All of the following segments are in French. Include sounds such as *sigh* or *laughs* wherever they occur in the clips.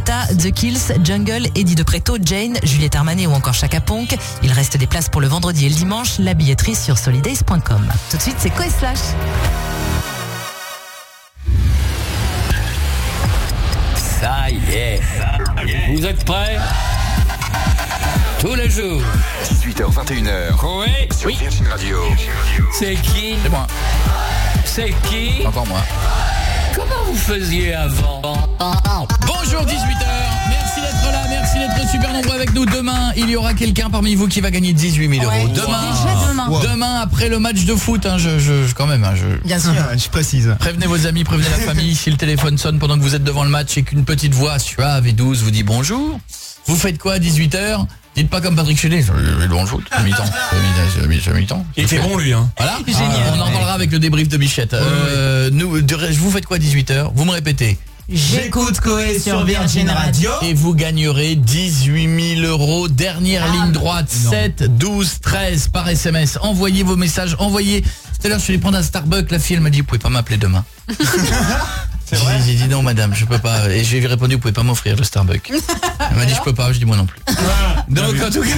Guetta, The Kills, Jungle, Eddie De Preto, Jane, Juliette Armanet ou encore Chaka Ponk. Il reste des places pour le vendredi et le dimanche. La billetterie sur solidays.com. Tout de suite, c'est Coe Slash. Ça y est. Vous êtes prêts? Tous les jours. 18h, 21h. Oui. Sur Virgin Radio. C'est qui? C'est moi. C'est qui? Encore moi. Vous faisiez avant Bonjour 18h. Merci d'être là. Merci d'être super nombreux avec nous. Demain, il y aura quelqu'un parmi vous qui va gagner 18 000 euros. Demain. Demain. Demain après le match de foot, hein, je, je- je- quand même, hein, je, Bien sûr. *laughs* Je précise. Prévenez vos amis, prévenez la *laughs* famille si le téléphone sonne pendant que vous êtes devant le match et qu'une petite voix suave et douce vous dit bonjour. Vous faites quoi à 18h Dites pas comme Patrick Chélet, je vais devant le foot, *laughs* mi-temps, j'ai mi-temps. Il était bon lui hein. Voilà, Génial. on en parlera avec le débrief de Bichette. Euh, nous, de- vous faites quoi à 18h Vous me répétez. J'écoute Coé sur Virgin Radio. Et vous gagnerez 18 000 euros. Dernière Ah, ligne droite, 7, 12, 13 par SMS. Envoyez vos messages, envoyez. Tout à l'heure, je suis allé prendre un Starbucks. La fille, elle m'a dit, vous pouvez pas m'appeler demain. *laughs* J'ai j'ai dit non madame, je peux pas. Et j'ai répondu, vous pouvez pas m'offrir le Starbucks. Elle m'a dit je peux pas, je dis moi non plus. Donc en tout cas,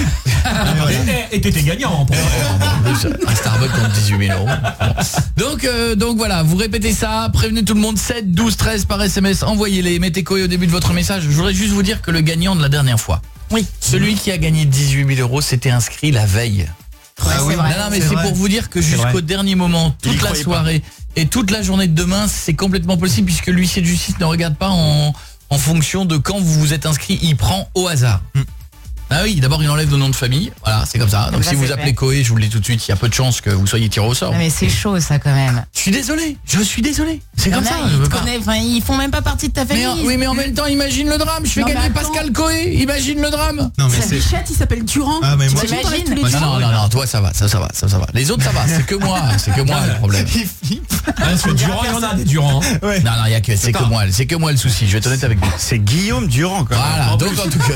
Et t'étais gagnant un Starbucks contre 18 000 euros. Donc, euh, donc voilà, vous répétez ça, prévenez tout le monde, 7, 12, 13 par SMS, envoyez-les, mettez Koé au début de votre message. Je voudrais juste vous dire que le gagnant de la dernière fois, Oui. celui qui a gagné 18 000 euros, s'était inscrit la veille. Ouais, c'est vrai. non, non, mais c'est pour vous dire que jusqu'au dernier moment, toute la soirée et toute la journée de demain, c'est complètement possible puisque l'huissier de justice ne regarde pas en, en fonction de quand vous vous êtes inscrit, il prend au hasard. Ah oui, d'abord il enlève le nom de famille, voilà, c'est comme ça. Donc Ça, si vous appelez fait. Koé, je vous le dis tout de suite, il y a peu de chances que vous soyez tiré au sort. Ah, mais c'est chaud ça quand même. Je suis désolé, je suis désolé. C'est comme ça. ils je veux te pas. connaissent, enfin, ils font même pas partie de ta Mais famille. en- oui, mais en même temps, imagine le drame. Je fais Non, mais gagner. Pascal Coé. Imagine le drame. Non mais c'est. bichette, il s'appelle Durand. Ah mais moi. Les Non, non, non, non, toi ça va, ça, ça va, ça, ça va. Les autres ça va, c'est que moi, c'est que moi le problème. Il flippe. Parce que Durand, il y en a des Durand. hein. Non, non, il y a que, c'est que moi, c'est que moi le souci. Je vais être honnête avec vous. C'est Guillaume Durand quand même. Voilà, donc en tout cas.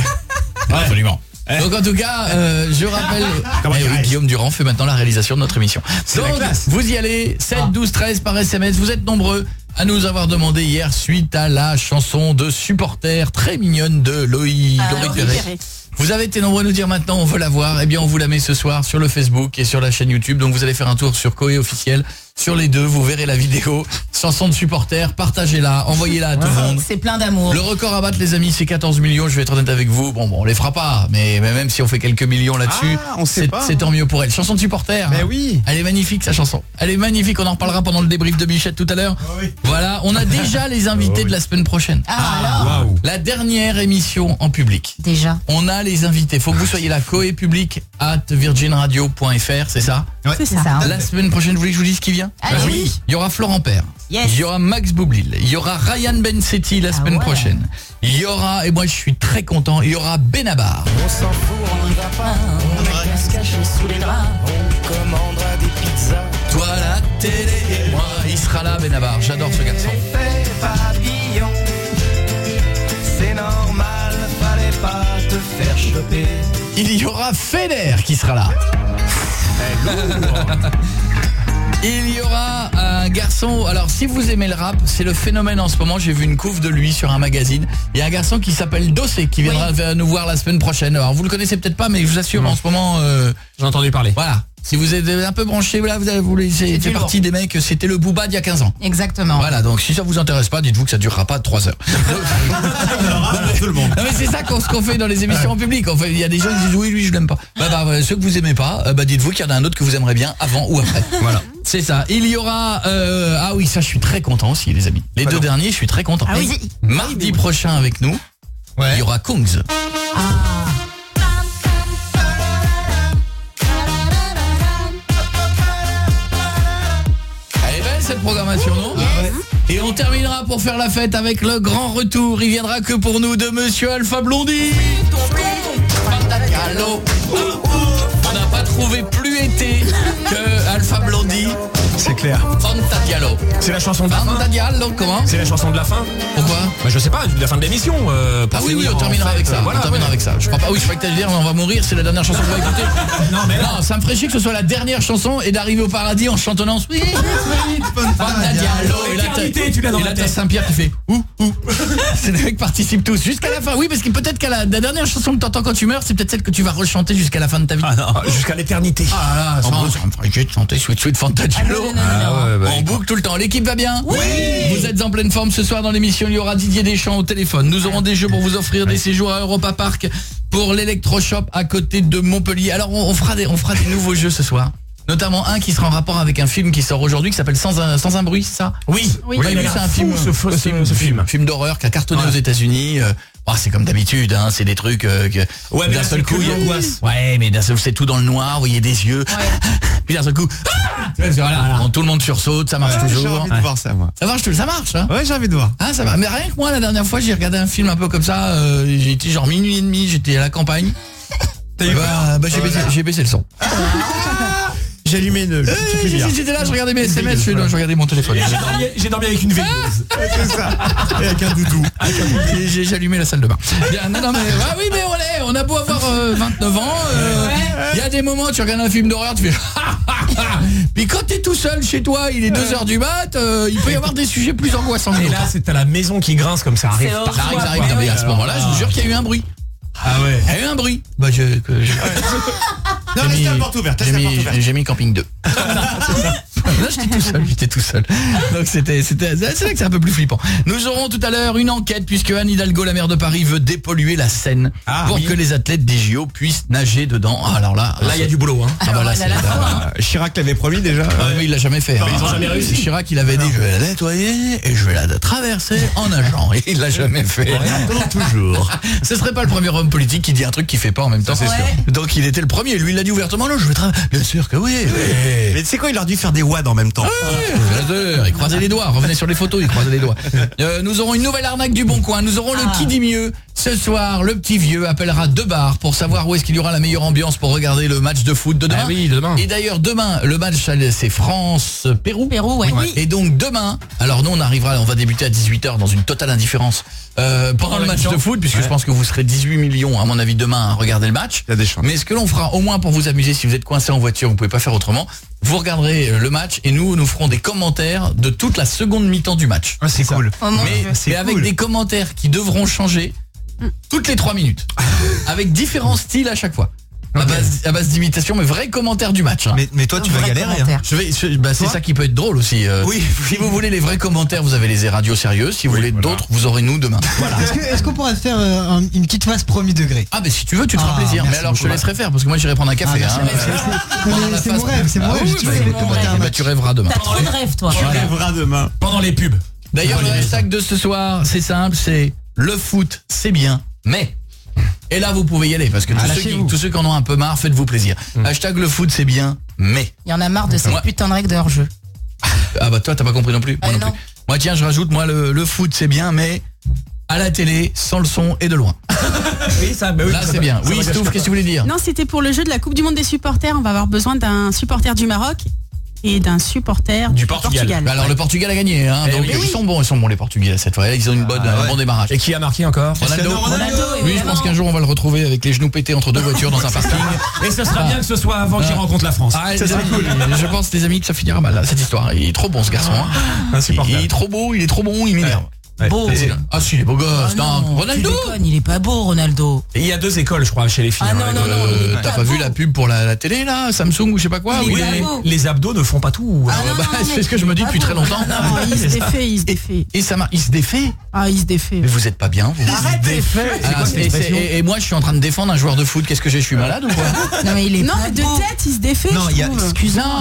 *laughs* Absolument. Donc en tout cas, euh, je rappelle, *laughs* Comment Eh oui, Guillaume Durand fait maintenant la réalisation de notre émission. Donc vous y allez, 7, 12, 13 par SMS, vous êtes nombreux à nous avoir demandé hier suite à la chanson de supporter très mignonne de Loïc Ah, Perret. Vous avez été nombreux à nous dire maintenant on veut la voir, eh bien on vous la met ce soir sur le Facebook et sur la chaîne YouTube. Donc vous allez faire un tour sur Koé officiel, sur les deux, vous verrez la vidéo, chanson de supporter, partagez-la, envoyez-la à tout le monde. C'est plein d'amour. Le record à battre les amis c'est 14 millions, je vais être honnête avec vous. Bon bon on les fera pas, mais, mais même si on fait quelques millions là-dessus, Ah, c'est tant mieux pour elle. Chanson de supporter. Mais hein. oui. Elle est magnifique sa chanson. Elle est magnifique, on en reparlera pendant le débrief de Bichette tout à l'heure. oui. Voilà, on a déjà *laughs* les invités de la semaine prochaine. Ah. La dernière émission en public. Déjà. On a les invités. Faut que vous soyez là. Coé public at virginradio.fr, c'est ça? C'est ça. La semaine prochaine, vous voulez que je vous dise qui vient? Allez, oui. Il y aura Florent Père. Yes. Il y aura Max Boublil. Il y aura Ryan Bensetti la Ah semaine ouais. prochaine. Il y aura, et moi je suis très content, il y aura Benabar. On s'en fout, on n'y va pas. On va se cacher sous les draps. On commandera des pizzas. Toi la télé et moi. Il sera là, Benabar. J'adore ce garçon. C'est normal, fallait pas te faire choper. Il y aura Feder qui sera là. *laughs* Il y aura un garçon, alors si vous aimez le rap, c'est le phénomène en ce moment, j'ai vu une couve de lui sur un magazine. Il y a un garçon qui s'appelle Dossé qui viendra nous voir la semaine prochaine. Alors vous le connaissez peut-être pas mais je vous assure en ce moment euh, J'ai entendu parler. voilà, si vous êtes un peu branché là, vous, avez- vous du fait partie des mecs, c'était le Booba d'il y a 15 ans. Exactement. Voilà, donc si ça vous intéresse pas, dites-vous que ça durera pas 3 heures. *laughs* Tout le monde. Non mais c'est ça qu'on ce qu'on fait dans les émissions en public. En fait, il y a des gens qui disent oui, lui je l'aime pas. Bah, bah, ceux que vous aimez pas, euh, bah dites-vous qu'il y en a un autre que vous aimerez bien avant ou après. *laughs* voilà. C'est ça. Il y aura euh, ah oui, ça je suis très content aussi les amis. Les deux derniers, je suis très content. Ah oui. Mardi prochain avec nous, il y aura Kungs. Elle programmation, non Et on terminera pour faire la fête avec le grand retour. Il viendra que pour nous de Monsieur Alpha Blondie. Allô On n'a pas trouvé plus été que Alpha Blondie. C'est clair. Fanta Diallo. C'est la chanson de la fin. Fanta Diallo, comment C'est la chanson de la fin. Pourquoi Bah je sais pas, de la fin de l'émission. euh, Ah oui, oui, on en terminera avec ça. euh, Voilà, on terminera ouais. avec ça. Je crois pas. Oui, je crois que t'allais dire, on va mourir, c'est la dernière chanson qu'on va écouter. *laughs* Non mais Non, ça me ferait chier que ce soit la dernière chanson et d'arriver au paradis en chantonnant Sweet, sweet, Fanta Diallo. Et là, t'as-. Saint-Pierre qui fait ouh, ouh. *laughs* C'est les mecs participent tous jusqu'à la fin. Oui, parce que peut-être qu'à la, la dernière chanson que t'entends quand tu meurs, c'est peut-être celle que tu vas rechanter jusqu'à la fin de ta vie. Ah non, jusqu'à l'éternité. Ah là ça, ça me ferait chier de chanter Sweet Sweet Fanta Diallo. Ah ouais, bah, On boucle tout le temps. L'équipe va bien Oui Vous êtes en pleine forme ce soir dans l'émission. Il y aura Didier Deschamps au téléphone. Nous aurons des jeux pour vous offrir des séjours à Europa Park pour l'électroshop à côté de Montpellier. Alors on, on fera des, on fera des nouveaux jeux ce soir. Notamment un qui sera en rapport avec un film qui sort aujourd'hui qui s'appelle Sans un, Sans un bruit, ça? Oui, oui, l'air c'est un film, ce, faux- ce- ce film. film d'horreur qui a cartonné Ouais. aux États-Unis. Euh, oh, c'est comme d'habitude, hein, c'est des trucs euh, que Ouais, mais d'un seul coup, il y a- l'angoisse. Ouais, mais d'un seul, c'est tout dans le noir, vous voyez des yeux. *laughs* Puis d'un seul coup, ah voilà, bon, tout le monde sursaute, ça marche J'ai toujours. envie de voir ça, moi. Ça marche, tout- ça marche, hein Ouais, j'ai envie de voir. Ah, ça va. Mais rien que moi, la dernière fois, j'ai regardé un film un peu comme ça. euh, j'ai été genre minuit et demi, j'étais à la campagne. bah, bah, j'ai baissé, j'ai baissé le son. *laughs* J'ai allumé Eh, lumière. J'étais là, je regardais mes SMS, je, je regardais mon téléphone. J'ai dormi, avec une veilleuse. C'est ça. Et avec un doudou. J'ai- allumé la salle de bain. Bien, non, non, mais ah oui, mais on est, on a beau avoir euh, 29 ans, euh, il y a des moments, tu regardes un film d'horreur, tu fais. *laughs* Puis quand t'es tout seul chez toi, il est 2h du mat, euh, il peut y avoir des sujets plus angoissants. Et là, c'est à la maison qui grince comme ça arrive. Ça arrive, ça arrive, quoi. non, mais à ce moment-là, je vous jure qu'il y a eu un bruit. Ah ouais. Il y a eu un bruit. Bah, je, que je- *laughs* Non, mis- la porte ouverte, J'ai mis, mis camping 2. *laughs* *laughs* Là, *laughs* j'étais tout seul, j'étais tout seul. Donc c'était, c'était, c'est là que c'est un peu plus flippant. Nous aurons tout à l'heure une enquête puisque Anne Hidalgo, la maire de Paris, veut dépolluer la Seine Ah, pour oui. que les athlètes des JO puissent nager dedans. Ah, alors là, Là, il y a du boulot. Hein. Ah bah là, c'est- Ah, Chirac l'avait promis déjà. Ah, mais il l'a jamais fait. hein. ils ont jamais réussi. Chirac, il avait dit, je vais la nettoyer et je vais la traverser en nageant. Et il l'a jamais fait. toujours. Ce serait pas le premier homme politique qui dit un truc qu'il fait pas en même temps. sûr. Donc il était le premier. Lui, il l'a dit ouvertement. Non, je vais Bien sûr que oui. oui. Mais tu sais quoi, il aurait dû faire des wads en même temps. Il croisait les doigts, revenez sur les photos, il croisait les doigts. Euh, nous aurons une nouvelle arnaque du Bon Coin, nous aurons le qui dit mieux. Ce soir, le petit vieux appellera deux bars pour savoir où est-ce qu'il y aura la meilleure ambiance pour regarder le match de foot de demain. Ah oui, de demain. Et d'ailleurs, demain, le match, c'est France-Pérou. Pérou, ouais. Et donc demain, alors nous on arrivera, on va débuter à 18h dans une totale indifférence euh, pendant le match de foot, puisque je pense que vous serez 18 millions à mon avis demain à regarder le match. Il y a des chances. Mais ce que l'on fera au moins pour vous amuser, si vous êtes coincé en voiture, vous pouvez pas faire autrement, vous regarderez euh, le match et nous, nous ferons des commentaires de toute la seconde mi-temps du match. Ah, c'est cool. Oh Mais, avec des commentaires qui devront changer toutes les trois minutes. *laughs* avec différents styles à chaque fois. À base, à base d'imitation, mais vrais commentaires du match. hein. Mais, mais toi, tu vas Vrai galérer. hein. commentaire. Je vais, je- bah, c'est Toi ça qui peut être drôle aussi. euh. Oui, Si vous voulez les vrais commentaires, vous avez les radios sérieuses. Si vous voulez d'autres, vous aurez nous demain. Est-ce que- est-ce qu'on pourrait faire euh, un- une petite phase premier degré? Ah, mais si tu veux, tu te feras Ah, plaisir. Mais merci alors, je te beaucoup. laisserai faire parce que moi, j'irai prendre un Ah, café. merci, hein. Euh, *laughs* pendant la C'est phase- mon rêve, c'est mon Ah rêve. oui, J'ai toujours bah, rêvé de mon commenter rêve. un bah, match. tu rêveras demain. T'as trop de rêves, toi. Tu rêveras demain. Pendant les pubs. D'ailleurs, le hashtag de ce soir, c'est simple, c'est le foot, c'est bien, mais. Et là, vous pouvez y aller parce que tous, Ah, ceux qui, lâchez-vous. tous ceux qui en ont un peu marre, faites-vous plaisir. Hashtag le foot, c'est bien, mais. Il y en a marre de ces Ouais. putains de règles de hors-jeu. Ah bah toi, t'as pas compris non plus. Moi Ah, non non. plus. Moi, tiens, je rajoute, moi, le, le foot, c'est bien, mais à la télé, sans le son et de loin. *laughs* Oui, ça, bah oui, Là, c'est bien. Oui, Stouff, qu'est-ce que tu voulais dire? Non, c'était pour le jeu de la Coupe du Monde des supporters. On va avoir besoin d'un supporter du Maroc et d'un supporter Du du, Portugal. Portugal. Bah Alors, le Portugal a gagné. Hein, Eh donc, oui. ils sont bons, ils sont bons, les Portugais, cette fois. Ils ont une bonne, Ah, un ouais. bon démarrage. Et qui a marqué encore Ronaldo. Ronaldo, Oui, je pense qu'un jour, on va le retrouver avec les genoux pétés entre deux voitures dans un parking. Et ce sera bien que ce soit avant qu'il Ah. rencontre la France. Ah, les amis, Je pense, les amis, que ça finira mal, là, cette histoire. Il est trop bon, ce garçon. hein. Il, *laughs* Insupportable. il est trop beau, il est trop bon, il m'énerve. Ouais. Beau. Et- Ah, si, il est beau gosse. Ah non, non, Ronaldo déconnes, il est pas beau, Ronaldo. Et il y a deux écoles, je crois, chez les filles. Ah hein, non, non, de- non, Euh, T'as pas pas vu la pub pour la, la télé, là Samsung ou je sais pas quoi. Les abdos ne font pas tout. Ah bah, c'est ce que je me dis depuis beau. très longtemps. Ah, il se défait, il se défait. Et ça il se défait. Ah, il se défait. Mais vous êtes pas bien, vous. Arrête, c'est fait. Ah, et, moi, je suis en train de défendre un joueur de foot. Qu'est-ce que j'ai Je suis malade ou quoi? Non, mais il est Non, de tête, il se défait. Non, il y a-. Non,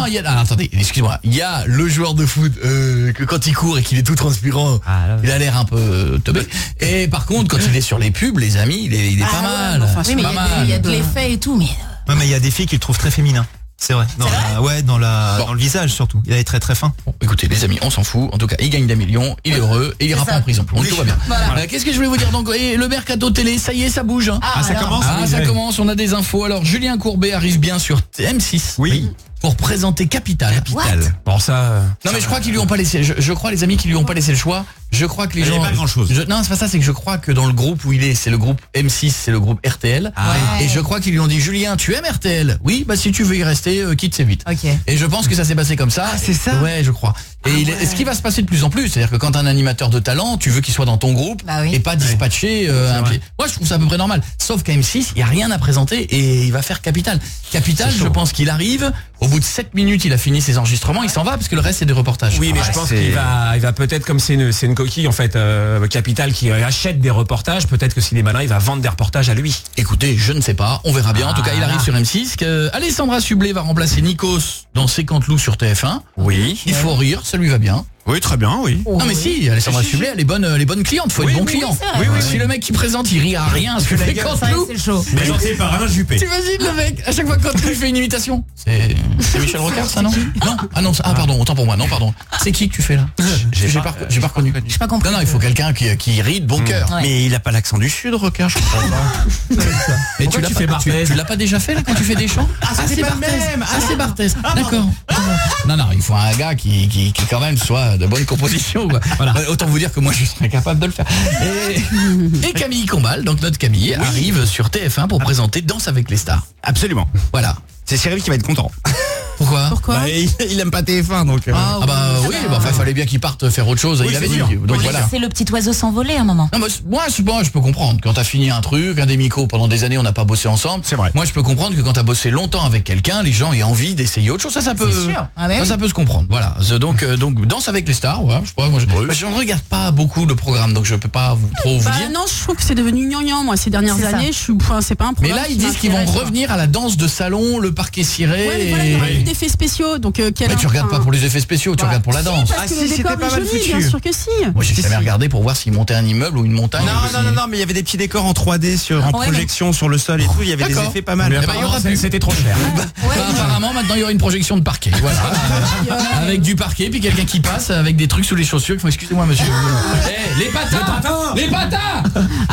il y a. attendez, excuse-moi. Il y a le joueur de foot euh, que quand il court et qu'il est tout transpirant, il a l'air un peu euh, teubé. Et par contre, quand il est sur les pubs, les amis, il est, il est Ah pas ouais, mal. enfin, C'est Oui, mais pas il y a de l'effet et tout, mais. Ouais, mais il y a des filles qui le trouvent très féminin. C'est vrai. Dans la, ouais, dans, la, Bon. dans le visage surtout. Il est très très fin. Bon, écoutez, les amis, on s'en fout. En tout cas, il gagne des millions, il est heureux et il ira pas en prison. Donc Oui. tout va bien. Voilà. Euh, Qu'est-ce que je voulais vous dire donc? Et Le mercato télé, ça y est, ça bouge. hein. Ah, ça alors. commence Ah, ça commence, on a des infos. Alors, Julien Courbet arrive bien sur M6. Oui. Pour présenter Capital. Capital. Bon, ça. euh, Non mais je crois qu'ils lui ont pas laissé. Je, je crois les amis qu'ils lui ont pas laissé le choix. Je crois que les gens. pas grand-chose. Je- non c'est pas ça. C'est que je crois que dans le groupe où il est, c'est le groupe M6, c'est le groupe RTL. Et je crois qu'ils lui ont dit Julien, tu aimes RTL Oui, bah si tu veux y rester, euh, quitte c'est vite. Ok. Et je pense que ça s'est passé comme ça. c'est ça Ouais, je crois. Et il est- ce qui va se passer de plus en plus, c'est-à-dire que quand un animateur de talent, tu veux qu'il soit dans ton groupe Bah oui. et pas dispatché. euh, un pied. Moi, je trouve ça à peu près normal. Sauf qu'à M6, il y a rien à présenter et il va faire Capital. Capital, je pense qu'il arrive. Au bout de 7 minutes, il a fini ses enregistrements. Il s'en va parce que le reste c'est des reportages. Oui, mais je pense qu'il va, il va peut-être comme c'est une, c'est une coquille en fait, euh, Capital qui achète des reportages. Peut-être que s'il est malin, il va vendre des reportages à lui. Écoutez, je ne sais pas, on verra bien. En tout cas, il Ah. arrive sur M6. Que Alessandra Sublet va remplacer Nikos dans 50 loups sur TF1. Oui. Il faut rire, ça lui va bien. Oui, très bien, oui. non mais si, Alessandra Sublet, elle est bonne, elle est bonne cliente, faut Oui, être bon oui, client. oui, c'est vrai. oui, Si le mec qui présente, il rit à rien, ce que fait quand Ça, Lou. c'est show. Présenté par Alain Juppé. T'imagines le mec, à chaque fois quand il fait une imitation C'est c'est Michel Rocard ça non Non Ah non, c'est- ah pardon, autant pour moi, non pardon. C'est qui que tu fais là J'ai pas, j'ai pas reconnu. J'ai pas compris. Non non, il faut quelqu'un qui, qui rit de bon cœur. Ouais. Mais il a pas l'accent du sud, Rocard, je comprends pas. *laughs* Mais tu pas- fais tu l'as pas déjà fait là quand tu fais des chants Ah c'est pas le Barthez. même. Ah c'est Barthez. D'accord. Non non, il faut un gars qui, qui, qui quand même soit de bonne composition. quoi. *laughs* Euh, Autant vous dire que moi je serais capable de le faire. Et, et Camille Combal, donc notre Camille, arrive sur TF1 pour présenter Danse avec les stars. Absolument. Voilà. C'est Cyril qui va être content. Pourquoi Pourquoi Bah, il, il aime pas TF1, donc... euh, Ah bah oui, bah, enfin, fallait bien qu'il parte faire autre chose. Oui, il avait dit. Donc Oui, voilà. C'est le petit oiseau s'envoler à un moment. Non, mais moi, je peux comprendre. Quand t'as fini un truc, un des micros, pendant des années, on n'a pas bossé ensemble. C'est vrai. Moi, je peux comprendre que quand t'as bossé longtemps avec quelqu'un, les gens aient envie d'essayer autre chose. Ça, ça peut, C'est sûr. Ah, bah ça, oui. ça peut se comprendre. Voilà. Donc, euh, donc, danse avec les stars. Ouais, je sais pas, moi, je, bah, je ne regarde pas beaucoup le programme, donc je peux pas vous, trop vous Bah dire. non, je trouve que c'est devenu gnangnan, moi, ces dernières années. Je suis, enfin, c'est pas un Mais programme. là, ils disent qu'ils vont revenir à la danse de salon, le parquet ciré. Il d'effets spéciaux. Donc, euh, quel Mais tu regardes pas pour les effets spéciaux, tu Voilà. regardes pour la danse. Parce Ah que si, le c'était décor pas est mal joli, foutu. bien sûr que si. Moi, j'ai Si, jamais si. regardé pour voir s'ils montaient un immeuble ou une montagne. Non, non, non, non, mais il y avait des petits décors en 3D sur, en Ouais, projection sur le sol et tout. Il y avait des D'accord. effets pas mal. Mais ben, il y apparemment, aura c'est- plus. c'était trop cher. Bah, apparemment, maintenant, il y aura une projection de parquet. Voilà. *laughs* avec du parquet, puis quelqu'un qui passe avec des trucs sous les chaussures. qui font excusez-moi, monsieur. Eh, les patins Les patins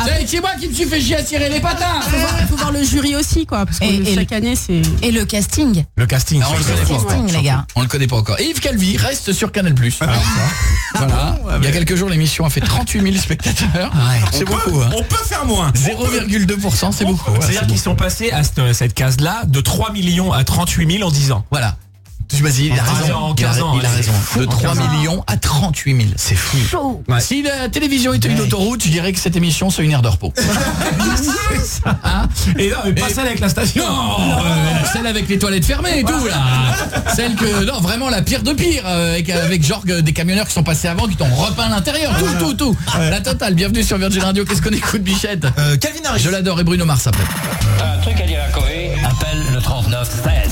C'est- C'est moi qui me suis fait chier à tirer les patins Faut voir, faut voir le jury aussi, quoi. Parce que Et- et chaque année, c'est. Et le casting. Le casting. Non, on le connaît pas encore. Casting, les gars. On le connaît pas encore. Et Yves Calvi reste sur Canal+. voilà. Il y a quelques jours, l'émission a fait 38 000 spectateurs. C'est beaucoup. Hein. On peut faire moins. 0,2%, c'est beaucoup. C'est-à-dire c'est qu'ils sont passés à cette, cette case-là de 3 millions à 38 000 en 10 ans. Voilà. Vas-y, il a raison. 15 ans, Il a- 15 ans, il a allez. raison. De En 3 15 ans. millions à 38 000. C'est fou. Ouais. Si la télévision était une autoroute, je dirais que cette émission, c'est une aire de repos. *laughs* Hein Et non, mais pas Et- celle avec la station. Non, euh, celle avec les toilettes fermées et tout là. Celle que non vraiment la pire de pire euh, avec, avec genre des camionneurs qui sont passés avant qui t'ont repeint l'intérieur tout tout tout. La totale. Bienvenue sur Virgin Radio. Qu'est-ce qu'on écoute Bichette? Euh, Calvin Harris. Je l'adore et Bruno Mars après. T'as un truc à dire à Coé Appelle le 39 16.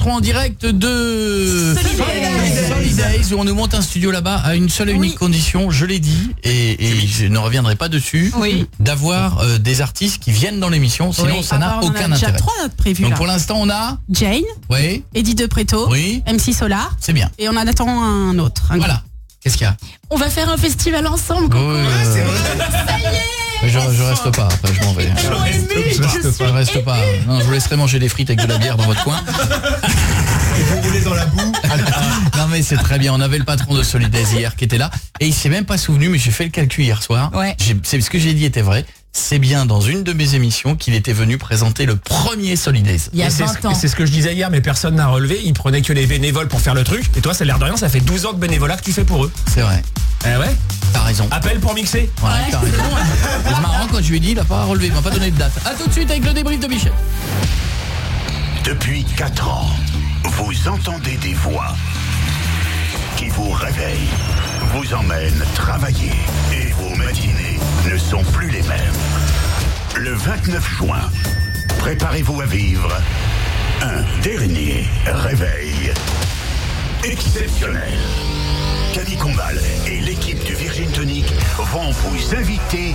Serons en direct de Solidays, où on nous monte un studio là-bas à une seule et unique condition, je l'ai dit, et, et je ne reviendrai pas dessus, Oui. d'avoir euh, des artistes qui viennent dans l'émission, sinon Oui. ça Ah n'a bah, a aucun déjà intérêt. trois prévues, Donc là. pour l'instant, on a... Jane, Oui, Eddie De Preto, Oui. MC Solar, c'est bien. et on en attend un autre. un Voilà. Qu'est-ce qu'il y a? On va faire un festival ensemble. Mais je, je reste pas, après je m'en vais. Je reste pas. Je reste pas. Non, je vous laisserai manger des frites avec de la bière dans votre coin. Et vous roulez dans la boue. *laughs* Non mais c'est très bien, on avait le patron de Solidays hier qui était là et il s'est même pas souvenu mais j'ai fait le calcul hier soir. Ouais. C'est ce que j'ai dit était vrai. C'est bien dans une de mes émissions qu'il était venu présenter le premier Solidays. Il y a Et c'est 20 ce- ans. C'est ce que je disais hier, mais personne n'a relevé. Ils prenaient que les bénévoles pour faire le truc. Et toi, ça a l'air de rien, ça fait 12 ans de bénévolat que tu fais pour eux. C'est vrai. Eh ouais raison. Appel pour mixer. Ouais, t'as raison. C'est marrant quand je lui ai dit, il a pas relevé, il m'a pas donné de date. A tout de suite avec le débrief de Michel. Depuis 4 ans, vous entendez des voix qui vous réveillent, vous emmènent travailler et vos matinées ne sont plus les mêmes. Le 29 juin, préparez-vous à vivre un dernier réveil exceptionnel. Camille Combal et l'équipe Tonic vont vous inviter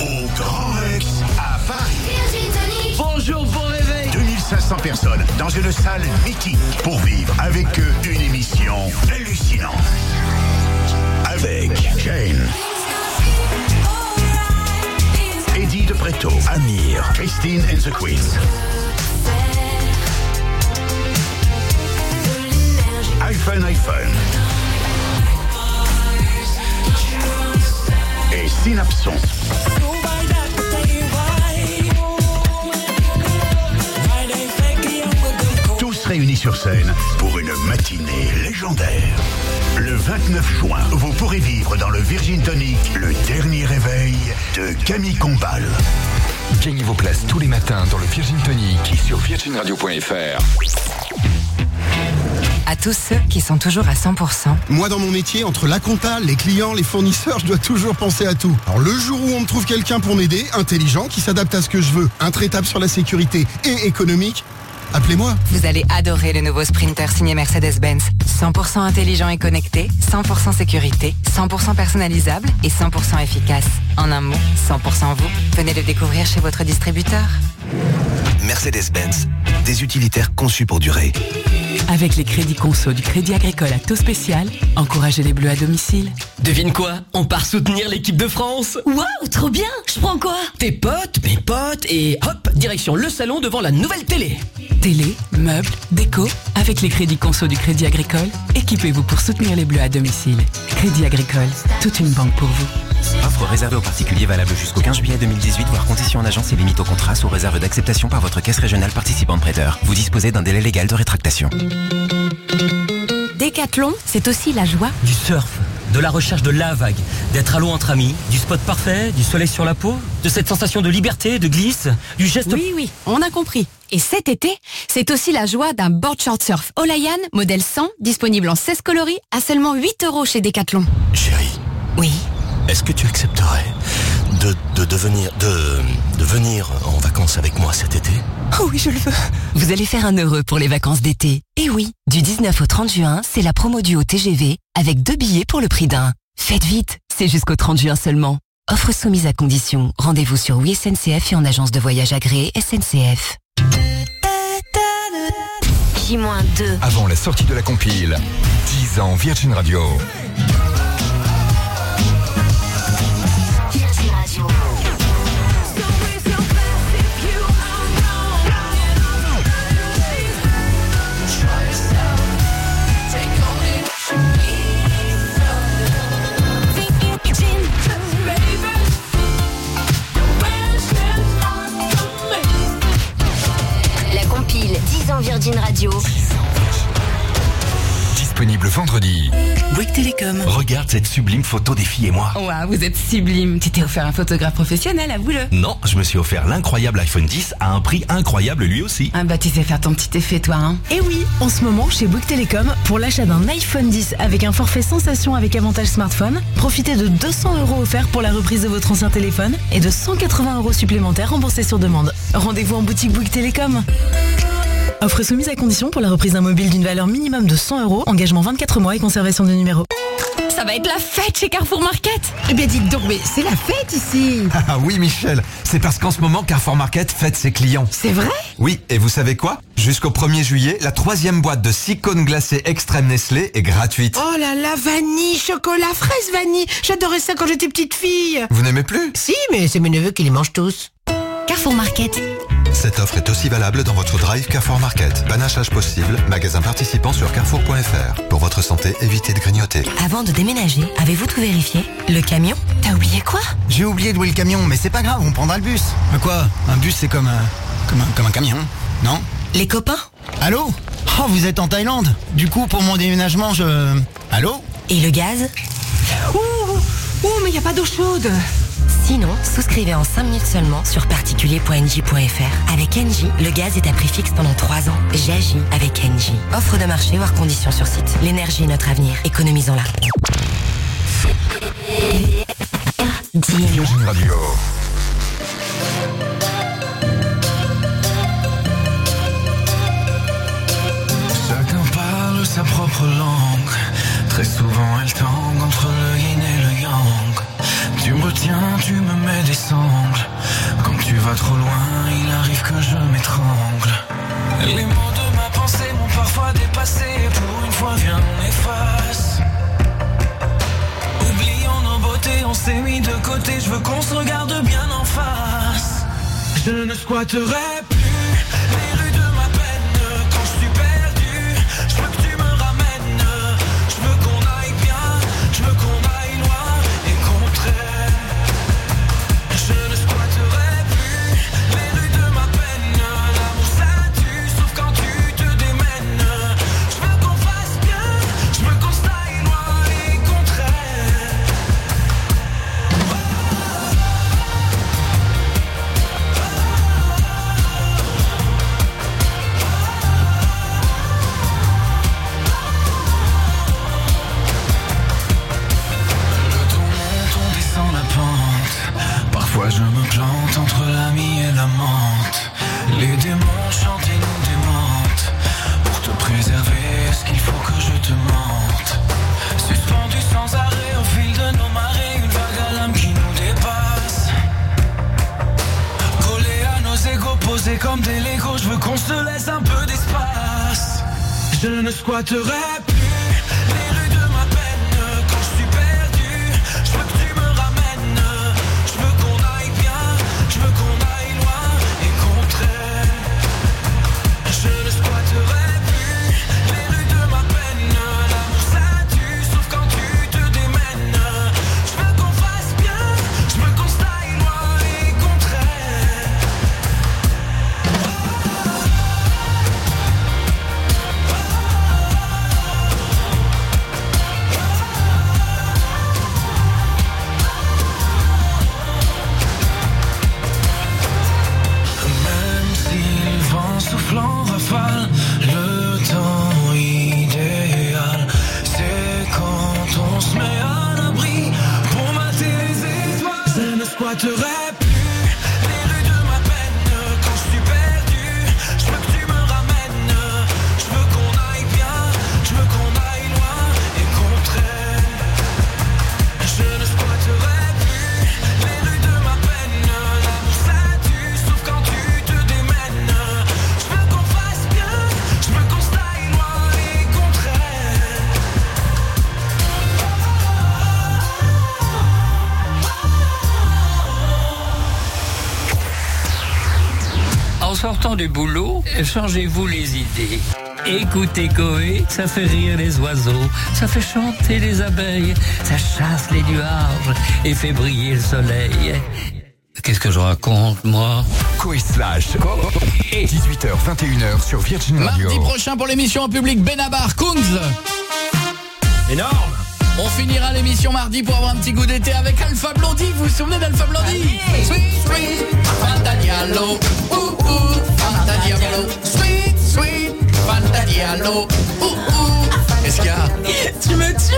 au Grand Rex à Paris. Bonjour, bon réveil. 2500 personnes dans une salle mythique pour vivre avec eux une émission hallucinante. Avec Jane, Eddie De Preto, Amir, Christine and the Queens, iPhone iPhone Synapson. Tous réunis sur scène pour une matinée légendaire. Le 29 juin, vous pourrez vivre dans le Virgin Tonic le dernier réveil de Camille Combal. Gagnez vos places tous les matins dans le Virgin Tonic et sur virginradio.fr. Tous ceux qui sont toujours à 100%. Moi, dans mon métier, entre la compta, les clients, les fournisseurs, *laughs* je dois toujours penser à tout. Alors, le jour où on me trouve quelqu'un pour m'aider, intelligent, qui s'adapte à ce que je veux, intraitable sur la sécurité et économique, appelez-moi. Vous allez adorer le nouveau Sprinter signé Mercedes-Benz. 100% intelligent et connecté, 100% sécurité, 100% personnalisable et 100% efficace. En un mot, 100% vous. Venez le découvrir chez votre distributeur. Mercedes-Benz, des utilitaires conçus pour durer. Avec les crédits conso du Crédit Agricole à taux spécial, encouragez les bleus à domicile. Devine quoi? On part soutenir l'équipe de France Waouh, trop bien Je prends quoi? Tes potes, mes potes et hop, direction le salon devant la nouvelle télé. Télé, meubles, déco, avec les crédits conso du Crédit Agricole, équipez-vous pour soutenir les bleus à domicile. Crédit Agricole, toute une banque pour vous. Offre réservée aux particuliers valable jusqu'au 15 juillet 2018, voire conditions en agence et limite au contrat sous réserve d'acceptation par votre caisse régionale participante prêteur. Vous disposez d'un délai légal de rétractation. Décathlon, c'est aussi la joie. Du surf, de la recherche de la vague, d'être à l'eau entre amis, du spot parfait, du soleil sur la peau, de cette sensation de liberté, de glisse, du geste... Oui, oui, on a compris. Et cet été, c'est aussi la joie d'un board short surf Olayan, modèle 100, disponible en 16 coloris, à seulement 8 euros chez Decathlon. Chérie, Oui. Est-ce que tu accepterais de, de devenir de, de venir en vacances avec moi cet été? Oh oui, je le veux. Vous allez faire un heureux pour les vacances d'été. Et oui, du 19 au 30 juin, c'est la promo du haut TGV avec deux billets pour le prix d'un. Faites vite, c'est jusqu'au 30 juin seulement. Offre soumise à condition. Rendez-vous sur oui SNCF et en agence de voyage agréée SNCF. J-2. Avant la sortie de la compile, 10 ans Virgin Radio. Virgin Radio. Disponible vendredi. Bouygues Télécom. Regarde cette sublime photo des filles et moi. Waouh, vous êtes sublime. Tu t'es offert un photographe professionnel, avoue-le. Non, je me suis offert l'incroyable iPhone 10 à un prix incroyable lui aussi. Ah bah tu sais faire ton petit effet, toi, hein. Et oui, en ce moment, chez Bouygues Télécom, pour l'achat d'un iPhone 10 avec un forfait sensation avec avantage smartphone, profitez de 200 euros offerts pour la reprise de votre ancien téléphone et de 180 euros supplémentaires remboursés sur demande. Rendez-vous en boutique Bouygues Télécom. Offre soumise à condition pour la reprise d'un mobile d'une valeur minimum de 100 euros, engagement 24 mois et conservation de numéro. Ça va être la fête chez Carrefour Market. Eh bien dites donc, mais c'est la fête ici Ah oui Michel, c'est parce qu'en ce moment Carrefour Market fête ses clients. C'est vrai? Oui, et vous savez quoi? Jusqu'au 1er juillet, la troisième boîte de 6 cônes glacés extrême Nestlé est gratuite. Oh là là, vanille, chocolat, fraise vanille J'adorais ça quand j'étais petite fille Vous n'aimez plus? Si, mais c'est mes neveux qui les mangent tous. Carrefour Market. Cette offre est aussi valable dans votre drive Carrefour Market. Panachage possible, magasin participant sur carrefour.fr. Pour votre santé, évitez de grignoter. Avant de déménager, avez-vous tout vérifié? Le camion? T'as oublié quoi? J'ai oublié de louer le camion, mais c'est pas grave, on prendra le bus. Mais quoi? Un bus, c'est comme, un- comme, un, comme un camion, non? Les copains? Allô? Oh, vous êtes en Thaïlande. Du coup, pour mon déménagement, je... Allô? Et le gaz? Ouh, ouh, mais il n'y a pas d'eau chaude Sinon, souscrivez en 5 minutes seulement sur particulier.nj.fr. Avec NJ, le gaz est à prix fixe pendant 3 ans. J'agis avec NJ. Offre de marché, voire conditions sur site. L'énergie est notre avenir. Économisons-la. Radio. Chacun parle sa propre langue. Très souvent, elle tangue entre le yin et Tu me retiens, tu me mets des sangles. Quand tu vas trop loin, il arrive que je m'étrangle. Les mots de ma pensée m'ont parfois dépassé. Pour une fois, viens, on efface. Oublions nos beautés, on s'est mis de côté. Je veux qu'on se regarde bien en face. Je ne squatterai plus Les démons chantent et nous démentent. Pour te préserver, est-ce qu'il faut que je te mente? Suspendu sans arrêt au fil de nos marées, une vague à l'âme qui nous dépasse. Collé à nos égaux, posés comme des Legos, je veux qu'on se laisse un peu d'espace. Je ne squatterai plus Je changez-vous les idées. Écoutez Coé, ça fait rire les oiseaux, ça fait chanter les abeilles, ça chasse les nuages et fait briller le soleil. Qu'est-ce que je raconte, moi? Coé Slash. 18h, 21h sur Virgin Radio. Mardi prochain pour l'émission en public Benabar Kungs. Énorme On finira l'émission mardi pour avoir un petit goût d'été avec Alpha Blondie. Vous vous souvenez d'Alpha Blondie? Sweet, sweet. Ouh, ouh, Fanta. Sweet, sweet, Fanta. Ouh, ouh. Qu'est-ce qu'il y a? *laughs* Tu me tues?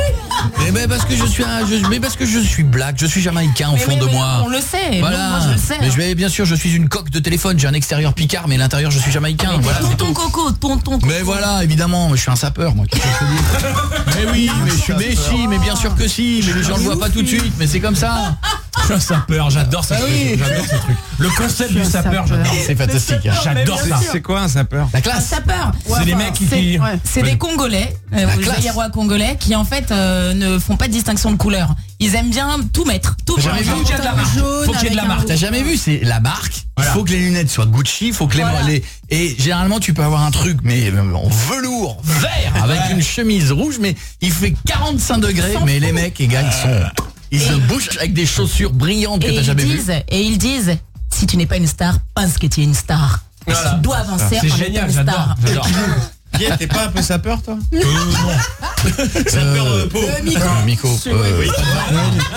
Eh Eh ben parce que je suis un, je- mais parce que je suis black, je suis jamaïcain au Mais fond de mais moi. on le sait, Voilà. moi, je le sais, Mais je vais bien sûr, je suis une coque de téléphone. J'ai un extérieur picard, mais l'intérieur je suis jamaïcain. Voilà. c'est Tonton. Coco, tonton Coco. Mais voilà, évidemment, je suis un sapeur, moi. *laughs* mais oui, mais je suis, mais si, mais bien sûr que si, mais les gens le voient pas tout de suite, mais c'est comme ça. *laughs* Je suis un sapeur, j'adore ça. Ah oui. J'adore ce truc. Le concept du sapeur, j'adore. C'est fantastique. hein. J'adore ça. C'est quoi un sapeur La Un sapeur. C'est les mecs qui- C'est des Congolais, euh, La des classe. Zaïrois congolais, qui en fait euh, ne font pas de distinction de couleur. Ils aiment bien tout mettre, tout T'as jamais mettre. vu Faut qu'il y ait de la marque. Faut qu'il y ait de la marque. T'as jamais vu, c'est la barque. Il Voilà. faut que les lunettes soient Gucci, il faut que les, Voilà. les- et généralement tu peux avoir un truc mais euh, en velours vert avec une chemise rouge mais il fait 45 degrés mais les mecs les gars ils sont ils se bougent avec des chaussures brillantes que Et t'as jamais vues. disent, et ils disent, si tu n'es pas une star, pense que tu es une star. Et Voilà. tu dois avancer C'est en génial, étant une j'adore. star. j'adore. *laughs* Pierre, t'es pas un peu sapeur toi Euh, peau. euh, Miko, euh,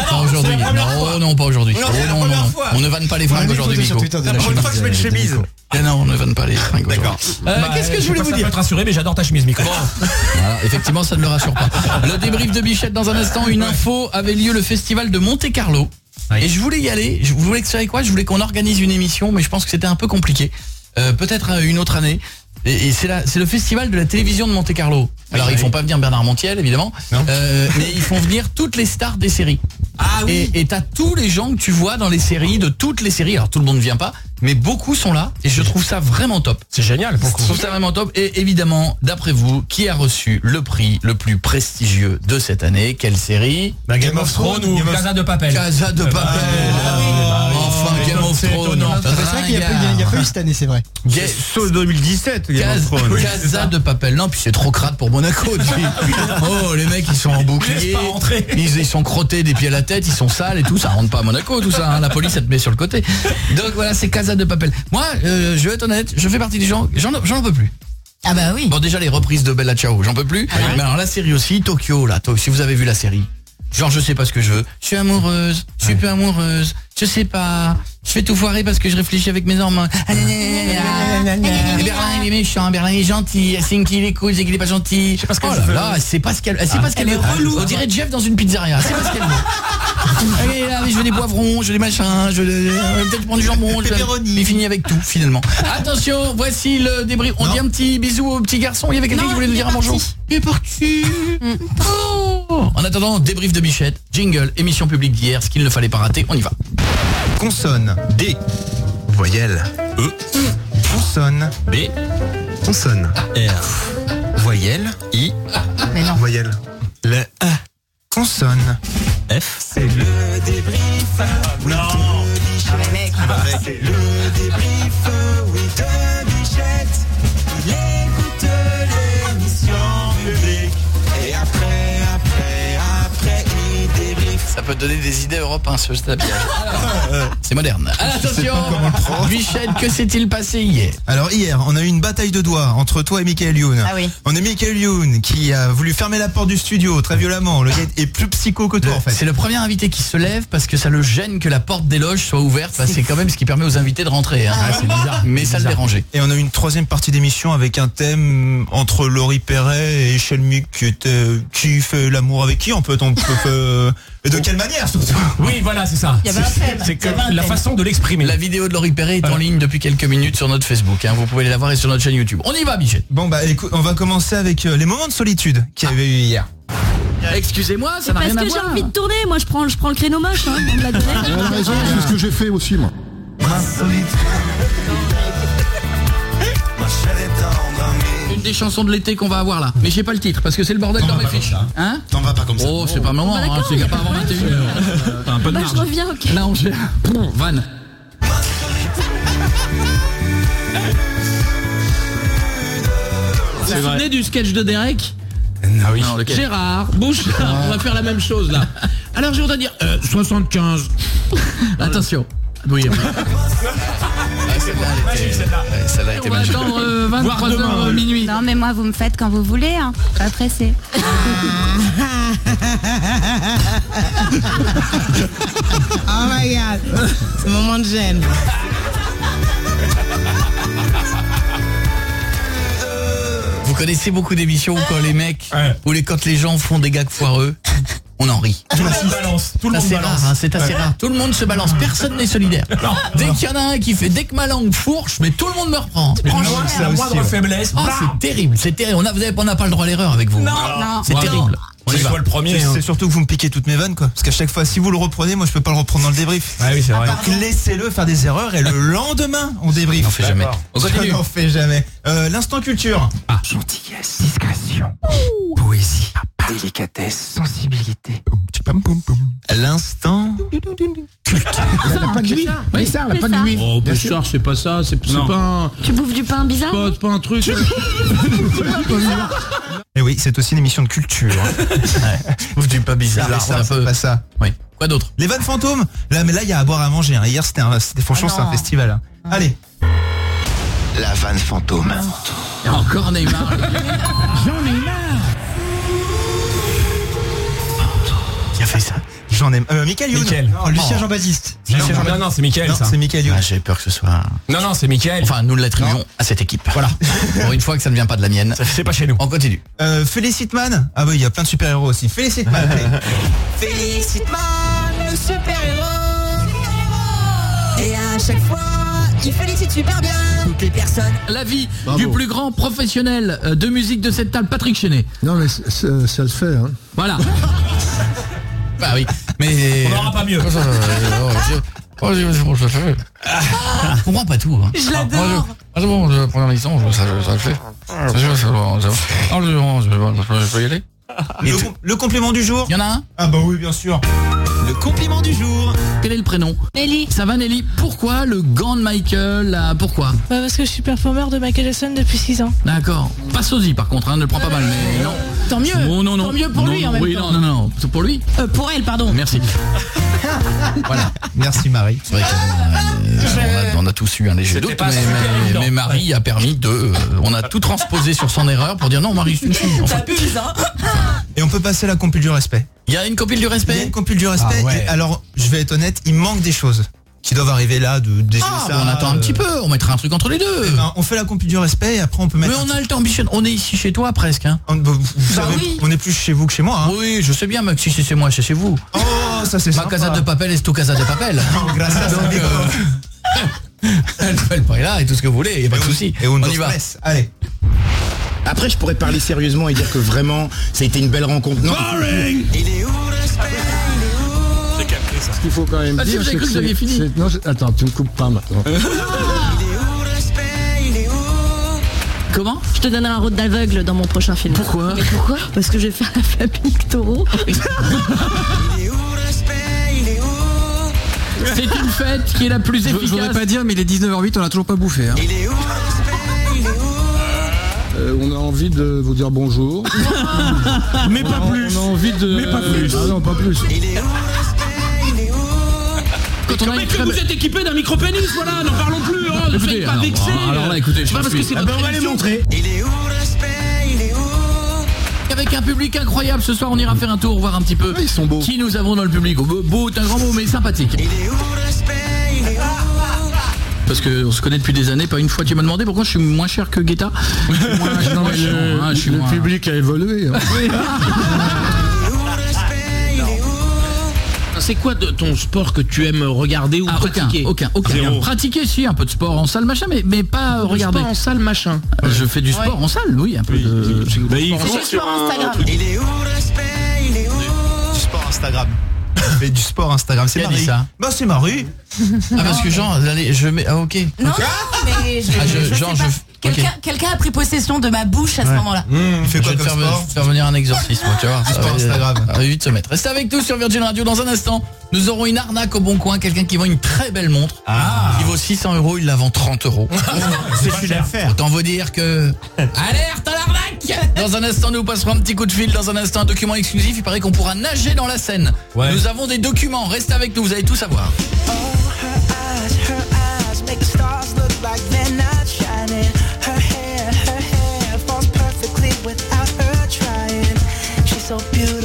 pas aujourd'hui. Non, non, pas aujourd'hui. Non, Oh, non, non, première non. fois. On ne vanne pas les fringues aujourd'hui, Miko. La première fois que je mets une chemise. Eh non, on ne vanne pas les fringues D'accord. aujourd'hui. Euh, Bah, Qu'est-ce que je voulais vous si ça dire peut te rassurer, mais j'adore ta chemise. Voilà, effectivement, ça ne le rassure pas. Le débrief de Bichette dans un instant. Une info avait lieu le festival de Monte Carlo. Et je voulais y aller. Je voulais que ça quoi Je voulais qu'on organise une émission, mais je pense que c'était un peu compliqué. Euh, Peut-être euh, une autre année. Et, et c'est le festival de la télévision de Monte Carlo. Alors ils font pas venir Bernard Montiel évidemment, Euh, mais ils font venir toutes les stars des séries. Ah Et et t'as tous les gens que tu vois dans les séries, de toutes les séries. Alors tout le monde ne vient pas, mais beaucoup sont là. Et je trouve ça vraiment top. C'est génial le Je trouve ça vraiment top. Et évidemment, d'après vous, qui a reçu le prix le plus prestigieux de cette année? Quelle série? Bah, Game of Thrones ou Casa de Papel Casa de Papel. enfin, Game of c'est étonnant. C'est vrai qu'il n'y a, pas eu- il y a pas eu cette année, c'est vrai. Saut 2017, Game of Casa, de Papel. Non, puis c'est trop crade pour Monaco. *laughs* oh, les mecs, ils sont en bouclier. Ils, ils sont crottés des pieds à la tête, ils sont sales et tout. Ça rentre pas à Monaco, tout ça. hein. La police, elle te met sur le côté. Donc voilà, c'est Casa de Papel. Moi, euh, je vais être honnête, je fais partie des gens, j'en j'en peux plus. Ah bah oui. Bon déjà les reprises de Bella Ciao, j'en peux plus. Mais alors la série aussi, Tokyo là, si vous avez vu la série. Genre je sais pas ce que je veux. Je suis amoureuse, je suis peu amoureuse, je sais pas. Je vais tout foirer parce que je réfléchis avec mes hormones. Ah, Berlin il est méchant, Berlin il est gentil, Helsinki il est cool, c'est qu'il est pas gentil. Je sais pas ce qu'elle oh là veut. là, elle sait pas ce qu'elle elle sait pas ce qu'elle Elle est relou. On dirait Jeff dans une pizzeria, elle sait pas ce qu'elle veut. Et là, je veux des poivrons, je veux des machins, je veux des- euh, peut-être prendre du jambon, je veux- il finit avec tout finalement. Attention, voici le débrief. On dit un petit bisou au petit garçon. Il y avait quelqu'un qui voulait nous est dire un bonjour. Il est parti. Oh. En attendant, débrief de Bichette, jingle, émission publique d'hier, ce qu'il ne fallait pas rater. On y va. Consonne. D. Voyelle. E. Consonne. B. Consonne. R. Voyelle. I. Mais non. Voyelle. Le A. Consonne. F. C'est le débrief. Non. Ah, mais mec. C'est le débrief, Ça peut donner des idées Europe 1, ce habillage. C'est moderne. Attention, Bichette, que s'est-il passé hier Alors hier, on a eu une bataille de doigts entre toi et Michael Youn. Ah oui. On a Michael Youn qui a voulu fermer la porte du studio très violemment. Le gars est plus psycho que toi en fait. C'est le premier invité qui se lève parce que ça le gêne que la porte des loges soit ouverte. Que c'est quand même ce qui permet aux invités de rentrer. hein. c'est bizarre. Mais ça le dérangeait. Et on a eu une troisième partie d'émission avec un thème entre Laurie Perret et Shelmick qui, était- qui fait l'amour avec qui en fait on peut euh, et de quelle manière surtout Oui, voilà, c'est ça. Il y avait un C'est- thème, C'est il que la façon de l'exprimer. La vidéo de Laurie Perret est en ligne depuis quelques minutes sur notre Facebook. hein. Vous pouvez la voir et sur notre chaîne YouTube. On y va, Bichette. Bon bah écoute, on va commencer avec euh, les moments de solitude qu'il y avait eu hier. Excusez-moi, ça n'a Parce rien à que j'ai envie de tourner, moi je prends, je prends le créneau moche, hein, on me l'a donné. *laughs* C'est ce que j'ai fait aussi, moi. Une des chansons de l'été qu'on va avoir là. Mais j'ai pas le titre parce que c'est le bordel dans mes fiches. Hein T'en vas pas comme ça. Oh, c'est pas moment, Bah hein, c'est pas pas avant de 21h. un peu de Bah marge. je reviens, ok. Là, on gère. Van. Vous vous souvenez du sketch de Derek Ah oui. Non, lequel Gérard, Bouchard, on va faire la même chose là. Alors je voudrais dire euh, 75. Attention. Oui, oui. Ah, celle-là, elle était- été On va magique. attendre euh, Voir 23 demain, h ouais. minuit. Non, mais moi, vous me faites quand vous voulez, hein. Pas pressé. Oh *laughs* my god. C'est un moment de gêne. Vous connaissez beaucoup d'émissions où quand les mecs, Ouais. ou les, quand les gens font des gags foireux, on en rit. Tout le monde balance. Tout le monde c'est balance. hein, c'est assez Ouais. rare. Tout le monde se balance, personne n'est solidaire. Dès qu'il y en a un qui fait, dès que ma langue fourche, mais tout le monde me reprend. Franchement, ça la moindre ouais. faiblesse, Oh, blam. c'est terrible, c'est terrible. On a- vous avez- on n'a pas le droit à l'erreur avec vous. Non, non. C'est terrible. C'est toi le premier. C'est hein. c'est surtout que vous me piquez toutes mes vannes quoi. Parce qu'à chaque fois, si vous le reprenez, moi je peux pas le reprendre dans le débrief. Ouais, oui, c'est vrai. Donc laissez-le faire des erreurs et le lendemain on débrief. On fait jamais. On continue. n'en fais jamais. Euh, L'instant culture. Gentillesse, discrétion, poésie, délicatesse, sensibilité. L'instant. Pâte d'huile Oui. ça, la C'est pâte ça. d'huile. Oh. Bouchard, c'est pas ça, c'est pas un. Tu bouffes du pain bizarre Pas, pas un truc. Et *laughs* *laughs* oui, c'est aussi une émission de culture. Vous dites pas bizarre, Bizarre, c'est un c'est peu. pas ça. Oui. Quoi d'autre? Les vannes fantômes. Là, mais là, il y a à boire à manger. hein. Hier, c'était un, c'était franchement, Ah c'est un festival. hein. Allez. La vanne fantôme. Et encore Neymar. J'en ai Qui a fait ça J'en ai. Euh, Michael Youn. Mickaël. Non, Lucien Jean-Baptiste. Non, non, c'est Non, ça. c'est Michael Youn. Ah, J'ai peur que ce soit. Non, non, c'est Mickaël. Enfin, nous l'attribuons à cette équipe. Voilà. Pour une fois que ça ne vient pas de la mienne. C'est pas chez nous. On continue. Euh, Felicite Man. Ah oui, il y a plein de super-héros aussi. Felicite Man. allez. *laughs* Félicite Man, le super-héros. Et à chaque fois, il félicite super bien toutes les personnes. La vie Bravo. du plus grand professionnel euh, de musique de cette table, Patrick Chenet. Non, mais ça le fait. Hein. Voilà. *laughs* bah oui. Mais. On n'aura pas mieux. Oh, je- c'est bon, je le fais. Je comprends pas tout. Hein. Je l'adore. Ah, c'est bon, je prends la licence, ça, ça le fait. Ça, ça, ça, ça. Ah, je, je, je, je peux y aller Le, le complément du jour. Il y en a un? Ah bah oui, bien sûr. Le compliment du jour. Quel est le prénom Nelly. Ça va Nelly Pourquoi le gant de Michael Pourquoi Bah, parce que je suis performeur de Michael Jackson depuis 6 ans. D'accord. Pas sosie par contre, hein, ne le prends pas mal, mais non. Tant mieux. Oh, non, non. Tant mieux pour Non, lui en même oui, temps. non, non, non. C'est pour lui Euh, pour elle, pardon. Merci. *laughs* voilà. Merci Marie. C'est vrai qu'on a, on a tous eu un léger doute, mais, Marie a permis de... euh, on a tout transposé sur son erreur pour dire non, Marie, c'est une fille. Enfin, T'abuses, hein Et on peut passer à la compile du respect. Il y a une copine du Il y a respect une compile du respect. Ouais. et alors, je vais être honnête, il manque des choses qui doivent arriver là, de des Ah, ça, bon, on attend un euh, petit peu, on mettra un truc entre les deux. eh ben, on fait la compile du respect et après on peut mais mettre. on a le temps, ambitionne. On est ici chez toi presque. Hein. un- vous vous Bah savez, oui. on est plus chez vous que chez moi. Hein. Oui, je sais bien, mais si c'est chez moi, c'est chez vous. Oh, ça c'est Ma sympa. casa de papel est tout casa de papel. *laughs* Gracias, Donc, euh, elle *laughs* prix là et tout ce que vous voulez, il n'y a pas de souci. Et on, On y va. Allez. Après, je pourrais parler sérieusement et dire que vraiment, ça a été une belle rencontre. Non, Il est qu'il faut quand même Ah, dire, c'est que aviez fini. Non, attends, tu me coupes pas maintenant. *laughs* Il est où le respect Il est où? Comment? Je te donnerai un rôle d'aveugle dans mon prochain film. Pourquoi? Mais pourquoi? Parce que je vais faire la famille Taureau. *laughs* Il est où le respect Il est où? C'est une fête qui est la plus Je je voudrais efficace. pas dire, mais il est 19h08, on a toujours pas bouffé. hein. Il est où le respect Il est où? Euh, on a envie de vous dire bonjour. *laughs* Mais pas plus. On a envie de. Mais pas plus. Ah non, pas plus. Il est où Quand on a Mais une que très vous êtes équipé d'un micro-pénis, voilà, n'en parlons plus, hein, ne Écoutez, faites pas vexer. alors là, écoutez, je pas parce que c'est Ah ben, on va les montrer. Il est où le respect? Il est où? Avec un public incroyable, ce soir on ira faire un tour, voir un petit peu Ils sont beaux. qui nous avons dans le public. Oh, beau, beau, c'est un grand mot, mais sympathique. Il est où le respect? Il est où? Parce qu'on se connaît depuis des années, pas une fois tu m'as demandé pourquoi je suis moins cher que Guetta. Je suis moins, *laughs* je suis Non, le, hein, je suis le moins- public a évolué. hein. *laughs* C'est quoi de ton sport que tu aimes regarder ou Ah, aucun, pratiquer aucun, aucun. Zéro. Pratiquer si, un peu de sport en salle, machin, mais, mais pas regarder. sport en salle, machin. Je fais du sport en salle, oui, un peu de... Bah, il faut C'est sur Instagram. Il est où le respect? Il est où? Du sport Instagram. *laughs* Fait du sport Instagram. C'est Marie. ça Bah c'est Marie. Ah parce que Jean, allez, je mets... Ah ok. Non, mais je, Ah, je- je sais genre, pas. je- Quelqu'un a pris possession de ma bouche à ce Ouais. moment-là. Il fait Je quoi vais te comme faire, sport faire venir un exorcisme, *laughs* tu vois. Sport Instagram. ça va vite se mettre. Restez avec nous sur Virgin Radio dans un instant. Nous aurons une arnaque au bon coin, quelqu'un qui vend une très belle montre. Ah. Qui vaut 600 euros, il la vend 30 euros. *laughs* C'est une affaire. Autant vous dire que... *laughs* Alerte à l'arnaque Dans un instant, nous passerons un petit coup de fil. Dans un instant, un document exclusif. Il paraît qu'on pourra nager dans la Seine. Ouais. Nous avons des documents. Restez avec nous, vous allez tout savoir. Her eyes, her so beautiful,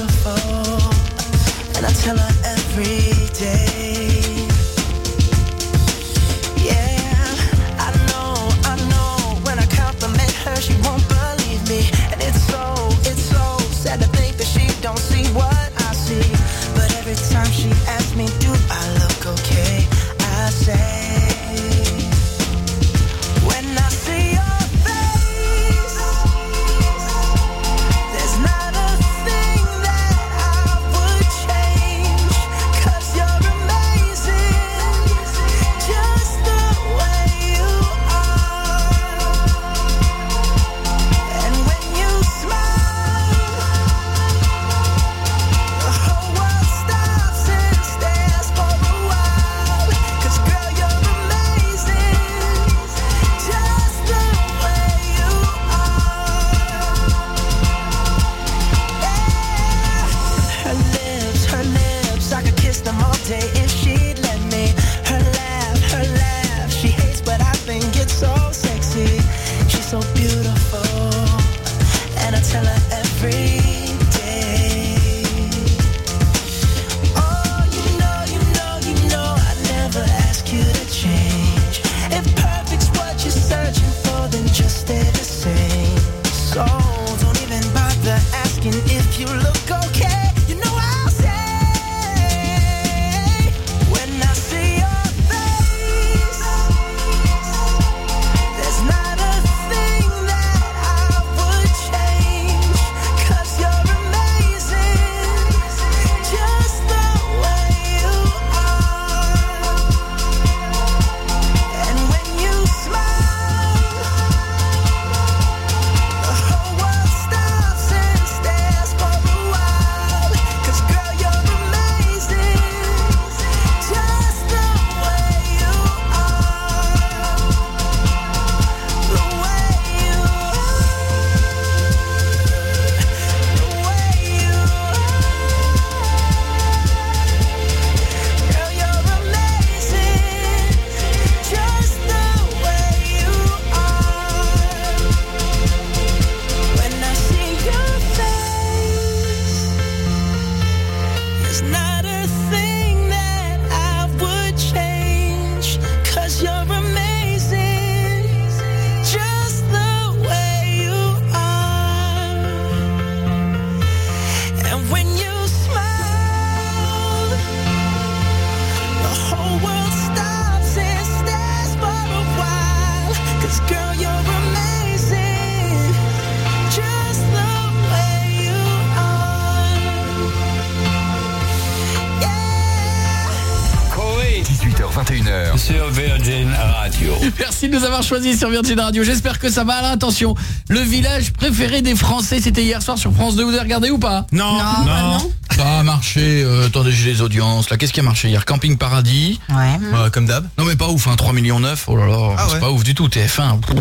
Choisis sur Virgin Radio. J'espère que ça va. Alors, attention, le village préféré des Français, c'était hier soir sur France 2. Vous avez regardé ou pas? Non, Non, bah non. Ça a marché. euh, attendez, j'ai les audiences. Là, qu'est-ce qui a marché hier? Camping Paradis. Ouais, comme d'hab. Non mais pas ouf, hein, 3 millions 9. Oh là là, Ah c'est ouais. pas ouf du tout. TF1. pff.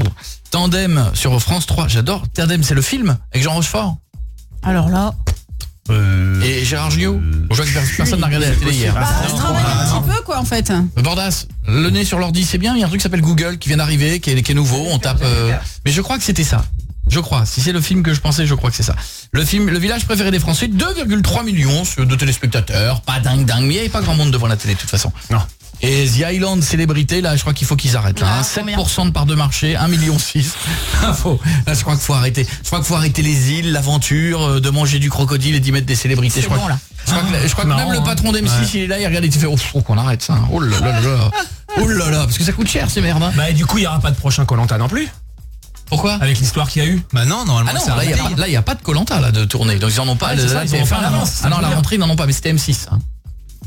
Tandem sur France 3. J'adore. Tandem, c'est le film avec Jean Rochefort Alors là. et Gérard Jugnot. Je vois que personne n'a regardé la télé hier. Bah, je travaille un petit peu, quoi, en fait. Bordas, le nez sur l'ordi, c'est bien. Il y a un truc qui s'appelle Google qui vient d'arriver, qui est, qui est nouveau. On tape. euh, Mais je crois que c'était ça. Je crois. Si c'est le film que je pensais, je crois que c'est ça. Le film, le village préféré des Français, 2,3 millions de téléspectateurs. Pas dingue, dingue. Mais il n'y avait pas grand monde devant la télé de toute façon. Non. Et The Island célébrité, là, je crois qu'il faut qu'ils arrêtent. Là, hein. 7% de part de marché, 1,6 million. *laughs* Ah, faut- Là, je crois qu'il faut arrêter. Je crois qu'il faut arrêter les îles, l'aventure, euh, de manger du crocodile et d'y mettre des célébrités. Je crois, bon, là. je crois que, je crois que Marrant, même le hein. patron d'M6, Ouais. il est là, il regarde et il fait, oh, faut qu'on arrête ça. Oh là là là *laughs* Oh là là, parce que ça coûte cher ces merdes. hein. Bah et du coup il y aura pas de prochain Colanta non plus Pourquoi? Avec l'histoire qu'il y a eu. Bah non, normalement, Ah non, c'est là il y a pas- là il y a pas de Colanta là de tournée. Donc ils en ont pas. Ouais, le- c'est ça, là, ils ont fait avance, c'est Ah non, la rentrée ils n'en ont pas, mais c'était M6. hein.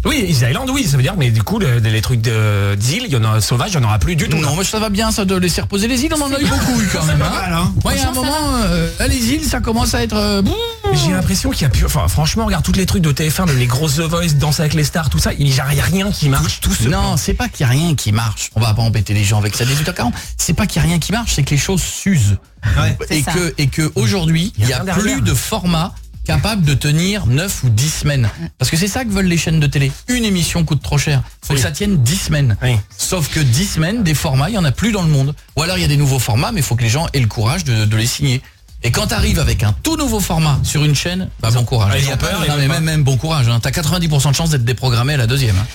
Oui, Island, oui, ça veut dire, mais du coup, le- les trucs de d'île, il y en a sauvage, il y en aura plus du tout. Non, mais ça va bien, ça de laisser reposer les îles, on en a eu beaucoup quand *laughs* même. Hein. Ouais, il y a un moment, euh, les îles, ça commence à être. euh, bouh. J'ai l'impression qu'il y a plus. Enfin, franchement, regarde tous les trucs de TF1, même les grosses The Voice, Danse avec les stars, tout ça, il n'y a rien qui marche. Tout ce Non, c'est pas qu'il y a rien qui marche. On va pas embêter les gens avec ça 18h40. C'est pas qu'il y a rien qui marche, c'est que les choses s'usent. Ouais. Et ça. que, et que aujourd'hui, il Y y a a rien plus derrière. de formats capables de tenir 9 ou 10 semaines. Parce que c'est ça que veulent les chaînes de télé. Une émission coûte trop cher. Faut que ça tienne 10 semaines. Oui. Sauf que 10 semaines, des formats, il y en a plus dans le monde. Ou alors il y a des nouveaux formats, mais il faut que les gens aient le courage de, de les signer. Et quand t'arrives avec un tout nouveau format sur une chaîne, bah bon courage. Ah, ils ont peur, Non, mais même, même bon courage. Hein. T'as 90% de chance d'être déprogrammé à la deuxième. hein.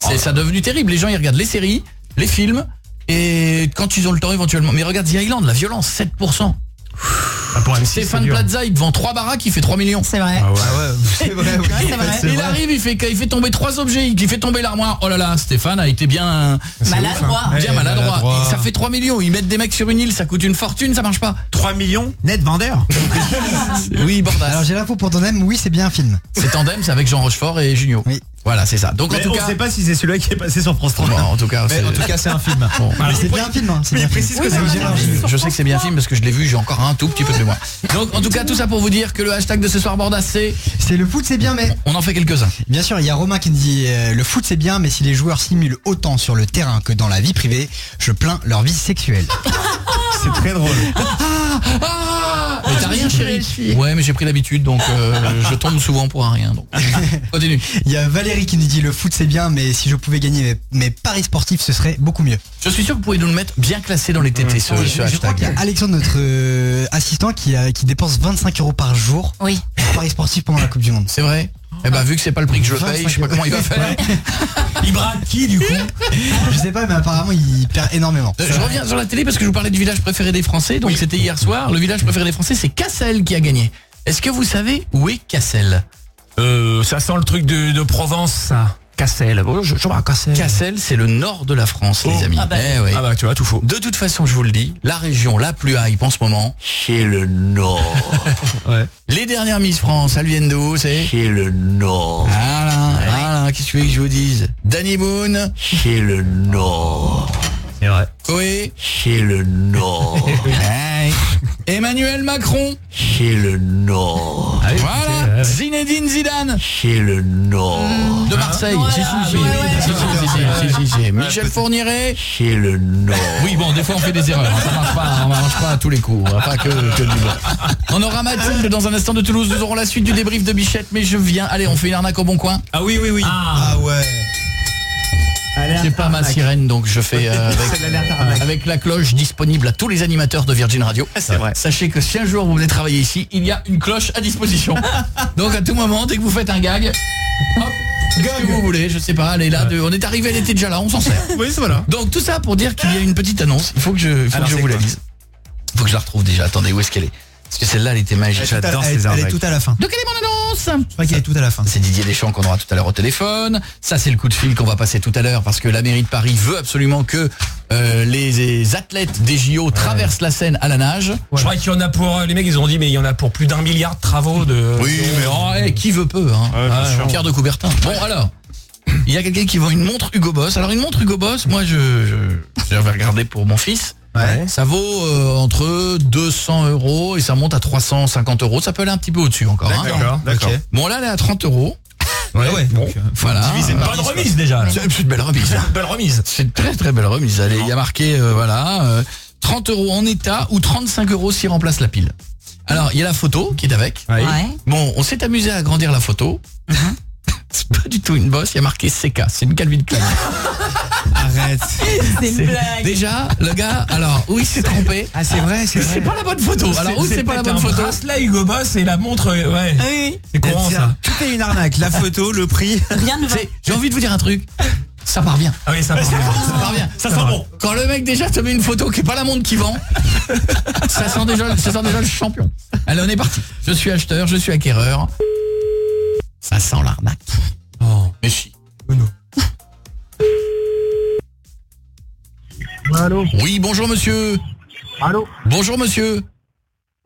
C'est ça devenu terrible. Les gens ils regardent les séries, les films, et quand ils ont le temps éventuellement. Mais regarde The Island, la violence, 7%. Ah, pour M6, Stéphane. Plaza, il vend trois baraques, il fait 3 millions. C'est vrai. Ah ouais. Ouais, c'est vrai, oui. *laughs* c'est vrai. c'est Il vrai. arrive, il fait, il fait tomber trois objets, il fait tomber l'armoire. Oh là là, Stéphane a été bien, Maladroit. Ouais, bien maladroit. maladroit. Ça fait 3 millions. Ils mettent des mecs sur une île, ça coûte une fortune, ça marche pas. 3 millions net vendeur. *laughs* Oui, Bordas. Alors j'ai l'info pour ton aime, oui c'est bien un film. C'est tandem, c'est avec Jean Rochefort et Junio. Oui. Voilà, c'est ça. Donc en tout on cas, sait pas si c'est celui-là qui est passé sur France 3. Bon, en tout cas, Mais en tout cas, c'est un film. Bon. C'est bien un film, hein, c'est bien un précise que c'est bien. Je sais que c'est bien film parce que je l'ai vu, j'ai encore un tout petit peu de Donc en tout cas, tout ça pour vous dire que le hashtag de ce soir Bordas, c'est C'est le foot c'est bien mais on en fait quelques-uns. Bien sûr, il y a Romain qui dit euh, le foot c'est bien, mais si les joueurs simulent autant sur le terrain que dans la vie privée, je plains leur vie sexuelle. C'est très drôle. Mais t'as rien Ouais mais j'ai pris l'habitude donc euh, *laughs* je tombe souvent pour un rien donc. *laughs* Continue. Il y a Valérie qui nous dit le foot c'est bien, mais si je pouvais gagner mes, mes paris sportifs, ce serait beaucoup mieux. Je suis sûr que vous pouvez nous le mettre bien classé dans les TT ce, Oui, ce je crois qu'il y a hashtag. Alexandre, notre euh, assistant, qui, a- qui dépense 25 euros par jour Oui. pour paris sportifs pendant la Coupe du Monde. C'est vrai Eh ben vu que c'est pas le prix que je paye, je sais pas comment il va faire. Il braque qui du coup Je sais pas, mais apparemment il perd énormément. Euh, Je reviens sur la télé parce que je vous parlais du village préféré des Français. Donc c'était hier soir. Le village préféré des Français, c'est Cassel qui a gagné. Est-ce que vous savez où est Cassel? Euh, ça sent le truc de, de Provence, ça. Cassel. Oh, je, je vois Cassel. Cassel, c'est le nord de la France, les amis. Ah bah. Eh ouais. Ah bah tu vois, tout faux. De toute façon, je vous le dis, la région la plus hype en ce moment, c'est le nord. *laughs* Ouais. Les dernières Miss France, elles viennent d'où C'est? C'est le Nord. Voilà, voilà, qu'est-ce que tu veux que je vous dise? Danny Boone, C'est le Nord. Oui. Chez le Nord. *laughs* Emmanuel Macron. Chez le Nord. Ah voilà. Zinedine Zidane. Chez le Nord. Mmh. De Marseille. Si, si, si, si, si, si, Michel Fourniret. Chez le Nord. Oui, bon, des fois on fait des erreurs. Hein. Ça marche pas, hein. on marche pas à tous les coups. On pas que, du bon. On aura Mathilde dans un instant de Toulouse. Nous aurons la suite du débrief de Bichette, mais je viens. Allez, on fait une arnaque au bon coin. Ah oui, oui, oui. ah ouais. C'est pas ma sirène, donc je fais euh, *laughs* arnaque. avec, avec la cloche disponible à tous les animateurs de Virgin Radio. C'est vrai. Sachez que si un jour vous venez travailler ici, il y a une cloche à disposition. *laughs* donc à tout moment, dès que vous faites un gag, hop, qu'est-ce que vous voulez, je sais pas, elle est là. de- on est arrivé, elle était déjà là, on s'en sert. *laughs* Oui, c'est voilà. Donc tout ça pour dire qu'il y a une petite annonce. Il faut que je, il faut Alors, que je vous la lise. Il faut que je la retrouve déjà. Attendez, où est-ce qu'elle est? Parce que celle-là, elle était magique. Elle est tout à- elle- elle est tout à la fin. De quelle est mon annonce Je crois qu'elle est tout à la fin. C'est Didier Deschamps qu'on aura tout à l'heure au téléphone. Ça, c'est le coup de fil qu'on va passer tout à l'heure parce que la mairie de Paris veut absolument que euh, les, les athlètes des JO traversent la Seine à la nage. Je crois qu'il y en a pour. euh, Les mecs, ils ont dit, mais il y en a pour plus d'un milliard de travaux de. Oui, mais oh, eh, qui veut peu, hein Ouais, sûr. Pierre de Coubertin. Bon, alors, il y a quelqu'un qui vend une montre Hugo Boss. Alors une montre Hugo Boss, moi je, je, je vais regarder pour mon fils. Ça vaut euh, entre 200 euros et ça monte à 350 euros. Ça peut aller un petit peu au-dessus encore. hein. D'accord, d'accord. Bon là, elle est à 30 euros. *laughs* Ouais, ouais. Bon, voilà. diviser par Bonne remise déjà. C'est c'est une belle remise. *laughs* Belle remise. C'est une très très belle remise. Allez, il y a marqué, euh, voilà, euh, 30 euros en état ou 35 euros s'il remplace la pile. Alors, il y a la photo qui est avec. Ouais. Bon, on s'est amusé à agrandir la photo. *laughs* c'est pas du tout une bosse, il y a marqué CK, c'est une Calvin Klein. Arrête. C'est une blague. Déjà, le gars, alors, oui, il s'est trompé? Ah, c'est vrai, c'est C'est pas la bonne photo. Alors, oui, c'est pas la bonne un photo? bracelet Hugo Boss et la montre, euh, ouais. Oui. C'est courant ça. Tout est une arnaque. La photo, le prix. Rien ne va. J'ai envie de vous dire un truc. Ça part bien. Ah oui, ça part bien. Ça part bien. Ça sent bon. Quand le mec déjà te met une photo qui est pas la montre qui vend, *laughs* ça sent déjà, ça sent déjà le champion. Allez, on est parti. Je suis acheteur, je suis acquéreur. Ça sent l'arnaque. Oh. Mais si. Allô Oui, bonjour monsieur. Allô Bonjour monsieur.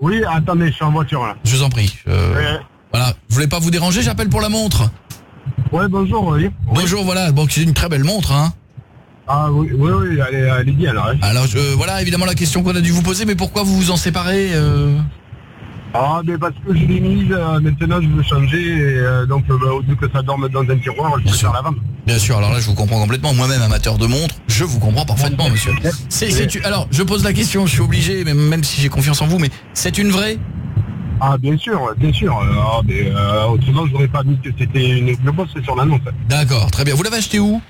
Oui, attendez, je suis en voiture là. Je vous en prie. euh, Ouais, Voilà, je voulais pas vous déranger, j'appelle pour la montre. ouais bonjour, oui. Bonjour, voilà, bon, c'est une très belle montre, hein. Ah oui, oui, oui, elle est, bien hein. Alors, je- voilà, évidemment la question qu'on a dû vous poser, mais pourquoi vous vous en séparez euh? Ah, mais parce que je l'ai mise, euh, maintenant je veux changer, et euh, donc euh, bah, au lieu que ça dorme dans un tiroir, je préfère la vendre. Bien sûr, alors là je vous comprends complètement. Moi-même amateur de montres, je vous comprends parfaitement, monsieur. C'est, c'est tu- alors, je pose la question, je suis obligé, mais même si j'ai confiance en vous, mais c'est une vraie Ah, bien sûr, bien sûr. euh, ah, mais, euh, autrement, j'aurais pas mis que c'était une globosse sur l'annonce. D'accord, très bien. Vous l'avez acheté où?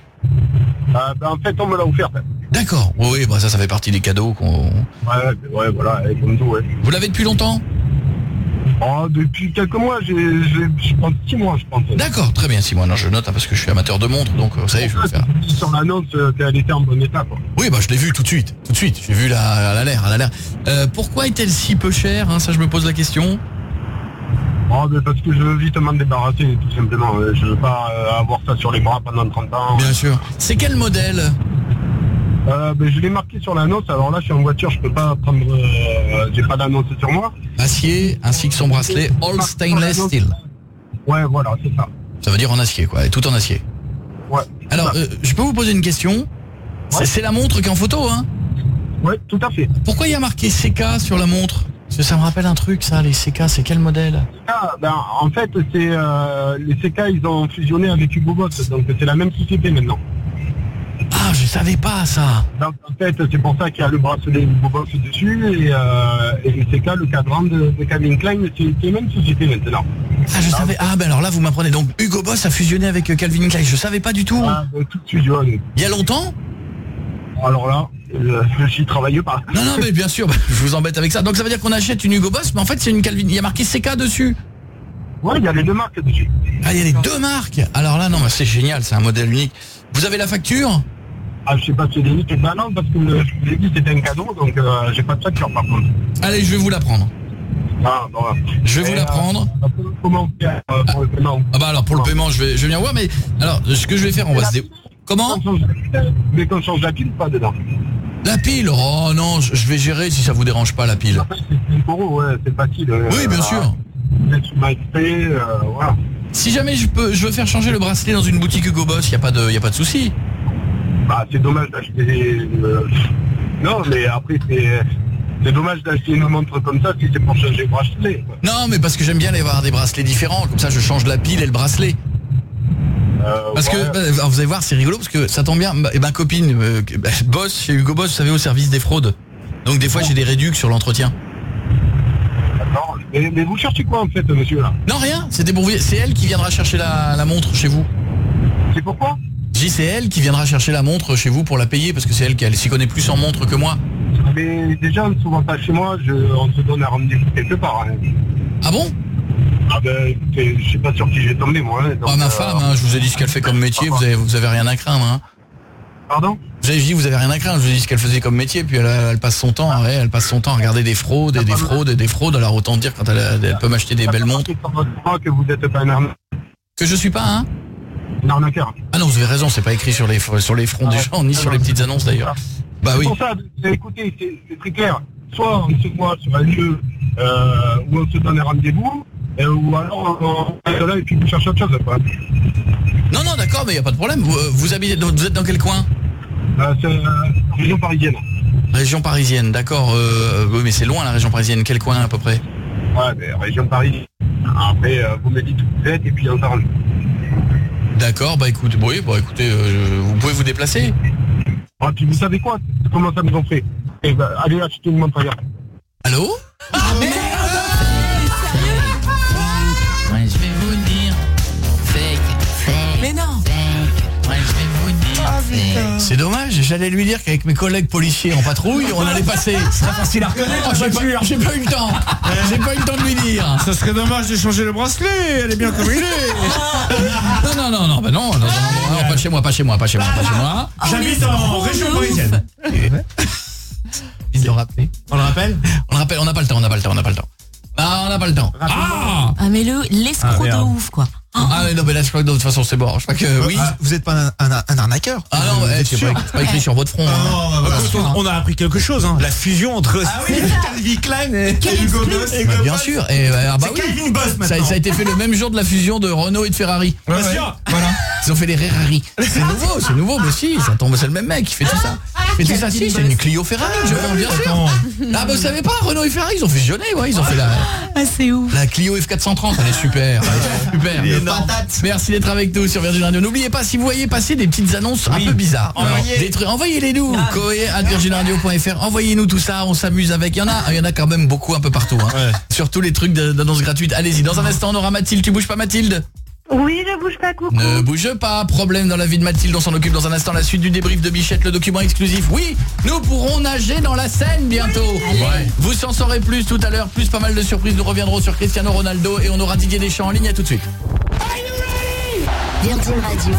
Euh, ben, en fait, on me l'a offerte. D'accord. Oui, oui, bah ça, ça fait partie des cadeaux qu'on. Ouais, ouais, voilà, et comme tout, ouais. Vous l'avez depuis longtemps? Oh, depuis quelques mois, j'ai, je pense six mois, je pense. D'accord, très bien, Simon. Non, je note hein, parce que je suis amateur de montres, donc euh, vous savez, je vais le faire. *laughs* Sur l'annonce, euh, qu'elle était en bon état, quoi. Oui, bah je l'ai vu tout de suite, tout de suite. J'ai vu la, la l'air, la l'air. Euh, pourquoi est-elle si peu chère hein, Ça, je me pose la question. Oh, mais parce que je veux vite m'en débarrasser, tout simplement. Euh, Je veux pas avoir ça sur les bras pendant 30 ans. Bien sûr. C'est quel modèle? Euh, ben, je l'ai marqué sur l'annonce, alors là je suis en voiture, je peux pas prendre... euh, J'ai pas d'annonce sur moi. Acier ainsi que son bracelet all stainless steel. Ouais, voilà, c'est ça. Ça veut dire en acier, quoi, et tout en acier. Ouais. Alors, euh, je peux vous poser une question? C'est- C'est la montre qui est en photo, hein? Ouais, tout à fait. Pourquoi il y a marqué CK sur la montre? Parce que ça me rappelle un truc, ça, les CK, c'est quel modèle? Ah, ben, en fait, c'est euh, les CK, ils ont fusionné avec Hugo Boss, donc c'est la même société maintenant. Je savais pas ça. Donc en fait, c'est pour ça qu'il y a le bracelet Hugo Boss dessus et, euh, et le cadran de, de Calvin Klein, c'est même société maintenant. Ah, je savais. Ah, ben alors là, vous m'apprenez. Donc, Hugo Boss a fusionné avec euh, Calvin Klein. Je savais pas du tout. Ah, ben, tout. Il y a longtemps? Alors là, euh, *laughs* j'y travaille pas. Non, non, mais bien sûr, *laughs* je vous embête avec ça. Donc, ça veut dire qu'on achète une Hugo Boss, mais en fait, c'est une Calvin. Il y a marqué CK dessus. Ouais, il y a les deux marques dessus. Ah, il y a les deux marques. Alors là, non, mais c'est génial, c'est un modèle unique. Vous avez la facture? Ah, je sais pas si c'est des uniques. Ben non, parce que euh, je vous l'ai dit, c'était un cadeau, donc euh, j'ai pas de facture par contre. Allez, je vais vous la prendre. Ah, bon. Je vais vous Et, la euh, prendre. Comment faire euh, pour le paiement Ah bah alors pour le paiement, je vais, je vais voir, mais alors ce que je vais faire, on va se dé... Comment Mais quand on change la pile, pas dedans. La pile Oh non, je je vais gérer si ça vous dérange pas la pile. C'est euros, ouais, c'est facile. euh, Oui, bien sûr. Sous ma euh, voilà. Si jamais je peux, je veux faire changer le bracelet dans une boutique Hugo Boss, y a pas de, y a pas de souci. Bah, c'est dommage d'acheter. euh, Non, mais après, c'est. C'est dommage d'acheter une montre comme ça si c'est pour changer le bracelet. Non, mais parce que j'aime bien aller voir des bracelets différents, comme ça je change la pile et le bracelet. Euh, Parce que bah, vous allez voir, c'est rigolo parce que ça tombe bien. ma- Et ma copine euh, bah, bosse chez Hugo Boss, vous savez, au service des fraudes. Donc des fois j'ai des réducts sur l'entretien. Mais, mais vous cherchez quoi en fait, monsieur là? Non rien, c'était pour vous. C'est elle qui viendra chercher la, la montre chez vous. C'est pourquoi? J'ai dit, c'est elle qui viendra chercher la montre chez vous pour la payer parce que c'est elle qui elle s'y connaît plus en montre que moi. Mais déjà, souvent pas chez moi, je, on se donne un rendez-vous quelque part. hein. Ah bon? Ah ben, je sais pas sur qui j'ai tombé moi. hein, donc, Ah, ma euh, femme, hein, je vous ai dit ce qu'elle fait comme métier, vous avez, vous avez rien à craindre. Hein. Pardon? Vous avez dit, vous avez rien à craindre, je vous ai dit ce qu'elle faisait comme métier, puis elle, elle passe son temps, ouais, elle passe son temps à regarder des fraudes et des fraudes et des fraudes, alors autant dire quand elle, elle peut m'acheter des belles montres. que vous n'êtes pas un. Que je suis pas, hein Un arnaqueur. Ah non, vous avez raison, c'est pas écrit sur les, sur les fronts des gens, ni sur les petites annonces d'ailleurs. Bah oui. pour ça, écoutez, c'est très clair. Soit on se voit sur un lieu euh, où on se donne un rendez-vous, euh, ou alors on reste là et puis vous cherchez autre chose. Quoi. Non, non, d'accord, mais il n'y a pas de problème. Vous, euh, vous habitez, vous êtes dans quel coin? Euh, c'est région parisienne. Région parisienne, d'accord. euh, oui, mais c'est loin la région parisienne. Quel coin à peu près? Ouais, mais région parisienne. Après, euh, vous me dites où vous êtes et puis on parle. D'accord, bah écoutez, oui, bah écoutez, euh, vous pouvez vous déplacer. Ah, puis vous savez quoi? Comment ça nous en fait Eh ben, allez acheter une montre. Allô? Ouais, C'est dommage, j'allais lui dire qu'avec mes collègues policiers en patrouille, on allait passer. *laughs* C'est facile à reconnaître, Oh, j'ai, pas, voiture. j'ai pas eu le temps. J'ai pas eu le temps de lui dire. Ça serait dommage de changer le bracelet, elle est bien comme il est. Non, non, non, non, bah non, non, non, non, non, pas chez moi, pas chez moi, pas chez moi, pas chez moi. J'habite en région parisienne. De rappeler. On le rappelle On le rappelle, on n'a pas le temps, on n'a pas le temps, on n'a pas le temps. Ah, on n'a pas le temps. Ah Ah mais le Ah, l'escroc de merde. ouf quoi. Ah mais non mais là je crois que de toute façon c'est bon. Je crois que oui. Vous êtes pas un, un- un arnaqueur Ah non, c'est pas, c'est pas écrit sur votre front. hein. Écoute, on, on a appris quelque chose, hein. la fusion entre Calvin Klein et, et Hugo Boss. Bah, bien sûr. Et, ah bah C'est oui. Calvin Boss ça, maintenant. ça a été fait le même jour de la fusion de Renault et de Ferrari. Bien sûr. Voilà. Ils ont fait les Ferrari. C'est nouveau, c'est nouveau, mais si, ça tombe, c'est le même mec qui fait tout ça. Mais tout ça, si, c'est une Clio Ferrari, je pense, bien sûr. Ah bah vous savez pas, Renault et Ferrari, ils ont fusionné, ouais, ils ont fait la, Ah c'est ouf. la Clio F430, elle est super. Elle est super. Merci d'être avec nous sur Virgin Radio. N'oubliez pas, si vous voyez passer des petites annonces un peu bizarres, Envoyez. des envoyez-les nous. Coé à virginradio.fr. Envoyez-nous tout ça, on s'amuse avec. Il y en a, il y en a quand même beaucoup un peu partout. Hein. Surtout les trucs d'annonces gratuites. Allez-y, dans un instant, on aura Mathilde. Tu bouges pas, Mathilde? Oui, je bouge pas, coucou. Ne bouge pas, problème dans la vie de Mathilde, on s'en occupe dans un instant. La suite du débrief de Bichette, le document exclusif. Oui, nous pourrons nager dans la Seine bientôt. Ouais. Vous en saurez plus tout à l'heure, plus pas mal de surprises. Nous reviendrons sur Cristiano Ronaldo et on aura Didier Deschamps en ligne. À tout de suite. Virgin Radio,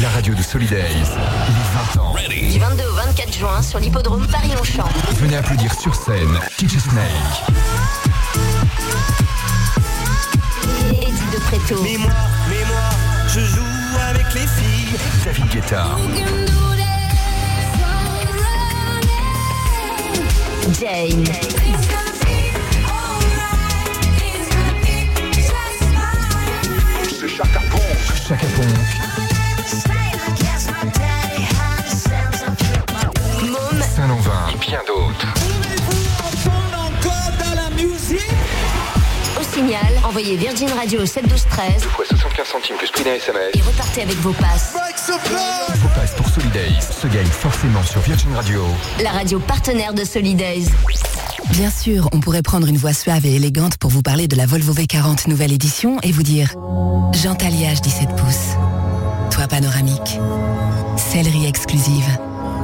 La radio de Solidays. Il est 20 ans. du 22 au 24 juin sur l'hippodrome Paris-Longchamp. Venez applaudir sur scène Kitty Snake. Eddie de Préto. Mais moi, je joue avec les filles. David Guetta. Jane. C'est Chaka Ponk. Chaka Ponk. Môme. Saint-Lanvin et bien d'autres. Signal, envoyez Virgin Radio au 7 12 13 fois 75 centimes plus prix d'un SMS. et repartez avec vos passes. Vos passes pour Solidays se gagnent forcément sur Virgin Radio. La radio partenaire de Solidays. Bien sûr, on pourrait prendre une voix suave et élégante pour vous parler de la Volvo V40 nouvelle édition et vous dire Jean Alliage 17 pouces, toit panoramique, sellerie exclusive.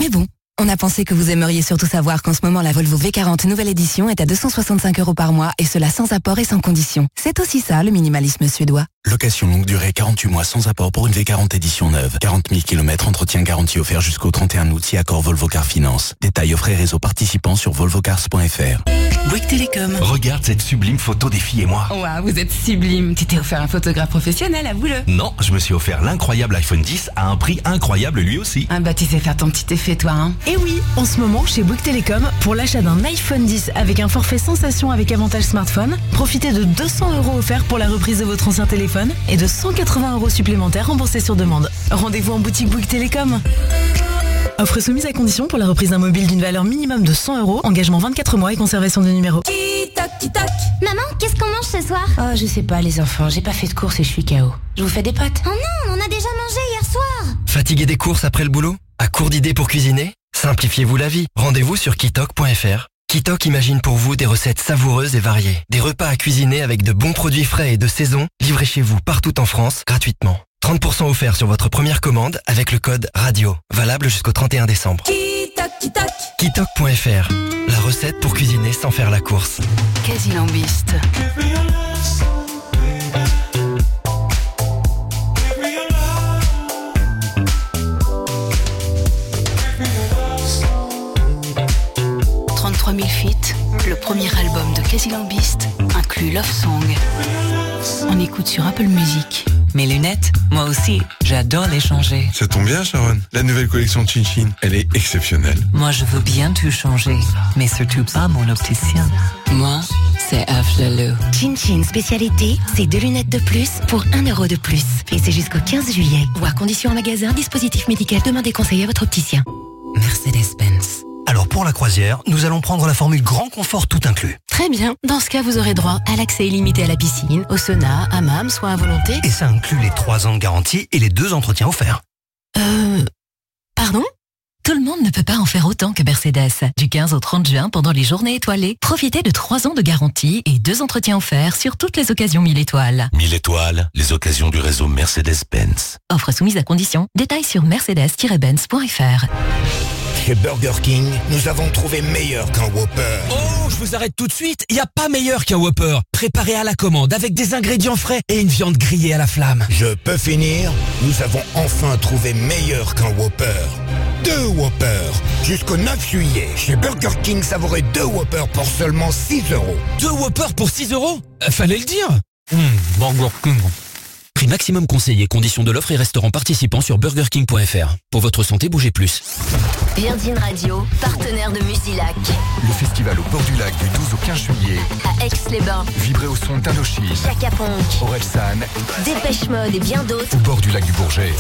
Mais bon, on a pensé que vous aimeriez surtout savoir qu'en ce moment la Volvo V40 nouvelle édition est à 265 euros par mois et cela sans apport et sans condition. C'est aussi ça le minimalisme suédois. Location longue durée 48 mois sans apport pour une V40 édition neuve. 40 000 km, entretien garanti offert jusqu'au 31 août si accord Volvo Car Finance. Détails offrés réseau participant sur volvocars.fr. Bouygues Télécom. Regarde cette sublime photo des filles et moi. Ouah, vous êtes sublime. Tu t'es offert un photographe professionnel, avoue-le. Non, je me suis offert l'incroyable iPhone 10 à un prix incroyable lui aussi. Ah bah tu sais faire ton petit effet toi, hein. Et oui, en ce moment, chez Bouygues Télécom, pour l'achat d'un iPhone 10 avec un forfait sensation avec avantage smartphone, profitez de 200 euros offerts pour la reprise de votre ancien téléphone et de 180 euros supplémentaires remboursés sur demande. Rendez-vous en boutique Bouygues Télécom. Offre soumise à condition pour la reprise d'un mobile d'une valeur minimum de 100 euros, engagement 24 mois et conservation de numéro. Maman, qu'est-ce qu'on mange ce soir? Oh, je sais pas les enfants, j'ai pas fait de course et je suis KO. Je vous fais des pâtes Oh non, on a déjà mangé hier soir. Fatigué des courses après le boulot? À court d'idées pour cuisiner? Simplifiez-vous la vie. Rendez-vous sur kitok.fr. Kitok imagine pour vous des recettes savoureuses et variées. Des repas à cuisiner avec de bons produits frais et de saison, livrés chez vous partout en France, gratuitement. 30% offert sur votre première commande avec le code RADIO. Valable jusqu'au 31 décembre. Kitok.fr. La recette pour cuisiner sans faire la course. Quasi lambiste. « 33 000 feats, le premier album de Quasi Lambiste, inclut Love Song. On écoute sur Apple Music. Mes lunettes, moi aussi, j'adore les changer. Ça tombe bien, Sharon. La nouvelle collection de Chin elle est exceptionnelle. Moi, je veux bien tout changer, mais surtout pas mon opticien. Moi, c'est Aflelou. Chin Chin spécialité, c'est deux lunettes de plus pour un euro de plus. Et c'est jusqu'au 15 juillet. Voir conditions en magasin, dispositif médical, demandez conseil à votre opticien. Mercedes-Benz. Alors pour la croisière, nous allons prendre la formule grand confort tout inclus. Très bien. Dans ce cas, vous aurez droit à l'accès illimité à la piscine, au sauna, hammam, soins à volonté. Et ça inclut les 3 ans de garantie et les deux entretiens offerts. Euh... Pardon? Tout le monde ne peut pas en faire autant que Mercedes. Du 15 au 30 juin, pendant les journées étoilées, profitez de 3 ans de garantie et deux entretiens offerts sur toutes les occasions 1000 étoiles. 1000 étoiles, les occasions du réseau Mercedes-Benz. Offre soumise à condition. Détails sur mercedes-benz.fr. Chez Burger King, nous avons trouvé meilleur qu'un Whopper. Oh, je vous arrête tout de suite. Il n'y a pas meilleur qu'un Whopper. Préparé à la commande avec des ingrédients frais et une viande grillée à la flamme. Je peux finir Nous avons enfin trouvé meilleur qu'un Whopper. Deux Whoppers. Jusqu'au 9 juillet, chez Burger King, savourez deux Whoppers pour seulement 6 euros. Deux Whoppers pour 6 euros? Euh, Fallait le dire. Burger King. Prix maximum conseillé, conditions de l'offre et restaurant participant sur burgerking.fr. Pour votre santé, bougez plus. Virgin Radio, partenaire de Musilac. Le festival au bord du lac du 12 au 15 juillet. À Aix-les-Bains, Vibrez au son d'Indochine. Chaka Ponk, Orelsan. Dépêche Mode et bien d'autres. Au bord du lac du Bourget.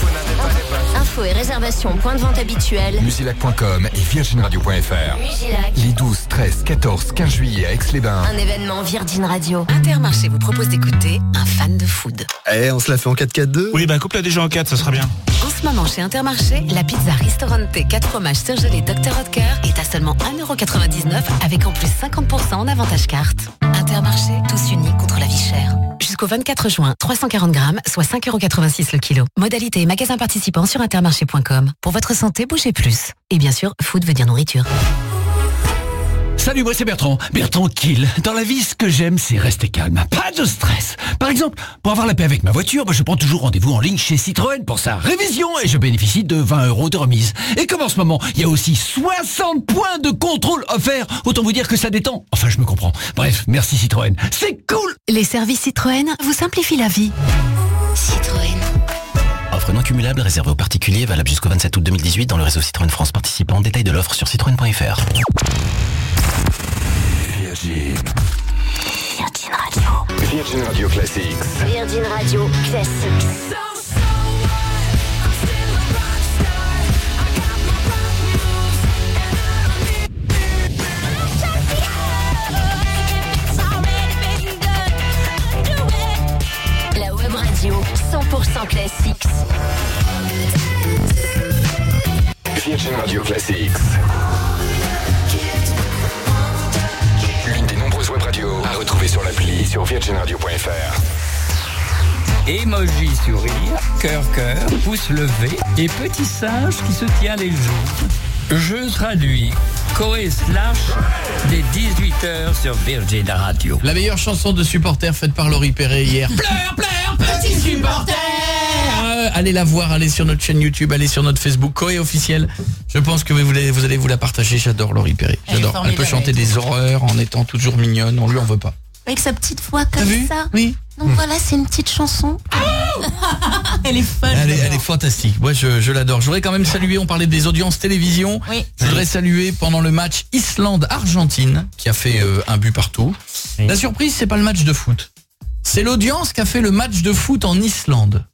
Infos et réservations, point de vente habituel. Musilac.com et virginradio.fr. Musilac. Les 12, 13, 14, 15 juillet à Aix-les-Bains. Un événement Virgin Radio. Intermarché vous propose d'écouter un fan de food. Eh, on se la fait en 4-4-2 Oui, bah coupe-la déjà en 4, ça sera bien. En ce moment, chez Intermarché, la pizza Ristorante 4 fromages surgelés Dr. Oetker est à seulement 1,99€ avec en plus 50% en avantage carte. Intermarché, tous unis contre la vie chère. Jusqu'au 24 juin, 340 grammes, soit 5,86€ le kilo. Modalité et magasin participant sur intermarché.com. Pour votre santé, bougez plus. Et bien sûr, food veut dire nourriture. Salut, moi c'est Bertrand. Bertrand Kill. Dans la vie, ce que j'aime, c'est rester calme. Pas de stress. Par exemple, pour avoir la paix avec ma voiture, bah, je prends toujours rendez-vous en ligne chez Citroën pour sa révision et je bénéficie de 20 euros de remise. Et comme en ce moment, il y a aussi 60 points de contrôle offerts, autant vous dire que ça détend. Enfin, je me comprends. Bref, merci Citroën. C'est cool Les services Citroën vous simplifient la vie. Citroën. Offre non cumulable réservée aux particuliers, valable jusqu'au 27 août 2018 dans le réseau Citroën France participant. Détail de l'offre sur citroën.fr. Virgin. Virgin Radio. Virgin Radio Classics. Virgin Radio Classics. La web radio 100% classique. Virgin Radio Classics. Radios à retrouver sur l'appli sur virginradio.fr. Emoji sourire, cœur cœur, pouce levé et petit singe qui se tient les joues. Je traduis Corée slash des 18h sur Virgin Radio. La meilleure chanson de supporter faite par Laurie Perret hier. Pleure, pleure, petit supporter allez la voir, allez sur notre chaîne YouTube, allez sur notre Facebook, Coé officiel. Je pense que vous, allez vous la partager. J'adore Laurie est J'adore. Elle peut chanter des horreurs en étant toujours mignonne. On lui en veut pas. Avec sa petite voix comme ça. Oui. Donc voilà, c'est une petite chanson. *laughs* Elle est folle. Elle est, elle est fantastique. Moi, je, je l'adore. Je voudrais quand même saluer, on parlait des audiences télévision. Oui. Je voudrais saluer pendant le match Islande-Argentine, qui a fait euh, un but partout. La surprise, c'est pas le match de foot. C'est l'audience qui a fait le match de foot en Islande.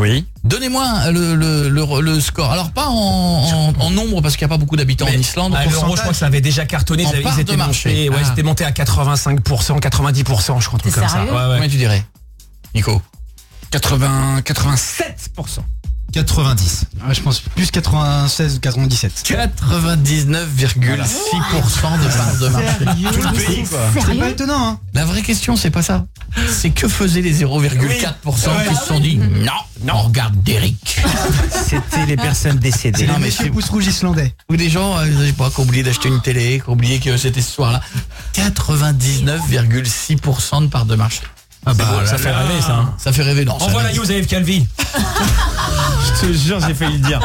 Oui. Donnez-moi le, le, le- le score. Alors pas en, en- en nombre parce qu'il n'y a pas beaucoup d'habitants en Islande. L'euro, je crois que ça avait déjà cartonné. En Ils, part ils de étaient marché. montés, ouais, Ah. ils étaient montés à 85%, 90%, je crois, un truc comme ça. Ouais, ouais. Combien tu dirais? Nico 80, 87%. 90. Ouais, je pense plus 96 ou 97. 99,6% de part de marché. Tout le pays, quoi. C'est pas étonnant, hein La vraie question, c'est pas ça. C'est que faisaient les 0,4% qui se sont dit non, non, on regarde Derrick. C'était les personnes décédées. Non, mais Monsieur c'est- Pouce Rouge islandais. Ou des gens, euh, je sais pas, qui ont oublié d'acheter une télé, qui ont oublié que c'était ce soir-là. 99,6% de part de marché. Ah bah, beau, ça fait rêver, ça, hein. Ça fait rêver, non. Envoie la news à Eve Calvi. *laughs* Je te jure, j'ai failli le dire.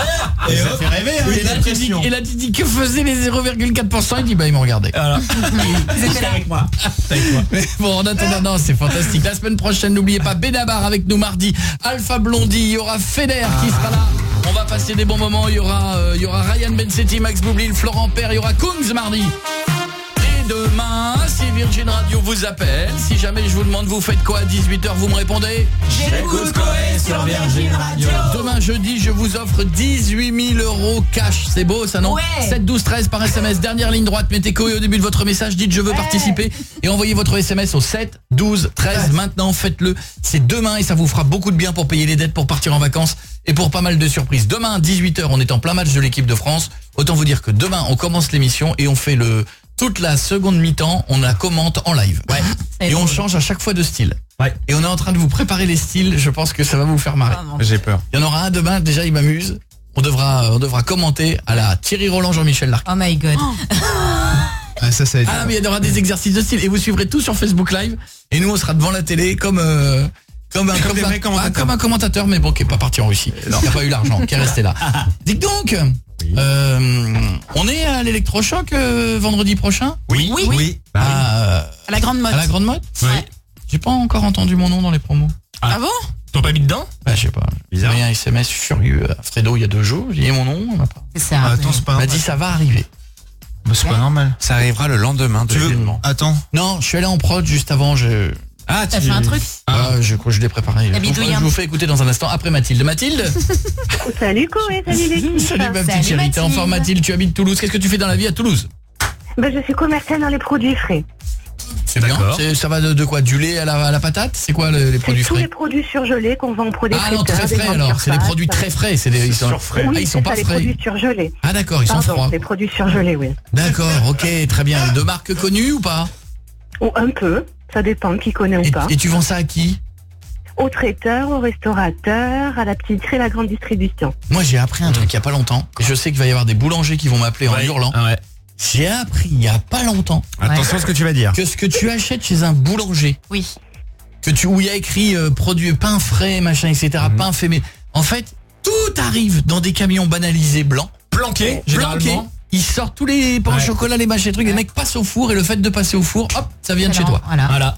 Et, ça hop, fait rêver, hein, et là, dis, impressions. et là, tu dis, que faisaient les 0,4% Il dit, bah, ils m'ont regardé. Voilà. *laughs* Avec moi. *laughs* Mais bon, en attendant, non, c'est fantastique. La semaine prochaine, n'oubliez pas Benabar avec nous mardi. Alpha Blondie, il y aura Feder qui sera là. On va passer des bons moments. Il y aura, euh, il y aura Ryan Bensetti, Max Boublil, Florent Père, il y aura Kungs mardi. Demain, si Virgin Radio vous appelle, si jamais je vous demande vous faites quoi à 18h, vous me répondez J'écoute Coé sur Virgin Radio. Demain jeudi, je vous offre 18 000 euros cash. C'est beau ça, non Ouais. 7 12 13 par SMS, dernière ligne droite. Mettez Coé au début de votre message, dites je veux participer et envoyez votre SMS au 7 12 13. Maintenant, faites-le. C'est demain et ça vous fera beaucoup de bien pour payer les dettes, pour partir en vacances et pour pas mal de surprises. Demain, 18h, on est en plein match de l'équipe de France. Autant vous dire que demain, on commence l'émission et on fait le toute la seconde mi-temps, on la commente en live. Ouais. *laughs* Et on change à chaque fois de style. Et on est en train de vous préparer les styles, je pense que ça va vous faire marrer. J'ai peur. Il y en aura un demain, déjà il m'amuse. On devra, on devra commenter à la Thierry Roland, Jean-Michel Larquet. Oh my god. *laughs* Ah, ça, ça va être- Ah mais il y aura des exercices de style et vous suivrez tout sur Facebook Live et nous on sera devant la télé comme euh, comme un Comme des un- vrais commentateurs. ah, comme un commentateur mais bon qui est pas parti en Russie. Il n'a pas eu l'argent, qui est resté là. *laughs* Dites donc euh, on est à l'électrochoc euh, vendredi prochain? Oui. Oui. Oui. à, euh, À la grande mode. à la grande mode Oui. J'ai pas encore entendu mon nom dans les promos. Ah bon? T'as pas mis dedans? Bah, je sais pas. J'ai Bizarre. envoyé un SMS furieux à Fredo il y a deux jours. J'ai dit mon nom, on m'a pas. C'est ça. Ah, Attends, c'est pas Il m'a normal. dit ça va arriver. Bah, c'est pas normal. Ça arrivera le lendemain de Tu veux l'événement. Attends. Non, je suis allé en prod juste avant. Je, Ah, T'as fait un truc ah, je crois que je l'ai préparé. Je je un vous fais écouter dans un instant après Mathilde. Mathilde *laughs* Salut Coé, salut l'équipe. *laughs* Salut ma petite Salut, chérie. T'es en forme Mathilde. Tu habites Toulouse. Qu'est-ce que tu fais dans la vie à Toulouse Ben, je suis commerciale dans les produits frais. C'est bien. Ça va de, de quoi Du lait à la, à la patate C'est quoi le- les C'est produits tous frais les produits surgelés qu'on vend pour des Ah non, très frais alors. C'est des produits très frais. C'est des, ils sont, Oui, ah, ils sont pas ça, les frais. produits surgelés. Ah d'accord, ils sont froids. les produits surgelés, oui. D'accord, ok, très bien. *laughs* De marques connues ou pas Ou un peu, ça dépend qui connaît ou et, pas. et tu vends ça à qui Aux traiteurs, aux restaurateurs, à la petite et la grande distribution. Moi j'ai appris un truc il y a pas longtemps. Et je sais qu'il va y avoir des boulangers qui vont m'appeler en Ouais. hurlant. Ah ouais. J'ai appris il y a pas longtemps Attention à ce que tu vas dire. que ce que tu achètes chez un boulanger, Oui. que tu où il y a écrit euh, produit pain frais, machin, etc., Mhm. pain fait, mais en fait tout arrive dans des camions banalisés blancs, Planqué, planqués. généralement. Ils sortent tous les pains au Ouais. chocolat, les machins, les trucs. Les mecs passent au four et le fait de passer au four, hop, ça vient de chez toi. Voilà. Voilà.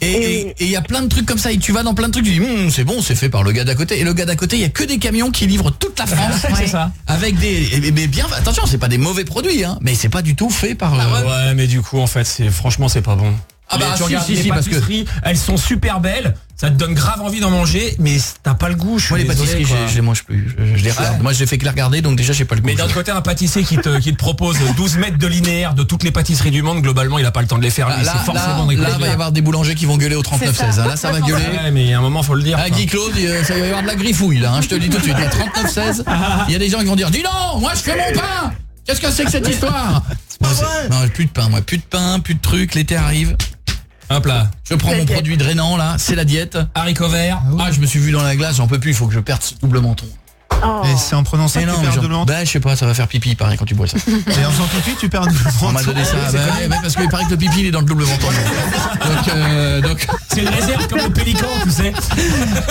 Et il y a plein de trucs comme ça. Et tu vas dans plein de trucs, tu dis, Hum, c'est bon, c'est fait par le gars d'à côté. Et le gars d'à côté, il y a que des camions qui livrent toute la France. *laughs* C'est ça. Avec des, mais bien, attention, c'est pas des mauvais produits, hein, mais c'est pas du tout fait par. euh, Ouais, mais du coup, en fait, c'est franchement, c'est pas bon. Ah bah, Mais si, tu regardes si, les si, parce que- pâtisseries, elles sont super belles, ça te donne grave envie d'en manger, mais t'as pas le goût. Je suis Moi, les désolé, pâtisseries, je, je les mange plus. Je, je les regarde. Moi, je les fais que les regarder, donc déjà, j'ai pas le goût. Mais d'un autre côté, un pâtissier qui te, qui te propose 12 mètres de linéaire de toutes les pâtisseries du monde, globalement, il a pas le temps de les faire. Là, là, forcément là, là, va y avoir des boulangers qui vont gueuler au 39-16. hein. Là, ça va gueuler. Ouais, mais à un moment, faut le dire. Ah, quoi. Guy Claude, euh, ça va y avoir de la griffouille là, hein, je te le dis tout de suite. À 39-16, il y a des gens qui vont dire Dis non, moi je fais mon pain Qu'est-ce que c'est que cette histoire? Moi, c'est- Non, plus de pain, moi, plus de pain, plus de trucs, l'été arrive. Hop là. Je prends mon produit drainant là, c'est la diète. Haricots verts. Ah, je me suis vu dans la glace, j'en peux plus, il faut que je perde ce double menton. Oh. Et c'est en prenant ça Mais que non, tu perds bah, je sais pas, ça va faire pipi pareil quand tu bois ça. *laughs* Et en faisant pipi, tu perds de *laughs* On m'a donné ça, bah, ouais, ouais, parce qu'il paraît que le pipi il est dans le double menton. Donc, euh, donc, C'est une réserve comme le pélican, tu sais.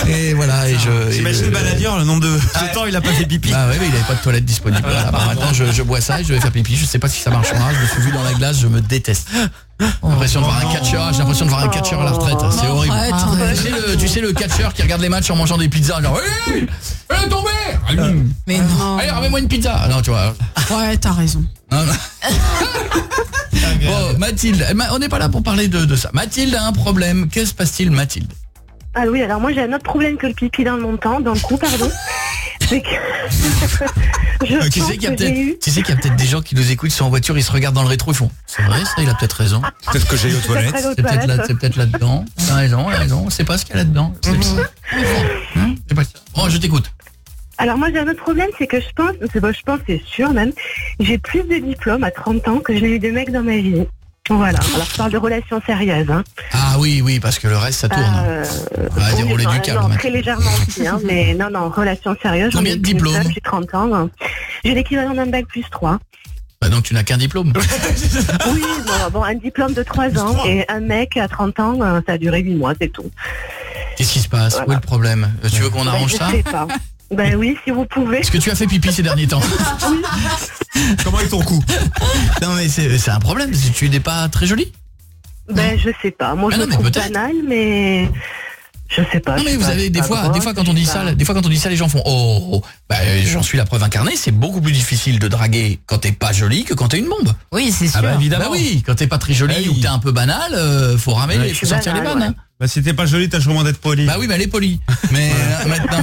et voilà, et je. et J'imagine je- le baladure, le nombre de, de temps il a pas fait pipi. Ah ouais, mais il avait pas de toilette disponible. Voilà, bah, maintenant je, je bois ça et je vais faire pipi. Je sais pas si ça marchera. Je me suis vu dans la glace, je me déteste. J'ai l'impression de voir un catcheur, j'ai l'impression de voir un catcheur à la retraite. C'est horrible. Tu sais, le, tu sais le catcheur qui regarde les matchs en mangeant des pizzas, genre oui, elle est tombée. Mais non. Allez, ramène-moi une pizza. Non, tu vois. Ouais, t'as raison. Non, non. Bon, Mathilde, on n'est pas là pour parler de, de ça. Mathilde a un problème. Que se passe-t-il, Mathilde? Ah oui, alors moi j'ai un autre problème que le pipi dans le montant, dans le cou, pardon. *laughs* C'est que je Euh, Tu sais qu'il y a j'ai peut-être, eu... tu sais qu'il y a peut-être des gens qui nous écoutent, ils sont en voiture, ils se regardent dans le rétro, ils font. C'est vrai, ça, il a peut-être raison. *laughs* Peut-être que j'ai eu aux toilettes. C'est peut-être là, c'est peut-être là-dedans. T'as raison, t'as raison. On sait pas ce qu'il y a là-dedans. *laughs* C'est Hein C'est pas ça. Bon, je t'écoute. Alors moi j'ai un autre problème, c'est que je pense, c'est bon, je pense, c'est sûr même, j'ai plus de diplômes à 30 ans que je n'ai eu de mecs dans ma vie. Voilà, alors je parle de relations sérieuses. Hein. Ah oui, oui, parce que le reste, ça tourne. Euh, On va oui, dérouler non, du câble. non, très légèrement aussi, hein, mais *laughs* non, non, relations sérieuses. Combien de diplômes J'ai 30 ans. hein. J'ai l'équivalent d'un bac plus 3. Bah, donc tu n'as qu'un diplôme. Oui, bon, bon, un diplôme de 3 ans et un mec à 30 ans, euh, ça a duré 8 mois, c'est tout. Qu'est-ce qui se passe? Où est le problème? Euh, Tu veux qu'on Ben, arrange je ça? sais pas. Ben oui, si vous pouvez. Est-ce que tu as fait pipi ces derniers temps Comment est ton cou Non mais c'est c'est un problème, tu n'es pas très jolie. Ben je sais pas. Moi Ah je non, mais trouve peut-être. banal, mais Je sais pas. Non mais vous pas, avez des fois, des fois quand on dit ça, des fois quand on dit ça, les gens font oh, oh, bah euh, j'en suis la preuve incarnée. C'est beaucoup plus difficile de draguer quand t'es pas jolie que quand t'es une bombe. Oui, c'est Ah bah évidemment. Bah oui, quand t'es pas très jolie oui. ou que t'es un peu banal, euh, faut ramer, Ouais, faut suis sortir les vannes. ouais. hein. Bah si t'es pas jolie, t'as sûrement d'être poli. Bah oui, mais elle est polie. Mais euh, maintenant,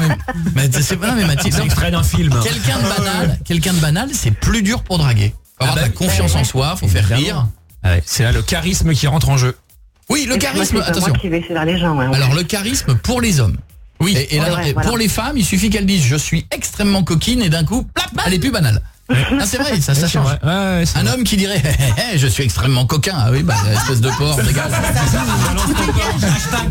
mais, mais c'est pas non, mais Mathilde, C'est extrait d'un film. quelqu'un de banal, quelqu'un de banal, c'est plus dur pour draguer. Faut avoir Ah bah de la confiance en soi, faut faire rire. Ah ouais, C'est là le charisme qui rentre en jeu. Oui, le moi, charisme, pas attention. moi qui vais les gens. ouais. Alors le charisme pour les hommes. Oui. Et, et là, voilà. pour les femmes, il suffit qu'elles disent je suis extrêmement coquine et d'un coup, plap, elle est plus banale. Ah, c'est vrai, ça, ça change. Ouais, ouais, c'est Un vrai. homme qui dirait Hé, *laughs* hé, je suis extrêmement coquin. Ah oui, bah *laughs* espèce de porc, dégage.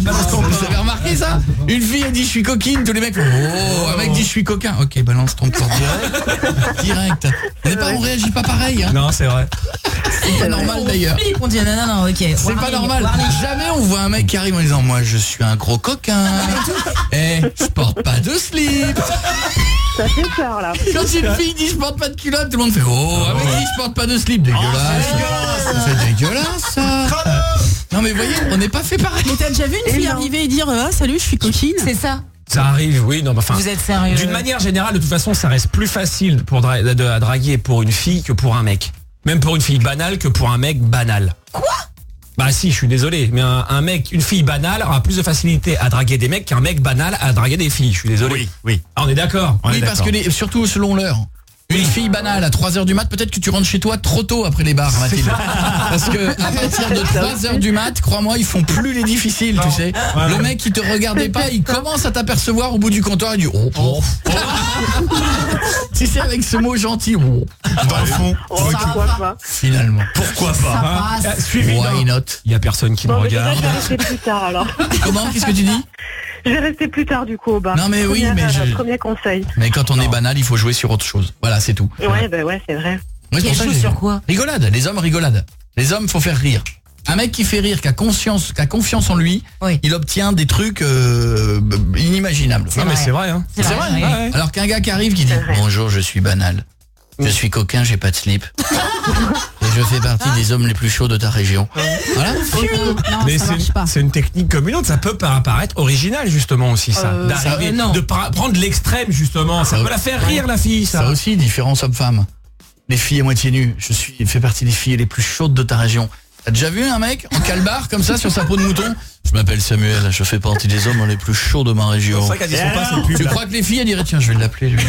Vous avez remarqué ça Une fille elle dit je suis coquine, tous les mecs font Oh, un mec dit je suis coquin. Ok, balance ton corps direct. Direct. On, est pas, on réagit pas pareil. Hein. Non, c'est vrai. C'est pas normal d'ailleurs. On dit non, non, non, ok. C'est pas normal. Jamais on voit un mec qui arrive en disant moi je suis un gros coquin. *laughs* Eh, je porte pas de slip. Ça fait peur là. Quand une fille dit je porte pas de culotte, tout le monde fait oh, un mec dit je porte pas de slip, dégueulasse. c'est dégueulasse ça. Non mais voyez, on n'est pas fait pareil. Mais t'as déjà vu une fille arriver et dire ah salut je suis coquine C'est ça. Ça arrive, oui, non, mais enfin. Vous êtes sérieux D'une manière générale, de toute façon, ça reste plus facile pour dra- de, à draguer pour une fille que pour un mec. Même pour une fille banale que pour un mec banal. Quoi? Bah si, je suis désolé, mais un, un mec, une fille banale aura plus de facilité à draguer des mecs qu'un mec banal à draguer des filles. Je suis désolé. Oui, oui. Ah, on est d'accord. On Oui est parce que les- surtout selon l'heure. Une fille banale à 3h du mat, peut-être que tu rentres chez toi trop tôt après les bars, Mathilde. Parce que à partir de *laughs* 3h du mat, crois-moi, ils font plus les difficiles, tu sais. Le mec qui te regardait pas, il commence à t'apercevoir au bout du comptoir, il dit oh, oh. *laughs* Tu sais avec ce mot gentil, oh. Dans le fond. Oh, pourquoi pas finalement. Pourquoi pas passe. Ah, Suivi. Why not? Il y a personne qui me Bon, regarde. je vais rester plus tard alors. Comment? Qu'est-ce que tu dis? Je vais rester plus tard du coup au bar. Non, mais oui, mais euh, je- Premier conseil. Mais quand on est banal, il faut jouer sur autre chose. Voilà, c'est tout. Ouais, bah ouais, c'est vrai. Ouais, c'est pour ça que chose j'ai- sur quoi Rigolade, les hommes rigolade. Les hommes, faut faire rire. Un mec qui fait rire, qui a conscience, qui a confiance en lui, Oui. il obtient des trucs euh, inimaginables. Non, mais c'est vrai, hein. C'est vrai, oui. Ouais. Alors qu'un gars qui arrive qui dit bonjour, je suis banal, je suis coquin, j'ai pas de slip, *laughs* et je fais partie des hommes les plus chauds de ta région. Voilà. non Mais ça c'est marche pas c'est une technique comme une autre, ça peut paraître original justement aussi ça. Euh, D'arriver, ça, non. de pra- prendre l'extrême justement, ça, Ça- peut la faire rire la fille ça. Ça aussi, différence homme-femme. Les filles à moitié nues, je suis, fais partie des filles les plus chaudes de ta région. T'as déjà vu un mec en calbar comme ça sur sa peau de mouton Je m'appelle Samuel, je fais partie des hommes les plus chauds de ma région. C'est vrai pas, Tu là. crois que les filles elles diraient tiens je vais l'appeler lui.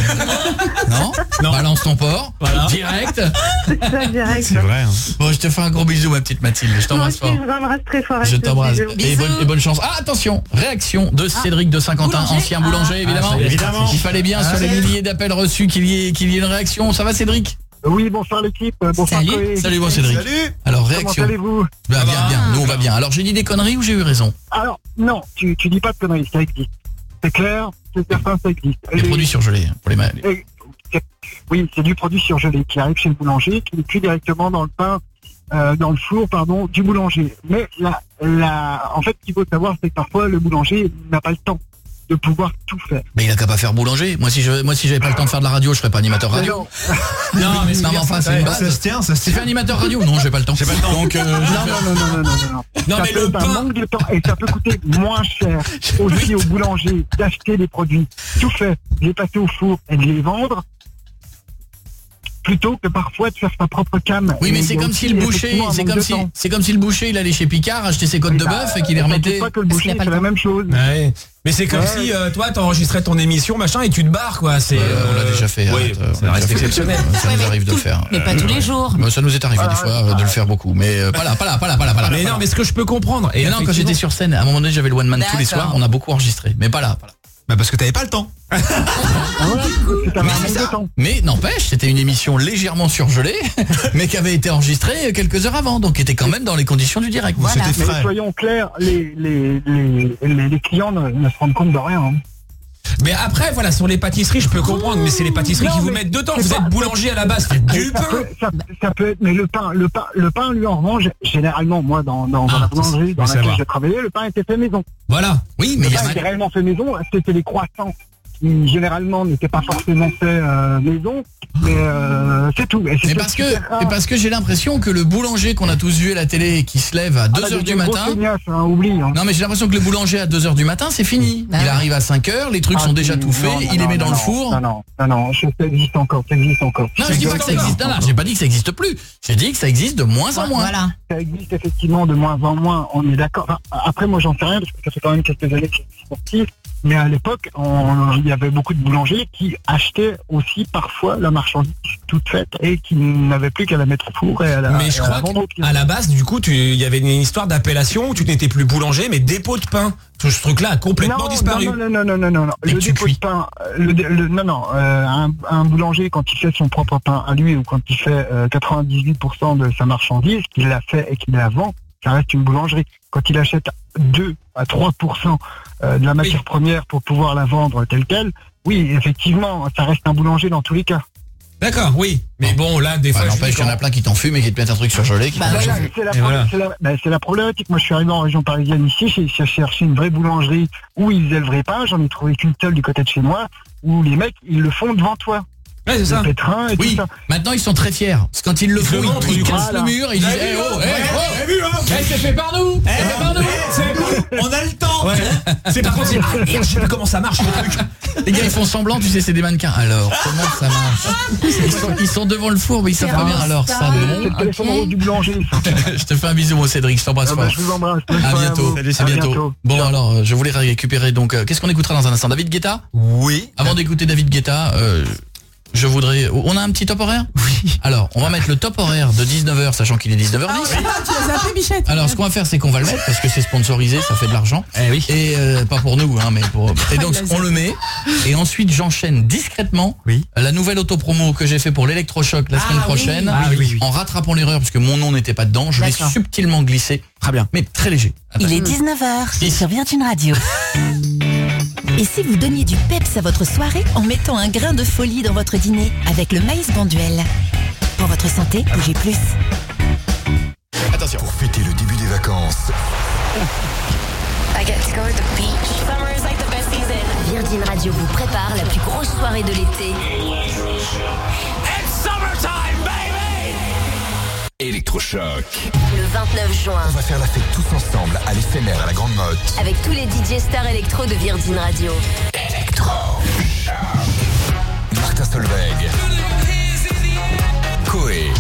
non Non. Balance ton porc. Voilà. Direct. C'est vrai. Hein. Bon je te fais un gros bisou ma petite Mathilde. Je t'embrasse fort. je vous embrasse très fort. Je t'embrasse. Et bonne, et bonne chance. Ah attention, réaction de Cédric de Saint-Quentin, Boulanger ancien boulanger évidemment. ça y est, évidemment. Il fallait bien sur les milliers d'appels reçus qu'il y ait qu'il y ait une réaction. Ça va Cédric? Oui, bonsoir l'équipe. euh, Bonsoir Salut. Chloé. Salut moi Cédric. Salut. Alors Comment réaction. allez-vous Bah, bien, bien, nous on va bien. Alors j'ai dit des conneries ou j'ai eu raison Alors, non, tu, tu dis pas de conneries, ça existe. C'est clair, c'est certain, ça existe. Les Les- produits surgelés pour les malades. oui, c'est du produit surgelé qui arrive chez le boulanger, qui est cuit directement dans le pain, euh, dans le four, pardon, du boulanger. Mais la, la, en fait, ce qu'il faut savoir, c'est que parfois le boulanger n'a pas le temps de pouvoir tout faire. Mais il a qu'à pas faire boulanger. Moi si je moi si j'avais pas le temps de faire de la radio, je serais pas animateur radio. Non. *laughs* Non mais c'est non, enfin c'est une base. Ça se tient, ça se Tu fais tient. animateur radio Non, j'ai pas le temps. J'ai pas le temps. Donc euh, Non, faire- non, non, non, non, non, non. Non, ça mais peut le pain- manque de temps et ça peut coûter moins cher *laughs* aussi au boulanger d'acheter des produits tout faits, les passer au four et de les vendre plutôt que parfois de faire sa propre cam. Oui, mais c'est comme si le boucher, c'est comme si c'est comme si le boucher, il allait chez Picard acheter ses côtes de Bah, bœuf et qu'il les remettait. pas que le boucher c'est la même chose. Ouais. Mais c'est comme Ouais. si euh, toi t'enregistrais ton émission machin et tu te barres quoi. C'est Euh, on l'a déjà fait. Oui, euh, ça reste exceptionnel. Ça nous arrive de le faire. Mais pas tous les jours. Moi, ça nous est arrivé des fois euh, de le faire beaucoup, mais euh, pas là, pas là, pas là, pas là, pas là. Mais pas non, là. mais ce que je peux comprendre. Et Mais non, quand j'étais sur scène, à un moment donné, j'avais le one man tous les soirs, on a beaucoup enregistré, mais pas là. Bah parce que t'avais pas le temps. *laughs* Ah ouais, Mais ça. temps. Mais n'empêche, c'était une émission légèrement surgelée, *laughs* mais qui avait été enregistrée quelques heures avant, donc qui était quand même dans les conditions du direct. Voilà. Mais soyons clairs, les, les, les, les, les clients ne, ne se rendent compte de rien. hein. Mais après, voilà, sur les pâtisseries, je peux comprendre, mais c'est les pâtisseries Non, qui vous mettent dedans. Vous pas- êtes boulanger à la base, faites du ça, pain. peut, ça, ça peut être, mais le pain, le pain, le pain, lui en revanche, généralement, moi, dans, dans, dans Ah, la boulangerie dans laquelle j'ai travaillé, le pain était fait maison. Voilà. Oui, mais Le il y a pain était réellement fait maison, c'était les croissants qui généralement n'étaient pas forcément faits euh, maison, mais euh, c'est tout. Et parce que, parce que j'ai l'impression que le boulanger qu'on a tous vu à la télé et qui se lève à 2h Ah bah, du matin. hein, oublie. hein. Non mais j'ai l'impression que le boulanger à 2h du matin c'est fini. Il arrive à 5h, les trucs Ah, sont déjà tout faits, non, il les non, met dans non, le four. Non, non, non, non, ça existe encore, ça existe encore. Non, je dis pas que ça existe. Non, j'ai pas dit que ça existe plus. J'ai dit que ça existe de moins en moins. Ça existe effectivement de moins en moins, on est d'accord. Enfin, après, moi, j'en sais rien parce que ça fait quand même quelques années que je suis sportif. Mais à l'époque, il y avait beaucoup de boulangers qui achetaient aussi parfois la marchandise toute faite et qui n'avaient plus qu'à la mettre au four et à la, Mais je à crois qu'à la base, du coup, il y avait une histoire d'appellation où tu n'étais plus boulanger, mais dépôt de pain. Tout ce truc-là a complètement non, disparu. Non, non, non, non, non, non, Le dépôt de pain, euh, le, dé- le- non, non, euh, un, un boulanger quand il fait son propre pain à lui ou quand il fait euh, 98% de sa marchandise, qu'il la fait et qu'il la vend, ça reste une boulangerie. Quand il achète 2 à 3% euh, de la matière première pour pouvoir la vendre telle quelle, oui, effectivement, ça reste un boulanger dans tous les cas. D'accord, oui. Mais bon, là, des Bah, fois. je n'empêche, dis il y en a plein qui t'en fument et qui te mettent un truc surgelé. qui Bah, c'est la, voilà. bah, la problématique. Moi, je suis arrivé en région parisienne ici, j'ai cherché une vraie boulangerie où ils vrai pain. J'en ai trouvé qu'une seule du côté de chez moi, où les mecs, ils le font devant toi. Ouais, c'est ça. Le pétrin et Oui, tout ça. maintenant ils sont très fiers. Parce que quand ils le font, ils, cassent le mur et ils disent Eh oh, hein eh, oh hein Eh, c'est fait par nous Eh, C'est fait par nous On a le temps C'est par contre, c'est- ah, merde, je sais plus comment ça marche le truc. Les gars ils font semblant, tu sais, c'est des mannequins. Alors, comment ça marche ils sont, ils sont devant le four, mais ils savent pas bien. Alors, ça C'est non. le téléphone rose du boulanger. ça. *laughs* je te fais un bisou, mon Cédric, je t'embrasse Ah bah, fort. je vous embrasse. Bientôt. à bientôt. Bon alors, euh, je voulais récupérer donc. euh, Qu'est-ce qu'on écoutera dans un instant? David Guetta? Oui. Avant d'écouter David Guetta, euh, je voudrais. On a un petit top horaire? Oui. Alors, on va mettre le top horaire de 19h, sachant qu'il est 19h10. Ah, tu as Bichette Alors, ce qu'on va faire, c'est qu'on va le mettre parce que c'est sponsorisé, ça fait de l'argent. Eh oui. Et euh, pas pour nous, hein, mais pour. Et donc, il a on le met. Et ensuite, j'enchaîne discrètement la nouvelle autopromo que j'ai fait pour l'électrochoc la Ah semaine oui. prochaine, Ah oui, oui, oui. en rattrapant l'erreur parce que mon nom n'était pas dedans. Je l'ai subtilement glissé, Très bien. mais très léger. Il est 19h sur Virgin Radio. *laughs* Et si vous donniez du peps à votre soirée en mettant un grain de folie dans votre dîner avec le maïs banduel Pour votre santé, bougez plus. Attention. Pour fêter le début des vacances, I get to go to the beach. Summer is like the best season. Virgin Radio vous prépare la plus grosse soirée de l'été. Électrochoc. Le 29 juin. On va faire la fête tous ensemble à l'éphémère à la Grande Motte. Avec tous les DJ stars électro de Virgin Radio. Electro. Martin Solveig. Coé.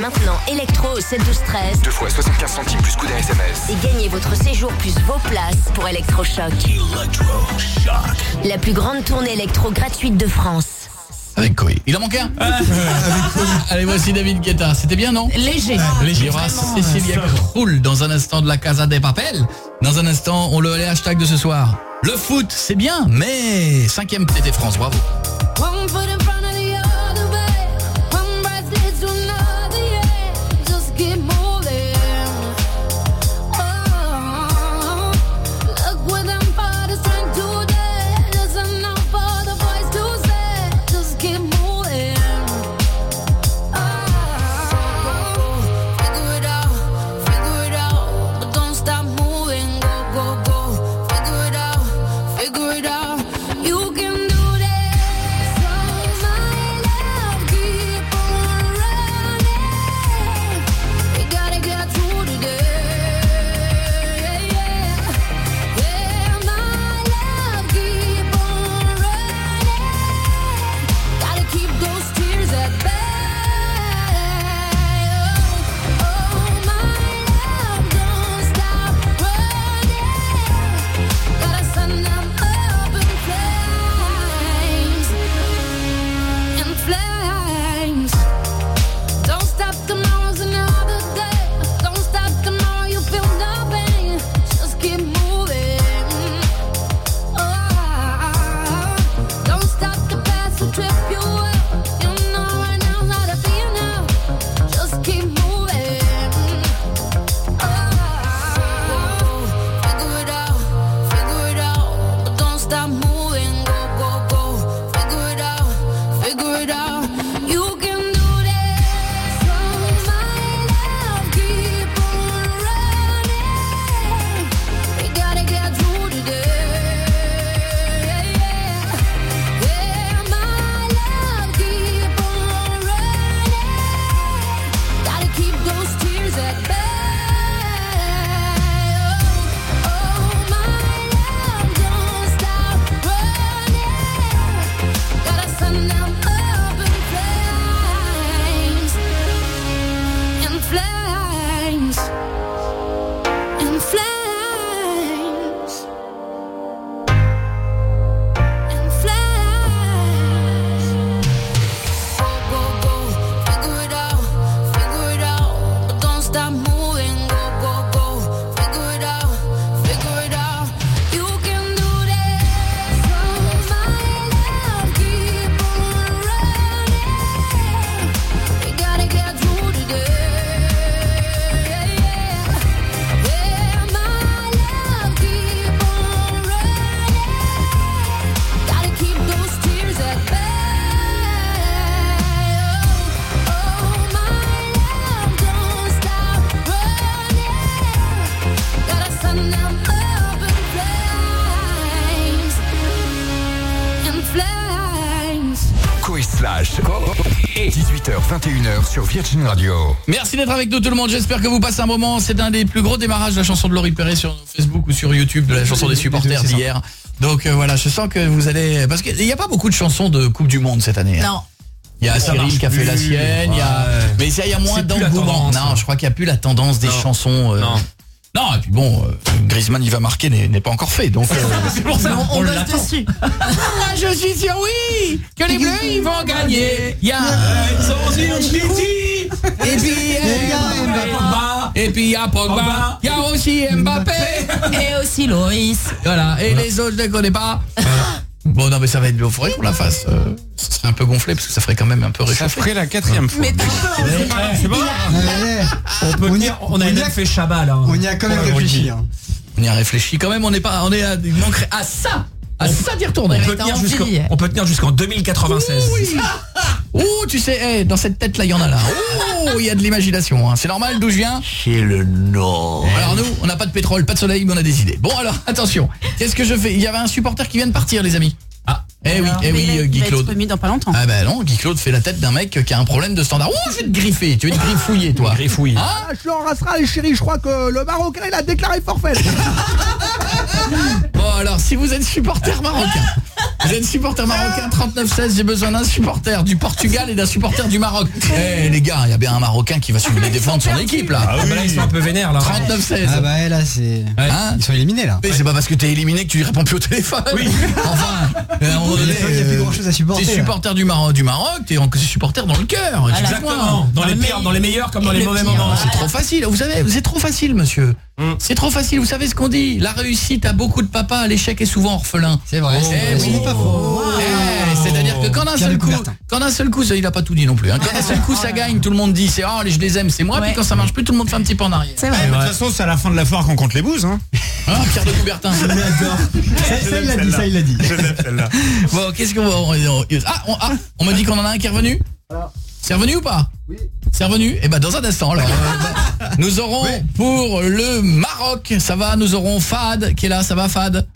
Maintenant électro au 7 12 13 Deux fois 75 centimes plus coup d'un SMS. et gagnez votre séjour plus vos places pour Electrochoc. La plus grande tournée électro gratuite de France. Avec Koé. Il en manque un *laughs* Allez, voici David Guetta. C'était bien, non Léger. Il y aura Cécilia Krull dans un instant de la Casa des Papel. Dans un instant, on le les hashtags de ce soir. Le foot, c'est bien, mais cinquième TT France, bravo. Slash 18h, 21h sur Virgin Radio. Merci d'être avec nous tout le monde, j'espère que vous passez un moment. C'est un des plus gros démarrages de la chanson de Laurie Perret sur Facebook ou sur YouTube, de la chanson des supporters d'hier. Donc euh, voilà, je sens que vous allez... Parce qu'il n'y a pas beaucoup de chansons de Coupe du Monde cette année. hein. Non. Il y a Ça Cyril qui a fait la sienne, il y a... Mais ça, il y a moins d'engouement. Non, hein. je crois qu'il n'y a plus la tendance des Non. chansons... euh, Non. Non, et puis bon, euh, Griezmann, il va marquer, n'est n'est pas encore fait. Donc, euh, C'est pour ça On, on l'attend. dessus. *laughs* Ah, je suis sûr, oui, que les Bleus, ils vont gagner. Il y a... Et puis, euh, et puis il y a Pogba, il y a aussi Mbappé. Et aussi Loris. Voilà, et les autres, je les connais pas. *laughs* Bon, non, mais ça va être beau. Faudrait qu'on la fasse. euh, ça serait un peu gonflé parce que ça ferait quand même un peu Ça réchauffer. ferait la quatrième fois. Mais C'est bon On peut tenir, on a fait Chabat là. On y a quand même réfléchi. hein. On y a réfléchi quand même. On n'est pas, on est à, il manquerait à ça, à ça d'y retourner. On peut tenir jusqu'en on peut tenir jusqu'en 2096. *laughs* Oh, tu sais, eh, dans cette tête là, il y en a là. Oh, il y a de l'imagination. hein. C'est normal, d'où je viens C'est le Nord. Alors nous, on n'a pas de pétrole, pas de soleil, mais on a des idées. Bon alors, attention. Qu'est-ce que je fais? Il y avait un supporter qui vient de partir, les amis. Ah, eh oui, eh oui, il euh, va Guy être Claude. dans pas longtemps. Ah bah non, Guy Claude fait la tête d'un mec qui a un problème de standard. Oh, je vais te griffer, tu veux te griffouiller toi. *laughs* Griffouille. Hein Ah, je l'embrassera les chéris, je crois que le Marocain il a déclaré forfait. *laughs* Bon alors, si vous êtes supporter marocain, vous êtes supporter marocain 39-16, j'ai besoin d'un supporter du Portugal et d'un supporter du Maroc. Eh les gars, il y a bien un Marocain qui va suivre les défendre son équipe là. Ah bah là ils sont un peu vénères là. 39-16. Ah bah là c'est... Hein Ils sont éliminés là. Mais c'est pas parce que t'es éliminé que tu réponds plus au téléphone. Oui. Enfin, euh, moment donné, Il y a plus euh, grand chose à supporter. T'es supporter du Maroc, du Maroc, t'es supporter dans le cœur. Exactement. Dans les pires, dans les meilleurs comme dans les mauvais moments. C'est trop facile. Vous savez, c'est trop facile, monsieur. Mm. C'est trop facile. Vous savez ce qu'on dit? La réussite a beaucoup de papas, l'échec est souvent orphelin. C'est vrai, c'est Eh pas faux. Eh, C'est-à-dire que quand d'un seul coup, quand d'un seul coup, ça, il a pas tout dit non plus. hein. Quand d'un seul coup ça gagne, tout le monde dit c'est oh je les aime, c'est moi. Ouais. Puis quand ça marche plus, tout le monde fait un petit peu en arrière. Ouais, De toute façon, c'est à la fin de la foire qu'on compte les bouses. Hein. Hein, Pierre de Coubertin. Ça, il l'a dit, ça il l'a dit. Je l'aime celle-là. *laughs* Bon, qu'est-ce qu'on va... Ah, on, ah, on m'a dit qu'on en a un qui est revenu? C'est revenu ou pas? Oui. C'est revenu? Eh ben dans un instant, alors. *laughs* nous aurons pour le Maroc, ça va, nous aurons Fad qui est là, ça va Fad?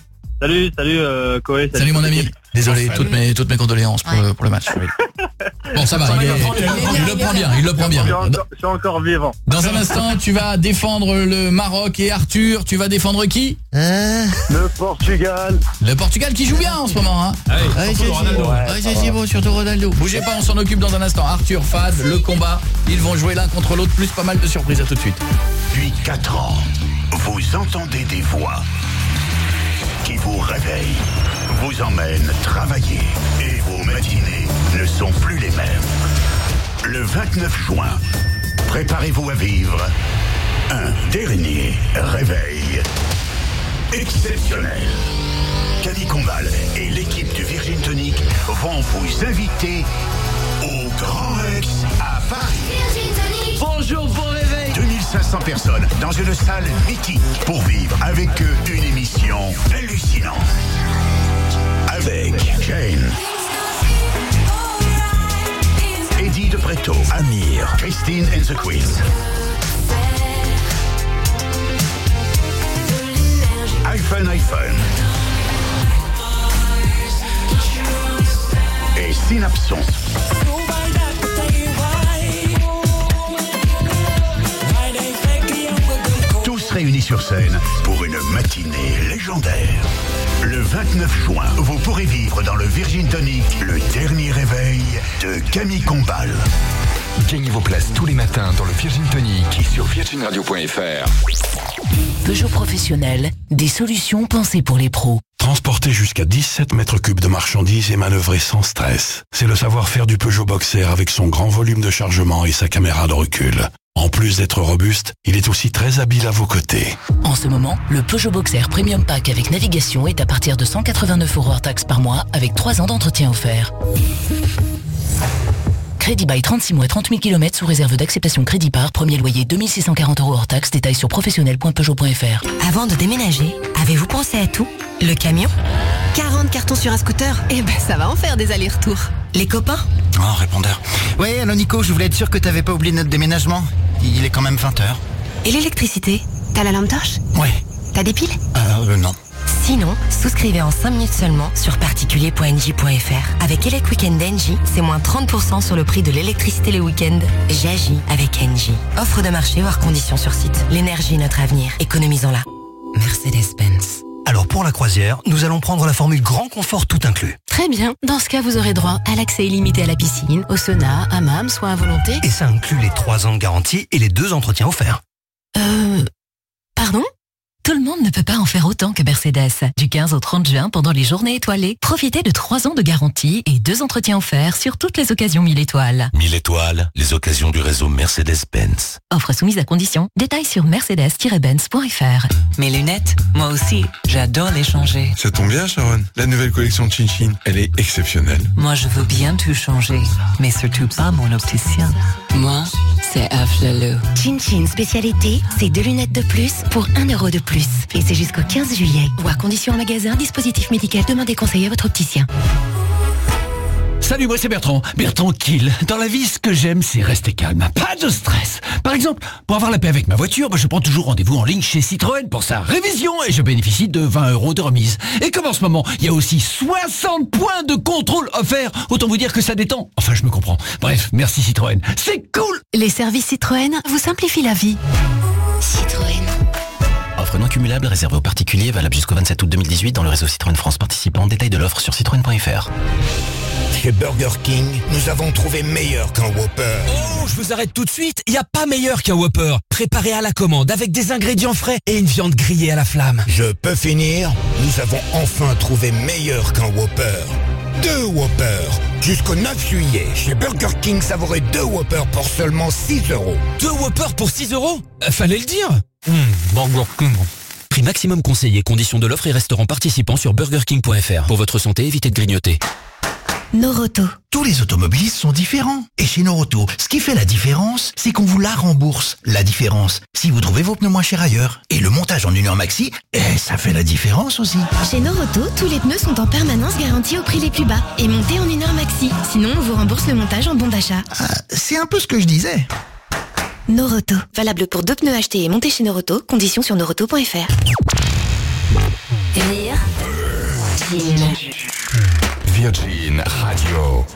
Salut, salut euh, Koé. Salut mon ami. Désolé, toutes mes, toutes mes condoléances pour, le, pour le match. oui. *laughs* Bon, ça va, il, est- il le prend bien, il le prend bien. Je suis encore, je suis encore vivant. Dans un instant, tu vas défendre le Maroc et Arthur, tu vas défendre qui? Le Portugal. Le Portugal qui joue bien en ce moment. Hein Ouais, surtout c'est- Ronaldo. Ouais, c'est- c'est bon, surtout Ronaldo. Bougez pas, on s'en occupe dans un instant. Arthur, Fad, le combat. Ils vont jouer l'un contre l'autre, plus pas mal de surprises. À tout de suite. Depuis 4 ans, vous entendez des voix vous réveille, vous emmène travailler et vos matinées ne sont plus les mêmes. Le 29 juin, préparez-vous à vivre un dernier réveil exceptionnel. Caddy Combal et l'équipe du Virgin Tonic vont vous inviter au Grand Rex à Paris. Bonjour, bonjour. 500 personnes dans une salle mythique pour vivre avec eux une émission hallucinante. Avec Jane. Eddie de Preto, Amir, Christine and the Queens. iPhone iPhone. Et Synapson. Réunis sur scène pour une matinée légendaire. Le 29 juin, vous pourrez vivre dans le Virgin Tonic le dernier réveil de Camille Combal. Gagnez vos places tous les matins dans le Virgin Tonic et sur virginradio.fr. Peugeot Professionnel, des solutions pensées pour les pros. Transporter jusqu'à 17 mètres cubes de marchandises et manœuvrer sans stress. C'est le savoir-faire du Peugeot Boxer avec son grand volume de chargement et sa caméra de recul. En plus d'être robuste, il est aussi très habile à vos côtés. En ce moment, le Peugeot Boxer Premium Pack avec navigation est à partir de 189 euros hors taxe par mois avec 3 ans d'entretien offert. Crédit by 36 mois 30 000 km sous réserve d'acceptation crédit par premier loyer 2640 euros hors taxe. Détail sur professionnel.peugeot.fr. Avant de déménager, avez-vous pensé à tout? Le camion? 40 cartons sur un scooter? Eh ben ça va en faire des allers-retours. Les copains? Oh, répondeur. Ouais, alors Nico, je voulais être sûr que t'avais pas oublié notre déménagement. Il est quand même 20h. Et l'électricité? T'as la lampe torche? Ouais. T'as des piles? Euh, non. Sinon, souscrivez en 5 minutes seulement sur particulier.nj.fr. Avec Elec Weekend NJ, c'est moins 30% sur le prix de l'électricité le week-end. J'agis avec NJ. Offre de marché voire conditions sur site. L'énergie est notre avenir. Économisons-la. Mercedes-Benz. Alors pour la croisière, nous allons prendre la formule grand confort tout inclus. Très bien. Dans ce cas, vous aurez droit à l'accès illimité à la piscine, au sauna, hammam, soins à volonté. Et ça inclut les 3 ans de garantie et les 2 entretiens offerts. Euh... Pardon? Tout le monde ne peut pas en faire autant que Mercedes. Du 15 au 30 juin, pendant les journées étoilées, profitez de 3 ans de garantie et 2 entretiens offerts sur toutes les occasions 1000 étoiles. 1000 étoiles, les occasions du réseau Mercedes-Benz. Offre soumise à condition. Détails sur mercedes-benz.fr. Mes lunettes, moi aussi, j'adore les changer. Ça tombe bien, Sharon. La nouvelle collection Chin Chin, elle est exceptionnelle. Moi, je veux bien tout changer, mais surtout pas mon opticien. Moi, c'est F. Lelou. Chin Chin spécialité, c'est deux lunettes de plus pour 1 euro de plus. Et c'est jusqu'au 15 juillet. Ou à condition en magasin, dispositif médical, demandez conseil à votre opticien. Salut, moi c'est Bertrand. Bertrand Kill. Dans la vie, ce que j'aime, c'est rester calme. Pas de stress. Par exemple, pour avoir la paix avec ma voiture, bah, je prends toujours rendez-vous en ligne chez Citroën pour sa révision et je bénéficie de 20 euros de remise. Et comme en ce moment, il y a aussi 60 points de contrôle offerts, autant vous dire que ça détend. Enfin, je me comprends. Bref, merci Citroën. C'est cool Les services Citroën vous simplifient la vie. Citroën. Offre non cumulable réservée aux particuliers, valable jusqu'au 27 août 2018 dans le réseau Citroën France participant. Détail de l'offre sur citroën.fr. Chez Burger King, nous avons trouvé meilleur qu'un Whopper. Oh, je vous arrête tout de suite, il n'y a pas meilleur qu'un Whopper. Préparé à la commande avec des ingrédients frais et une viande grillée à la flamme. Je peux finir Nous avons enfin trouvé meilleur qu'un Whopper. Deux Whoppers Jusqu'au 9 juillet, chez Burger King, savourez deux Whoppers pour seulement 6 euros. Deux Whoppers pour 6 euros? Euh, Fallait le dire Burger King. Prix maximum conseillé, conditions de l'offre et restaurant participant sur burgerking.fr. Pour votre santé, évitez de grignoter. Noroto. Tous les automobilistes sont différents. Et chez Noroto, ce qui fait la différence, c'est qu'on vous la rembourse. La différence, si vous trouvez vos pneus moins chers ailleurs. Et le montage en une heure maxi, eh, ça fait la différence aussi. Chez Noroto, tous les pneus sont en permanence garantis au prix les plus bas et montés en une heure maxi. Sinon, on vous rembourse le montage en bon d'achat. c'est un peu ce que je disais. Noroto. Valable pour deux pneus achetés et montés chez Noroto. Conditions sur noroto.fr. Virgin Radio.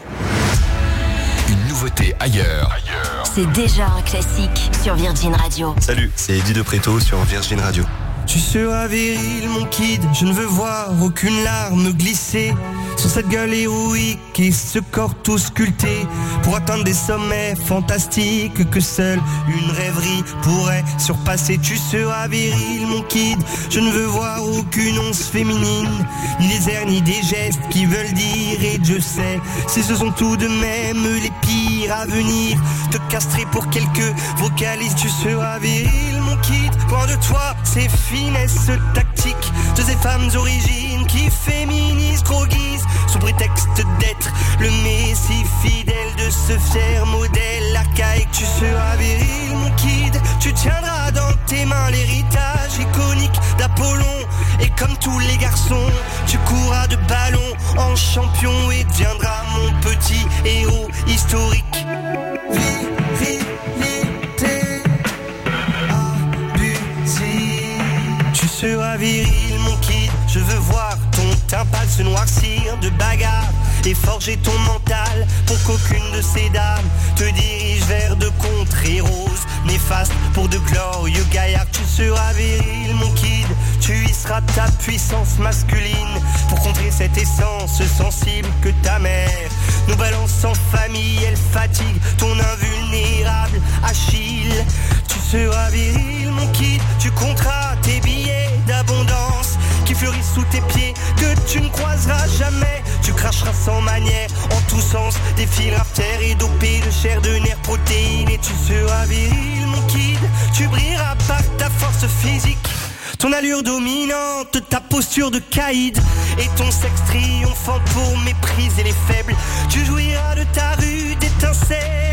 Une nouveauté ailleurs. C'est déjà un classique sur Virgin Radio. Salut, c'est Eddie de Preto sur Virgin Radio. Tu seras viril, mon kid. Je ne veux voir aucune larme glisser sur cette gueule héroïque et ce corps tout sculpté pour atteindre des sommets fantastiques que seule une rêverie pourrait surpasser. Tu seras viril, mon kid. Je ne veux voir aucune once féminine, ni des airs ni des gestes qui veulent dire. Et je sais, si ce sont tout de même les pires à venir, te castrer pour quelques vocalises. Tu seras viril, mon kid. Loin de toi, ces finesses tactiques de ces femmes origines qui féminisent, droguisent sous prétexte d'être le messie fidèle de ce fier modèle archaïque. Tu seras viril, mon kid. Tu tiendras dans tes mains l'héritage iconique d'Apollon. Et comme tous les garçons, tu courras de ballon en champion et deviendras mon petit héros historique. Se noircir de bagarres et forger ton mental pour qu'aucune de ces dames te dirige vers de contrées roses néfastes pour de glorieux gaillards. Tu seras viril, mon kid, tu y ta puissance masculine pour contrer cette essence sensible que ta mère nous balance en famille. Elle fatigue ton invulnérable Achille. Tu seras viril, mon kid, tu compteras tes billets fleurissent sous tes pieds que tu ne croiseras jamais. Tu cracheras sans manière en tous sens des fils artères et dopés de chair, de nerfs, protéines. Et tu seras viril, mon kid. Tu brilleras par ta force physique. Ton allure dominante, ta posture de caïd et ton sexe triomphant pour mépriser les faibles. Tu jouiras de ta rue d'étincelles.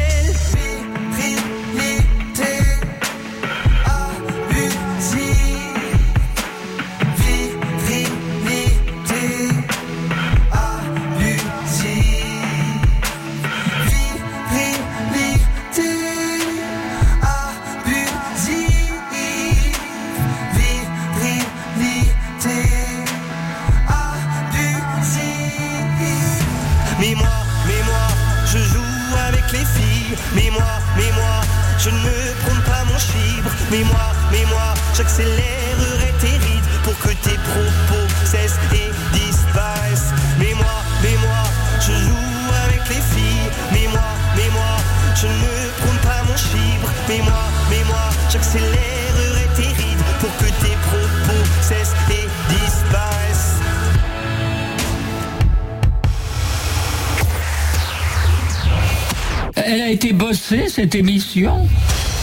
Mais moi, mais moi, j'accélérerai tes rides pour que tes propos cessent et disparaissent. Mais moi, mais moi, je joue avec les filles. Mais moi, mais moi, je ne me prends pas mon chibre. Mais moi, mais moi, j'accélérerai tes rides pour que tes propos cessent et disparaissent. Elle a été bossée, cette émission?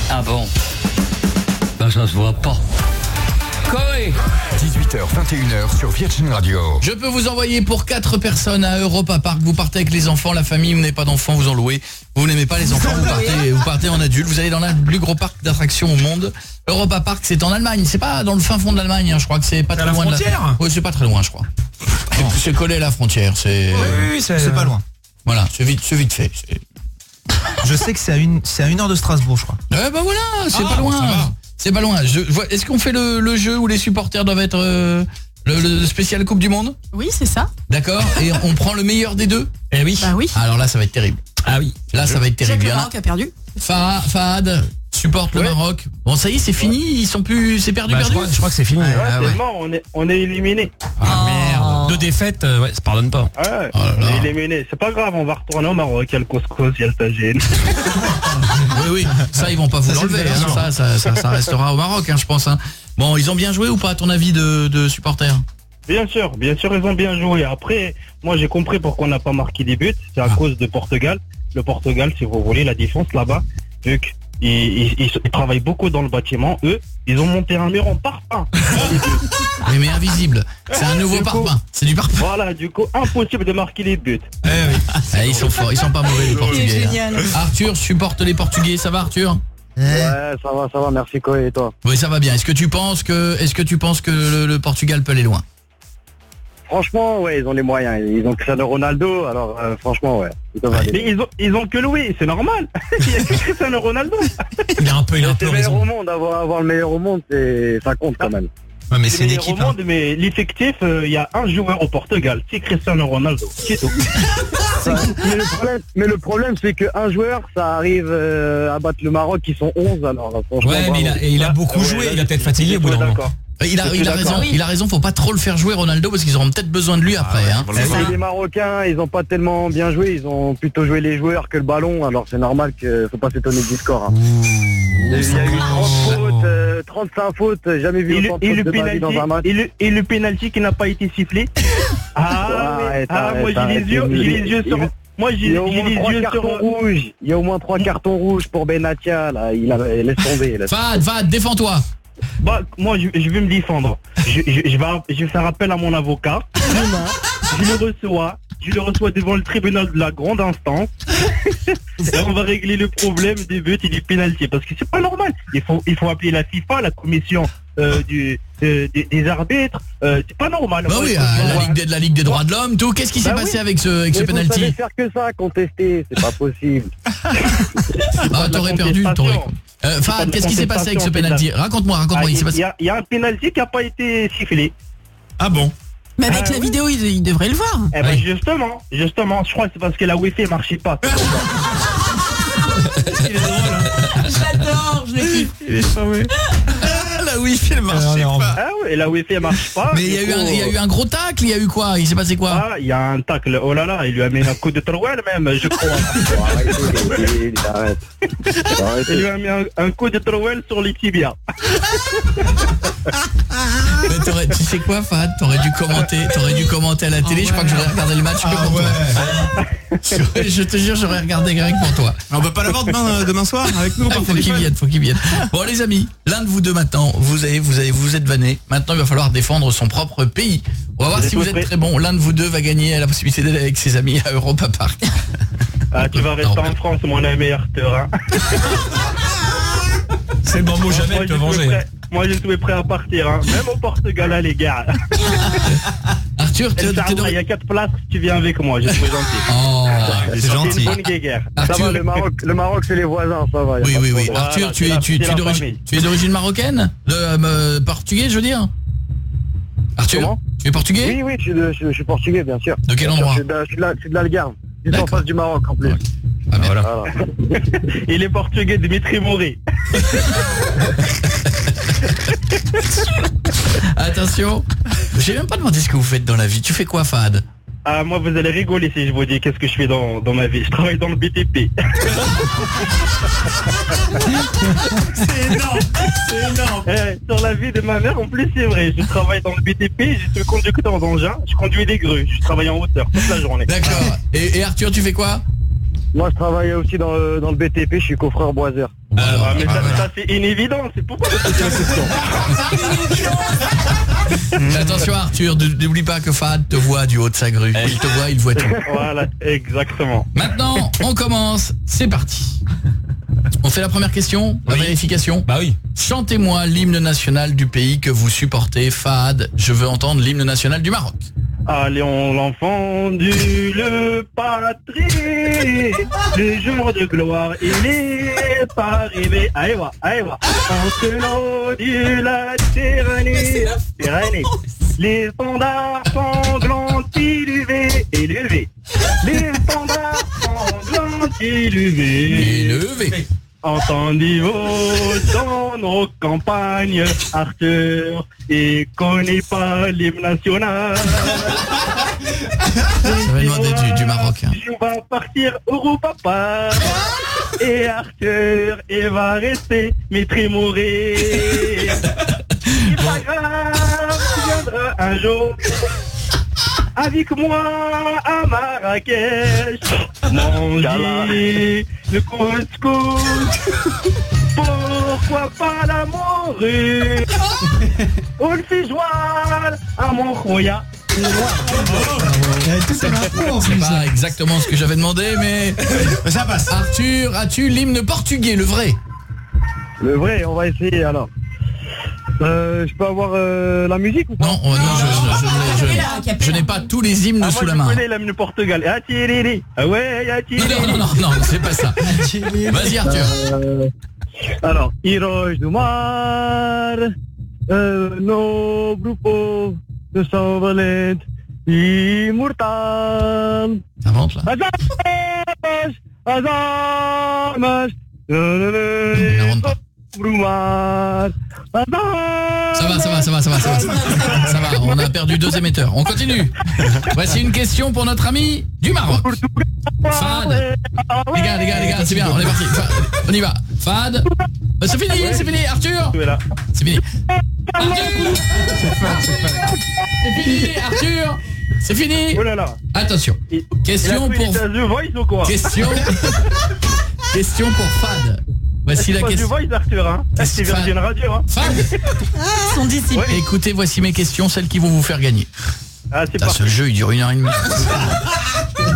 Ah bon? Ça se voit pas. Coé 18h, 21h sur Virgin Radio. Je peux vous envoyer pour 4 personnes à Europa Park. Vous partez avec les enfants, la famille, vous n'avez pas d'enfants, vous en louez. Vous n'aimez pas les enfants, vous partez, vous partez en adulte. Vous allez dans l'un des plus gros parcs d'attractions au monde. Europa Park, c'est en Allemagne. C'est pas dans le fin fond de l'Allemagne. hein. Je crois que c'est pas très la loin. de frontière Oui, c'est pas très loin, je crois. C'est collé à la frontière. C'est. oui, c'est- C'est pas loin. Voilà, c'est vite, c'est vite fait. c'est- Je sais que c'est à une, c'est à une heure de Strasbourg, je crois. Ouais, bah voilà, c'est Ah, pas ça loin. va. C'est pas loin. Je vois- Est-ce qu'on fait le, le jeu où les supporters doivent être euh, le, le spécial Coupe du Monde Oui, c'est ça. D'accord. Et on *laughs* prend le meilleur des deux Eh oui. Bah oui. Alors là, ça va être terrible. Ah oui. Là, ça va être terrible. Le Maroc a perdu. Fa- Fahad supporte le Maroc. Bon, ça y est, c'est fini. Ils sont plus. C'est perdu, Bah, je, perdu. crois, je crois que c'est fini. Ouais, Ah, c'est ouais. mort, on est, on est éliminé. Ah, merde. Deux défaites, euh, ouais, ça pardonne pas. Ouais, Oh là là. on est éliminé. C'est pas grave, on va retourner au Maroc. Il y a le couscous, il y a le tagine. *laughs* Oui, oui. Ça, ils vont pas vous Ça, c'est l'enlever. une hein. Ça, ça, ça, ça restera au Maroc, hein, je pense. hein. Bon, ils ont bien joué ou pas, à ton avis, de, de supporters? Bien sûr, bien sûr, ils ont bien joué. Après, moi j'ai compris pourquoi on n'a pas marqué des buts. C'est à Ah. cause de Portugal. Le Portugal, si vous voulez, la défense là-bas, vu qu'ils ils, ils- ils travaillent beaucoup dans le bâtiment, eux, ils ont monté un mur en parpaing. *laughs* Oui, mais invisible. C'est un nouveau Du parpaing. C'est du parpaing. Voilà, du coup, impossible de marquer les buts. *laughs* Ah, ils sont forts. Ils sont pas mauvais, les Portugais. hein. génial. Arthur supporte les Portugais. Ça va, Arthur? Ouais, ça va, ça va, merci Koé et toi? Oui, ça va bien. Est-ce que tu penses que, est-ce que tu penses que le, le Portugal peut aller loin? Franchement, ouais, ils ont les moyens. Ils ont Cristiano Ronaldo, alors euh, franchement, ouais. Ils. Mais ils ont, ils ont que Louis, c'est normal. *laughs* il y a que Cristiano Ronaldo. Il a un peu, il a un C'est peu le meilleur raison. au monde, avoir, avoir le meilleur au monde, c'est ça compte quand même. Ouais, mais C'est c'est une le meilleur équipe. au hein. monde, mais l'effectif, euh, il y a un joueur au Portugal, c'est Cristiano Ronaldo. C'est tout. *laughs* mais le problème, mais le problème, c'est qu'un joueur, ça arrive euh, à battre le Maroc, qui sont 11, alors franchement. Ouais, mais il a, bravo. et il a beaucoup ouais, joué, là, il a peut-être fatigué au bout d'un moment. D'accord. Il a, il raison. Il a raison. Faut pas trop le faire jouer Ronaldo parce qu'ils auront peut-être besoin de lui après. hein. Les Marocains, ils ont pas tellement bien joué, ils ont plutôt joué les joueurs que le ballon, alors c'est normal que faut pas s'étonner du score. hein. Il y a eu 30 fautes, euh, 35 fautes, jamais vu Et le, autant de le penalty, dans un match. et le, et le penalty qui n'a pas été sifflé. *laughs* Ah, ouais. Ah moi j'ai les yeux, j'ai les yeux sur. Moi Il j'ai y a au j'ai moins les trois yeux cartons sur. rouges. Il y a au moins trois cartons rouges pour Benatia là. Il a laisse tomber. Fad, Fad, défends-toi. Bah, moi je, je vais me défendre. Je, je- je vais, je vais faire appel à mon avocat. Demain, je le reçois. Je le reçois devant le tribunal de la grande instance. et on va régler le problème des buts et des pénalties. Parce que c'est pas normal. Il faut, il faut appeler la FIFA, la commission euh, du, euh, des, des arbitres. Euh, c'est pas normal. Bah oui, la. Ligue des, de la Ligue des droits de l'homme, tout. Qu'est-ce qui s'est Bah passé oui. avec ce, avec ce Mais vous savez penalty faire que ça, contester, c'est pas possible. Ah, t'aurais perdu, t'aurais. Euh, Fahad, qu'est-ce qui s'est passé avec ce penalty Raconte-moi, raconte-moi. Ah, il s'est Il passé. y, a- il y a un penalty qui n'a pas été sifflé. Ah bon Mais avec Ah la oui. vidéo, il, il devrait le voir. Eh ben justement, justement, je crois que c'est parce que la Wi-Fi marchait pas. *laughs* *laughs* *laughs* J'adore, je le La wifi elle marchait pas. Ah oui, la Wifi elle marche pas. Mais il y, a eu un, coup, il y a eu un gros tacle, il y a eu quoi? Il s'est passé quoi? Ah, il y a un tacle. Oh là là, il lui a mis un coup de trouelle même, je crois. *laughs* il lui a mis un, un coup de trouelle sur les tibias. *laughs* Mais t'aurais- tu sais quoi Fahad T'aurais dû commenter, t'aurais dû commenter à la télé, je crois que j'aurais regardé le match que pour toi. *laughs* Je, te jure, j'aurais regardé que pour toi. On peut pas l'avoir demain, euh, demain soir avec nous par faut qu'il téléphone vienne, faut qu'il vienne. Bon les amis, l'un de vous deux maintenant, vous avez, vous avez, vous êtes vanné. Maintenant, il va falloir défendre son propre pays. On va voir Vous si vous êtes très bon. L'un de vous deux va gagner la possibilité d'aller avec ses amis à Europa Park. Ah, tu vas rester en France, mon hein. *laughs* C'est le bon mot jamais Moi, de te venger. prêt- Moi, je suis prêt à partir, hein. même au Portugal, là, les gars. *laughs* Arthur, t'es Il y a 4 places, tu viens avec moi, je suis gentil. Oh, c'est une bonne guéguerre. Arthur- Ça va, le Maroc, le Maroc, c'est les voisins, ça va. Oui, oui, oui. Arthur, Voilà, tu es, tu, tu es d'origine, famille. tu es d'origine marocaine De, euh, portugais, je veux dire Arthur, Comment tu es portugais Oui, oui, je suis, de- je, je suis portugais, bien sûr. De quel endroit Je suis de, de la- l'Algarve. Juste en face du Maroc, en plus. Ah, voilà. *laughs* Il est portugais, Dimitri Mori. *laughs* Attention, j'ai même pas demandé ce que vous faites dans la vie. Tu fais quoi, Fad Ah, moi, vous allez rigoler si je vous dis qu'est-ce que je fais dans, dans ma vie. Je travaille dans le BTP. *laughs* C'est énorme, c'est énorme. Eh, sur la vie de ma mère, en plus, c'est vrai. Je travaille dans le BTP, je suis conducteur d'engin, je conduis des grues, je travaille en hauteur toute la journée. D'accord. Et, et Arthur, tu fais quoi? Moi, je travaille aussi dans le, dans le BTP, je suis coffreur boiseur. Ah, mais ça, ça, c'est inévident, c'est pourquoi je pose la question. Attention Arthur, n'oublie pas que Fad te voit du haut de sa grue. Il te voit, il voit tout. *laughs* Voilà, exactement. Maintenant, on commence. C'est parti. On fait la première question, la vérification Bah oui. Chantez-moi l'hymne national du pays que vous supportez, Fad. Je veux entendre l'hymne national du Maroc. Allions l'enfant du le patrie, *laughs* le jour de gloire, il est arrivé. Allez voir, allez voir. En de la tyrannie, tyrannie. Les standards sanglants élevés, élevés. Les standards sanglants élevés. Élevés. Entendez-vous dans nos campagnes, Arthur, et connaît pas l'hymne national. J'avais demandé du, du Maroc. hein. On va partir au papa. Et Arthur, il va rester métrimoré. *laughs* C'est pas grave, tu viendras un jour. Avec moi à Marrakech, manger le couscous. *laughs* Pourquoi pas la morue? *laughs* Ou le à mon khoya. C'est pas exactement ce que j'avais demandé, mais *laughs* ça passe. Arthur, as-tu l'hymne portugais, le vrai? Le vrai, on va essayer alors. Euh, je peux avoir euh, la musique ou pas? Non, oh, non, je, je- je n'ai- je- je n'ai pas tous les hymnes Ah, sous la je main. connais l'hymne Portugal. Ah, tiriri. Ah ouais, ah, tiriri. Non, non, non, non, c'est pas ça. Vas-y, Arthur. Euh, alors, Heroes do Mar, euh, no grupo de São Valente, imortal. T'inventes là armas, as armas. Ça va, ça va, ça va, ça va, ça va, ça va. Ça va, on a perdu deux émetteurs. On continue. Voici une question pour notre ami du Maroc. Fad. Les gars, les gars, les gars, c'est bien, on est parti. On y va. Fad. Euh, C'est fini, c'est fini, Arthur. C'est fini. Arthur. C'est fini, Arthur. C'est fini. Oh là là. Attention. Question pour. Question. *laughs* Question pour Fad. Voici la question. Voice, Arthur, hein. C'est Virgin Radio, hein. Fad. Son disciple. Écoutez, voici mes questions, celles qui vont vous faire gagner. Ah, c'est ce jeu, il dure une heure et demie. *laughs*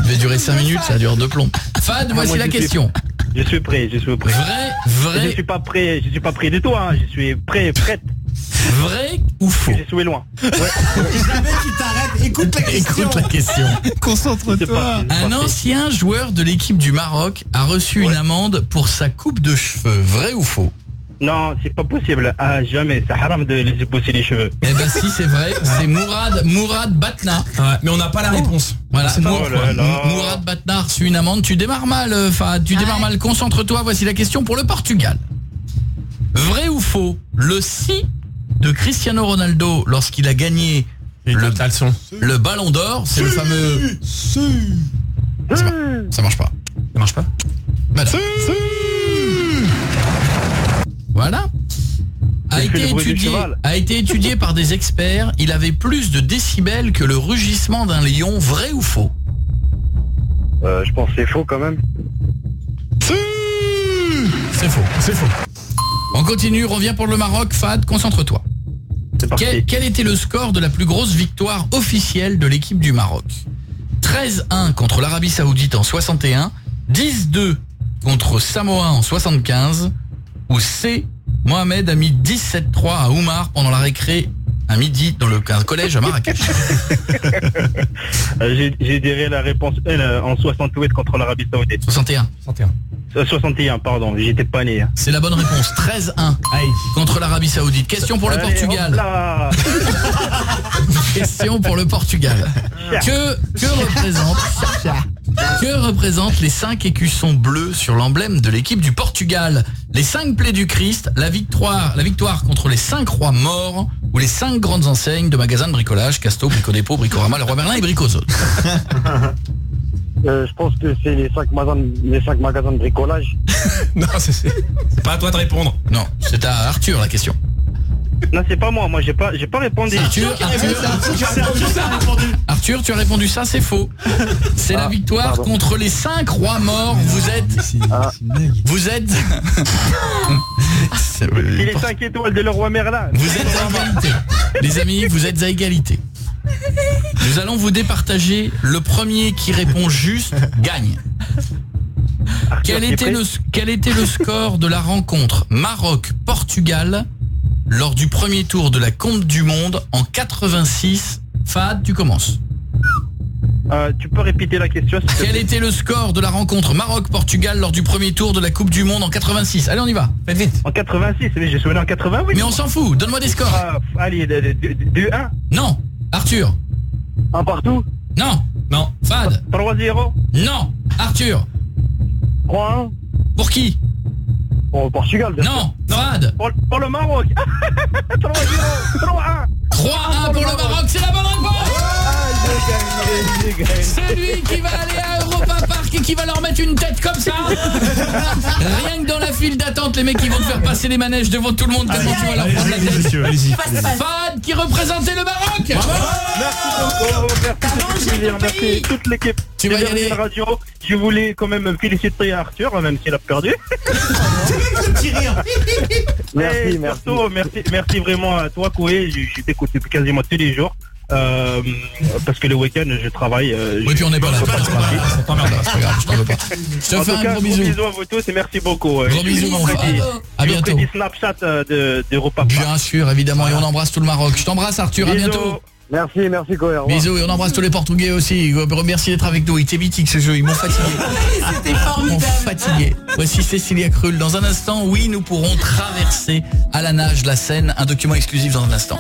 Devait durer 5 minutes, ça dure deux plombs. Fad, Ah, voici moi, la suis- question. Je suis prêt, je suis prêt. Vrai, vrai. Je suis pas prêt, je suis pas prêt du tout, hein. Je suis prêt, prête. Vrai ou faux? Je suis loin. Jamais tu t'arrêtes, écoute la question. Écoute la question. Concentre-toi. Un ancien joueur de l'équipe du Maroc a reçu une amende pour sa coupe de cheveux. Vrai ou faux? Non, c'est pas possible. Ah, jamais. C'est haram de les pousser les cheveux. Eh ben si, c'est vrai. C'est Mourad, Mourad Batna. mais on n'a pas la réponse. Voilà, pas- Mour- Oh là là. Mourad Batna a reçu une amende. Tu démarres mal, euh, Fahad. Tu démarres mal. Concentre-toi. Voici la question pour le Portugal. Vrai ou faux Le si de Cristiano Ronaldo lorsqu'il a gagné le, le Ballon d'Or, c'est le fameux. Ça, mar- ça marche pas. Ça marche pas Voilà. Voilà. A été, étudié, cheval. a été étudié par des experts. Il avait plus de décibels que le rugissement d'un lion. Vrai ou faux? Euh, je pense que c'est faux quand même. C'est faux. C'est faux. On continue, revient pour le Maroc. Fad, concentre-toi. Quel, quel était le score de la plus grosse victoire officielle de l'équipe du Maroc? 13-1 contre l'Arabie Saoudite en 61, 10-2 contre Samoa en 75, ou C, Mohamed a mis 17-3 à Oumar pendant la récré à midi dans le un collège à Marrakech. *laughs* Euh, J'ai diré la réponse L euh, en 68 contre l'Arabie Saoudite. 61. 61. Euh, 61, pardon. J'étais pas né. hein. C'est la bonne réponse. 13-1 contre l'Arabie Saoudite. Question pour le Allez, Portugal. *laughs* Question pour le Portugal. Que, que représente que représentent les cinq écussons bleus sur l'emblème de l'équipe du Portugal? Les cinq plaies du Christ, la victoire, la victoire contre les cinq rois morts ou les cinq grandes enseignes de magasins de bricolage, Casto, Brico Dépôt, Bricorama, le Roi Merlin et Bricozone. *laughs* Euh, je pense que c'est les cinq magasins, les cinq magasins de bricolage. *laughs* Non, c'est pas à toi de répondre. Non, c'est à Arthur la question. Non, c'est pas moi. Moi, j'ai pas, j'ai pas répondu. Arthur, Arthur, Arthur, tu as répondu ça, c'est faux. C'est la Ah, victoire pardon. contre les cinq rois morts. Vous êtes, vous êtes, C'est- les cinq étoiles de le roi Merlin. Vous êtes à égalité. Les amis, vous êtes à égalité. Nous allons vous départager. Le premier qui répond juste gagne. Quel était, le, quel était le score de la rencontre Maroc-Portugal? Lors du premier tour de la Coupe du Monde en 86 Fad, tu commences. Euh, tu peux répéter la question Quel était le score de la rencontre Maroc-Portugal lors du premier tour de la Coupe du Monde en 86 Allez, on y va. Faites vite. En 86, mais j'ai souvenir en 88. Mais on s'en fout. Donne-moi des scores. Ah, allez, 2-1. Non. Arthur. Un partout Non. Non. Fad. 3-0. Non. Arthur. 3-1. Pour qui? Pour Portugal. bien Non. Fad. Pour, pour le Maroc. 3-0. 3-1. 3-1 pour le Maroc, c'est la bonne réponse. C'est lui qui va aller à Europa et qui va leur mettre une tête comme ça *laughs* Rien que dans la file d'attente, les mecs ils vont te faire passer les manèges devant tout le monde tellement tu vas leur prendre la tête. allez-y. Fad qui représentait le Maroc Merci beaucoup, merci, toute l'équipe. Tu vas y aller. Radio. Je voulais quand même féliciter Arthur, même s'il a perdu. *laughs* *laughs* Merci, merci. surtout, merci, merci vraiment à toi, Koué. Je, je t'écoute depuis quasiment tous les jours. Euh, parce que le week-end, je travaille. euh, Oui, puis on n'est pas là, pas c'est grave, je t'en veux pas. Je te En fais tout un cas, gros bisou. bisous à vous tous et merci beaucoup. Gros bisous, mon frère. À bientôt. Snapchat euh, de, de repas. Bien sûr, évidemment, et on embrasse tout le Maroc. Je t'embrasse Arthur, à bientôt. Merci, merci, revoir. Bisous et on embrasse tous les Portugais aussi. Merci d'être avec nous. Il était mythique ce jeu, ils m'ont fatigué. *laughs* C'était Ils m'ont fatigué. Voici Cécilia Krull. Dans un instant, oui, nous pourrons traverser à la nage la Seine. Un document exclusif dans un instant.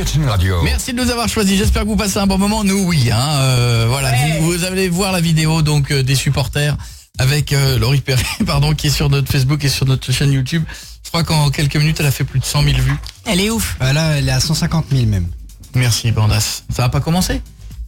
Virgin Radio. Merci de nous avoir choisis. J'espère que vous passez un bon moment. Nous, oui. Hein, euh, voilà, vous, vous allez voir la vidéo donc euh, des supporters avec euh, Laurie Perret, *laughs* pardon, qui est sur notre Facebook et sur notre chaîne YouTube. Je crois qu'en quelques minutes, elle a fait plus de 100 000 vues. Elle est ouf. Là, elle est à 150 000 même. Merci, Bandas. Ça va pas commencer?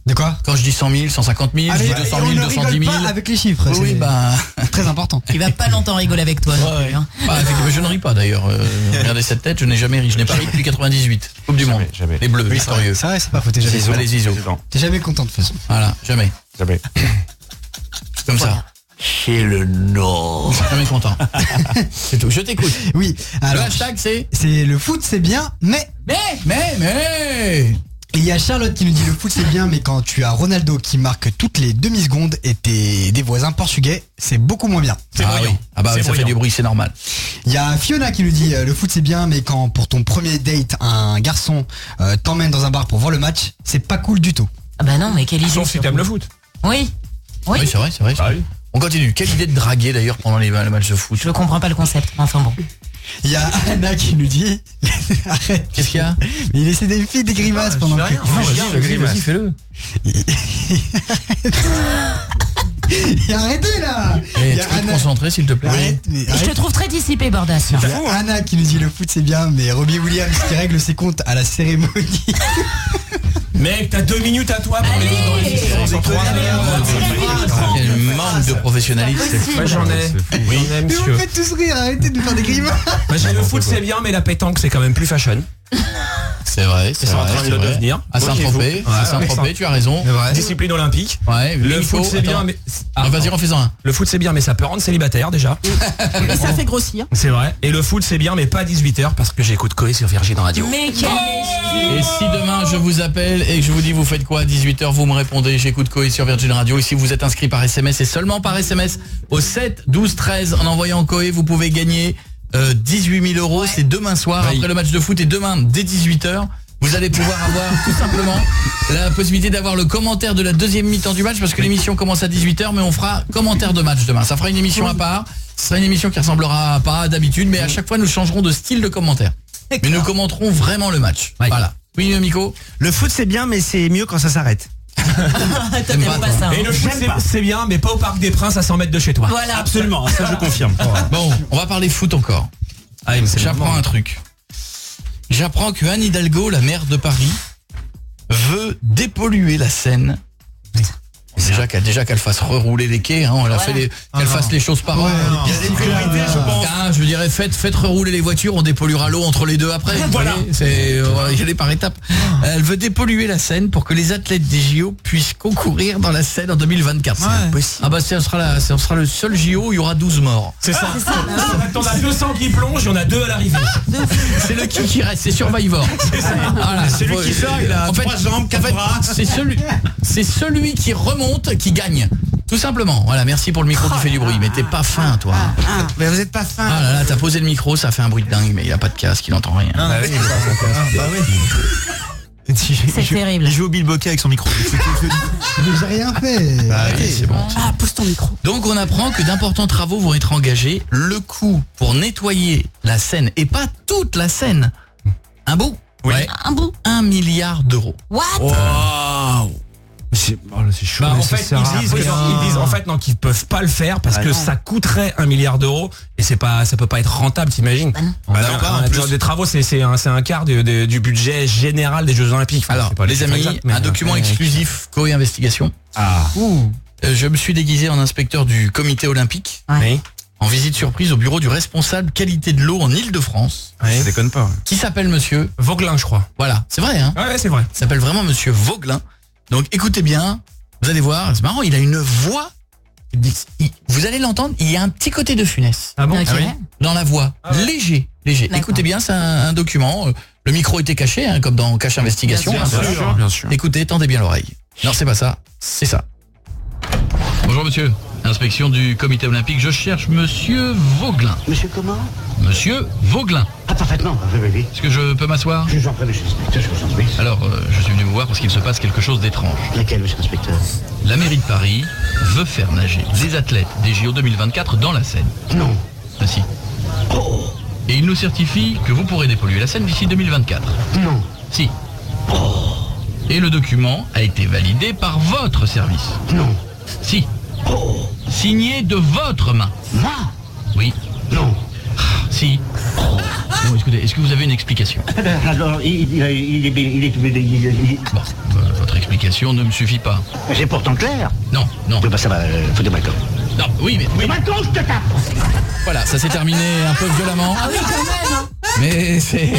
De quoi? Quand je dis 100 000, 150 000, Allez, je dis 200 on 000, ne 210 rigole 000. pas avec les chiffres. Oui, c'est bah... Très important. Il va pas longtemps rigoler avec toi. hein. Bah, avec- je ne ris pas d'ailleurs. Euh, *laughs* regardez cette tête, je n'ai jamais ri. Je n'ai pas ri depuis 98. Coupe du Monde. Les bleus, victorieux. Ça, c'est pas faux. T'es jamais. Allez, Zizou. T'es jamais content de toute façon. Voilà, jamais. Jamais. Comme ça. Chez le Nord. Jamais content. *laughs* c'est tout. Je t'écoute. Oui. Alors, le hashtag c'est C'est le foot, c'est bien, mais. Mais, mais, mais. Et Il y a Charlotte qui nous dit le foot c'est bien mais quand tu as Ronaldo qui marque toutes les demi-secondes et tes des voisins portugais c'est beaucoup moins bien. ah oui. Ah bah oui, ça fait du bruit, c'est normal. Il y a Fiona qui nous dit euh, le foot c'est bien mais quand pour ton premier date un garçon euh, t'emmène dans un bar pour voir le match c'est pas cool du tout. Ah bah non, mais quelle idée. Sauf si t'aimes le foot. Oui. Oui. Oui, c'est vrai, c'est vrai. c'est vrai. On continue. Quelle idée de draguer d'ailleurs pendant les, les matchs de foot Je comprends pas le concept. Enfin bon. Il y a Anna qui nous dit *laughs* arrête. Qu'est-ce qu'il y a Mais il essaie de faire des grimaces pendant que Vas-y, fais-le. Et Arrêtez là Eh, Il y a Tu peux te concentrer s'il te plaît Arrête, mais Et je te trouve très dissipé, Bordas. Il y a Anna qui nous dit le foot c'est bien mais Robbie Williams qui règle ses comptes à la cérémonie. *laughs* Mec, t'as deux minutes à toi pour les dans les différences entre Quel manque de professionnalisme. Moi j'en ai. Oui. J'en ai, Mais vous me faites tous rire, arrêtez de faire des grimaces. Moi, j'ai le foot c'est bien, mais la pétanque c'est quand même plus fashion. *laughs* C'est vrai, c'est C'est en vrai. train de le vrai. devenir. À Saint-Tropez, à tu as raison. Discipline olympique. Ouais, Le foot c'est bien, mais Ah, Vas-y, refais-en un. le foot c'est bien, mais ça peut rendre célibataire déjà. *laughs* Mais ça fait grossir. C'est vrai. Et le foot c'est bien, mais pas à 18h parce que j'écoute Coé sur Virgin Radio. Mais Et si demain je vous appelle et que je vous dis vous faites quoi à 18h, vous me répondez, j'écoute Coé sur Virgin Radio. Et si vous êtes inscrit par SMS, et seulement par SMS, au 7 12 13 en envoyant Coé, vous pouvez gagner euh, 18 000 euros. C'est demain soir, Oui. après le match de foot, et demain dès 18h. Vous allez pouvoir avoir *laughs* tout simplement la possibilité d'avoir le commentaire de la deuxième mi-temps du match parce que l'émission commence à 18h mais on fera commentaire de match demain. Ça fera une émission à part. Ce sera une émission qui ressemblera pas à d'habitude mais à chaque fois nous changerons de style de commentaire. Mais nous commenterons vraiment le match. Voilà. Oui, euh, Miko Le foot c'est bien mais c'est mieux quand ça s'arrête. T'aimes pas, toi ça. Et le foot c'est- bien, mais pas au Parc des Princes à 100 mètres de chez toi. Voilà. Absolument, ça je confirme. *laughs* Bon, on va parler foot encore. Ah, J'apprends un truc. J'apprends que Anne Hidalgo, la maire de Paris, veut dépolluer la Seine. Déjà qu'elle déjà qu'elle fasse rerouler les quais, hein, on fait les- qu'elle fasse les choses par an. Il y a des priorités, je pense. Ah, je dirais faites faites rerouler les voitures, on dépolluera l'eau entre les deux après. *laughs* Voilà. C'est euh, on va y aller par étapes. Elle veut dépolluer la Seine pour que les athlètes des JO puissent concourir dans la Seine en 2024. C'est impossible. Ah bah ça sera la, ça sera le seul JO où il y aura 12 morts. C'est ça. T'en as 200 qui plongent, il y en a deux à l'arrivée. C'est le qui qui reste, c'est Survivor. *laughs* Voilà, Celui qui sort, il a en fait, trois jambes, quatre bras. C'est celui, c'est celui qui remonte qui gagne. Tout simplement. Voilà, merci pour le micro qui fait du bruit. Mais t'es pas fin, toi. Ah, mais vous êtes pas fin. Ah là là, t'as posé le micro, ça fait un bruit de dingue, mais il a pas de casque, il entend rien. Ah, C'est terrible. Il joue au bilboquet avec son micro. *laughs* J'ai rien fait. Bah Arrêtez. oui, c'est bon. Ah, pousse ton micro. Donc on apprend que d'importants travaux vont être engagés. Le coût pour nettoyer la Seine, et pas toute la Seine, un bout, ouais, Un bout. un milliard d'euros. What? Waouh C'est oh c'est chaud. Bah, en fait, ils disent, rien. ils disent en fait non qu'ils peuvent pas le faire parce Ah que non. ça coûterait un milliard d'euros et c'est pas ça peut pas être rentable, t'imagines Bah non, pas, en Un- un- plus. des travaux c'est c'est un, c'est un quart de- de- du budget général des Jeux Olympiques. Enfin, Alors, pas les amis, mais- un document Ouais. exclusif Coé Investigation. Ah. Euh, je me suis déguisé en inspecteur du comité olympique. Oui. En visite surprise au bureau du responsable qualité de l'eau en Ile-de-France. Ça déconne pas. Qui s'appelle monsieur Vauglin, je crois. Voilà, c'est vrai, hein Ouais, ouais, c'est vrai. Il s'appelle vraiment monsieur Vauglin. Donc écoutez bien, vous allez voir, c'est marrant, il a une voix. Vous allez l'entendre, il y a un petit côté de funeste. Ah bon Ok. Ah oui Dans la voix. Ah ouais. Léger, léger. D'accord. Écoutez bien, c'est un, un document. Le micro était caché, hein, comme dans Cache Investigation. Bien sûr, voilà. Bien sûr, bien sûr. Écoutez, tendez bien l'oreille. Non, c'est pas ça, c'est ça. Bonjour monsieur, inspection du comité olympique, je cherche monsieur Vauglin. Monsieur comment? Monsieur Vauglin. Ah, parfaitement, oui, oui, oui. Est-ce que je peux m'asseoir? Je vous en prie, monsieur l'inspecteur, je vous en prie. Alors, euh, je suis venu vous voir parce qu'il se passe quelque chose d'étrange. Laquelle, monsieur l'inspecteur? La mairie de Paris veut faire nager des athlètes des JO 2024 dans la Seine. Non. Ah si. Et il nous certifie que vous pourrez dépolluer la Seine d'ici 2024. Non. Si. Et le document a été validé par votre service. Non. Si. Signé de votre main. Moi Oui. Non. Si. Bon, écoutez, est-ce que vous avez une explication? Eh ben, alors, il, il, il est, il est, il est- il est- il- Bon, euh, votre explication ne me suffit pas. c'est pourtant clair. Non, non. Bah, ça va, euh, faut des balcons. Non, oui, mais... oui. Maintenant, je te tape Voilà, ça s'est terminé un peu violemment. Ah oui, quand même. Mais c'est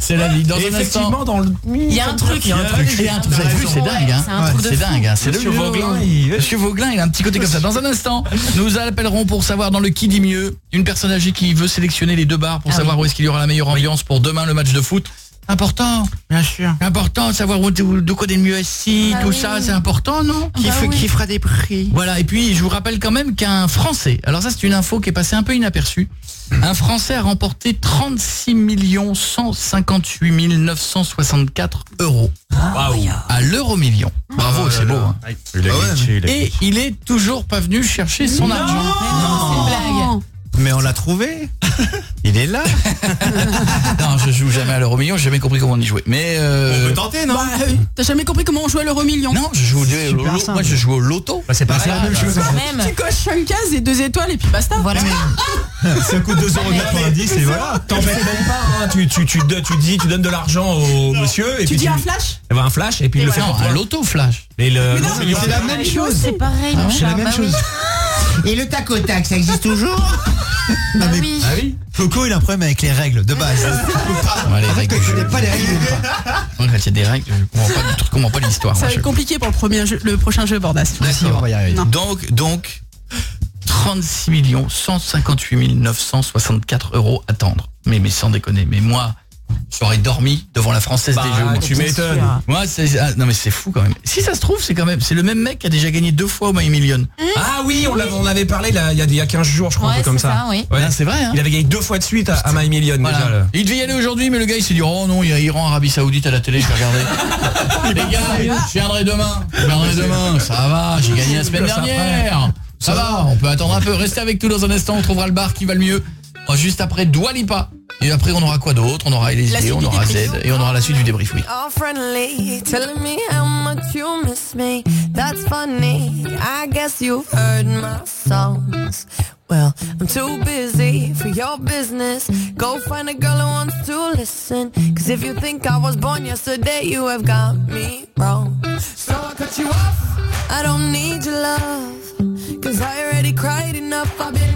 c'est la vie. Dans un instant. dans le Il y a un truc. il y a un truc. Il y a un truc, vous avez vu, c'est dingue, hein. C'est dingue. C'est le Monsieur vieux- Vauglin, il- Monsieur Vauglin, il a un petit côté comme ça. Dans un instant, nous appellerons pour savoir dans le qui dit mieux une personne âgée qui veut sélectionner les deux bars pour Ah savoir oui. où est-ce qu'il y aura la meilleure ambiance pour demain le match de foot. Important, Bien sûr. important de savoir où, de, quoi est le mieux assis, Ah tout oui. ça, c'est important, non Qui, Bah oui. qui fera des prix Voilà, et puis je vous rappelle quand même qu'un Français, alors ça c'est une info qui est passée un peu inaperçue, un Français a remporté 36 158 964 euros Waouh. à l'euro million. Bravo, c'est beau. hein. Il a glitché, il a Et glitché. il est toujours pas venu chercher son argent. Mais une on l'a trouvé. *laughs* Il est là. *laughs* Non, je joue jamais à l'euro million, j'ai jamais compris comment on y jouait. Mais euh, tenter, non Bah, euh, T'as jamais compris comment on joue à l'euro million non, je joue au, simple. moi je joue au loto. Bah, c'est pas Ah, la même chose. Tu coches 5 cases et 2 étoiles et puis basta. Voilà. *laughs* Ça coûte 2,90€ et voilà. T'embêtes même pas, hein. tu, tu, tu, tu, dis, tu donnes de l'argent au monsieur et Tu puis dis un flash Eh ben, un flash et puis il le fait Non, un loto flash. Mais le, C'est la même chose. C'est pareil. mon C'est la même bah chose. Et le tac au tac, ça existe toujours? Bah oui. Ah oui Coco, il a un problème avec les règles de base. *laughs* Ouais, les règles connais pas les règles. Moi, quand il y a des règles, je comprends pas, du tout, je comprends pas l'histoire. Ça moi, va je- être compliqué pour le, premier jeu, le prochain jeu, Bordas. On va y arriver. Non. Donc, donc, 36 158 964 euros à attendre. Mais, mais sans déconner, mais moi, j'aurais dormi devant la française Bah, des jeux. tu m'étonnes. Moi, c'est ah, non mais c'est fou quand même. Si ça se trouve, c'est quand même c'est le même mec qui a déjà gagné deux fois au My Million. Ah oui, on, l'avait- on avait parlé là, il y a, il y a 15 jours, je crois, un peu comme ça. ça, oui. Ouais. Ah, c'est vrai. Hein Il avait gagné deux fois de suite à, à My Million Voilà. déjà. là. Il devait y aller aujourd'hui, mais le gars il s'est dit oh non, il y a Iran, Arabie Saoudite à la télé, je vais regarder. *laughs* Les gars, je viendrai demain. Je viendrai demain. Ça va, j'ai gagné la semaine Ça dernière. Ça va, on peut attendre un peu. Restez avec nous dans un instant, on trouvera le bar qui va le mieux. Oh, Juste après Doualipa. Et après on aura quoi d'autre? On aura suite on aura Z et on aura la suite du débrief, oui. all friendly, telling me how much you miss me. That's funny. I guess you've heard my songs. Well, I'm too busy for your business. Go find a girl who wants to listen. Cause if you think I was born yesterday, you have got me wrong. So I cut you off. I don't need your love. Cause I already cried enough. I've been.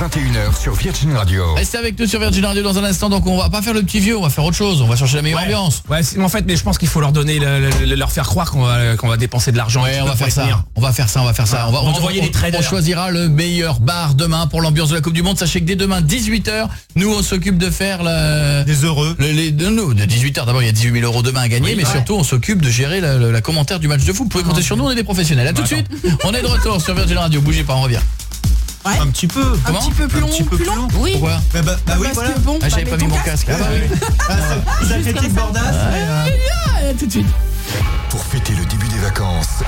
21h sur Virgin Radio. Restez avec nous sur Virgin Radio dans un instant, donc on va pas faire le petit vieux, on va faire autre chose, on va chercher la meilleure ambiance. Ouais, c'est- en fait, mais je pense qu'il faut leur donner, le- le- le- leur faire croire qu'on va, dépenser de l'argent. Ouais, on va faire ça. tenir. On va faire ça, on va faire ça. On va envoyer des traders. On choisira le meilleur bar demain pour l'ambiance de la Coupe du Monde. Sachez que dès demain 18h, nous on s'occupe de faire la... des heureux. les, de nous de 18h d'abord il y a 18 000 euros demain à gagner, Oui, mais ouais. surtout on s'occupe de gérer la, la- la commentaire du match de foot. Vous pouvez compter sur nous, on est des professionnels. À tout de suite. On est de retour sur Virgin Radio. Bougez pas, on revient. Un petit peu. Un Comment petit peu plus long, petit peu plus plus long. long. Oui. Pourquoi Bah, bah, bah oui, voilà. bon, Ah, j'avais bah, pas mis mon casque. Ah, bah oui. Ah, sa- Sa critique bordasse. mais, Ah, tout de suite. Pour fêter le début des vacances,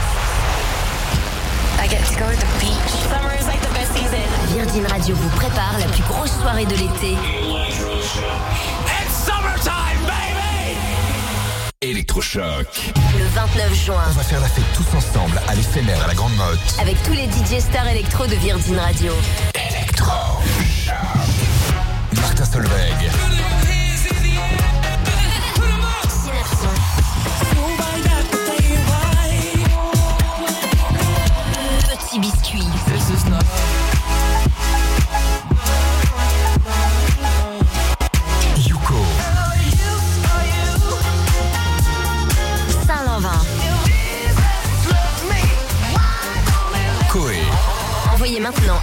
I get to go to the beach. Summer is like the best season. Virgin Radio vous prépare la plus grosse soirée de l'été. Électrochoc. Le 29 juin. On va faire la fête tous ensemble à l'éphémère à la Grande Motte. Avec tous les DJ stars électro de Virgin Radio. Electro Martin Solveig,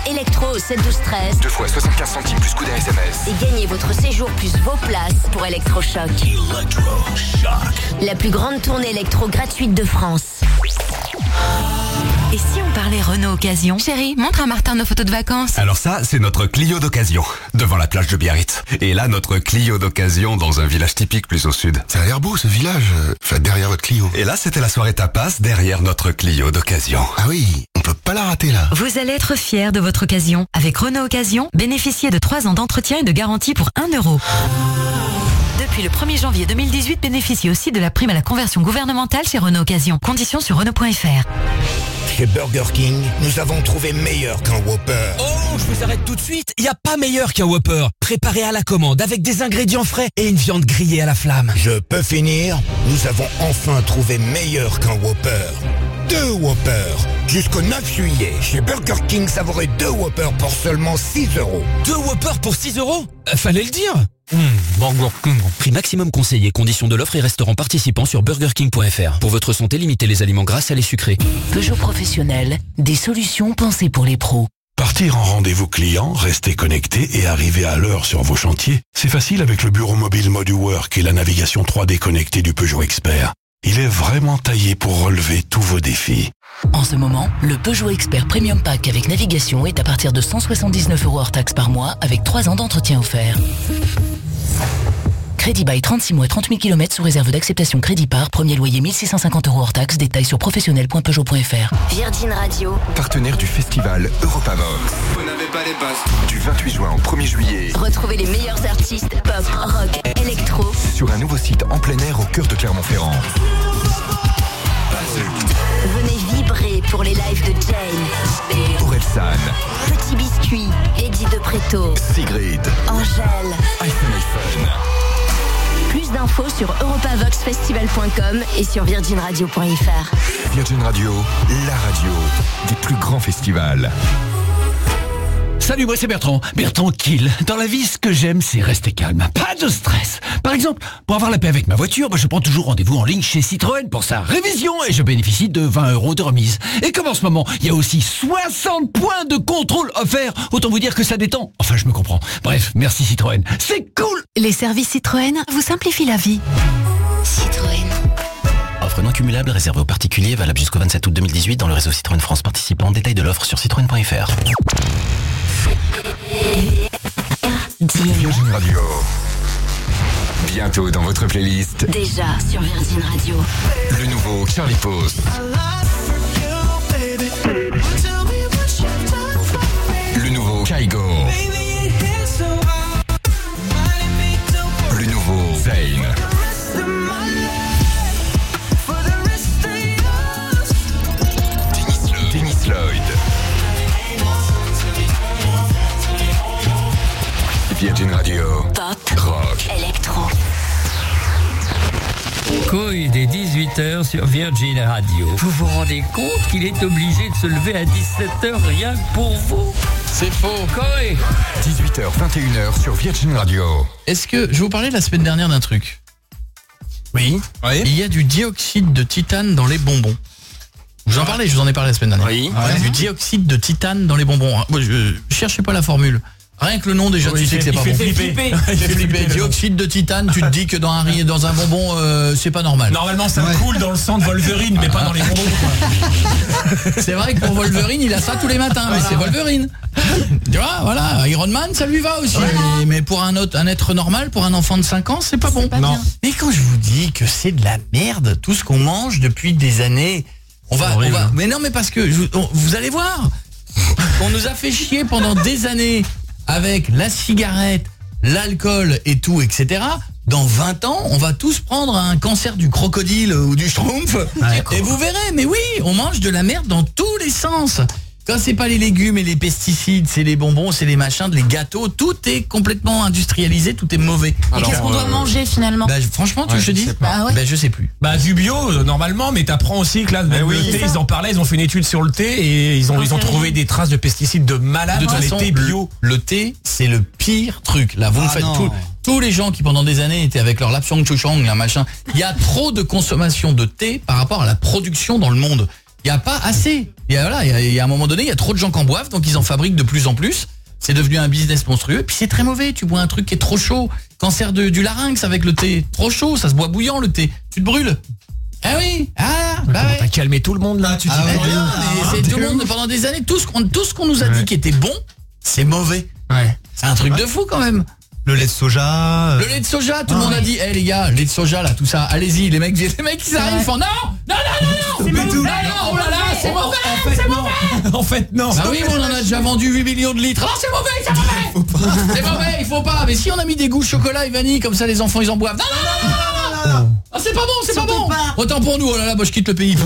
électro au 7 12 13 Deux fois 75 centimes plus coup d'un SMS. et gagnez votre séjour plus vos places pour Electrochoc. La plus grande tournée électro gratuite de France. Et si on parlait Renault Occasion? Chérie, montre à Martin nos photos de vacances. Alors ça, c'est notre Clio d'occasion, devant la plage de Biarritz. Et là, notre Clio d'occasion dans un village typique plus au sud. Ça a l'air beau ce village, euh, enfin derrière votre Clio. Et là, c'était la soirée tapas derrière notre Clio d'occasion. Ah oui, Vous allez être fiers de votre occasion. Avec Renault Occasion, bénéficiez de 3 ans d'entretien et de garantie pour 1 euro. Depuis le 1er janvier 2018, bénéficiez aussi de la prime à la conversion gouvernementale chez Renault Occasion. Conditions sur Renault.fr. Chez Burger King, nous avons trouvé meilleur qu'un Whopper. Oh, je vous arrête tout de suite. Il n'y a pas meilleur qu'un Whopper. Préparé à la commande avec des ingrédients frais et une viande grillée à la flamme. Je peux finir? Nous avons enfin trouvé meilleur qu'un Whopper. Deux Whoppers. Jusqu'au 9 juillet, chez Burger King, savourez deux Whoppers pour seulement 6 euros. Deux Whoppers pour 6 euros? Euh, Fallait le dire. Prix maximum conseillé, conditions de l'offre et restaurant participant sur burgerking.fr. Pour votre santé, limitez les aliments gras, salés, sucrés. Peugeot Professionnel, des solutions pensées pour les pros. Partir en rendez-vous client, rester connecté et arriver à l'heure sur vos chantiers, c'est facile avec le bureau mobile ModuWork et la navigation 3D connectée du Peugeot Expert. Il est vraiment taillé pour relever tous vos défis. En ce moment, le Peugeot Expert Premium Pack avec navigation est à partir de 179 euros hors taxe par mois avec 3 ans d'entretien offert. Crédit by 36 mois 30 000 km sous réserve d'acceptation crédit par. Premier loyer 1650 euros hors taxe. Détails sur professionnel.peugeot.fr. Virgin Radio. Partenaire du festival Europavox. Vous n'avez pas les passes. Du 28 juin au 1er juillet. Retrouvez les meilleurs artistes pop, rock, électro. Sur un nouveau site en plein air au cœur de Clermont-Ferrand. Venez vibrer pour les lives de Jane, Orelsan, Petit Biscuit, Eddie de Preto, Sigrid, Angèle. iPhone iPhone. Plus d'infos sur europavoxfestival.com et sur virginradio.fr. Virgin Radio, la radio des plus grands festivals. Salut, moi c'est Bertrand. Bertrand Kill. Dans la vie, ce que j'aime, c'est rester calme. Pas de stress. Par exemple, pour avoir la paix avec ma voiture, bah, je prends toujours rendez-vous en ligne chez Citroën pour sa révision et je bénéficie de 20 euros de remise. Et comme en ce moment, il y a aussi 60 points de contrôle offerts, autant vous dire que ça détend. Enfin, je me comprends. Bref, merci Citroën. C'est cool Les services Citroën vous simplifient la vie. Citroën. Offre non cumulable réservée aux particuliers valable jusqu'au 27 août 2018 dans le réseau Citroën France participant. Détail de l'offre sur citroën.fr. Virgin Radio. Bientôt dans votre playlist, Déjà sur Virgin Radio. le nouveau Charlie Post. Virgin Radio. Pop, Rock. électro. Couille des 18h sur Virgin Radio. Vous vous rendez compte qu'il est obligé de se lever à 17h rien que pour vous? C'est faux. Couille 18h, 21h sur Virgin Radio. Est-ce que je vous parlais la semaine dernière d'un truc Oui. Il y a du dioxyde de titane dans les bonbons. Je vous en parlais, je vous en ai parlé la semaine dernière. Oui. Ouais, Du dioxyde de titane dans les bonbons. Moi, je, je cherchais pas la formule. Rien que le nom déjà, Oui, tu sais que c'est pas il bon. fait flipper. Il fait flipper. Dioxyde de titane, tu te dis que dans un dans un bonbon, euh, c'est pas normal. Normalement, ça coule dans le sang de Wolverine, mais pas dans les bonbons. *laughs* C'est vrai que pour Wolverine, il a ça tous les matins, mais c'est Wolverine. Tu vois, voilà, Iron Man, ça lui va aussi. Mais, mais pour un autre, un être normal, pour un enfant de 5 ans, c'est pas bon. non. Mais quand je vous dis que c'est de la merde, tout ce qu'on mange depuis des années, on va, on va. Mais non, mais parce que je vous- on- vous allez voir, on nous a fait chier pendant des années avec la cigarette, l'alcool et tout, etc. Dans 20 ans, on va tous prendre un cancer du crocodile ou du schtroumpf. et vous verrez, mais oui, on mange de la merde dans tous les sens. Quand c'est pas les légumes et les pesticides, c'est les bonbons, c'est les machins, les gâteaux, tout est complètement industrialisé, tout est mauvais. Et qu'est-ce qu'on doit manger finalement Bah, franchement, tu veux que je te dise Ah ouais Bah, je sais plus. Bah du bio euh, normalement, mais t'apprends aussi que là oui. le thé, ils en parlaient, ils ont fait une étude sur le thé et ils ont ils ont trouvé des traces de pesticides de malades De toute dans les thés bio. le, thé, c'est le pire truc. Là, vous Ah faites non. tout. Tous les gens qui pendant des années étaient avec leur lapsang chuchong, un machin, il y a trop de consommation de thé par rapport à la production dans le monde. Il y a pas assez. Il a, voilà, il y a, il y a un moment donné, il y a trop de gens qui en boivent, donc ils en fabriquent de plus en plus. C'est devenu un business monstrueux. Puis c'est très mauvais. Tu bois un truc qui est trop chaud. Cancer de, du larynx avec le thé. Trop chaud, ça se boit bouillant le thé. Tu te brûles. Ah oui. Ah, bah ouais. T'as calmé tout le monde là, tu dis. Ah ouais, mais tout le monde pendant des années tout ce qu'on tout ce qu'on nous a dit qui était bon, c'est mauvais. C'est un truc de fou quand même. Le lait de soja. Le lait de soja, tout le monde a dit, eh les gars, lait de soja là, tout ça, allez-y, les mecs, les mecs ils arrivent, ils font non, non, non, non, non, non, non, oh là là, c'est mauvais, c'est mauvais. En fait non. Bah oui, on en a déjà vendu 8 millions de litres. Non, c'est mauvais, c'est mauvais. C'est mauvais, il faut pas. Mais si on a mis des goûts chocolat et vanille comme ça, les enfants ils en boivent. Non, non, non, non, non, non, non. Ah, c'est pas bon, c'est pas bon. Autant pour nous. Oh là là, moi je quitte le pays.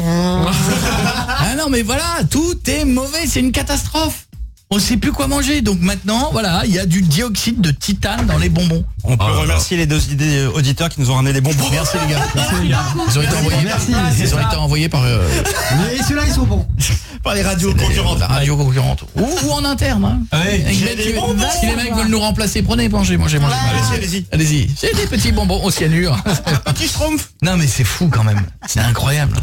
ah non, mais voilà, tout est mauvais, c'est une catastrophe. On sait plus quoi manger. Donc maintenant, voilà, il y a du dioxyde de titane dans les bonbons. On peut remercier les deux idées auditeurs qui nous ont ramené des bonbons. Merci les gars. Merci les gars. Ils ont été envoyés. Merci. Ils ont été envoyés par. euh, Mais ceux-là, ils sont bons. *laughs* par les radios concurrentes. Radio concurrentes. Ou, ou en interne. Hein. Ouais. Et les mecs des qui- bonbons. si les mecs veulent nous remplacer, prenez, mangez, mangez, mangez. Allez-y, allez-y. Allez-y. C'est des petits bonbons au cyanure. *laughs* Petit schtroumpf. non mais c'est fou quand même. C'est incroyable.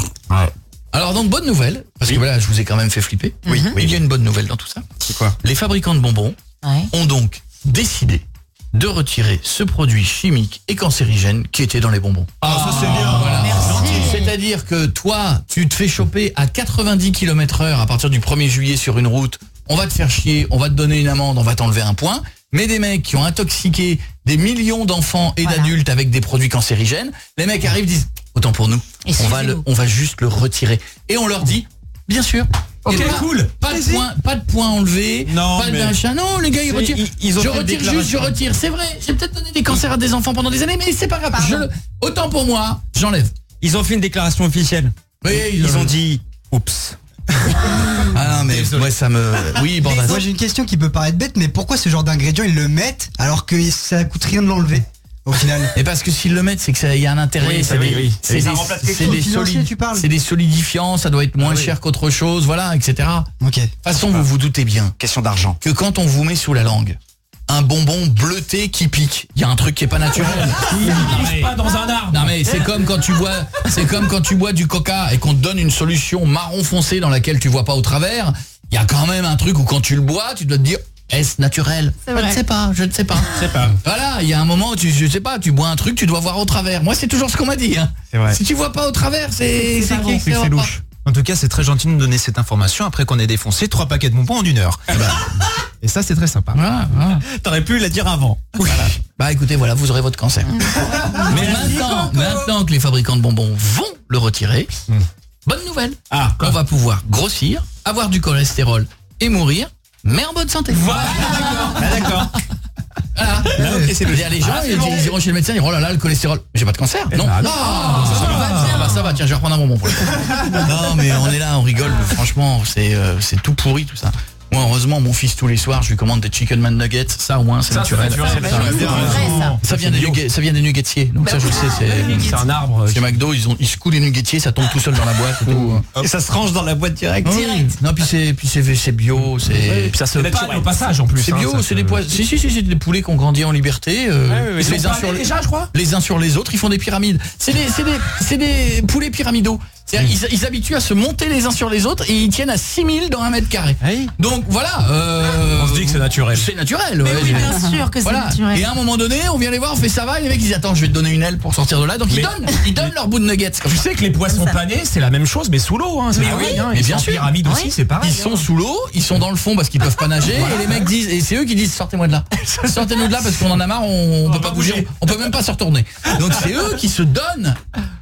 Alors donc bonne nouvelle, parce que voilà, je vous ai quand même fait flipper. Oui, Il y a une bonne nouvelle dans tout ça. C'est quoi? Les fabricants de bonbons Ouais. ont donc décidé de retirer ce produit chimique et cancérigène qui était dans les bonbons. Ah, ça c'est bien. Voilà. C'est-à-dire que toi, tu te fais choper à 90 km heure à partir du 1er juillet sur une route, on va te faire chier, on va te donner une amende, on va t'enlever un point. Mais des mecs qui ont intoxiqué des millions d'enfants et d'adultes avec des produits cancérigènes, les mecs arrivent disent autant pour nous, on va, le, on va juste le retirer. Et on leur dit, bien sûr. Ok, pas- cool. Pas de point, pas de point enlevé, Non, pas de mais- machin. Non, les gars, ils retirent. ils- ils ont je retire juste, je retire. C'est vrai, j'ai peut-être donné des cancers à des enfants pendant des années, mais c'est pas grave. Je autant pour moi, j'enlève. Ils ont fait une déclaration officielle. Oui, Ils ont dit oups. Ah non, mais ouais, ça me. Oui, bordel. Moi j'ai une question qui peut paraître bête, mais pourquoi ce genre d'ingrédient ils le mettent alors que ça coûte rien de l'enlever? Au final Et parce que s'ils le mettent, c'est que ça y a un intérêt. Oui, c'est oui, des, oui. c'est Et ça des- remplace quelque c'est chose. des Financier, solidi- tu parles c'est des solidifiants, ça doit être moins Ah oui. cher qu'autre chose, voilà, etc. Ok. De toute façon, vous vous doutez bien. Question d'argent. Que quand on vous met sous la langue un bonbon bleuté qui pique, il y a un truc qui est pas naturel. *laughs* Il pousse pas dans un arbre. Non mais c'est comme quand tu bois, c'est comme quand tu bois du coca et qu'on te donne une solution marron foncé dans laquelle tu vois pas au travers. Il y a quand même un truc où quand tu le bois, tu dois te dire est-ce naturel? Je ne sais pas, je ne sais pas. Je sais pas. Voilà, il y a un moment où tu je sais pas, tu bois un truc, tu dois voir au travers. Moi, c'est toujours ce qu'on m'a dit. hein. C'est vrai. Si tu vois pas au travers, c'est c'est qui C'est louche. En tout cas, c'est très gentil de nous donner cette information après qu'on ait défoncé trois paquets de bonbons en une heure. *laughs* Et ça, c'est très sympa. Voilà, voilà. T'aurais pu la dire avant. Bah écoutez, voilà, vous aurez votre cancer. *laughs* Mais maintenant, maintenant que les fabricants de bonbons vont le retirer, bonne nouvelle. Ah, on va pouvoir grossir, avoir du cholestérol et mourir, mais en bonne santé. Ah, d'accord. Voilà. C'est-à-dire, les gens, Ah, c'est ils, bon. ils iront chez le médecin, ils diront oh là là, le cholestérol. J'ai pas de cancer, non. bah, non. ça, va, bah, ça va, tiens, je vais reprendre un bonbon pour le coup. Non, mais on est là, on rigole. Franchement, c'est euh, c'est tout pourri tout ça. Moi, heureusement, mon fils tous les soirs, je lui commande des chicken man nuggets. Ça, au moins, c'est naturel. Ça, C'est ça, vrai, ça. ça vient des nuggets, ça vient des nuggetiers. Donc ça, je sais, c'est un arbre. chez McDo, ils ont ils secouent les nuggetiers, ça tombe tout seul dans la boîte et tout. Et ça se range dans la boîte directe. Oui. Non, puis c'est puis c'est c'est bio, c'est Puis ça se panne au passage en plus. c'est hein, bio, c'est des pois. Si si si, c'est des poulets qui ont grandi en liberté. les Ils sont uns sur les déjà, je crois. les uns sur les autres, ils font des pyramides. C'est des c'est des c'est des poulets pyramidaux. Ils, ils s'habituent à se monter les uns sur les autres et ils tiennent à 6000 dans un mètre carré. Donc voilà. euh, On se dit que c'est naturel. C'est naturel. Mais ouais, oui, bien sûr que c'est voilà. naturel. Et à un moment donné, on vient les voir, on fait ça va, et les mecs ils disent attends, je vais te donner une aile pour sortir de là. Donc ils donnent, ils donnent leur bout de nuggets. Tu sais que les poissons panés, c'est la même chose, mais sous l'eau. Hein, c'est Mais pareil, oui, hein, mais bien sûr. pyramide aussi, Oui. c'est pareil. Ils sont sous l'eau, ils sont dans le fond parce qu'ils peuvent pas nager et les mecs disent et c'est eux qui disent sortez-moi de là. *laughs* Sortez-nous de là parce qu'on en a marre, on, on peut pas bouger, on, on peut même pas se retourner. Donc c'est eux qui se donnent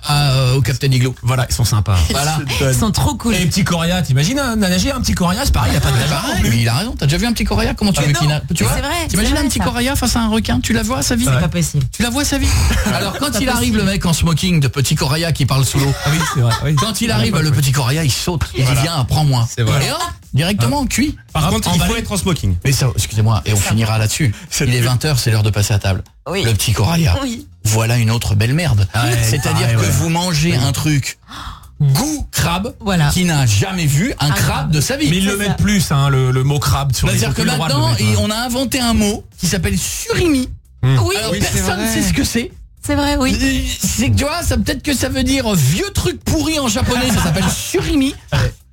à- au Captain Igloo. Voilà, ils sont sympas. Voilà. Ils sont trop cool. Et les petits coréas, t'imagines un nager un petit coréa, c'est pareil, y a pas de Ah, mais il a raison, t'as déjà vu un petit coréa Comment tu Ah, veux qu'il nage Tu vois C'est vrai, T'imagines un petit coréa face à un requin Tu la vois à sa vie C'est pas possible. Tu la vois à sa vie *laughs* Alors quand il arrive le mec en smoking de petit coréa qui parle sous l'eau Ah oui, c'est vrai. oui. Quand il arrive le petit coréa il saute Il dit viens vrai. Et hop, directement cuit Par contre, il faut être en smoking. Mais ça, excusez-moi, et on finira là-dessus. *laughs* Il est 20h, c'est l'heure de passer à table. Oui. Le petit coralia. Oui. Voilà une autre belle merde. Ouais, C'est-à-dire que ouais. vous mangez un truc goût crabe Voilà. qui n'a jamais vu un, Un crabe crabe. de sa vie. Mais ils le mettent plus, hein, le, le mot crabe sur les C'est-à-dire que maintenant, on a inventé un mot qui s'appelle surimi. Oui, Alors oui, personne ne sait ce que c'est. C'est vrai, oui. C'est que tu vois, ça peut-être que ça veut dire vieux truc pourri en japonais, ça s'appelle *laughs* surimi.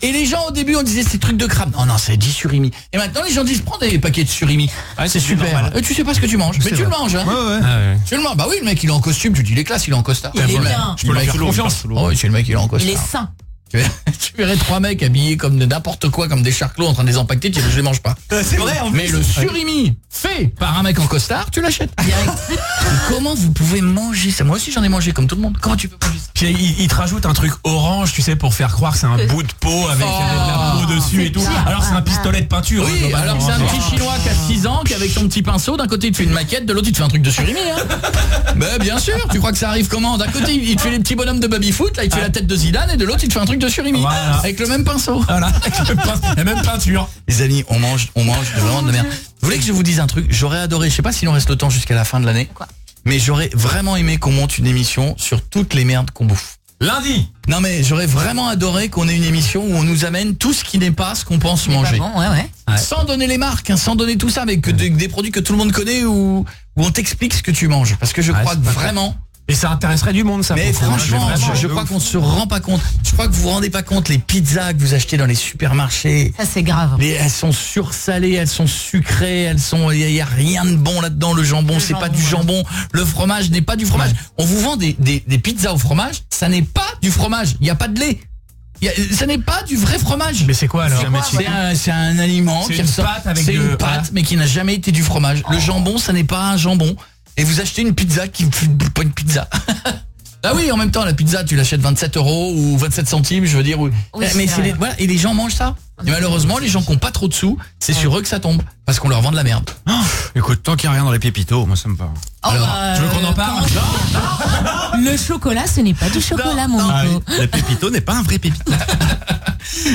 Et les gens au début on disait c'est truc de crabe. Non non, c'est dit surimi. Et maintenant les gens disent prends des paquets de surimi. Ouais, c'est super. Et tu sais pas ce que tu manges, mais tu le manges hein. Ouais, ouais. Ah ouais. Tu le manges. Bah oui, le mec il est en costume, tu dis il est classe, il est en costard. Il est bien. Je peux lui faire confiance. Oh oui, c'est le mec il est en Il costard. est sain. Tu verrais- *laughs* Tu verrais trois mecs habillés comme de n'importe quoi, comme des charclos en train de les empaqueter, tu dis je les mange pas. C'est vrai, en Mais le surimi fait par un mec en costard, tu l'achètes. *laughs* Comment vous pouvez manger ça? Moi aussi j'en ai mangé comme tout le monde. Comment tu peux manger ça? Puis il, il te rajoute un truc orange, tu sais, pour faire croire que c'est un bout de peau avec Oh. de la peau dessus et tout. Alors c'est un pistolet de peinture. Oui, alors c'est un hein. petit chinois qui a 6 ans, qui avec son petit pinceau, d'un côté il te fait une maquette, de l'autre il te fait un truc de surimi. Hein. *laughs* ben bien sûr, tu crois que ça arrive comment? D'un côté il te fait les petits bonhommes de baby-foot, là il te fait la tête de Zidane, et de l'autre il te fait un truc de surimi. Voilà. Avec le même pinceau. Voilà, avec le la même peinture. Les amis, on mange, on mange de vraiment de merde. Vous voulez que je vous dise un truc? J'aurais adoré, je sais pas s'il nous reste le temps jusqu'à la fin de l'année, Quoi? mais j'aurais vraiment aimé qu'on monte une émission sur toutes les merdes qu'on bouffe. Lundi. Non mais j'aurais vraiment adoré qu'on ait une émission où on nous amène tout ce qui n'est pas ce qu'on pense manger. Bon, ouais, ouais. Sans donner les marques, hein, sans donner tout ça, mais que des, des produits que tout le monde connaît ou où on t'explique ce que tu manges. Parce que je Ouais, crois que vraiment, Et ça intéresserait du monde, ça. Mais franchement, je, crois qu'on se rend pas compte. Je crois que vous vous rendez pas compte les pizzas que vous achetez dans les supermarchés. Ça, c'est grave. Les- elles sont sursalées, elles sont sucrées, elles sont. Il y, a rien de bon là-dedans. Le jambon, c'est pas du jambon. Le fromage n'est pas du fromage. On vous vend des, des, des pizzas au fromage. Ça n'est pas du fromage. Il n'y a pas de lait. Y a- ça n'est pas du vrai fromage. Mais c'est quoi alors C'est un, c'est un aliment C'est qui une ressort- pâte avec C'est de- une pâte, voilà. mais qui n'a jamais été du fromage. Le jambon, ça n'est pas un jambon. Et vous achetez une pizza qui pas une pizza. *laughs* Ah oui, en même temps, la pizza, tu l'achètes 27 euros ou 27 centimes, je veux dire. Oui, mais c'est les- voilà, et les gens mangent ça. Et malheureusement, les gens qui n'ont pas trop de sous, c'est sur eux que ça tombe. Parce qu'on leur vend de la merde. Écoute, tant qu'il n'y a rien dans les pépitos, moi ça me va. Alors, bah, Tu veux qu'on en parle? Le chocolat, ce n'est pas du chocolat, mon Nico. Le pépito n'est pas un vrai pépito. *laughs*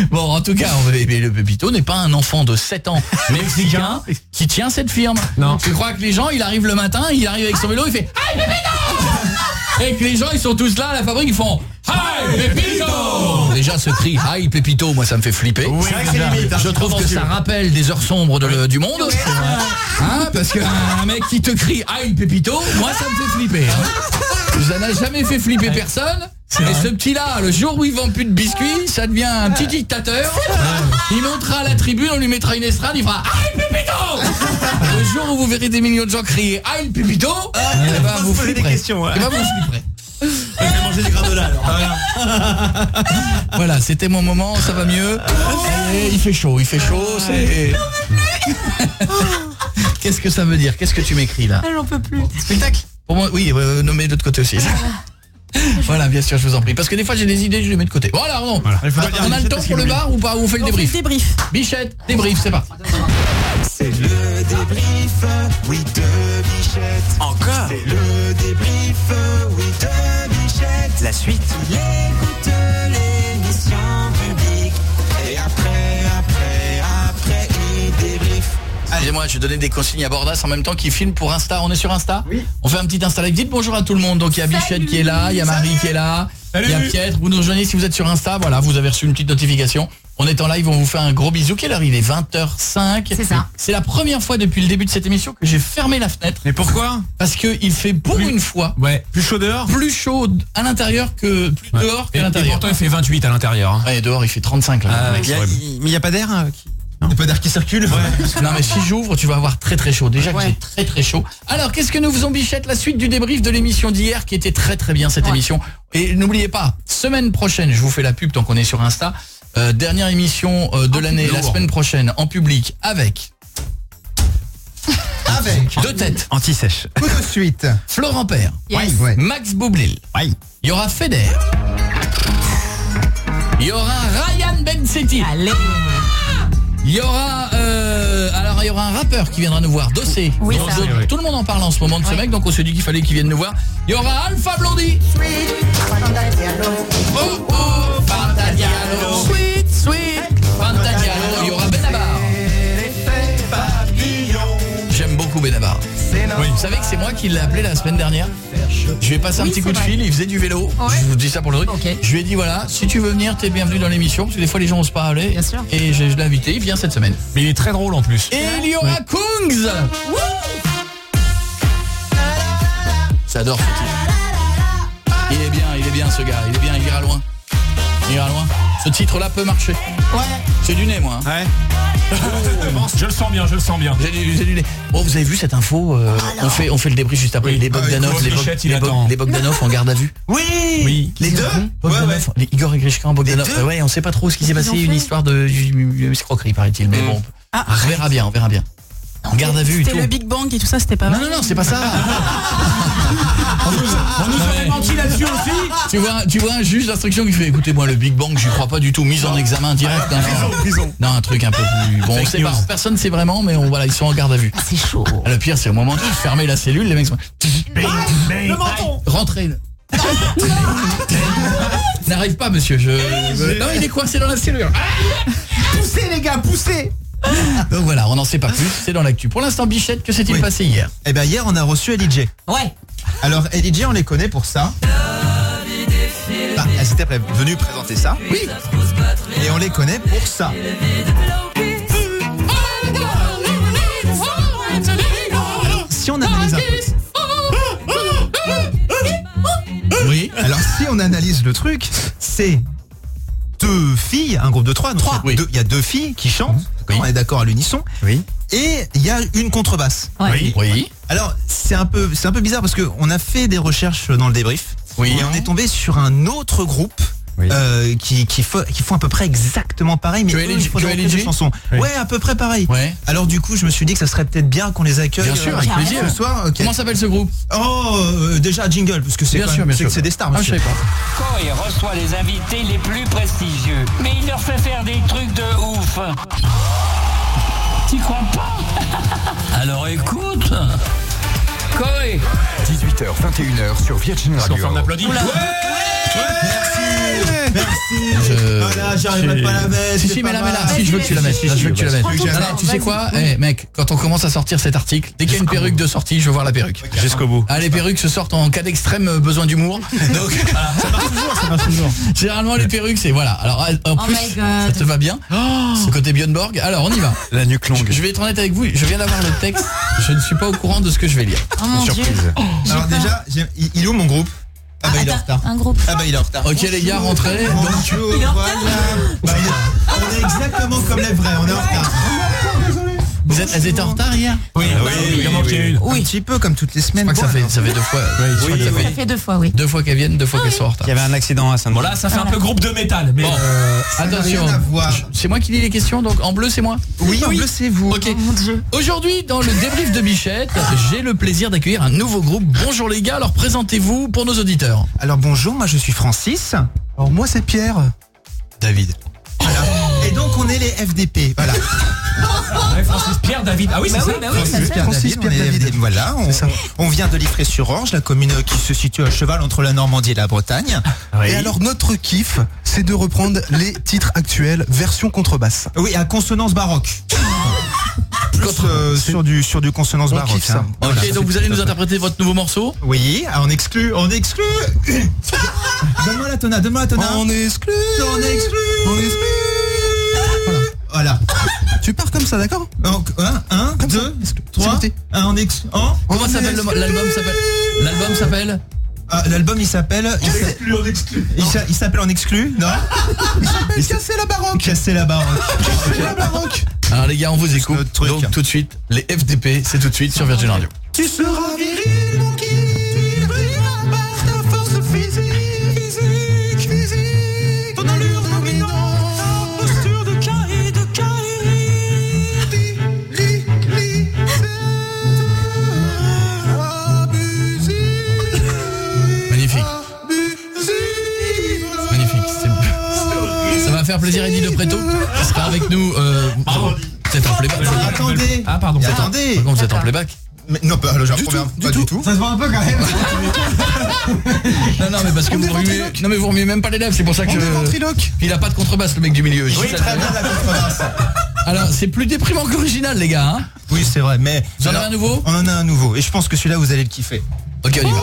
Bon, en tout cas, le Pépito n'est pas un enfant de 7 ans *laughs* mexicain qui tient cette firme. Non. Tu crois que les gens, il arrive le matin, il arrive avec son vélo, il fait Hi Pépito Et que les gens, ils sont tous là à la fabrique, ils font Hi Pépito Déjà, ce cri Hi Pépito, moi, ça me fait flipper. c'est vrai que c'est limite, hein, Je trouve que ça rappelle des heures sombres de du monde. Hein, parce qu'un mec qui te crie Hi Pépito, moi, ça me fait flipper. hein. Ça n'a jamais fait flipper personne. Et ce petit-là, le jour où il vend plus de biscuits, ça devient un petit dictateur. Il montera à la tribune, on lui mettra une estrade, il fera Aïe Pépito Le jour où vous verrez des millions de gens crier Aïe Pépito, eh ben, vous poser des flipperez. questions, ouais. Eh ben, vous flipperez. Je vais manger des granolas alors. *laughs* Voilà, c'était mon moment, ça va mieux. Et il fait chaud, il fait chaud, c'est... *laughs* Qu'est-ce que ça veut dire? Qu'est-ce que tu m'écris là? J'en peux plus. Spectacle? Pour moi, oui, euh, nommez de l'autre côté aussi. *laughs* voilà, bien sûr, je vous en prie. Parce que des fois, j'ai des idées, je les mets de côté. Voilà, non. Il faut Ah, pas dire on a le temps pour le bar ou pas Ou on fait le débrief débrief. Bichette, débrief, c'est parti. C'est le débrief, oui, de Bichette. Encore C'est le débrief, oui, de Bichette. La suite Il écoute l'émission débrief. Excusez-moi, je vais donner des consignes à Bordas en même temps qu'il filme pour Insta. On est sur Insta Oui. On fait un petit Insta live. Dites bonjour à tout le monde. Donc il y a Bichette qui est là, il y a Marie qui est là, il y a Pietre. Vous nous rejoignez si vous êtes sur Insta. Voilà, vous avez reçu une petite notification. On est en live, on vous fait un gros bisou. Quelle heure il est? 20h05. C'est ça. C'est la première fois depuis le début de cette émission que j'ai fermé la fenêtre. Mais pourquoi? Parce que il fait pour une fois Ouais. Plus chaud dehors? plus chaud à l'intérieur que plus Ouais. dehors Et, qu'à et l'intérieur. pourtant, il fait 28 à l'intérieur. hein. Ouais, dehors il fait 35 là. Ah, c'est horrible. Mais il n'y a pas d'air hein, qui- Il y a pas d'air qui circule Non mais si j'ouvre, tu vas avoir très très chaud. Déjà que Ouais. j'ai très très chaud. Alors qu'est-ce que nous faisons Bichette? La suite du débrief de l'émission d'hier qui était très très bien cette Ouais. émission. Et n'oubliez pas, semaine prochaine, je vous fais la pub tant qu'on est sur Insta. euh, dernière émission euh, de l'année, la semaine prochaine en public avec *laughs* Avec deux têtes. Anti-sèche. tout de suite. Florent Père, Yes. Ouais. Max Boublil. Oui. Il y aura Feder. Il y aura Ryan Bensetti. Allez. Il y aura euh, alors il y aura un rappeur qui viendra nous voir, Dossé. Oui, ça. Tout le monde en parle en ce moment de ce Ouais. mec, donc on s'est dit qu'il fallait qu'il vienne nous voir. Il y aura Alpha Blondie. Oh oh, Fanta Diallo. Sweet, sweet, Fanta Diallo. Il y aura Benabar. J'aime beaucoup Benabar. Oui. Vous savez que c'est moi qui l'ai appelé la semaine dernière Je lui ai passé un Oui, petit coup de vrai. fil, il faisait du vélo. Ouais. Je vous dis ça pour le truc. Ok. Je lui ai dit voilà, si tu veux venir, t'es bienvenu dans l'émission, parce que des fois les gens osent pas aller. Bien sûr. Et je, je l'ai invité, il vient cette semaine. Mais il est très drôle en plus. Et il y aura Kungs J'adore ce titre. Il est bien, il est bien ce gars, il est bien, il ira loin. Il ira loin. Ce titre-là peut marcher. Ouais. C'est du nez, moi. hein. Ouais. *laughs* Je le sens bien, je le sens bien. J'ai du, j'ai du nez. Bon, vous avez vu cette info euh, on, fait, on fait le débrief juste après. Oui. Les Bogdanov, Ah, les, Bog- Bichette, il les, Bog- attend. les Bogdanov en garde à vue. Oui Oui. Les deux Bogdanov, Ouais, ouais. les Igor et Grishka en Bogdanov. Les deux ouais, on sait pas trop ce qui s'est passé, ont une fait histoire de escroquerie, paraît-il. Mais Mm. bon, Ah. on verra bien, on verra bien. En garde à vue et C'était le Big Bang et tout ça, c'était pas Non, vrai. non, non, c'est pas ça. *laughs* On nous aurait menti là-dessus aussi. tu vois, tu vois un juge d'instruction qui fait écoutez-moi le Big Bang, j'y crois pas du tout, mise en examen direct. hein. Non, un truc un peu plus bon, on Fake sait pas, personne sait vraiment mais on voilà, ils sont en garde à vue. Ah, c'est chaud. Ah, Le pire c'est au moment de fermer la cellule, les mecs sont Le menton rentrez. N'arrive pas monsieur, je Non, il est coincé dans la cellule. Poussez les gars, poussez *laughs* Donc voilà, on n'en sait pas plus, c'est dans l'actu. Pour l'instant Bichette, que s'est-il Oui. passé hier? Eh ben hier on a reçu LJ. Ouais. Alors LJ on les connaît pour ça. Bah, elles étaient pré- venues présenter ça. Oui. Et on les connaît pour ça. Si on analyse un peu. le truc, c'est deux filles, un groupe de trois. donc il y a deux- Il y a deux filles qui chantent. On est d'accord à l'unisson. Oui. Et il y a une contrebasse. Ouais. Oui. Alors c'est un peu, c'est un peu bizarre parce que on a fait des recherches dans le débrief. Oui. Et on est tombé sur un autre groupe. Euh, qui, qui, fo- qui font à peu près exactement pareil mais Tu as eux, ils font tu des chansons Oui. ouais à peu près pareil Ouais. alors du coup je me suis dit que ça serait peut-être bien qu'on les accueille Bien sûr, euh, avec plaisir. ce soir. Comment s'appelle ce groupe? Oh euh, déjà jingle parce que c'est c'est sûr. que c'est des stars Ah, je savais pas. Coy reçoit les invités les plus prestigieux, mais il leur fait faire des trucs de ouf. T'y crois pas? *laughs* Alors écoute. Coy 18h, 21h sur Virgin Radio. on applaudit. Merci. Je- Voilà, j'arrive même pas à la mettre. Si, si, mais là, mais là, si, je veux que tu la mettes. Je veux que tu la mettes. Tu sais quoi? Eh, mec, quand on commence à sortir cet article, dès qu'il y a une perruque de sortie, je veux voir la perruque. Jusqu'au bout. Ah, les perruques se sortent en cas d'extrême euh, besoin d'humour. *laughs* Donc, *laughs* Ça marche toujours, ça marche toujours. généralement, les perruques, c'est voilà. Alors, en Oh plus, ça te va bien? Ce côté Björn Borg. Alors, on y va. La nuque longue. Je vais être honnête avec vous, je viens d'avoir le texte. Je ne suis pas au courant de ce que je vais lire. Oh. Surprise. Alors déjà, il est où mon groupe? Ah bah il est en retard. Un groupe. Ah bah il est en retard. Ok, les gars, rentrez. Donc, Bonjour, voilà. Bah, on est exactement comme les vrais, on est en retard. Vous êtes, elles étaient en retard hier Oui, oui, il y en manquait une. Un petit peu comme toutes les Je semaines. crois que ça fait, ça fait deux fois. je crois que ça Ça fait deux fois, oui. deux fois qu'elles viennent, deux fois qu'elles sont en retard. Il y avait un accident à saint Bon là, ça fait un peu groupe de métal, mais Bon, euh, n'a attention. rien à voir. C'est moi qui lis les questions, donc en bleu, c'est moi Oui, en bleu c'est vous. Ok. Oh. Aujourd'hui, dans le débrief de Bichette, j'ai le plaisir d'accueillir un nouveau groupe. Bonjour les gars, alors présentez-vous pour nos auditeurs. Alors bonjour, moi je suis Francis. Alors moi c'est Pierre. David. Voilà. Et donc on est les FDP. Voilà. Ouais, Francis Pierre David. Ah oui, c'est Bah ça. oui, bah oui, ça Francis. Pierre Francis David, Pierre on est David. FDP. Voilà, on, ça. on vient de Liffré-sur-Orge, la commune qui se situe à cheval entre la Normandie et la Bretagne. Et alors notre kiff, c'est de reprendre les titres actuels version contrebasse. Oui, à consonance baroque. Plus euh, sur du sur du consonance On baroque. hein. Ok, Voilà. donc vous allez nous interpréter votre nouveau morceau. Oui, ah, on exclut, on exclut. *coughs* donne-moi la tona, donne-moi la tona. On exclut. On exclut. On exclut. Voilà. *laughs* Tu pars comme ça, d'accord Donc, un, un, Comme ça. deux, Exclu. trois. C'est noté. Un, on exclut. un. Comment On s'appelle l'album s'appelle L'album s'appelle Ah, L'album il s'appelle. Il s'appelle en exclu, non *laughs* Il Casser la baroque. Casser la barre. Casser la baroque. Alors les gars, on vous écoute. Donc tout de suite, les FDP, c'est tout de suite sur Virgin Radio. Tu seras viril, mon faire plaisir Eddie de Preto qui sera avec nous. Euh, vous êtes en playback. Attendez. Ah pardon. Vous êtes en- Attendez. Par contre, vous êtes en playback. Mais non, pas, alors, j'ai un Du problème. tout, Pas du du tout. Ça se voit un peu quand même. *laughs* Non, non, mais parce que vous remuez. Non, mais vous remuez même pas les lèvres. C'est pour ça que. Il a pas de contrebasse, le mec du milieu. Oui, très bien la contrebasse. Alors, c'est plus déprimant qu'original, les gars. Hein Oui, c'est vrai, mais. Vous en avez un nouveau On en a un nouveau. Et je pense que celui-là, vous allez le kiffer. Ok, on y va.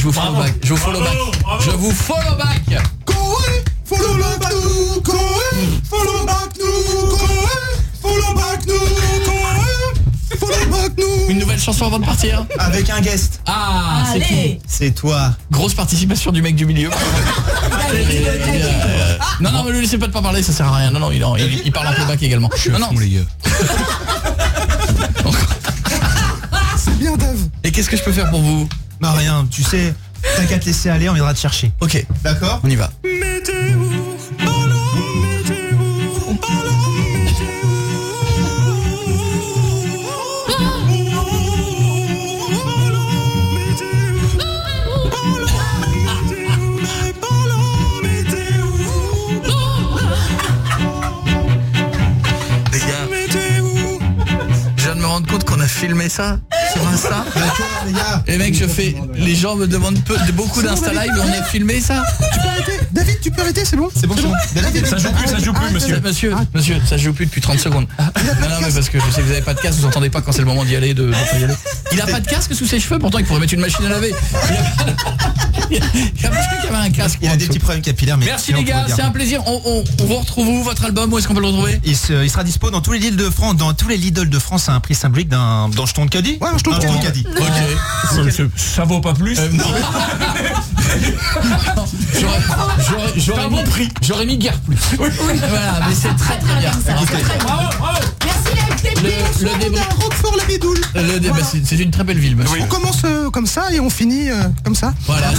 Je vous follow back. Je vous follow back. Je vous follow back. Corée, follow back nous, Corée, follow back nous, Corée, follow back nous, Corée, follow back nous. Une nouvelle chanson avant de partir Avec un guest. Ah, c'est qui. C'est toi. Grosse participation du mec du milieu. Non, non, mais lui laissez pas de pas parler, ça sert à rien. Non, non, il, en- il, il parle un peu back également. Non, non. les gars. *laughs* C'est bien, Dave. Et qu'est-ce que je peux faire pour vous? Bah rien, tu sais, t'as qu'à te laisser aller, on viendra te chercher. Ok, D'accord on y va. Les gars, je viens de me rendre compte qu'on a filmé ça Insta. Et mec, je fais. Les gens me demandent peu, de beaucoup d'Insta live on a filmé ça. Tu peux arrêter David, tu peux arrêter, c'est bon C'est bon, c'est bon. David, Ça joue plus, ça joue plus, monsieur. Monsieur, monsieur, ça joue plus depuis 30 secondes. Non, non, mais parce que je sais que vous avez pas de casque, vous entendez pas quand c'est le moment d'y aller, de, y aller. Il a pas de casque sous ses cheveux, pourtant il pourrait mettre une machine à laver. Il a, *laughs* il a, il y avait un casque. Il a des petits problèmes capillaires, mais. Merci les gars, c'est un plaisir. On, on, on vous retrouve où votre album Où est-ce qu'on peut le retrouver? Il, se- il sera dispo dans tous les Lidl de France, dans tous les Lidl de France à un prix symbolique d'un d'un jeton de caddie. Ouais, un jeton de caddie. Ok. Ça- Ça vaut pas plus Euh, non. *laughs* J'aurais- J'aurais mis, j'aurais mis guère plus. Voilà, mais c'est très très bien. Merci la FTP, Le- le Roquefort la Bédoule. Le dé- bah, c'est une très belle ville. On commence euh, comme ça et on finit euh, comme ça. Voilà,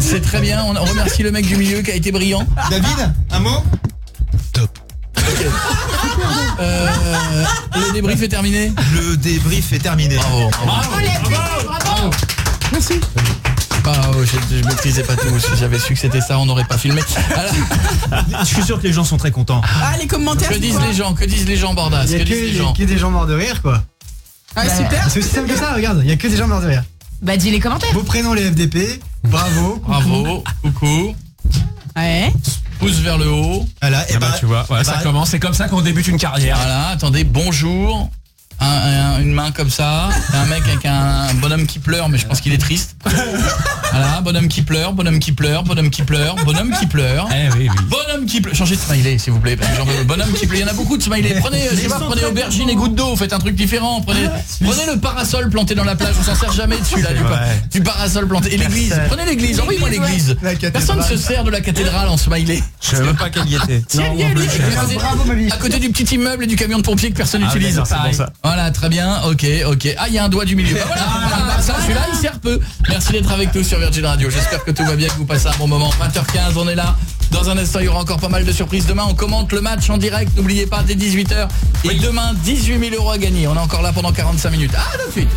c'est- très bien. On on remercie le mec du milieu qui a été brillant. David, un mot? Euh, le débrief est terminé. Le débrief est terminé. Bravo. Bravo la FTP, bravo. Merci. Ah, oh, je, je maîtrisais pas tout. Si j'avais su que c'était ça, on n'aurait pas filmé. Alors, Je suis sûr que les gens sont très contents. Ah, les commentaires. que disent les gens Que disent les gens, Bordas Il y Que a que, disent les il y a gens que des gens morts de rire, quoi. Ah, super. C'est aussi simple que ça, regarde, il y a que des gens morts de rire. Bah, dis les commentaires. Beau prénom les FDP, bravo. Bravo, coucou. Ouais. Pouce vers le haut. Voilà, et Ah bah, bah, tu vois, voilà, eh ça bah, commence, c'est comme ça qu'on débute une carrière. Voilà, attendez, bonjour. Un- un- une main comme ça, un mec avec un bonhomme qui pleure, mais je pense qu'il est triste. Voilà, bonhomme qui pleure, bonhomme qui pleure, bonhomme qui pleure, bonhomme qui pleure. Eh oui, oui. Bonhomme qui pleure. Changez de smiley, s'il vous plaît. parce que j'en veux- Bonhomme qui pleure. Il y en a beaucoup de smileys. Prenez, je sais pas, prenez aubergine et goutte d'eau. Faites un truc différent. Prenez, prenez le parasol planté dans la plage. On s'en sert jamais dessus là, du, pa- du parasol planté. Et l'église. Prenez l'église. Envoyez-moi l'église. Personne ne se sert de la cathédrale en smiley. je savais même pas qu'elle y était. Y est. À côté- Bravo, ma vie. À côté du petit immeuble et du camion de pompiers que personne Ah, n'utilise. Voilà, très bien. Ok, ok. Ah, il y a un doigt du milieu. Bah, voilà, voilà, bah, ça, celui-là, il sert peu. Merci d'être avec nous sur Virgin Radio. J'espère que tout va bien, que vous passez un bon moment. 20h15, on est là. Dans un instant, il y aura encore pas mal de surprises. Demain, on commente le match en direct. N'oubliez pas, dès 18h. Et demain, 18 000 euros à gagner. On est encore là pendant 45 minutes. Ah, tout de suite.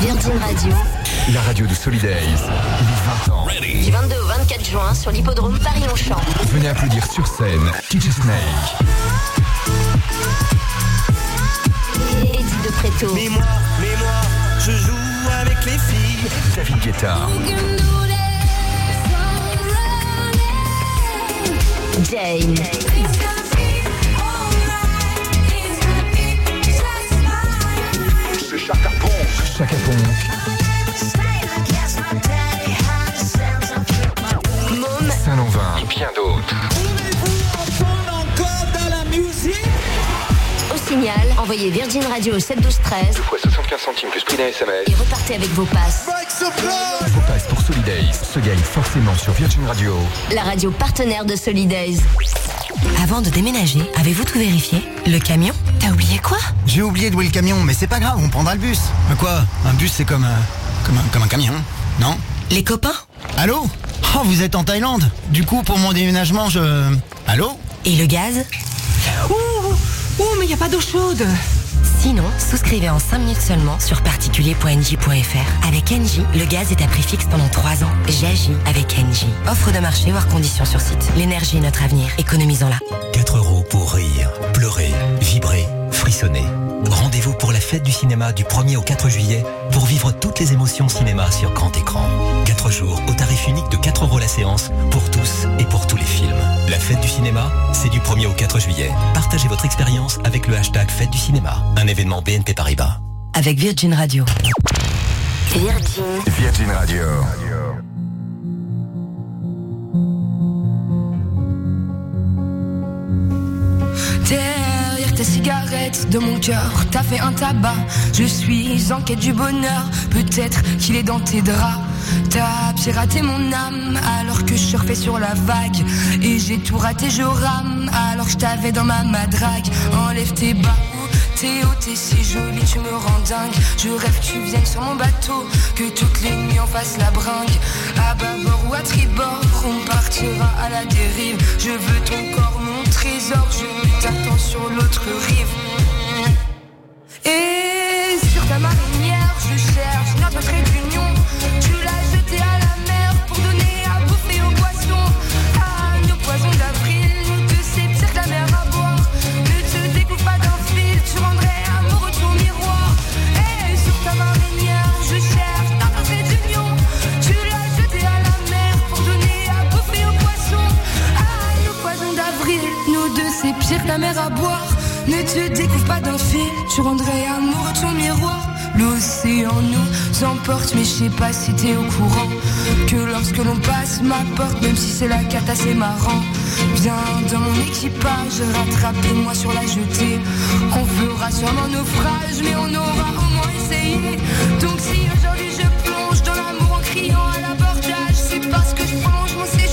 Virgin Radio, La radio de Solidays. Il est 20 ans. du 22 au 24 juin sur l'hippodrome Paris-Longchamp. Venez applaudir sur scène Teach Snake. De Préto, Mais moi, mais moi, je joue avec les filles. David Guetta. Jane, Chaka Ponk. Chaka Ponk. Môme, Saint-Lanvin. Et bien d'autres. encore dans la musique? Signal, envoyez Virgin Radio au 7 12 13 Deux fois 75 centimes plus prix d'un SMS. et repartez avec vos passes. Vos passes pour Solidays se gagnent forcément sur Virgin Radio. La radio partenaire de Solidays. Avant de déménager, avez-vous tout vérifié? Le camion? T'as oublié quoi? J'ai oublié de louer le camion, mais c'est pas grave, on prendra le bus. Mais quoi? Un bus c'est comme, un- comme, un, comme un camion, non? Les copains? Allô? Oh, vous êtes en Thaïlande. Du coup, pour mon déménagement, je... Allô? Et le gaz? Ouh, ouh, mais y a pas d'eau chaude. Sinon, souscrivez en 5 minutes seulement sur particulier.nj.fr. Avec NJ, le gaz est à prix fixe pendant 3 ans. J'agis avec NJ. Offre de marché voire conditions sur site. L'énergie est notre avenir. Économisons-la. 4 euros pour rire, pleurer, vibrer, frissonner. Rendez-vous pour la fête du cinéma du 1er au 4 juillet pour vivre toutes les émotions cinéma sur grand écran. 4 jours au tarif unique de 4 euros la séance pour tous et pour tous les films. La fête du cinéma, c'est du 1er au 4 juillet. Partagez votre expérience avec le hashtag Fête du cinéma, un événement BNP Paribas. Avec Virgin Radio. Virgin, Virgin Radio. Derrière ta cigarette de mon cœur, t'as fait un tabac. Je suis en quête du bonheur, peut-être qu'il est dans tes draps. T'as piraté mon âme alors que je surfais sur la vague. Et j'ai tout raté, je rame alors que je t'avais dans ma madrague. Enlève tes bas. Théo, t'es si jolie, tu me rends dingue. Je rêve que tu viennes sur mon bateau, que toutes les nuits on fasse la bringue. À bâbord ou à tribord, on partira à la dérive. Je veux ton corps, trésor, je t'attends sur l'autre rive. Et sur ta marinière, je cherche notre trait d'union. Tu l'as jeté à boire. Ne te découvre pas d'un fil, tu rendrais amoureux ton miroir. L'océan nous emporte, mais je sais pas si t'es au courant que lorsque l'on passe ma porte, même si c'est la cata, c'est marrant. Viens dans mon équipage, rattrape-moi sur la jetée. On fera sûrement naufrage, mais on aura au moins essayé. Donc si aujourd'hui je plonge dans l'amour en criant à l'abordage, c'est parce que je prolonge mon séjour,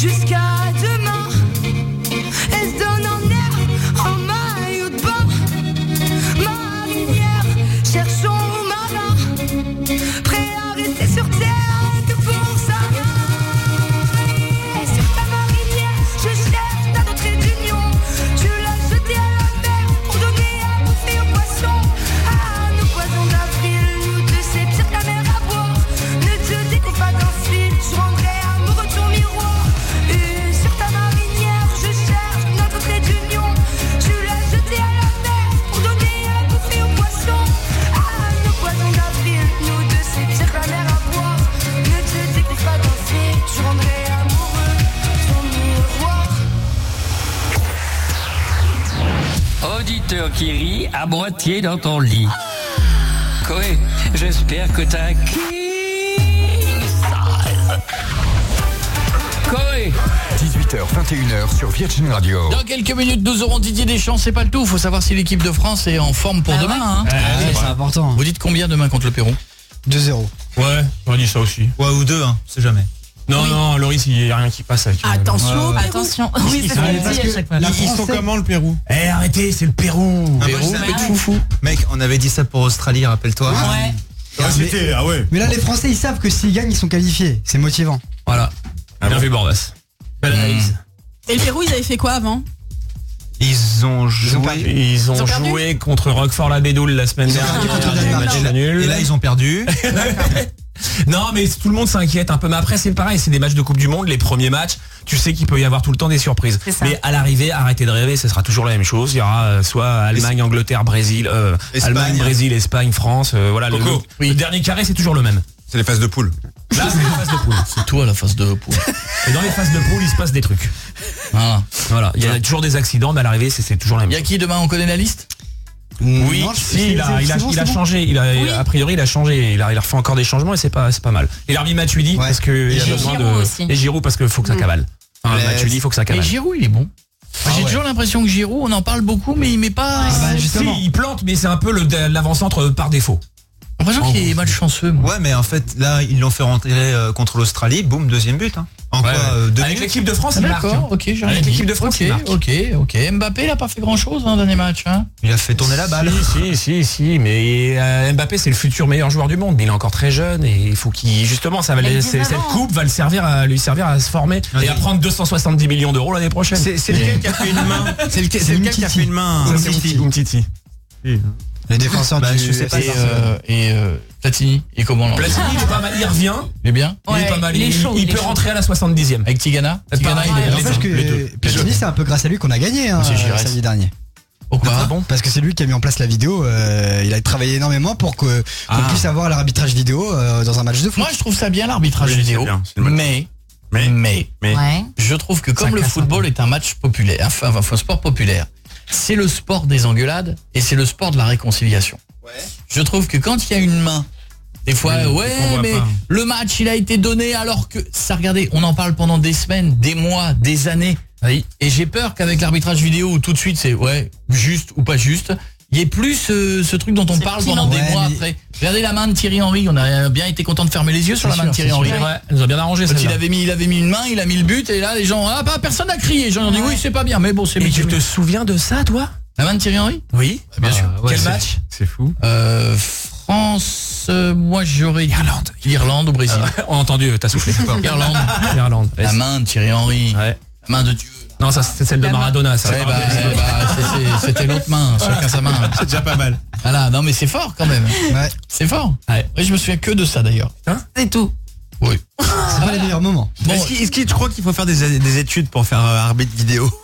jusqu'à Auditeur qui rit à moitié dans ton lit. Coé, j'espère que t'as Coé 18h, 21h sur Virgin Radio. Dans quelques minutes, nous aurons Didier Deschamps, c'est pas le tout. Faut savoir si l'équipe de France est en forme pour Ah demain. ouais hein. Ah ouais, c'est important. Vous dites combien demain contre le Pérou? 2-0. Ouais, j'aurais dit ça aussi. Ouais, ou deux, hein, c'est jamais. Non, non, Loris, il n'y a rien qui passe avec. euh, Attention, attention. Oui, Ils c'est sont- ce que à chaque fois. la Ils sont comment le Pérou Eh, arrêtez, c'est le Pérou. Ah, Pérou, foufou. Mec, on avait dit ça pour Australie, rappelle-toi. Ouais. Ah, ah ouais. Mais là, les Français, ils savent que s'ils gagnent, ils sont qualifiés. C'est motivant. Voilà. Bien vu, Bordas. Belle analyse. Et le Pérou, ils avaient fait quoi avant Ils ont joué. Ils ont, Ils ont perdu joué contre Roquefort la Bédoule la semaine dernière. Danemark. match nul. Et là, ils ont perdu. *laughs* non, mais tout le monde s'inquiète un peu. Mais après, c'est pareil, c'est des matchs de Coupe du Monde, les premiers matchs. Tu sais qu'il peut y avoir tout le temps des surprises. Mais à l'arrivée, arrêtez de rêver, ce sera toujours la même chose. Il y aura euh, soit Allemagne, Angleterre, Brésil, euh. Allemagne, Brésil, Espagne, France. euh, voilà, le, Coco. le- le dernier carré, c'est toujours le même. C'est les phases de poule. Là, c'est les phases de poule. C'est toi la phase de poule. *laughs* Et dans les phases de poule, il se passe des trucs. Voilà. Voilà, il y a toujours des accidents, mais à l'arrivée, c'est c'est toujours la même Il y a qui demain On connaît la liste? Oui, Non, si, c'est- il a, c'est- il a, c'est bon, il a c'est bon. changé. Il a, Oui. A priori, il a changé. Il a, il a refait encore des changements et c'est pas, c'est pas mal. Et l'Arbi Matuidi, Ouais. parce que il a Et besoin Giroud de. aussi. Et Giroud, parce qu'il faut que ça cavale. Enfin, Matuidi, il faut que ça Et cavale. Giroud, il est bon. J'ai toujours l'impression que Giroud, on en parle beaucoup, mais il met pas. Ah bah, Si, il plante, mais c'est un peu le- l'avant-centre par défaut. L'impression qu'il est malchanceux. moi. Ouais, mais en fait, là, ils l'ont fait rentrer euh, contre l'Australie. Boum, deuxième but. Hein. En quoi euh, deux Avec l'équipe de France, Ah, il marque. D'accord, hein. ok, j'ai rien Avec l'équipe de France, ok, ok, ok. Mbappé, il a pas fait grand chose dans le dernier match. Hein. Il a fait tourner la balle. Si, si, si, si, mais euh, Mbappé c'est le futur meilleur joueur du monde, mais il est encore très jeune et il faut qu'il justement ça va Il a le- 19 c'est- cette coupe va le servir à lui servir à se former et à prendre 270 millions d'euros l'année prochaine. C'est c'est lequel qui a fait une main? C'est lequel, c'est lequel qui a fait une main Umtiti. Les défenseurs Bah, du je sais pas Et, euh, et euh, Platini, et comment Platini il est pas mal, il revient, Il est bien il est pas mal, il est il, chaud, il il est peut chaud. rentrer à la 70e. Avec Tigana il est bien. que Platini, c'est un peu grâce à lui qu'on a gagné hein, samedi dernier. Pourquoi Parce que c'est lui qui a mis en place la vidéo. euh, il a travaillé énormément pour que qu'on Ah. puisse avoir l'arbitrage vidéo euh, dans un match de foot. Moi, je trouve ça bien l'arbitrage Oui, vidéo, bien, mais, Mais- mais, Mais Ouais. je trouve que comme le football est un match populaire, enfin, enfin, un sport populaire, c'est le sport des engueulades et c'est le sport de la réconciliation. Je trouve que quand il y a une main, des fois, Oui, ouais, mais pas. le match il a été donné alors que ça, regardez, on en parle pendant des semaines, des mois, des années. Et j'ai peur qu'avec l'arbitrage vidéo où tout de suite c'est ouais juste ou pas juste, il y ait plus ce, ce truc dont on parle pendant des Ouais, mois mais- après. Regardez la main de Thierry Henry, on a bien été content de fermer les yeux sur la main de sûr, Thierry Henry. sûr. Ouais, elle nous a bien arrangé Quand il avait mis, il avait mis une main, il a mis le but et là les gens ah bah personne n'a crié. Les gens ont dit oui c'est pas bien mais bon c'est Et tu te souviens de ça toi? La main de Thierry Henry? Oui, bien sûr. ouais, Quel match? C'est fou. euh, France, euh, moi j'aurais Irlande. Irlande ou Brésil. On a entendu, t'as soufflé. *laughs* Irlande. Irlande. La main de Thierry Henry. La main de Dieu. Non, ça c'est celle de Maradona, ça. Ouais, bah, eh bah, c'est- c'est- C'était l'autre main, chacun sa main. *laughs* C'est déjà pas mal. Voilà, non mais c'est fort quand même. C'est fort. Ouais. je me souviens que de ça d'ailleurs. C'est tout. Oui. C'est pas les meilleurs moments. Est-ce qu'il tu crois qu'il faut faire des, des études pour faire euh, arbitre vidéo? *laughs*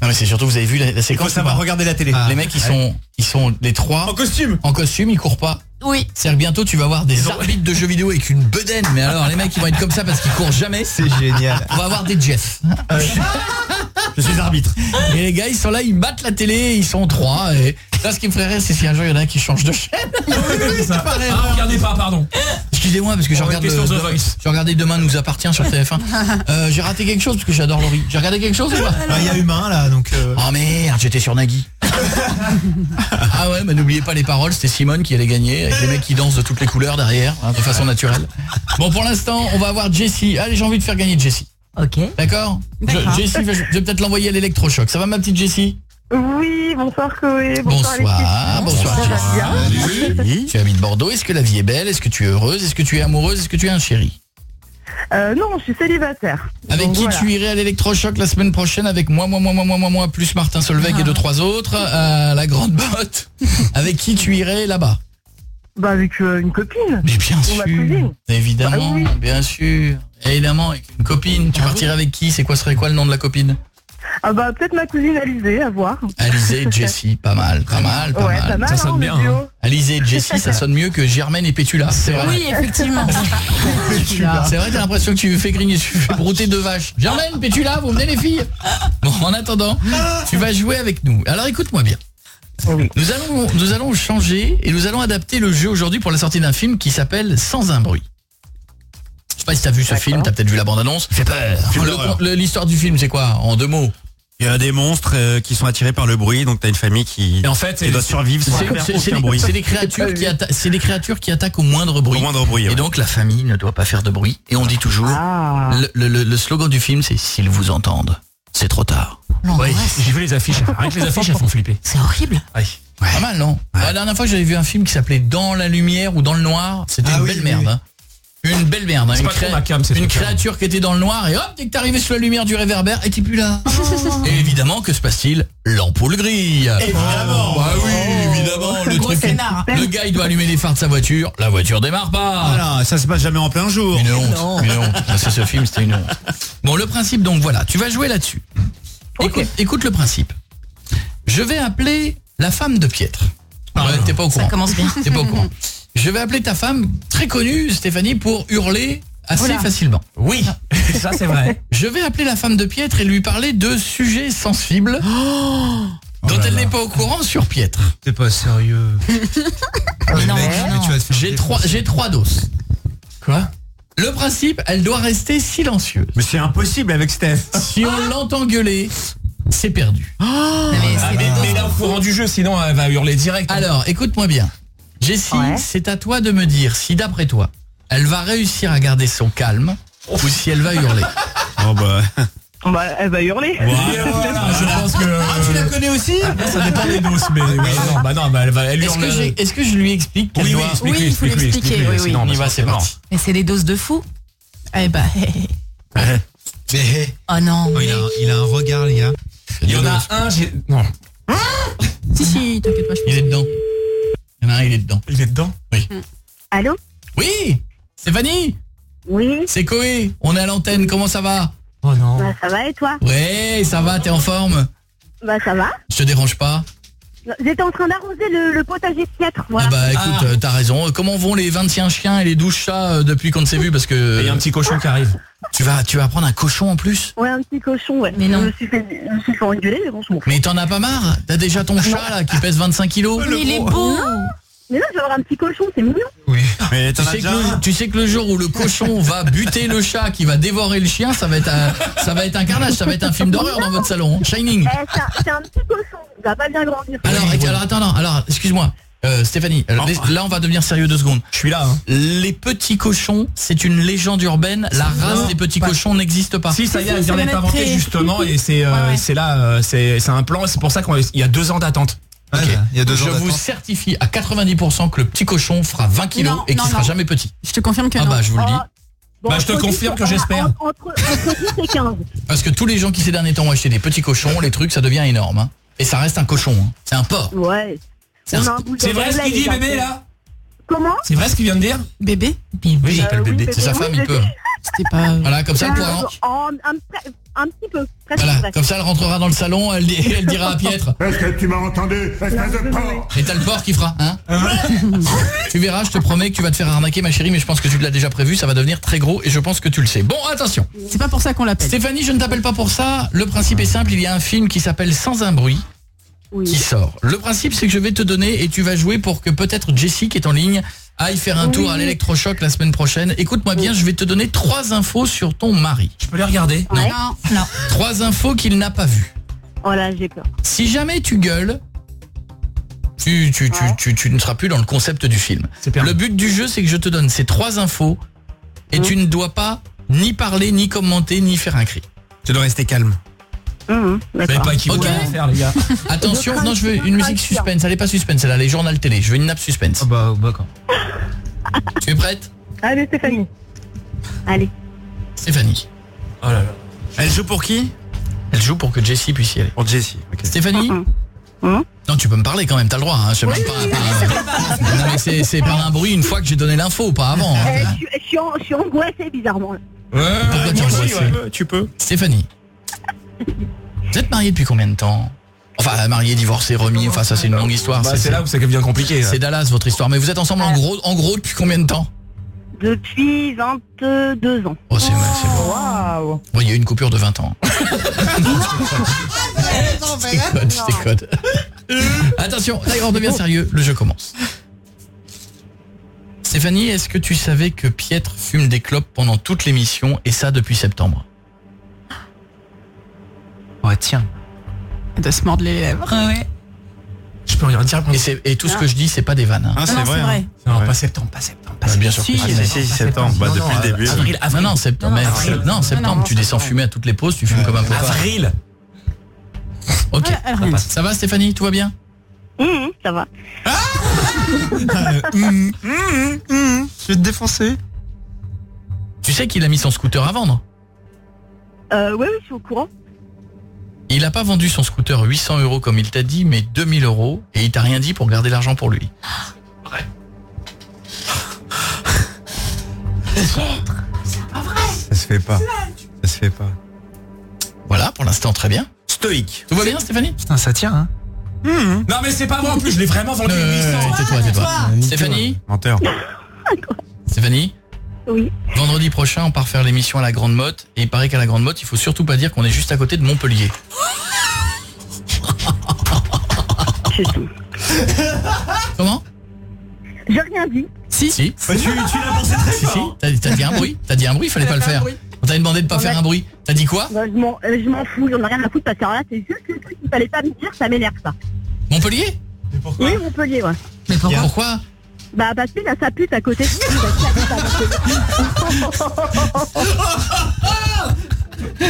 Non mais c'est surtout vous avez vu la, la Il séquence faut savoir ou pas regarder la télé. Les mecs ils sont ils sont les trois En costume en costume, ils courent pas. Oui. C'est-à-dire que bientôt tu vas voir des arbitres de jeux vidéo avec une bedaine. Mais alors les mecs ils vont être comme ça parce qu'ils courent jamais. C'est génial. On va avoir des Jeff. Je suis arbitre. Et les gars ils sont là, ils battent la télé, ils sont trois. Et là ce qui me ferait rire c'est si un jour il y en a un qui change de chaîne. Ah, regardez pas, pardon. Excusez-moi parce que je regarde le, je regardais Demain nous appartient sur TF1. *laughs* Euh, j'ai raté quelque chose parce que j'adore Laurie. J'ai regardé quelque chose ou pas? Ah, Il y a humain là, donc. euh, Oh merde, j'étais sur Nagui. *laughs* ah ouais, mais n'oubliez pas les paroles, c'était Simone qui allait gagner, avec les mecs qui dansent de toutes les couleurs derrière, hein, de façon naturelle. Bon, pour l'instant, on va avoir Jessie. Allez, j'ai envie de faire gagner Jessie. Ok. D'accord? Je- D'accord. Jessie, je je vais peut-être l'envoyer à l'électrochoc. Ça va ma petite Jessie? Oui, bonsoir Chloé. Bonsoir, Bonsoir, bonsoir Jessie. bien Tu habites Bordeaux, est-ce que la vie est belle? Est-ce que tu es heureuse? Est-ce que tu es amoureuse? Est-ce que tu es un chéri? Euh, non, je suis célibataire. Avec Donc, qui voilà. tu irais à l'électrochoc la semaine prochaine? Avec moi, moi, moi, moi, moi, moi, moi, plus Martin Solveig et deux, trois autres, à la grande botte. *laughs* Avec qui tu irais là-bas? Bah avec euh, une copine. Mais bien sûr. Évidemment, Bah oui. bien sûr. Évidemment, avec une copine. Tu partirais avec qui? C'est quoi serait quoi le nom de la copine? Ah bah peut-être ma cousine Alizée, à voir. Alizée et Jessie, pas mal, pas mal, pas Ouais, mal. pas mal, Ça sonne hein, bien, hein. Alizée et Jessie, ça sonne mieux que Germaine et Pétula. C'est vrai. Oui, effectivement. *laughs* C'est vrai, t'as l'impression que tu fais grigner, tu fais brouter deux vaches. Germaine, Pétula, vous venez les filles? Bon, en attendant, tu vas jouer avec nous. Alors écoute-moi bien. Nous allons, nous allons changer et nous allons adapter le jeu aujourd'hui pour la sortie d'un film qui s'appelle Sans un bruit. Je sais pas si t'as vu ce film, t'as peut-être vu la bande-annonce. Fait peur. Le- L'histoire du film, c'est quoi En deux mots? Il y a des monstres euh, qui sont attirés par le bruit, donc t'as une famille qui, Et en fait, qui doit survivre sans aucun bruit. C'est des créatures qui c'est des créatures qui attaquent au moindre bruit. Au moindre bruit, Et ouais. donc la famille ne doit pas faire de bruit. Et on dit toujours, Ah. le, le- le- slogan du film, c'est s'ils vous entendent, c'est trop tard. Ouais, j'ai vu les affiches. Rien que les affiches, elles font flipper. C'est horrible. Pas mal, non? La dernière fois, j'avais vu un film qui s'appelait Dans la lumière ou Dans le noir. C'était Ah une oui, belle oui, merde. oui. hein. Une belle merde. hein. Une, cam, une créature qui était dans le noir et hop, dès que t'arrivais sur la lumière du réverbère, elle était plus là. *laughs* et évidemment, que se passe-t-il? L'ampoule grille. Évidemment. Bah oui, évidemment. Le Gros truc. scénar. Le gars, il doit allumer les phares de sa voiture. La voiture démarre pas. Voilà, ça se passe jamais en plein jour. Une honte, une honte. Ah, C'est ce film, c'était une honte. Bon, le principe, donc voilà, tu vas jouer là-dessus. Écoute, écoute le principe. Je vais appeler la femme de Pietre. Ouais, T'es pas au courant. Ça commence bien. T'es pas au courant. *laughs* Je vais appeler ta femme, très connue, Stéphanie, pour hurler assez Oula. facilement. Oui, ça c'est vrai. *laughs* Je vais appeler la femme de Pietre et lui parler de sujets sensibles dont elle n'est pas au courant sur Pietre. T'es pas sérieux. *laughs* Faire J'ai trois, j'ai trois doses. Quoi? Le principe, elle doit rester silencieuse. Mais c'est impossible avec Steph. *laughs* Si on l'entend gueuler, c'est perdu. Mais Ah, c'est mais, des mais là, au courant du jeu, sinon elle va hurler direct. Alors, écoute-moi bien. Jessie, Ouais. c'est à toi de me dire si d'après toi, elle va réussir à garder son calme ou si elle va hurler. *laughs* Oh bah. Bah elle va hurler. Voilà, *laughs* je pense que. Ah, tu la connais aussi Ça dépend des doses, mais oui, non, bah non, bah elle va, elle Est-ce hurle. que, que je lui explique qu'elle Oui, oui, doit... Oui, il faut l'expliquer, oui, oui. sinon, On y va, c'est mort. parti. Mais c'est des doses de fou. *laughs* Eh bah. Oh non. Oh, il, a, un- il a un regard, les gars. Il y en a un, j'ai. Non. Si, si, t'inquiète pas. je- Il est dedans. Il y en a un, il est dedans. Il est dedans Allô? Oui! Stéphanie Oui, C'est Koé. On est à l'antenne. Comment ça va? Oh non. bah ça va et toi? Ouais, ça va, t'es en forme? Bah ça va. Je te dérange pas? J'étais en train d'arroser le, le potager de voilà. Ah bah écoute, Ah. euh, t'as raison. Euh, Comment vont les 21 chiens et les 12 chats euh, depuis qu'on ne s'est vu Parce Et Il y que a un petit cochon qui arrive. *laughs* tu vas, tu vas prendre un cochon en plus Ouais, un petit cochon, ouais. Mais non. Je me suis fait, je me suis fait engueuler, mais bon, je m'en fous. Mais t'en as pas marre T'as déjà ton chat là qui pèse 25 kilos Mais il est beau. Mais non, je vais avoir un petit cochon, c'est mignon. Oui. Mais tu sais, que le, tu sais que le jour où le cochon va buter le chat qui va dévorer le chien, ça va être un, ça va être un carnage, ça va être un film d'horreur dans votre salon. hein. Shining. Eh, c'est un, petit cochon, il va pas bien grandir. Alors, alors attends, non, alors excuse-moi. Euh, Stéphanie, euh, les- là on va devenir sérieux deux secondes. Je suis là. hein. Les petits cochons, c'est une légende urbaine. La race Non, des petits pas- cochons n'existe pas. Si, ça y est, elle vient d'être inventée justement et c'est euh, Ouais, c'est là, c'est c'est un plan. C'est pour ça qu'il y a deux ans d'attente. Ouais, Il y a deux Je vous certifie à 90% que le petit cochon fera 20 kilos Non, et qu'il sera non. jamais petit. Je te confirme que Ah non. bah je vous le dis. Ah, bon, Bah, je te confirme 10, que j'espère. Entre, entre, entre 10 et 15. Parce que tous les gens qui ces derniers temps ont acheté des petits cochons, les trucs ça devient énorme. hein. Et ça reste un cochon. hein. C'est un porc. Ouais. C'est un- vrai ce qu'il dit, bébé là Comment? C'est vrai ce qu'il vient de dire? Bébé Oui, il Euh, s'appelle oui, bébé. C'est sa oui, femme, il peut. C'était pas. Voilà, comme ça elle pourra. En- un, petit peu. Presque Voilà, presque. comme ça elle rentrera dans le salon, elle, elle dira à Pietre. *laughs* Est-ce que tu m'as entendu? Espèce de porc Et t'as le porc qui fera, hein *laughs* Tu verras, je te promets que tu vas te faire arnaquer ma chérie, mais je pense que tu l'as déjà prévu, ça va devenir très gros et je pense que tu le sais. Bon, attention. C'est pas pour ça qu'on l'appelle. Stéphanie, je ne t'appelle pas pour ça. Le principe est simple, il y a un film qui s'appelle Sans un bruit qui sort. Le principe c'est que je vais te donner et tu vas jouer pour que peut-être Jessie qui est en ligne aille faire un tour à l'électrochoc la semaine prochaine. Écoute-moi bien, je vais te donner trois infos sur ton mari. Je peux les regarder Non. Ouais. Non, non. Trois infos qu'il n'a pas vues. Oh là, j'ai peur. Si jamais tu gueules, tu, tu, tu, Ouais. tu, tu ne seras plus dans le concept du film. Le but du jeu, c'est que je te donne ces trois infos et Mhm. tu ne dois pas ni parler, ni commenter, ni faire un cri. Tu dois rester calme. Hum, D'accord. pas qui faire les gars *laughs* Attention, non, je veux une musique suspense. Elle est pas suspense, elle a les journaux télé. Je veux une nappe suspense. bah d'accord. Tu es prête? Allez, Stéphanie. Allez. Stéphanie. Oh là là. Elle joue pour qui? Elle joue pour que Jessie puisse y aller. Pour Jessie. ok. Stéphanie? Mhm. Mhm. Non, tu peux me parler quand même, t'as le droit. Hein. Je sais même pas, pas- Non, mais c'est par un bruit une fois que j'ai donné l'info, pas avant. hein. Eh, je, suis- je suis angoissée bizarrement. Pourquoi tu es angoissée? Tu peux. Stéphanie. Vous êtes mariée depuis combien de temps Enfin, mariée, divorcée, remis, enfin ça c'est une longue histoire. Bah, c'est là où ça devient compliqué. C'est Dallas votre histoire. Mais vous êtes ensemble en gros, en gros depuis combien de temps Depuis 22 ans. Oh, c'est c'est bon. Waouh. Bon, il y a eu une coupure de 20 ans. Je *laughs* déconne, je déconne. Attention, là on devient sérieux, le jeu commence. Stéphanie, est-ce que tu savais que Pietre fume des clopes pendant toute l'émission et ça depuis septembre Ouais, tiens. De se mordre les lèvres. ouais. Je peux rien dire. et, tout ce que je dis, c'est pas des vannes. hein. Ah, Non, c'est non, vrai. c'est hein. vrai. Non, Ouais. pas septembre, pas septembre. Pas Ah, bien sûr. que Ah, si. si, si, septembre. Bah, depuis le début. Avril, Non, avril. non, septembre. Non, mais- avril. non, septembre, tu descends fumer à toutes les pauses, tu fumes comme un. Avril. Ok. Ouais. Ça va Stéphanie, tout va bien? Hum, ça va. Hum, hum, hum, hum. Je vais te défoncer. Tu sais qu'il a mis son scooter à vendre? Euh, oui, oui, je suis au courant. Il a pas vendu son scooter 800 euros comme il t'a dit, mais 2000 euros, et il t'a rien dit pour garder l'argent pour lui. Ça se fait pas. Ça se fait pas. Voilà, pour l'instant, très bien. Stoïque. Tout va bien Stéphanie? Putain, ça tient, hein. Non mais c'est pas moi en plus, je l'ai vraiment vendu Euh, 800. Tais-toi, tais-toi. Stéphanie? Menteur. *laughs* Stéphanie? Oui. Vendredi prochain, on part faire l'émission à la Grande Motte, et il paraît qu'à la Grande Motte, il faut surtout pas dire qu'on est juste à côté de Montpellier. *laughs* C'est tout. Comment? J'ai rien dit. Si. Si. Bah, tu, tu l'as pensé très Si, si. T'as dit un bruit. T'as dit un bruit, fallait pas le faire. On t'a demandé de pas faire un bruit. T'as dit quoi? Bah, je m'en euh, je m'en fous, j'en ai rien à foutre parce que là, c'est juste le truc qu'il fallait pas me dire, ça m'énerve ça. Montpellier? Oui, Montpellier, ouais. Mais pourquoi? Pourquoi? Bah, parce qu'il a sa pute à côté. Il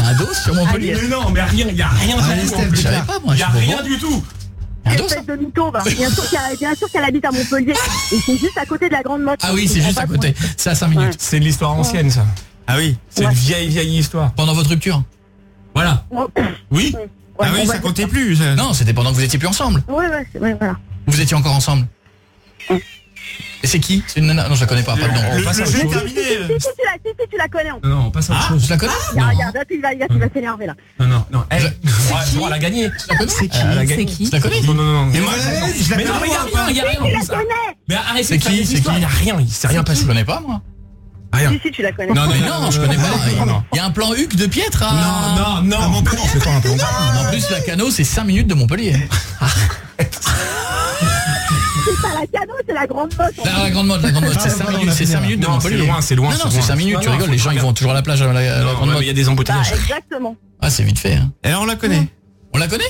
y a un dos sur Montpellier Mais non, mais rien, il y a rien Allez, du tout. en Steph, plus. Je savais pas, moi. Il y a rien du tout. Bien sûr qu'elle habite à Montpellier. Et c'est juste à côté de la Grande Motte. Ah oui, c'est juste à côté. C'est à 5 Ouais. minutes. C'est de l'histoire ancienne ça. Ah oui. C'est une vieille vieille histoire. Pendant votre rupture Voilà. Ouais, Oui. Ah oui, ça comptait plus. Non, c'était pendant que vous étiez plus ensemble. C'est- ouais, voilà. Ou vous étiez encore ensemble Et c'est qui C'est une nana Non, je la connais pas, pas de nom. On Le, passe à le autre chose. terminé. Si, si, tu la, si, si, tu la connais. en plus. Non, non, on passe à autre Ah, chose. je la connais Regarde, regarde, là, il va, il va, il va s'énerver là. Non, non, non. Elle, elle a gagné. Tu la connais Elle a C'est qui Tu la connais Non, non, non. Mais moi, je la Mais non, mais il y a rien, il y a rien. Tu la en plus. connais Mais arrêtez C'est qui, c'est qui Il y a rien, il s'est rien Je passé. connais pas, moi. Rien. Si, si, tu la connais. Non, non, Mais non, je connais pas. non, non. Il y a un plan Huc de Pietre à... Non, non, Ah, non. Montpellier. C'est pas un plan. En plus, la cano, c'est 5 minutes de Montpellier. *laughs* C'est pas la c'est la Grande Motte. Là, la grande mode, la grande mode, c'est 5 minutes, c'est 5 minutes de Non, Montpellier. c'est loin, c'est loin, Non, c'est non, c'est loin. 5 minutes, tu Non, non, rigoles, les gens ils vont toujours à la plage à la, la Non, grande mode. il y a des Bah, embouteillages. exactement. Ah, c'est vite fait. Hein. Alors on la connaît. On la connaît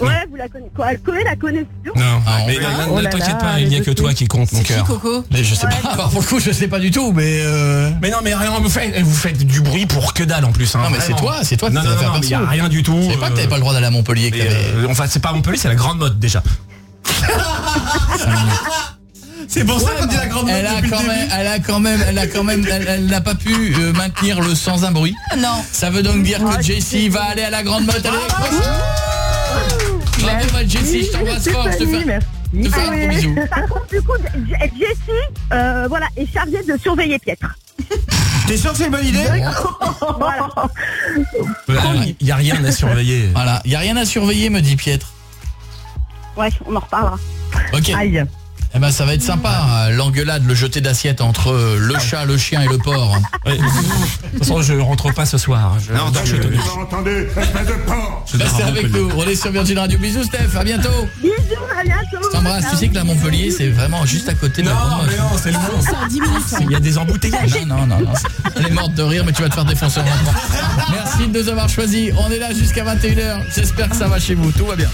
Ouais, vous la connaissez. Quoi, la connaît sûr Non, Ah, mais ne- Oh t'inquiète pas, il n'y a que toi qui compte, mon cœur. Coco Mais je sais Ouais. pas. Alors, *laughs* pour le coup, je sais pas du tout, mais. euh, Mais non, mais rien, vous faites, vous faites du bruit pour que dalle en plus. hein, Non, mais c'est toi, c'est toi qui Non, non, non, perso. il y a rien du tout. Je savais pas que t'avais pas le droit d'aller à Montpellier. que euh, enfin, c'est pas Montpellier, c'est la Grande Motte déjà. *laughs* c'est pour ça qu'on dit la Grande Motte Elle a quand même, elle a quand même, elle a quand même, elle elle n'a pas pu euh, maintenir le sans un bruit. Non. Ça veut donc dire Ah, que Jessie va aller à la grande motte avec Bravo ma Jessie, je t'embrasse fort, je te Stéphanie, fais, merci. je te fais un Ah gros oui. bisou. Par contre, du coup, Jessie, euh, voilà, est chargée de surveiller Pietre. *laughs* T'es sûr que c'est une bonne idée *laughs* voilà. Il n'y a rien à surveiller. Voilà, il y a rien à surveiller, me dit Pietre. Ouais, on en reparlera. Ok. Aïe. Eh ben ça va être sympa, euh, l'engueulade, le jeté d'assiette entre euh, le chat, le chien et le porc. *laughs* Ouais. De toute façon, je rentre pas ce soir. Je, Non, je- je- Entendez, espèce de porc Restez avec nous, on est sur Virgin Radio. Bisous Steph, à bientôt. Bisous, à bientôt. T'embrasse, tu sais que la Montpellier c'est vraiment juste à côté de la Non, grande mais non, c'est le mot. C'est à 10 minutes. hein. Il y a des embouteillages. Non, non, non, non. Elle est morte de rire, mais tu vas te faire défoncer en rentrant. Merci de nous avoir choisis. On est là jusqu'à 21h. J'espère que ça va chez vous. Tout va bien.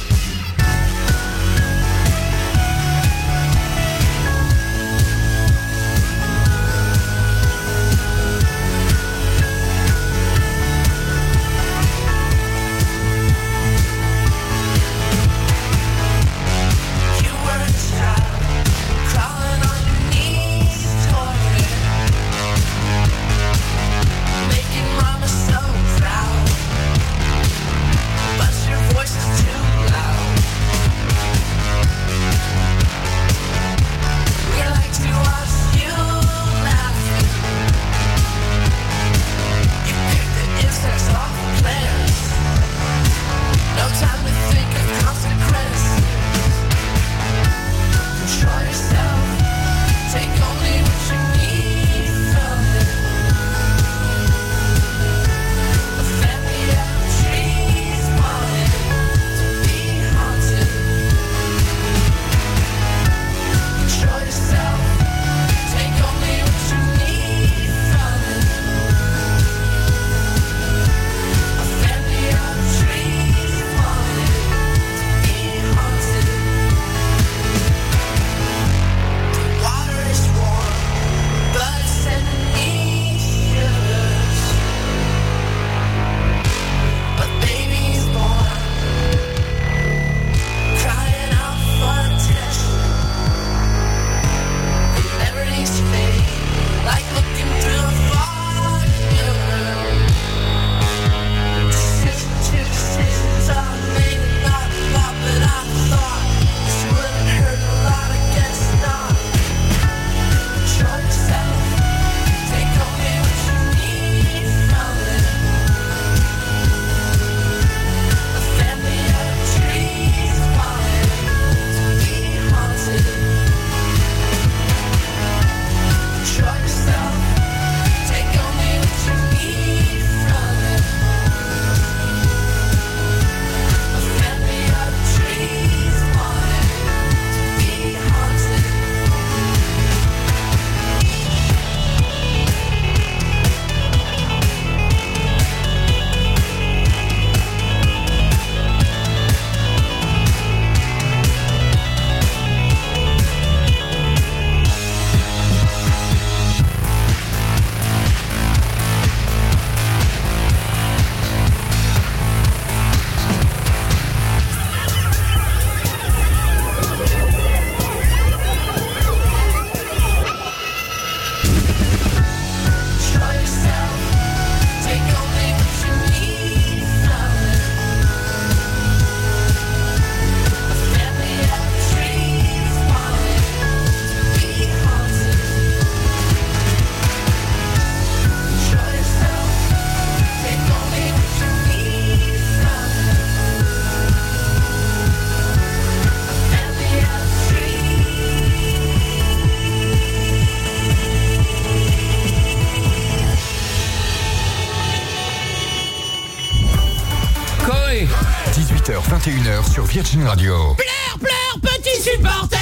Sur Virgin Radio. Pleure, pleure, petit supporter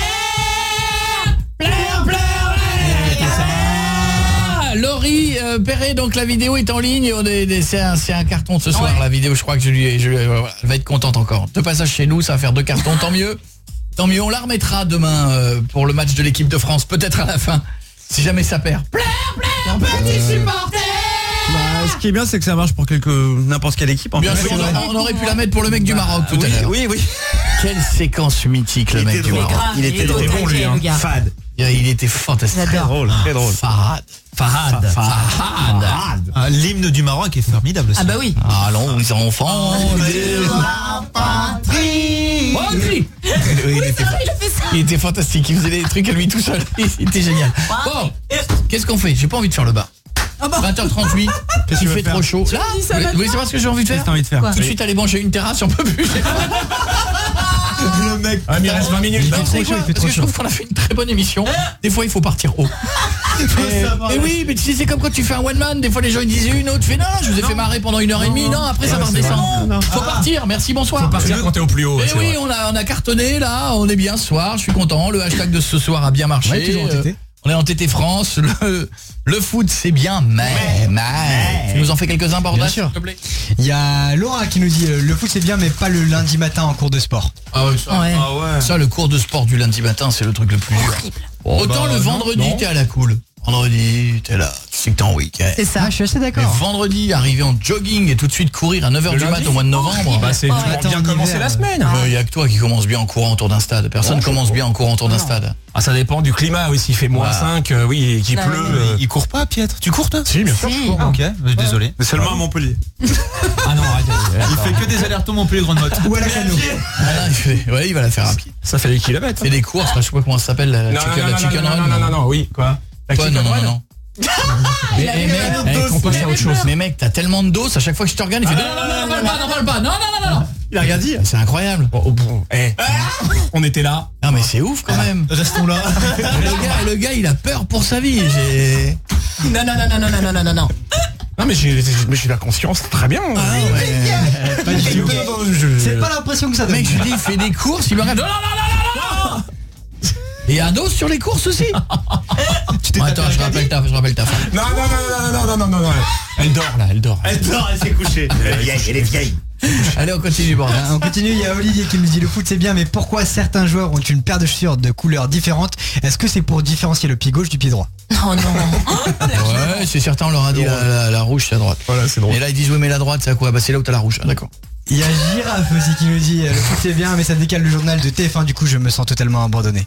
Pleure, pleure Laurie, euh, euh, Perret, donc la vidéo est en ligne. On est- C'est un, c'est un carton ce soir, la vidéo. Je crois que je lui ai... Je, voilà, elle va être contente encore. Deux passages chez nous, ça va faire deux cartons, tant mieux. Tant mieux, on la remettra demain euh, pour le match de l'équipe de France, peut-être à la fin, si jamais ça perd. Bah, ce qui est bien, c'est que ça marche pour quelque n'importe quelle équipe. En Bien fait. sûr, on, on aurait pu la mettre pour le mec du Maroc tout à l'heure. oui, oui. Quelle séquence mythique, le Il mec du. Maroc. Il était drôle. bon, lui, hein. Fad. Il était fantastique. Très drôle, très drôle. Farad. Farad. Farad. Ah, L'hymne du Maroc est formidable aussi. Ah bah oui. Allons, les enfants. Oh, un cri il, était, il était fantastique, il faisait des trucs à lui tout seul, *laughs* il était génial. Bon, qu'est-ce qu'on fait? J'ai pas envie de faire le bar. 20h38, *laughs* Qu'est-ce que tu il veux fait faire trop chaud. Là, dis ça oui, maintenant oui, c'est pas ce que j'ai envie de faire. Qu'est-ce que t'as envie de faire Tout de suite aller manger une terrasse, on peut plus. *laughs* Le mec. Ah, mais il reste 20 minutes. Quoi Parce que je trouve qu'on a fait une très bonne émission. Des fois, il faut partir haut. *laughs* Et, oui, mais tu sais, c'est comme quand tu fais un one man. Des fois, les gens ils disent une, autre fait non, je vous ai fait marrer pendant une heure et demie. Non, après ça va redescendre. Faut partir. Merci, bonsoir. Faut partir quand t'es au plus haut. Et c'est oui, vrai. on a, on a cartonné là, on est bien ce soir, je suis content. Le hashtag de ce soir a bien marché. Ouais, toujours en TT. On est en TT France. Le, le foot, c'est bien, mais, mais. Tu nous en fais quelques-uns, bordel, Bien sûr. s'il te plaît Il y a Laura qui nous dit euh, le foot c'est bien mais pas le lundi matin en cours de sport. Ah ouais, ça, Ouais. ça, le cours de sport du lundi matin, c'est le truc le plus dur. Autant bah, le vendredi, t'es à la cool. Vendredi, t'es là, tu sais que t'es en week-end. C'est ça. Ah, je suis assez Mais d'accord. vendredi, arriver en jogging et tout de suite courir à 9h Le du mat au mois de novembre. Bah, c'est Oh, pour attends, bien en commencer la euh, semaine. Il y a que toi qui commence bien en courant autour d'un stade. Personne commence bien en courant autour d'un stade. Ah, ça dépend du climat aussi. Il fait moins Ouais. 5, euh, oui, et qu'il Ah, pleut. oui. euh, Il court pas, Pietre? Tu cours toi? Si, bien sûr. Si. Ok, euh, désolé. Mais seulement à Montpellier. Ah non, arrête. Il fait que des allers-retours Montpellier-Grenote. Ou à la cano. Ah, là, il fait- ouais, il va la faire à pied. Ça fait des kilomètres. C'est des courses, je sais pas comment ça s'appelle, la, Non, chicken, run. non, non, non, non, oui, quoi Chicken non, non, non, non. Mais, eh, mec, Eh, qu'on passe à autre chose. mais mec, t'as tellement de doses, à chaque fois que je te regarde, il fait non, non, non, non, pas, non, parle pas, non, non, non, non. Il a rien dit. C'est incroyable. Eh, on était là. Non, mais c'est ouf quand même. Restons là. le, gars, le gars, il a peur pour sa vie. Non, non, non, non, non, non, non, non, non, non. Non, mais j'ai la conscience très bien. Ah, ouais. C'est pas l'impression que ça donne. Mec, je lui dis, il fait des courses, il me regarde. Non, non, non, non, non, non. Et un dos sur les courses aussi *laughs* Attends, je rappelle, ta, je rappelle ta femme. Non, non, non, non, non, non, non, non, non. Elle dort là, elle dort. Elle dort, elle s'est couchée. Elle est vieille, elle est vieille. Allez, on continue, bon. On continue, il y a Olivier qui nous dit le foot c'est bien, mais pourquoi certains joueurs ont une paire de chaussures de couleurs différentes? Est-ce que c'est pour différencier le pied gauche du pied droit? Oh non *laughs* Ouais, c'est certain, on leur a dit la, rouge, c'est à droite. Voilà, c'est drôle. Et là, ils disent, oui, mais la droite, c'est à quoi? Bah, c'est là où t'as la rouge. Ah, d'accord. Il y a Girafe aussi qui nous dit, euh, le foot c'est bien, mais ça décale le journal de TF1, du coup, je me sens totalement abandonné.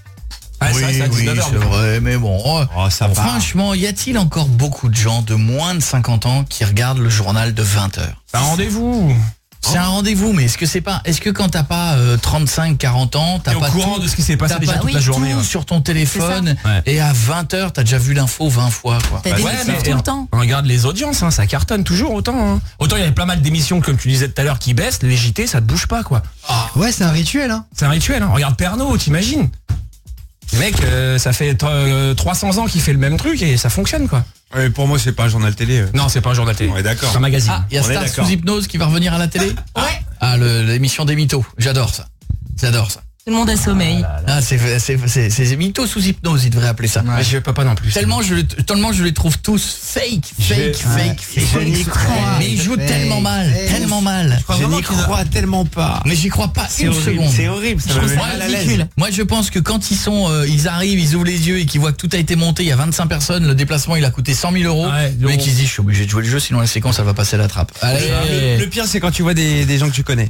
Ah, oui, ça, ça, oui, 19 c'est vrai, mais bon. oh, Oh, ça va. franchement, y a-t-il encore beaucoup de gens de moins de 50 ans qui regardent le journal de 20 heures? Un rendez-vous. C'est un rendez-vous, mais est-ce que c'est pas, est-ce que quand t'as pas euh, 35, 40 ans, t'as T'es au pas courant tout, de ce qui s'est passé déjà pas toute la tout journée. ouais. sur ton téléphone, et à 20 heures, t'as déjà vu l'info 20 fois, quoi. T'as des Ouais, mais- tout le temps. On regarde les audiences, hein, ça cartonne toujours autant. hein. Autant il y avait pas mal d'émissions, comme tu disais tout à l'heure, qui baissent, les JT, ça te bouge pas, quoi. Ouais c'est un rituel hein. C'est un rituel, hein. Regarde Pernod, t'imagines? Mec, euh, ça fait euh, 300 ans qu'il fait le même truc et ça fonctionne, quoi. Ouais, pour moi, c'est pas un journal télé. euh. Non, c'est pas un journal télé. On est d'accord. C'est un magazine. Ah, il y a On Star sous hypnose qui va revenir à la télé Ouais. Ah, l'émission des mythos. J'adore ça. J'adore ça. Tout le monde a sommeil. Ah, c'est c'est c'est c'est mythos sous hypnose, ils devraient appeler ça. Mais je peux pas non plus. Tellement je, les- tellement je les trouve tous fake, fake, fake, fake. Je n'y crois. Mais ils jouent Fake, tellement mal, fake. tellement mal. Je n'y crois tellement pas. Mais j'y crois pas C'est une horrible, seconde. c'est horrible, ça Je trouve ridicule. Moi, je pense que quand ils sont, euh, ils arrivent, ils ouvrent les yeux et qu'ils voient que tout a été monté, il y a 25 personnes, le déplacement il a coûté 100 000 euros. Ouais, le mec donc- il se dit, je suis obligé de jouer le jeu, sinon la séquence elle va passer à la trappe. Allez. Le, le pire, c'est quand tu vois des, des gens que tu connais.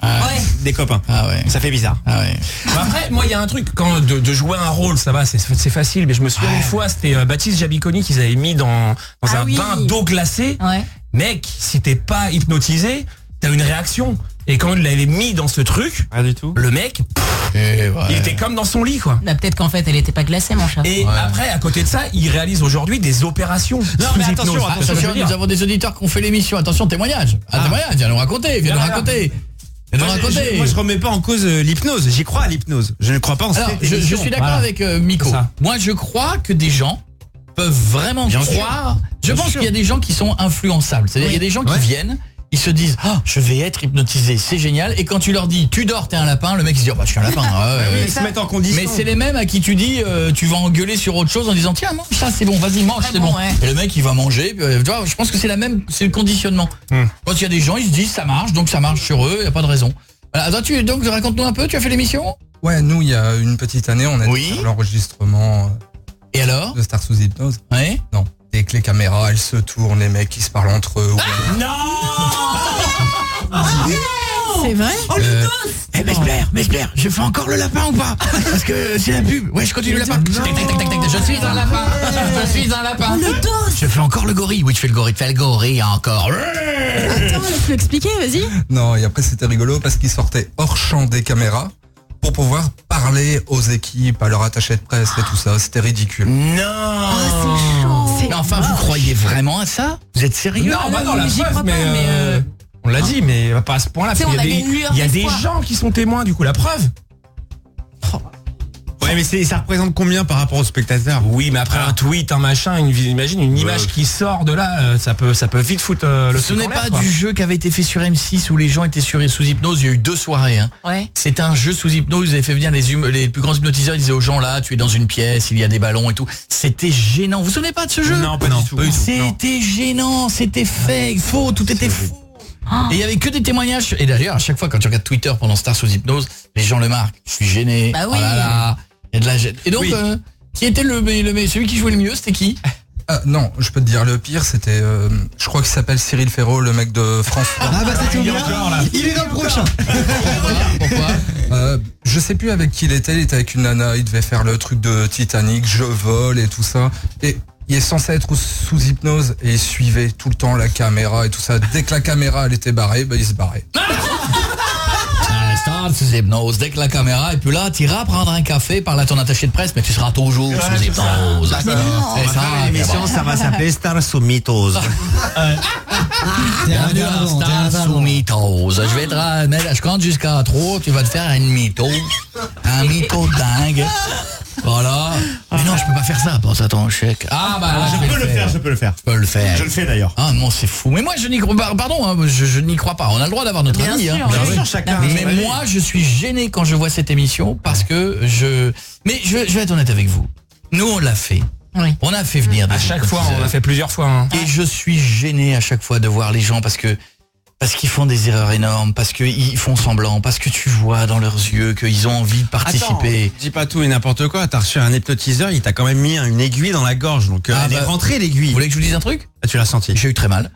Ah, Des copains. ah ouais. Ça fait bizarre. Ah ouais. Bah Après, moi, il y a un truc, quand de, de jouer un rôle, ça va, c'est facile. Mais je me souviens une fois, c'était euh, Baptiste Jabiconi qu'ils avaient mis dans, dans Ah un oui. bain d'eau glacée. Ouais. Mec, si t'es pas hypnotisé, t'as une réaction. Et quand il l'avait mis dans ce truc, Pas du tout. le mec, ouais. il était comme dans son lit, quoi. Bah, peut-être qu'en fait, elle était pas glacée, mon chat. Et après, à côté de ça, il réalise aujourd'hui des opérations. sous mais attention, attention, nous avons des auditeurs qui ont fait l'émission. Attention, témoignage. Un témoignage, viens nous raconter, viens nous raconter. Moi, je, moi, remets pas en cause euh, l'hypnose. J'y crois à l'hypnose. Je ne crois pas en Alors, cette je, suis d'accord Voilà. avec euh, Miko. Ça. Moi, je crois que des gens peuvent vraiment Bien croire. Je Bien pense qu'il y a des gens qui sont influençables. C'est-à-dire, il y a des gens qui viennent, ils se disent oh, je vais être hypnotisé, c'est génial. Et quand tu leur dis tu dors, t'es un lapin, le mec il se dit oh, bah je suis un lapin. Ah ouais. Ils se mettent en condition. Mais c'est les mêmes à qui tu dis euh, tu vas engueuler sur autre chose en disant tiens mange ça c'est bon, vas-y mange c'est bon. Et le mec il va manger. euh, tu vois, je pense que c'est la même, c'est le conditionnement. Hmm. Quand il y a des gens ils se disent ça marche donc ça marche sur eux, il y a pas de raison. Voilà, Attends, tu, donc raconte-nous un peu, tu as fait l'émission? Ouais, nous, il y a une petite année, on a Oui. l'enregistrement euh, Et alors? de Star sous hypnose. Ouais. Non. Dès que les caméras, elles se tournent, les mecs, ils se parlent entre eux. ouais. *laughs* C'est vrai Euh, Eh Mesbler, Mesbler, je fais encore le lapin ou pas *laughs* Parce que c'est la pub. Ouais, je continue le lapin. Tac, tac, tac, tac, tac. Je suis un lapin. Je suis un lapin. Je fais encore le gorille. Oui, tu fais le gorille. Tu fais le gorille encore. Attends, laisse-le expliquer, vas-y. Non, et après, c'était rigolo parce qu'ils sortaient hors champ des caméras pour pouvoir parler aux équipes, à leur attaché de presse et tout ça. C'était ridicule. Non Mais enfin, vous croyez vraiment à ça Vous êtes sérieux Non, bah non, la preuve, mais, pas, mais, euh, on l'a dit, mais pas à ce point-là. Tu sais, parce on qu'il y a avait des- une lueur Il y a des d'espoir. gens qui sont témoins, du coup, la preuve. Ouais, mais c'est- ça représente combien par rapport aux spectateurs? Oui, mais après un tweet, un machin, une, imagine une image qui sort de là, euh, ça peut, ça peut vite foutre euh, le Ce n'est pas quoi. du jeu qui avait été fait sur M6 où les gens étaient sur, sous hypnose. Il y a eu deux soirées. Hein. Ouais. C'est un jeu sous hypnose. Ils avaient fait venir les, hum- les plus grands hypnotiseurs. Ils disaient aux gens là, tu es dans une pièce, il y a des ballons et tout. C'était gênant. Vous vous souvenez pas de ce jeu? Non, pas du tout. C'était gênant. C'était fake, faux. Tout était faux. Et il y avait que des témoignages. Et d'ailleurs, à chaque fois, quand tu regardes Twitter pendant Star sous hypnose, les gens le marquent. Je suis gêné. Bah oui. Oh là là. Il y a de la gêne. Et donc, Oui. euh, qui était le, le, le- celui qui jouait le mieux C'était qui? Ah, non, je peux te dire, le pire, c'était, euh, je crois qu'il s'appelle Cyril Ferraud, le mec de France 3. Ah bah tombe bien. Il est dans le prochain. *laughs* Pourquoi? Euh, je sais plus avec qui il était, il était avec une nana, il devait faire le truc de Titanic, je vole et tout ça. Et il est censé être sous hypnose et il suivait tout le temps la caméra et tout ça. Dès que la caméra elle était barrée, bah, il se barrait. Ah, Sous hypnose. Dès que la caméra est plus là, tu iras prendre un café, parler à ton attaché de presse, mais tu seras toujours sous hypnose. C'est ça. L'émission, ça va s'appeler Star sous mythose. *laughs* Bienvenue à Star sous mythose. Je vais te ramener, je compte jusqu'à 3, tu vas te faire une mytho. Un mytho dingue. Voilà. Mais non, je peux pas faire ça, pense à ton chèque. Ah bah là, Je peux le faire, je peux le faire. Je peux le faire. Je le fais d'ailleurs. Ah non, c'est fou. Mais moi, je n'y crois pas. Pardon, hein, je, je n'y crois pas. On a le droit d'avoir notre Bien avis. sûr, hein. bien sûr, chacun Mais moi, je suis gêné quand je vois cette émission parce que je. Mais je, je vais être honnête avec vous. Nous, on l'a fait. Oui. On a fait venir des À chaque fois, on l'a fait plusieurs fois. hein. Et je suis gêné à chaque fois de voir les gens parce que parce qu'ils font des erreurs énormes, parce qu'ils font semblant, parce que tu vois dans leurs yeux qu'ils ont envie de participer. Attends, dis pas tout et n'importe quoi. T'as reçu un hypnotiseur, il t'a quand même mis une aiguille dans la gorge. Donc euh, Ah elle est bah, rentrée l'aiguille. Vous voulez que je vous dise un truc? Ah, tu l'as senti. J'ai eu très mal.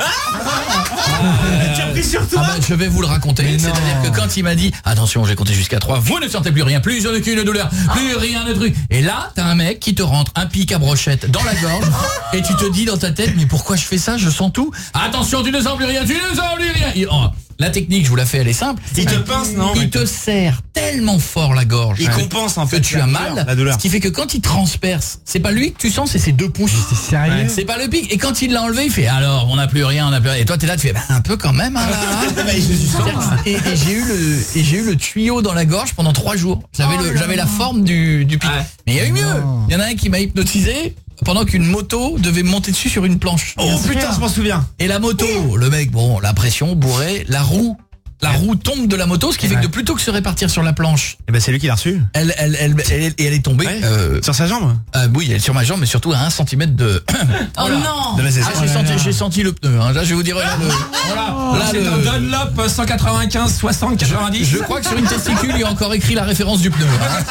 Tu as pris sur toi Ah bah, je vais vous le raconter. C'est-à-dire que quand il m'a dit attention, j'ai compté jusqu'à 3, vous ne sentez plus rien, plus aucune douleur, plus rien de truc. Et là, t'as un mec qui te rentre un pic à brochette dans la gorge et tu te dis dans ta tête mais pourquoi je fais ça? Je sens tout. Attention, tu ne sens plus rien, tu ne sens plus rien. Oh, la technique, je vous la fais, elle est simple. Il te pince, non Il te serre tellement fort la gorge. Il compense, en que fait, tu la as mal. la douleur. Ce qui fait que quand il transperce, c'est pas lui que tu sens, c'est ses deux pouces. C'est sérieux C'est pas le pic. Et quand il l'a enlevé, il fait alors on n'a plus rien, on n'a plus rien. Et toi t'es là, tu fais bah, un peu quand même. hein, là, hein. *laughs* et et j'ai eu le et j'ai eu le tuyau dans la gorge pendant trois jours. J'avais le j'avais la forme du du pic. Mais il y a eu mieux. Il y en a un qui m'a hypnotisé pendant qu'une moto devait monter dessus sur une planche. Oh putain, je m'en souviens. Et la moto, le mec, bon, la pression, bourré, la roue. La roue tombe de la moto, ce qui fait que de plutôt que se répartir sur la planche, Et ben c'est lui qui l'a reçu. elle, elle, elle, elle- et elle est tombée. Ouais. euh, Sur sa jambe. euh, oui, elle est sur ma jambe, mais surtout à un centimètre de. *coughs* Oh non De la. Ah, j'ai senti, j'ai senti le pneu. hein. Là, je vais vous dire. là, le- Voilà. Là, C'est le- un Dunlop 195, 60, 90. Je crois que sur une testicule, il y a encore écrit la référence du pneu. hein.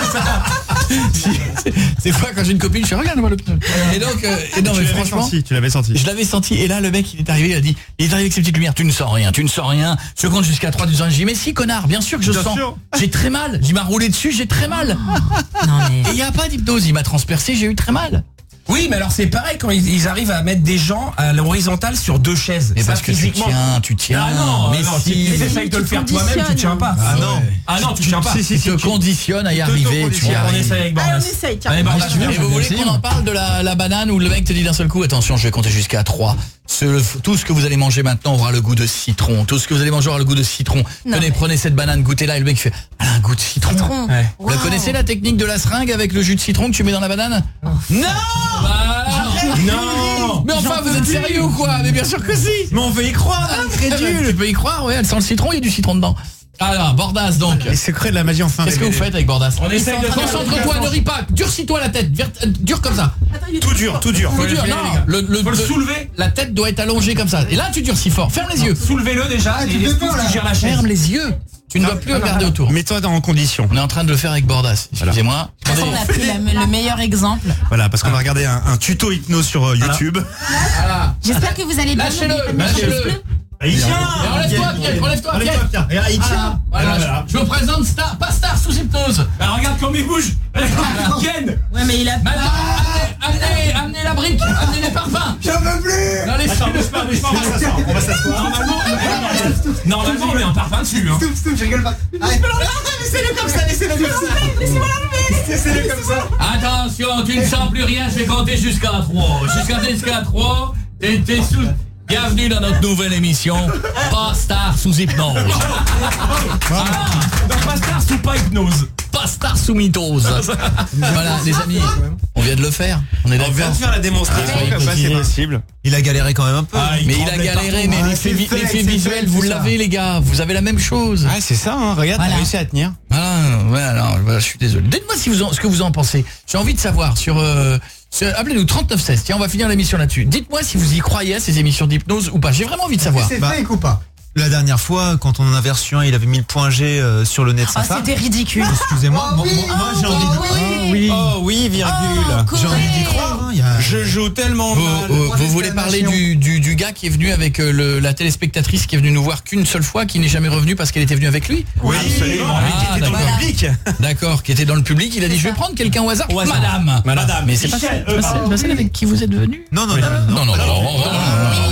*laughs* C'est- fois, quand j'ai une copine, je fais regarde-moi le pneu. Et donc, euh, et non, tu mais l'avais franchement. senti, tu l'avais senti. Je l'avais senti et là le mec il est arrivé il a dit il est arrivé avec ses petites lumières tu ne sens rien tu ne sens rien je compte jusqu'à 3 tu ne sens rien j'ai dit mais si connard bien sûr que je Bien sens. j'ai très mal. Il m'a roulé dessus j'ai très mal. *laughs* Non mais... et il n'y a pas d'hypnose il m'a transpercé j'ai eu très mal. Oui, mais alors c'est pareil quand ils, ils arrivent à mettre des gens à l'horizontale sur deux chaises. mais Ça, parce que tu tiens tu tiens Ah non, mais non, si. tu essayes de le faire toi-même, tu tiens pas. Ah non. Ah non, tu tiens pas. tu te conditionnes à y arriver tu y On essaye avec Bordas. Allez, on essaye, tiens. Ah, vous voulez qu'on en parle de la, la banane où le mec te dit d'un seul coup attention je vais compter jusqu'à 3 Ce- tout ce que vous allez manger maintenant aura le goût de citron. Tout ce que vous allez manger aura le goût de citron. Non, tenez mais- prenez cette banane goûtez-la. Et le mec fait elle a un goût de citron, Citron. Ouais. Vous la connaissez la technique de la seringue avec le jus de citron que tu mets dans la banane Non Voilà. Non. Mais enfin, vous êtes sérieux ou quoi? Mais bien sûr que si. Mais on veut y croire, incrédule. *laughs* Tu peux y croire, ouais, elle sent le citron, il y a du citron dedans. Alors, Bordas donc. Les secrets de la magie enfin Qu'est-ce que vous faites avec Bordas On essaye de faire- Concentre-toi, ne ris pas, durcis-toi la tête, euh, dur comme ça. Tout dur, tout dur. Tout dur, non, le, le, Faut le le- soulever. La tête doit être allongée comme ça. Et là, tu durcis fort. Ferme les yeux. Soulevez-le déjà chaise. Ferme les yeux. Tu ne dois plus regarder autour. Mets-toi dans en condition. On est en train de le faire avec Bordas. Excusez-moi. On a pris la- le meilleur exemple. Voilà, parce qu'on a regardé un, un tuto hypnose sur euh, YouTube. Voilà. J'espère que vous allez bien. Lâchez-le, lâchez-le. Bleu. Il Mais Enlève-toi, Pierre, enlève-toi, Pierre. Il tient. Voilà, voilà. Je vous présente Star, pas Star sous hypnose. Bah, regarde comme il bouge. *laughs* Ken. Ouais, mais il a Maintenant, amenez, amenez, amenez la brique, amenez les parfums. J'en veux plus Non, les Attends, bouge pas, bouge pas, on va s'asseoir. On va s'asseoir. Normalement, normalement, on met un parfum dessus. Hein. Stoup, stoup, je rigole pas. Allez. Laissez-le comme ça, laissez-le comme ça. Laissez-moi l'enlever. Laissez-le comme ça. Attention, tu ne sens plus rien, je vais compter jusqu'à 3. Jusqu'à jusqu'à 3, t'es t'es sous... Bienvenue dans notre nouvelle émission, Pas Star sous hypnose. Donc, pas star sous pas hypnose. Pas Star sous mitose. *laughs* Voilà, les amis, on vient de le faire. On est On vient de faire la démonstration, Ah, comme ça c'est possible. Il a galéré quand même un peu. Mais il a galéré, mais Ah, l'effet visuel, vous l'avez les gars, vous avez la même chose. Ah, c'est ça, hein. regarde, Voilà. t'as réussi à tenir. Ah, ouais, alors, voilà, je suis désolé. Dites-moi si vous en- ce que vous en pensez. J'ai envie de savoir sur... euh, sur- Appelez-nous 3916, tiens, on va finir l'émission là-dessus. Dites-moi si vous y croyez à ces émissions d'hypnose ou pas. J'ai vraiment envie de savoir. C'est fake ou pas? La dernière fois, quand on en avait reçu un, il avait mis le point G euh, sur le nez de sa Ah, femme. c'était ridicule. Excusez-moi, Oh moi, oui, moi- moi, j'ai envie de... oui. Oh oui, virgule. Oh, j'ai envie d'y croire. hein, il y a- Je joue tellement Vous, mal. euh, Point vous voulez parler du, du, du gars qui est venu avec euh, le, la téléspectatrice qui est venue nous voir qu'une seule fois, qui n'est jamais revenu parce qu'elle était venue avec lui Oui, absolument. Ah, qui était dans d'accord. le public. D'accord, qui était dans le public, il a dit je vais prendre quelqu'un au hasard. Au hasard. Madame. Madame. Mais c'est Michel, euh, pardon. pas celle avec qui vous êtes venu Non, non, non. Non, non, non, non, non,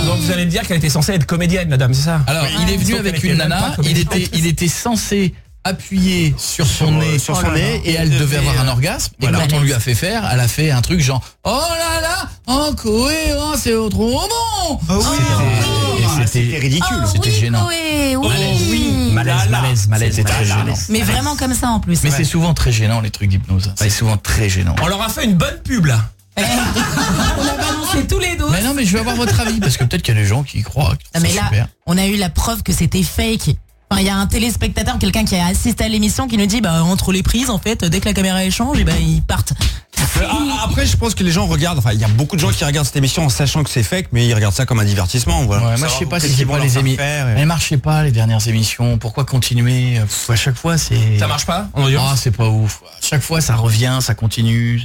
non. Donc vous allez me dire qu'elle était censée être comédienne, madame, c'est ça Alors, il est venu avec une nana, il était, il était censé appuyer sur son Sur, nez, euh, sur son nez, et et elle devait devait, avoir un euh, orgasme. Et quand on lui a fait faire, elle a fait un truc genre Oh là là, incohérent, c'est trop bon Ah oui. C'était- et Ah, c'était ridicule. Ah, C'était oui, gênant. Oui. Malaise, malaise, malaise. C'était très gênant. Mais vraiment comme ça en plus. Mais c'est souvent très gênant les trucs d'hypnose. C'est souvent très gênant. On leur a fait une bonne pub là. Eh, on a balancé tous les dos. Mais non, mais je veux avoir votre avis parce que peut-être qu'il y a des gens qui y croient. que Non, mais c'est là, super. on a eu la preuve que c'était fake. Enfin, il y a un téléspectateur, quelqu'un qui a assisté à l'émission qui nous dit bah entre les prises en fait, dès que la caméra échange, et ben ils partent. Euh, a- Après, je pense que les gens regardent. Enfin, il y a beaucoup de gens qui regardent cette émission en sachant que c'est fake, mais ils regardent ça comme un divertissement. Voilà. Ouais, moi je sais pas si c'est pas les émissions. Elles marchaient pas les dernières émissions. Pourquoi continuer? Pff, À chaque fois c'est. Ça marche pas en audience Ah c'est pas ouf. À chaque fois ça revient, ça continue.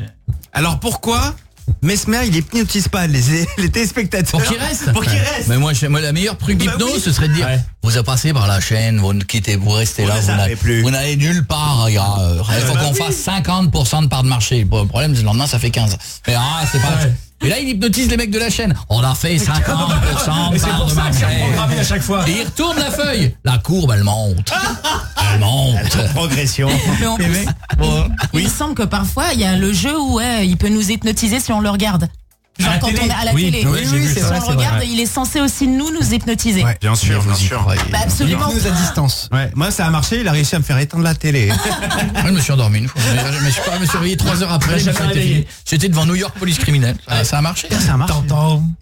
Alors pourquoi Mesmer, il hypnotise pas les, *laughs* les téléspectateurs Pour qu'il reste Pour qu'il reste Mais moi, je- moi la meilleure truc Bah d'hypnose oui. ce serait de dire Ouais. vous avez passé par la chaîne, vous ne quittez, vous restez Vous là, vous n'allez plus. Vous n'allez nulle part, gars. Euh, Il faut bah qu'on oui. fasse 50% de part de marché. Bon, le problème, c'est le lendemain, ça fait 15. Mais ah, c'est pas. Et là, il hypnotise les mecs de la chaîne. On a fait 50% de Et c'est pour ça que c'est marché. reprogrammé à chaque fois. Et il retourne la feuille. La courbe, elle monte. Elle monte. Progression. Mais en Les plus, mecs, bon, il semble que parfois il y a le jeu où ouais, il peut nous hypnotiser si on le regarde. Genre À la quand télé on est à la Oui, télé. oui, ça. on le vrai, regarde, il est censé aussi nous nous hypnotiser. Ouais, bien sûr, bien sûr. Bah, absolument. Hypnose à distance. Ouais, moi ça a marché, il a réussi à me faire éteindre la télé. *laughs* Moi, je me suis endormi une fois. Mais, je suis pas me suis réveillé trois heures après. J'étais devant New York Police Criminelle. Ça, ça a marché. ça marche.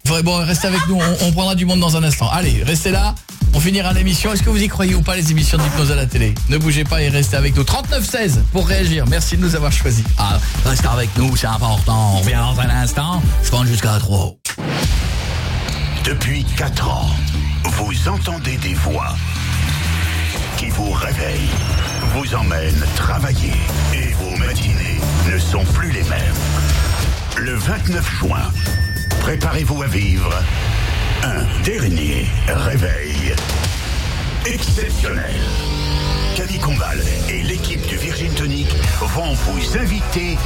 Faudrait- bon, restez avec nous. On, on prendra du monde dans un instant. Allez, restez là. On finira l'émission. Est-ce que vous y croyez ou pas les émissions d'hypnose à la télé? Ne bougez pas et restez avec nous. 3916 pour réagir. Merci de nous avoir choisis. Ah, restez avec nous, c'est important. On revient dans un instant. Je jusqu'à 3. Depuis 4 ans, vous entendez des voix qui vous réveillent, vous emmènent travailler et vos matinées ne sont plus les mêmes. Le 29 juin, préparez-vous à vivre un dernier réveil exceptionnel. Camille Combal et l'équipe du Virgin Tonic vont vous inviter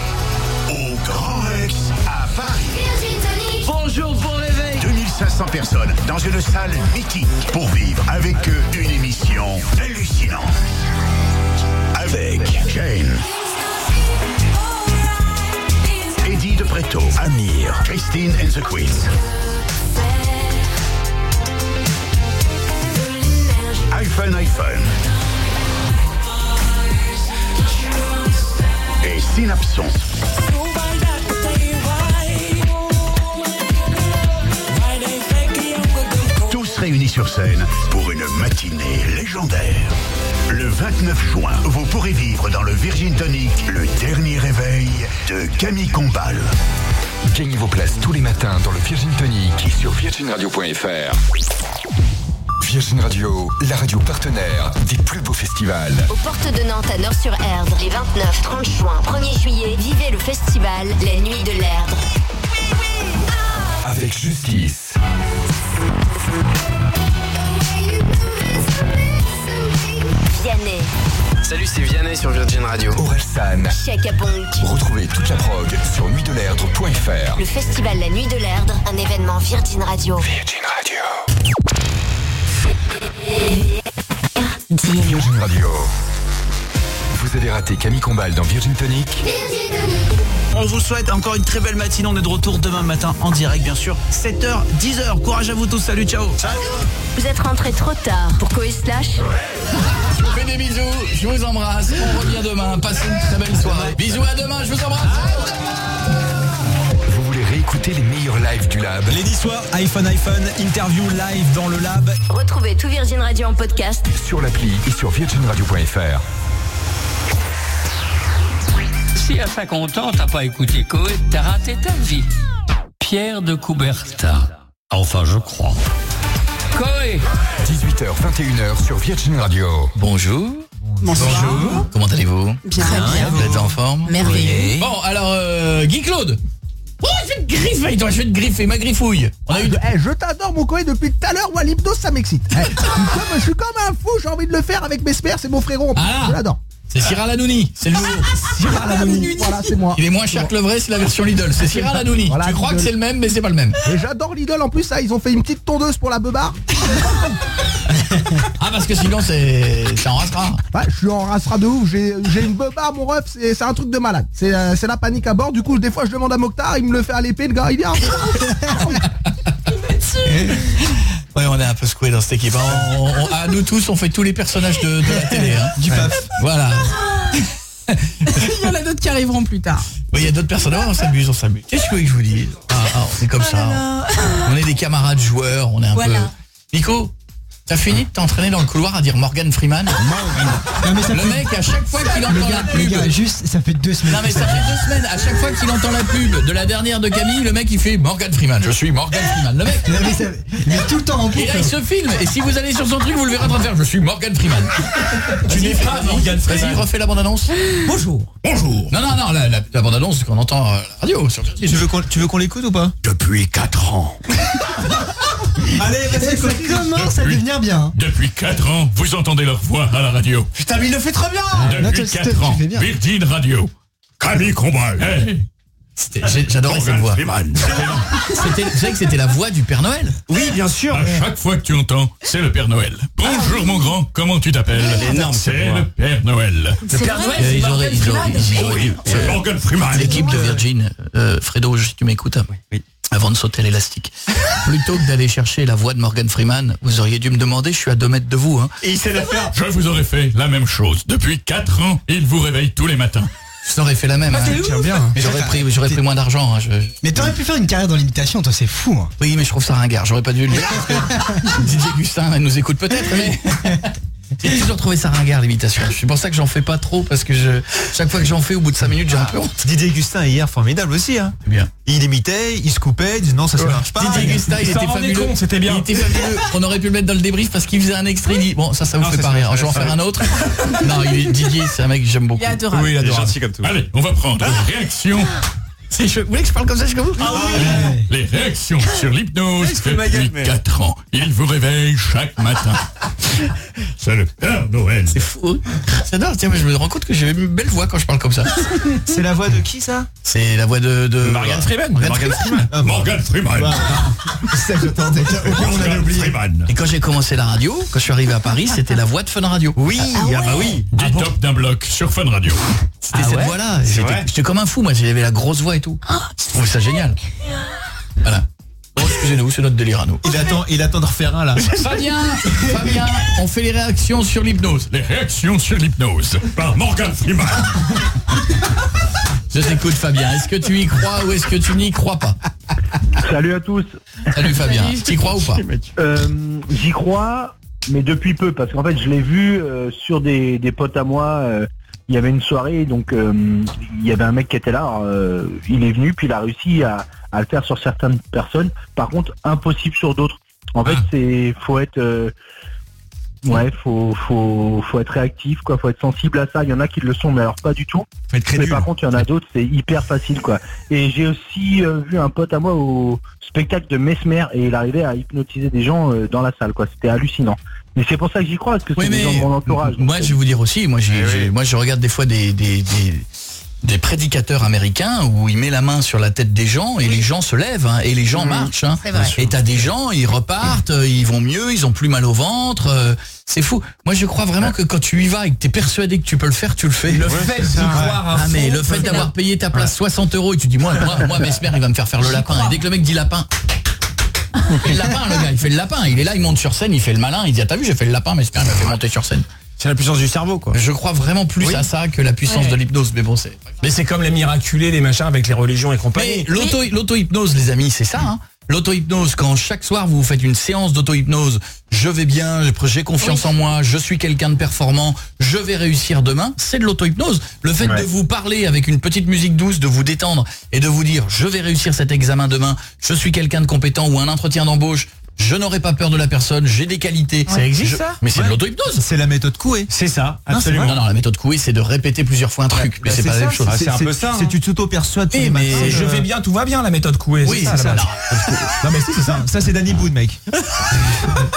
Grand Rex à Paris. Bonjour, bon réveil 2500 personnes dans une salle mythique pour vivre avec eux une émission hallucinante. Avec Jane, Eddie de Preto, Amir, Christine and the Queens, iPhone iPhone et Synapson. Tous réunis sur scène pour une matinée légendaire. Le 29 juin, vous pourrez vivre dans le Virgin Tonic le dernier réveil de Camille Combal. Gagnez vos places tous les matins dans le Virgin Tonic sur virginradio.fr. Virgin Radio, la radio partenaire des plus beaux festivals. Aux portes de Nantes à Nord-sur-Erdre, les 29, 30 juin, 1er juillet, vivez le festival La Nuit de l'Erdre. Avec justice. Vianney, Salut, c'est Vianney sur Virgin Radio. Orelsan. Chaka Ponk. Retrouvez toute la prog sur nuitdelerdre.fr. Le festival La Nuit de l'Erdre, un événement Virgin Radio. Virgin Virgin Radio. Vous avez raté Camille Combal dans Virgin Tonic On vous souhaite encore une très belle matinée. On est de retour demain matin en direct, bien sûr. 7h, 10h. Courage à vous tous. Salut, ciao. Vous êtes rentrés trop tard pour Coé Slash Je vous fais des bisous, je vous embrasse. On revient demain. Passez une très belle soirée. Bisous à demain, je vous embrasse. Réécouter les meilleurs lives du Lab Les 10 soirs, iPhone iPhone, interview live dans le lab. Retrouvez tout Virgin Radio en podcast Sur l'appli et sur virginradio.fr. Si à 50 ans, t'as pas écouté Coé, t'as raté ta vie. Pierre de Coubertin. Enfin, je crois. Coé 18h, 21h sur Virgin Radio. Bonjour. Bonjour. Comment allez-vous? Bien. Très bien. Vous êtes en forme? Merveilleux. Oui. Bon, alors, euh, Guy Claude. Oh, je vais te griffer, toi, je vais te griffer, ma griffouille. On a eu Eh, je t'adore mon coé depuis tout à l'heure, moi l'hypnose ça m'excite. Eh, je, suis comme, un fou, j'ai envie de le faire avec Mesmer, c'est mon frérot. Ah. je l'adore. C'est Cyril Hanouni, c'est le nouveau. Cyril Hanouni, voilà c'est moi. Il est moins cher que le vrai, c'est la version Lidl. C'est Cyril Hanouni. Voilà, tu crois que Lidl. c'est le même, mais c'est pas le même. Et j'adore l'idole en plus, ça, ils ont fait une petite tondeuse pour la beubare. Ah, parce que sinon, c'est ça en restera. Ouais, je suis en rassera de ouf, j'ai une beubare, mon ref, c'est un truc de malade. C'est euh, c'est la panique à bord, du coup, des fois je demande à Mokhtar, il me le fait à l'épée, le gars, il un *laughs* Ouais, on est un peu secoué dans cette équipe. hein. On- on- à nous tous, on fait tous les personnages de, de la télé. hein. Du paf. Voilà. *laughs* Il y en a d'autres qui arriveront plus tard. Oui, il y a d'autres personnages, on s'amuse, on s'amuse. Qu'est-ce que je vous dise? Ah, ah, On est comme ça. hein. On est des camarades joueurs, on est un Voilà. peu... Nico, t'as fini de t'entraîner dans le couloir à dire Morgan Freeman Non, mais ça Le fait- mec, à chaque fois qu'il entend gars, la le pub... gars, juste, ça fait deux semaines. Non mais ça fait deux semaines, à chaque fois qu'il entend la pub de la dernière de Camille, le mec il fait Morgan Freeman, je suis Morgan Freeman. Le mec, Non, mais, ça- mais tout le temps en et là il boucle. se filme, et si vous allez sur son truc, vous le verrez en train de faire Je suis Morgan Freeman. Tu n'es pas Morgan Freeman. Vas-y, refais la bande-annonce. Bonjour. Bonjour. Non, non, non, la, la- la bande-annonce qu'on entend à la radio. Sur Tu veux qu'on tu veux qu'on l'écoute ou pas? Depuis 4 ans. *laughs* Allez, Ça commence à devenir bien. hein. Depuis 4 ans, vous entendez leur voix à la radio. Putain, mais il le fait très bien Non, Depuis tu- tu- 4 tu ans. Virgin Radio. Camille Combal. Hey, j'ai- J'adorais cette voix. *laughs* C'était- Vous savez que c'était la voix du Père Noël Oui, bien sûr. À chaque fois que tu entends, c'est le Père Noël. Bonjour mon grand, comment tu t'appelles? C'est le Père Noël. C'est vrai, Euh, c'est ils Morgan auraient- ils auraient- Freeman. ils auraient dû- C'est Morgan Freeman. L'équipe de Virgin, euh, Fredo, si tu m'écoutes, avant de sauter l'élastique, *laughs* plutôt que d'aller chercher la voix de Morgan Freeman, vous auriez dû me demander, je suis à 2 mètres de vous. Hein. Et il sait la faire. Je vous aurais fait la même chose. Depuis 4 ans, il vous réveille tous les matins. Je t'aurais fait la même. hein. Tiens bien. Mais j'aurais pris, j'aurais pris moins d'argent. hein, je- Mais t'aurais pu faire une carrière dans l'imitation, toi, c'est fou. hein. Oui, mais je trouve ça ringard. J'aurais pas dû le dire. *laughs* Didier Gustin elle nous écoute peut-être, mais *laughs* j'ai toujours trouvé ça ringard l'imitation. C'est pour ça que j'en fais pas trop parce que je, chaque fois que j'en fais, au bout de 5 minutes, j'ai un peu honte. Didier Gustin hier formidable aussi hein. C'est bien. Il imitait, il se coupait, il disait non ça ça marche pas. Didier Gustin, il était fabuleux. c'était bien. Il était fabuleux. On aurait pu le mettre dans le débrief parce qu'il faisait un extrait. il dit, Bon, ça, ça vous Non, fait pas ça, rire. Je vais en faire un autre. Non, Didier, c'est un mec que j'aime beaucoup. Il est adorable. Oui, il est Il est adorable. gentil comme tout. Allez, on va prendre les chouette. Vous voulez que je parle comme ça jusqu'à vous Les réactions sur l'hypnose depuis mais- 4 ans. Il vous réveille chaque matin. *laughs* C'est le Père Noël. C'est fou. J'adore. Tiens, mais je me rends compte que j'ai une belle voix quand je parle comme ça. *laughs* C'est la voix de qui ça? C'est la voix de, de Morgan Freeman. Morgan Morgan Freeman. Freeman. Morgan Freeman. *laughs* C'est ça j'attendais. Morgan Freeman. Et quand j'ai commencé la radio, quand je suis arrivé à Paris, c'était la voix de Fun Radio. Oui, ah, bah oui. Du top d'un bloc sur Fun Radio. C'était Ah cette ouais voix-là. J'étais comme un fou, moi. J'avais la grosse voix et tout. Je trouvais ça génial. Voilà. Bon, excusez-nous, c'est notre délire à nous. Il attend, il attend de refaire un là. *laughs* Fabien, Fabien, on fait les réactions sur l'hypnose. Les réactions sur l'hypnose par Morgan Freeman. Je t'écoute, Fabien. Est-ce que tu y crois ou est-ce que tu n'y crois pas? Salut à tous. Salut Fabien. T'y crois ou pas? Euh, J'y crois, mais depuis peu, parce qu'en fait, je l'ai vu euh, sur des, des potes à moi. euh, il y avait une soirée, donc euh, il y avait un mec qui était là. euh, il est venu, puis il a réussi à, à le faire sur certaines personnes. Par contre, impossible sur d'autres. En fait, c'est faut être euh, Ouais, faut, faut, faut être réactif, quoi. Faut être sensible à ça. Il y en a qui le sont, mais alors pas du tout. mais par contre, il y en a d'autres, c'est hyper facile, quoi. Et j'ai aussi vu un pote à moi au spectacle de Mesmer et il arrivait à hypnotiser des gens dans la salle, quoi. C'était hallucinant. Mais c'est pour ça que j'y crois, parce que c'est des gens de mon entourage. Moi, je vais vous dire aussi, moi, j'ai, j'ai- moi, je regarde des fois des, des, des, des prédicateurs américains où il met la main sur la tête des gens et les gens se lèvent hein, et les gens marchent. hein. C'est. Et t'as des gens, ils repartent, euh, ils vont mieux, ils ont plus mal au ventre. euh, c'est fou. Moi, je crois vraiment que quand tu y vas et que t'es persuadé que tu peux le faire, tu le fais. Le Ouais, fait c'est d'y croire à Ah, mais le fait c'est d'avoir payé ta place 60 euros et tu dis, moi, moi, moi, Mesmer, il va me faire faire le lapin. Et dès que le mec dit lapin, il *laughs* fait le lapin, le gars, il fait le lapin. Il est là, il monte sur scène, il fait le malin. Il dit, ah, t'as vu, j'ai fait le lapin, Mesmer, il m'a fait monter sur scène. C'est la puissance du cerveau, quoi. Je crois vraiment plus Oui. à ça que la puissance Ouais. de l'hypnose, mais bon, c'est. Mais c'est comme les miraculés, les machins avec les religions et Mais compagnie. l'auto- l'auto-hypnose, les amis, c'est ça. Hein L'auto-hypnose, quand chaque soir vous faites une séance d'auto-hypnose, je vais bien, j'ai confiance en moi, je suis quelqu'un de performant, je vais réussir demain, c'est de l'auto-hypnose. Le fait de vous parler avec une petite musique douce, de vous détendre et de vous dire je vais réussir cet examen demain, je suis quelqu'un de compétent ou un entretien d'embauche, je n'aurai pas peur de la personne, j'ai des qualités. Ça existe, Je- ça Mais c'est de l'auto-hypnose. C'est la méthode Coué. C'est ça, Non, c'est- Non, non, la méthode Coué, c'est de répéter plusieurs fois un truc, mais c'est pas la même chose. C'est un peu ça. C'est tu t'auto-persuades. tous les je euh, vais bien, tout va bien, la méthode Coué. Oui, c'est c'est ça. ça. Non, mais c'est ça. Ça, c'est Danny Boone, mec. *laughs*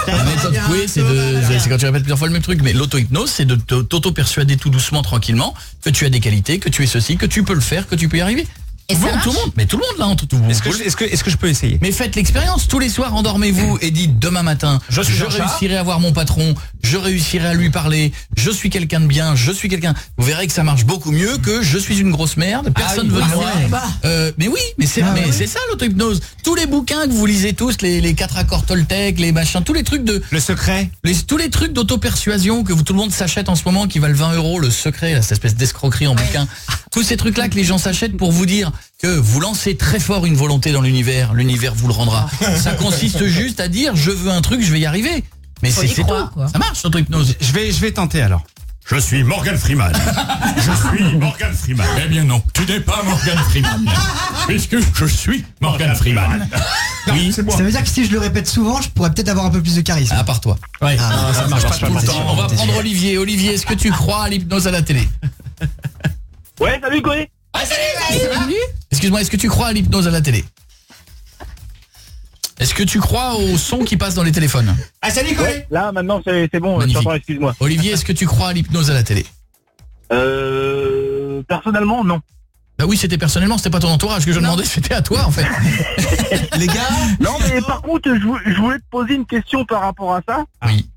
La méthode Coué, c'est de, c'est quand tu répètes plusieurs fois le même truc, mais l'auto-hypnose, c'est de t'auto-persuader tout doucement, tranquillement, que tu as des qualités, que tu es ceci, que tu peux le faire, que tu peux y arriver. Et ça Bon, tout le monde, mais tout le monde là, entre tout le monde. Est-ce que, que je peux essayer? Mais faites l'expérience tous les soirs, endormez-vous et dites demain matin, Je suis réussirai à voir mon patron, je réussirai à lui parler, je suis quelqu'un de bien, je suis quelqu'un. Vous verrez que ça marche beaucoup mieux que je suis une grosse merde, personne oui, veut ah me voir. ouais. Bah. Euh, mais oui, mais c'est Ah mais oui. c'est ça l'auto-hypnose. Tous les bouquins que vous lisez tous, les, les quatre accords Toltec, les machins, tous les trucs de Le secret. les, tous les trucs d'auto-persuasion que vous, tout le monde s'achète en ce moment qui valent 20 euros, le secret, là, cette espèce d'escroquerie en bouquin. Tous ces trucs-là que les gens s'achètent pour vous dire que vous lancez très fort une volonté dans l'univers, l'univers vous le rendra. *laughs* Ça consiste juste à dire je veux un truc, je vais y arriver. Mais c'est tout. quoi. Ça marche l'auto-hypnose. Je vais, je vais tenter alors. Je suis Morgan Freeman. *laughs* Je suis Morgan Freeman. Eh bien non, tu n'es pas Morgan Freeman. Puisque je suis Morgan Freeman. Oui, c'est Ça veut dire que si je le répète souvent, je pourrais peut-être avoir un peu plus de charisme. À part toi. Ouais. Ah, ça marche pas tout le temps. On va prendre Olivier. Olivier, est-ce que tu crois à l'hypnose à la télé? Ouais, salut, Corée Excuse-moi, est-ce que tu crois à l'hypnose à la télé? Est-ce que tu crois au son qui passe dans les téléphones? Ah, salut, Ouais, là, maintenant, c'est bon, excuse-moi. Olivier, est-ce que tu crois à l'hypnose à la télé? Euh, personnellement, non. Bah oui, c'était personnellement, c'était pas ton entourage que je demandais, c'était à toi en fait. *laughs* Les gars? Non, mais par contre, je, vou- je voulais te poser une question par rapport à ça. Oui.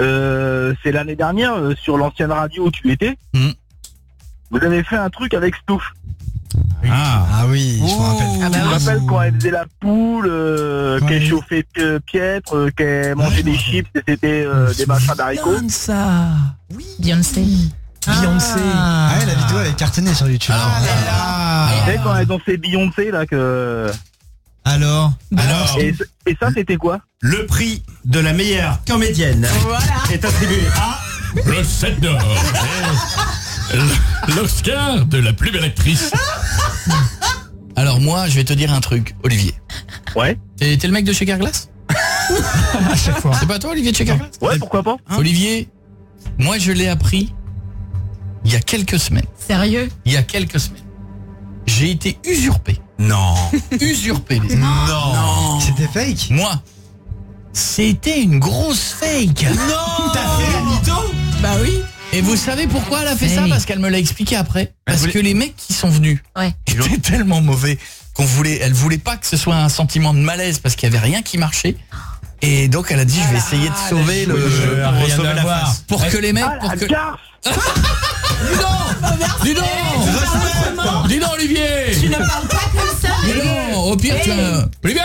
Euh, c'est l'année dernière, euh, sur l'ancienne radio où tu étais. Hmm. Vous avez fait un truc avec Stouff. Ah, Ah oui, je me rappelle. Ah bah Je me oui. rappelle quand elle faisait la poule, euh, Ouais. qu'elle chauffait euh, Pietre, euh, qu'elle mangeait des chips et c'était euh, des machins d'haricots. ça. Beyoncé. Beyoncé. Ah ouais, la vidéo avait cartonné sur YouTube. Ah. Tu sais, quand elle dansait Beyoncé, là, que... Alors Alors, Et, et ça, c'était quoi? Le prix de la meilleure comédienne est attribué à le 7 d'or. *laughs* et L'Oscar de la plus belle actrice. Alors moi, je vais te dire un truc, Olivier. Ouais. T'es t'es le mec de chez Carglass *laughs* à chaque fois. C'est pas toi, Olivier de chez Carglass Ouais, pourquoi pas Olivier, moi je l'ai appris il y a quelques semaines. Sérieux? Il y a quelques semaines. J'ai été usurpé. Non. *laughs* Usurpé. les amis. Non. C'était fake? Moi, c'était une grosse fake. Non T'as fait la mytho? Bah oui. Et vous savez pourquoi elle a fait ça Hey. Parce qu'elle me l'a expliqué après. Parce voulait- que les mecs qui sont venus Ouais. étaient *laughs* tellement mauvais qu'on voulait, elle voulait pas que ce soit un sentiment de malaise parce qu'il y avait rien qui marchait. Et donc elle a dit je vais essayer de sauver le Pour sauver la face. pour que les mecs Ah, pour que garce *laughs* Dis donc Dis donc Dis donc Olivier Tu ne parles pas comme donc non, au pire, tu as... Olivier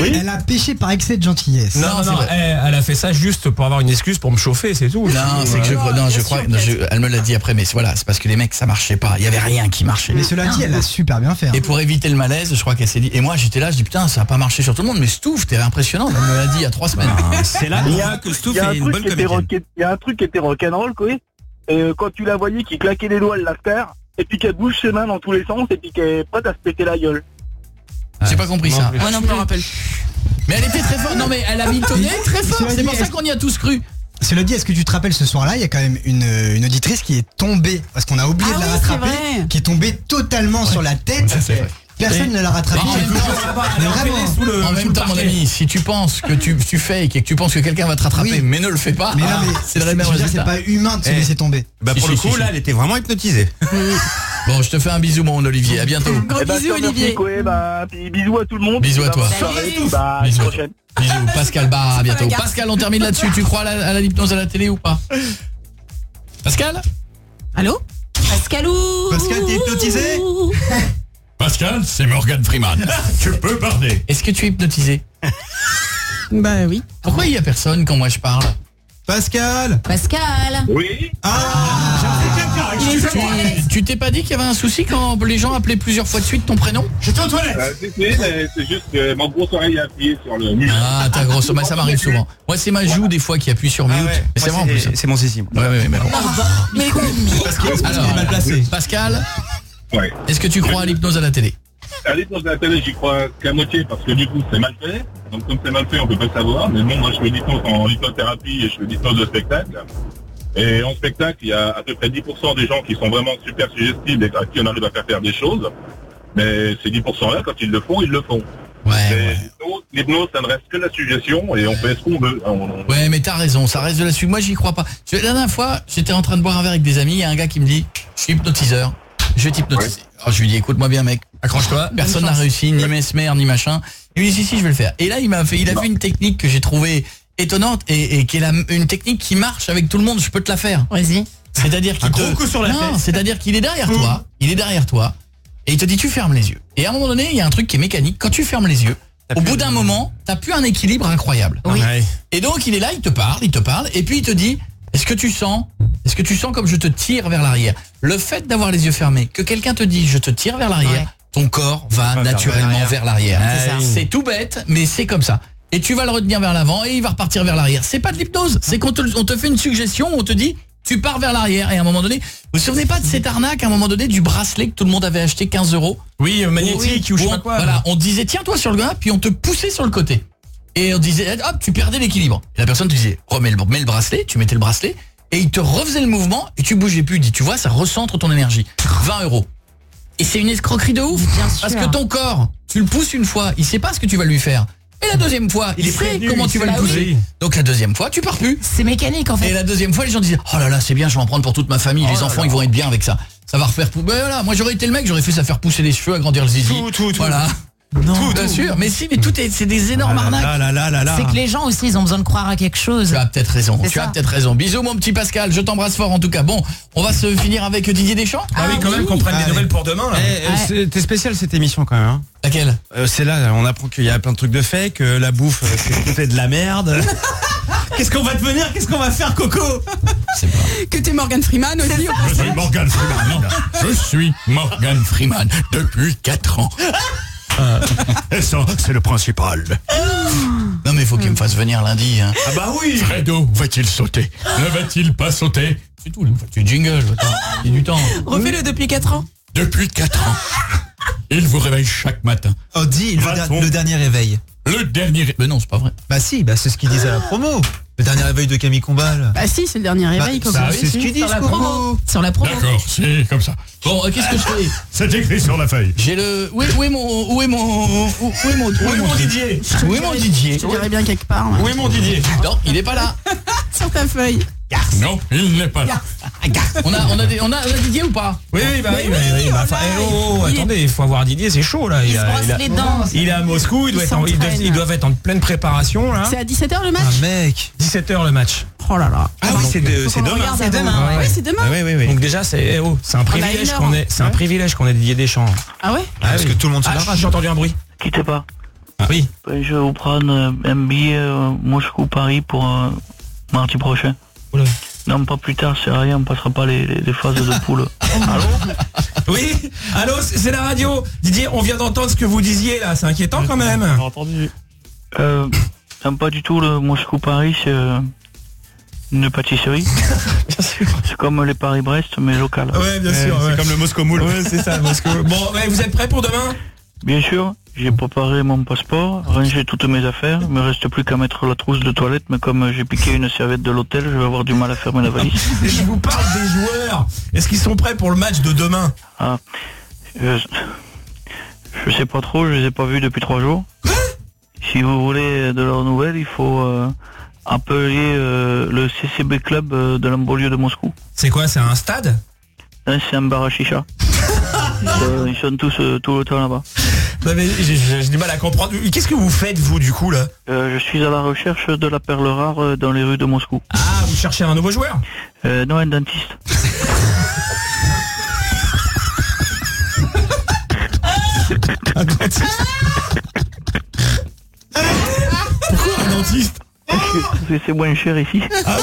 Mais elle, elle a péché par excès de gentillesse. Non, non, non, elle, elle a fait ça juste pour avoir une excuse pour me chauffer, c'est tout. Non, c'est que je crois, non, je crois, non, je- elle me l'a dit après, mais c'est- voilà, c'est parce que les mecs, ça marchait pas. Il y avait rien qui marchait. Mais cela dit, elle a super bien fait. hein. Et pour éviter le malaise, je crois qu'elle s'est dit. Et moi, j'étais là, je dis putain, ça a pas marché sur tout le monde, mais Stouff, t'es impressionnant. Elle me l'a dit il y a trois semaines. C'est là Il y a- que Stouff il y a un est une truc bonne qui était comédienne. Il y a un truc qui était rock'n'roll, quoi. Et euh, quand tu la voyais qui claquait les doigts, elle la faire, et puis qu'elle bouge ses mains dans tous les sens, et puis qu'elle est prête à se péter la gueule. J'ai pas compris ça. Moi non plus. Mais elle était très forte. Non, mais elle a mitonné très fort. C'est pour ça qu'on y a tous cru. Cela dit, est-ce que tu te rappelles ce soir-là, il y a quand même une, une auditrice qui est tombée, parce qu'on a oublié Ah de la oui, rattraper, qui est tombée totalement sur la tête. Personne Et- ne l'a rattrapée. En même temps, Mais vraiment. en même temps, mon ami, si tu penses que tu, tu fake et que tu penses que quelqu'un va te rattraper, Oui. mais ne le fais pas, Mais ah, c'est c'est- pas humain de se Eh. laisser tomber. Bah Si, pour si, le coup, si. là, elle était vraiment hypnotisée. *laughs* Bon, je te fais un bisou, mon Olivier. À bientôt. Gros Eh ben, bisous, Olivier. Bah, bisous à tout le monde. Bisous à Bah, toi. Bah, à la Bisous. prochaine. Bisous. Pascal, bah, à bientôt. Pascal, on termine là-dessus. Tu crois à l'hypnose à la télé ou pas Pascal? Allô? Pascalou Pascal, t'es hypnotisé? *laughs* Pascal, c'est Morgan Freeman. *laughs* tu peux parler. Est-ce que tu es hypnotisé *laughs* Bah oui. Pourquoi il y a personne quand moi je parle Pascal Pascal Oui. Il est Tu- Tu t'es pas dit qu'il y avait un souci quand les gens appelaient plusieurs fois de suite ton prénom J'étais aux toilettes. c'est juste que mon gros oreille a appuyé sur le mute. Ah, t'as grosso mais ça m'arrive souvent. Moi, c'est ma joue des fois qui appuie sur mute. Ah ouais. Mais c'est Moi, vrai en plus. C'est mon sissi. Ouais, ouais, ouais, mais bon. Mais Parce qu'il est Alors, mal placé. Pascal, Ouais. est-ce que tu crois à l'hypnose à la télé Aller dans la télé, j'y crois qu'à moitié parce que du coup, c'est mal fait. Donc, comme c'est mal fait, on peut pas savoir. Mais bon, moi, je fais l'hypnose en hypnothérapie et je fais l'hypnose de spectacle. Et en spectacle, il y a à peu près 10% des gens qui sont vraiment super suggestibles et à qui on arrive à faire faire des choses. Mais ces 10%-là, quand ils le font, ils le font. Ouais, l'hypnose- L'hypnose, ça ne reste que la suggestion et on fait ce qu'on veut. On- on- Ouais, mais t'as raison, ça reste de la suite. Moi, j'y crois pas. La dernière fois, j'étais en train de boire un verre avec des amis, il y a un gars qui me dit Je suis hypnotiseur, je vais t'hypnotiser. Alors, je lui dis Écoute-moi bien, mec, accroche-toi, personne n'a réussi, ni Mesmer, ni machin. Il me dit Si, si, je vais le faire. Et là, il m'a fait, il a vu une technique que j'ai trouvée étonnante et, et qui est la- une technique qui marche avec tout le monde, je peux te la faire. Vas-y. C'est-à-dire qu'il Un te... gros coup sur la non, tête. c'est-à-dire qu'il est derrière toi, il est derrière toi, et il te dit tu fermes les yeux. Et à un moment donné, il y a un truc qui est mécanique. Quand tu fermes les yeux, au bout d'un moment, t'as plus un équilibre incroyable. Oui. Et donc il est là, il te parle, il te parle, et puis il te dit est-ce que tu sens Est-ce que tu sens comme je te tire vers l'arrière Le fait d'avoir les yeux fermés, que quelqu'un te dit je te tire vers l'arrière, Ouais. ton corps va naturellement vers l'arrière. C'est tout bête, mais c'est comme ça. Et tu vas le retenir vers l'avant et il va repartir vers l'arrière. C'est pas de l'hypnose, c'est qu'on te, on te fait une suggestion, on te dit tu pars vers l'arrière et à un moment donné, vous vous souvenez pas de cette arnaque à un moment donné du bracelet que tout le monde avait acheté 15 euros Oui, euh, magnétique ou je sais Où pas quoi. Voilà, on te disait tiens-toi sur le gars, puis on te poussait sur le côté. Et on disait hop, tu perdais l'équilibre. Et la personne te disait remets le, mets le bracelet, tu mettais le bracelet, et il te refaisait le mouvement et tu bougeais plus. Il dit tu vois, ça recentre ton énergie. 20 euros. Et c'est une escroquerie de ouf. Bien Parce sûr. que ton corps, tu le pousses une fois, il sait pas ce que tu vas lui faire. Et la deuxième fois, il, Il est sait prévenu, comment il tu vas le pousser. oui. Donc la deuxième fois, tu pars plus. C'est mécanique en Et fait. la deuxième fois, les gens disaient Oh là là, c'est bien, je vais en prendre pour toute ma famille. les enfants, ils vont être bien avec ça. Ça va refaire pousser. Ben voilà, moi j'aurais été le mec, j'aurais fait ça faire pousser les cheveux, agrandir le zizi. Tout, tout, tout. Voilà. Tout, Bien sûr, mais si, mais tout est, c'est des énormes Ah là arnaques. là là là là là. C'est que les gens aussi, ils ont besoin de croire à quelque chose. Tu as peut-être raison. Tu as peut-être raison. Bisous mon petit Pascal, je t'embrasse fort en tout cas. Bon, on va se finir avec Didier Deschamps. Ah oui, quand même qu'on prenne des Allez. nouvelles pour demain. là. Eh, euh, C'était spécial cette émission quand même. Hein. Laquelle? Euh, c'est là, on apprend qu'il y a plein de trucs de fake, euh, la bouffe, euh, c'est de la merde. *laughs* Qu'est-ce qu'on va devenir? Qu'est-ce qu'on va faire, Coco? Que t'es Morgan Freeman aussi. au Je suis Morgan Freeman. Non, je suis Morgan Freeman depuis 4 ans. Et *laughs* ça, c'est le principal. Non mais il faut qu'il me fasse venir lundi. Hein. Ah bah oui Fredo va-t-il sauter Ne va-t-il pas sauter C'est tout, tu jingle. Attends, Il y a du temps. Refais-le depuis 4 ans. Depuis 4 ans. *laughs* Il vous réveille chaque matin. Oh, dis le, Va-t-on der- le dernier réveil. Le dernier... Mais non, c'est pas vrai. Bah si, bah c'est ce qu'ils disent à la promo. Le dernier réveil de Camille Combal. Bah si, c'est le dernier réveil. Bah, comme ça, c'est ce qu'ils disent, Sur la promo. Sur la promo. D'accord, c'est comme ça. Bon, euh, qu'est-ce que je fais *laughs* C'est écrit sur la feuille. J'ai le. Où est, où est mon. Où est mon. Où où est mon. Où est mon Didier Où est mon Didier Je dirais bien quelque part. Où est mon Didier Non, il est pas là. *laughs* Sur ta feuille. Non, il n'est pas là. On a, on a, des- on a, on a Didier ou pas? Oui, oui, bah, oui, bah, oui, oui, bah, enfin, eh, oh, oh, il attendez, il faut avoir Didier, c'est chaud là. Il a- brosse a- les dents. il est à Moscou, il doit Il être en- ils, doivent, s'entraîne. ils doivent être en pleine préparation là. C'est à 17h le match? Ah mec 17h le match. Oh là là. Ah oui, c'est de- c'est demain. C'est avant. demain. Ouais, Oui, c'est demain. Ah oui, oui, oui. Donc déjà c'est eh, oh, c'est un a privilège une heure, qu'on hein. est c'est un privilège qu'on ait Didier Deschamps. Ah ouais Ah, Parce oui. que tout le monde se Ah, l'arrache. J'ai entendu un bruit. Quittez pas. Oui. Je vais vous prendre euh, un billet euh, Moscou-Paris pour euh, mardi prochain. Oula. Non, pas plus tard, c'est rien, on passera pas les, les- les phases de poule. *laughs* Allô Oui. Allô, c'est la radio. Didier, on vient d'entendre ce que vous disiez là, c'est inquiétant quand même. entendu. euh, non, pas du tout, le Moscou-Paris, c'est euh, une pâtisserie. *laughs* C'est comme les Paris-Brest, mais local. Ouais, bien sûr. C'est ouais. comme le Moscow Moule. Ouais, c'est ça. Moscou. Bon, ouais, vous êtes prêts pour demain? Bien sûr, j'ai préparé mon passeport, rangé toutes mes affaires, il me reste plus qu'à mettre la trousse de toilette, mais comme j'ai piqué une serviette de l'hôtel, je vais avoir du mal à fermer la valise. Et *laughs* Je vous parle des joueurs. Est-ce qu'ils sont prêts pour le match de demain? Ah, je, je sais pas trop, je les ai pas vus depuis trois jours. Si vous voulez de leurs nouvelles, il faut euh, appeler euh, le CCB Club euh, de la banlieue de Moscou. C'est quoi C'est un stade? Hein, C'est un bar à chicha. *laughs* Ils sont tous euh, tout le temps là-bas. Non mais j'ai- du mal à comprendre. Qu'est-ce que vous faites vous du coup là? Euh, je suis à la recherche de la perle rare euh, dans les rues de Moscou. Ah, vous cherchez un nouveau joueur? Euh, non, un dentiste. Un dentiste Pourquoi un dentiste? C'est moins cher ici. Ah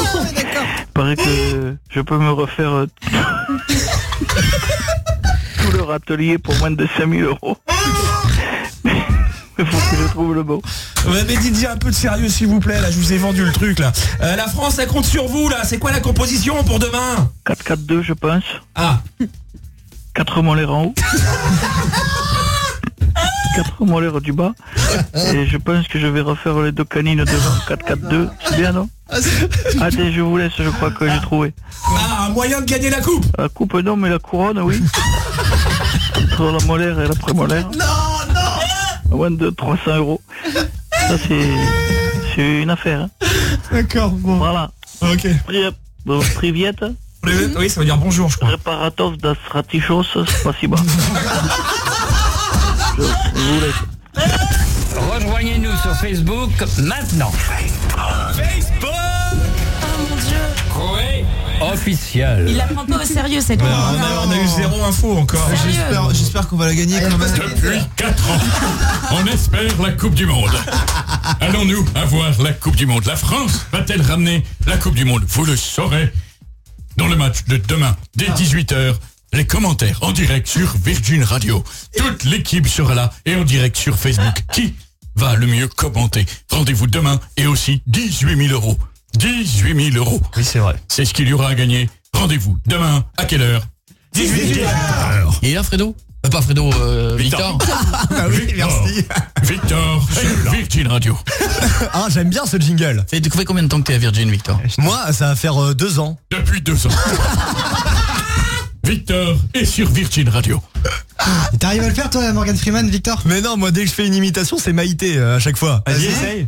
Il paraît que je peux me refaire *laughs* leur atelier pour moins de 5000 euros. Il faut que je trouve le mot. Mais Didier, un peu de sérieux s'il vous plaît, là, je vous ai vendu le truc là. Euh, la France, elle compte sur vous là, c'est quoi la composition pour demain? 4-4-2 je pense. Ah 4 molaires en haut. 4 molaires du bas. Et je pense que je vais refaire les deux canines devant. 4-4-2. C'est bien non? Allez, je vous laisse, je crois que j'ai trouvé. Ah, un moyen de gagner la coupe La coupe non, mais la couronne, oui. Entre la molaire et la prémolaire. Non, non À moins de 300 euros. Ça, c'est c'est une affaire. hein. D'accord, bon. Voilà. Ok. Pri- Priviette. Oui, ça veut dire bonjour, je crois. Réparatov das ratichos, spasiba. *laughs* Je vous laisse. Rejoignez-nous sur Facebook maintenant. Officiel. Il la prend pas au sérieux cette on, fois. a, on a eu zéro info encore. Sérieux J'espère, j'espère qu'on va la gagner quand même. Depuis 4 ans, on espère la Coupe du Monde. Allons-nous avoir la Coupe du Monde? La France va-t-elle ramener la Coupe du Monde? Vous le saurez dans le match de demain, dès 18h. Les commentaires en direct sur Virgin Radio. Toute l'équipe sera là et en direct sur Facebook. Qui va le mieux commenter? Rendez-vous demain et aussi 18 000 euros. 18 000 euros. Oui, c'est vrai. C'est ce qu'il y aura à gagner. Rendez-vous demain, à quelle heure? 18 Il est là Fredo? Euh, Pas Fredo, euh, Victor. *laughs* Ah oui, merci. Victor sur Virgin Radio. Ah, j'aime bien ce jingle. Ça fait combien de temps que t'es à Virgin, Victor? Moi, ça va faire euh, deux ans. Depuis deux ans. *laughs* Victor est sur Virgin Radio. T'arrives à le faire toi, Morgan Freeman, Victor? Mais non, moi dès que je fais une imitation, c'est Maïté euh, à chaque fois. Vas-y, essaye.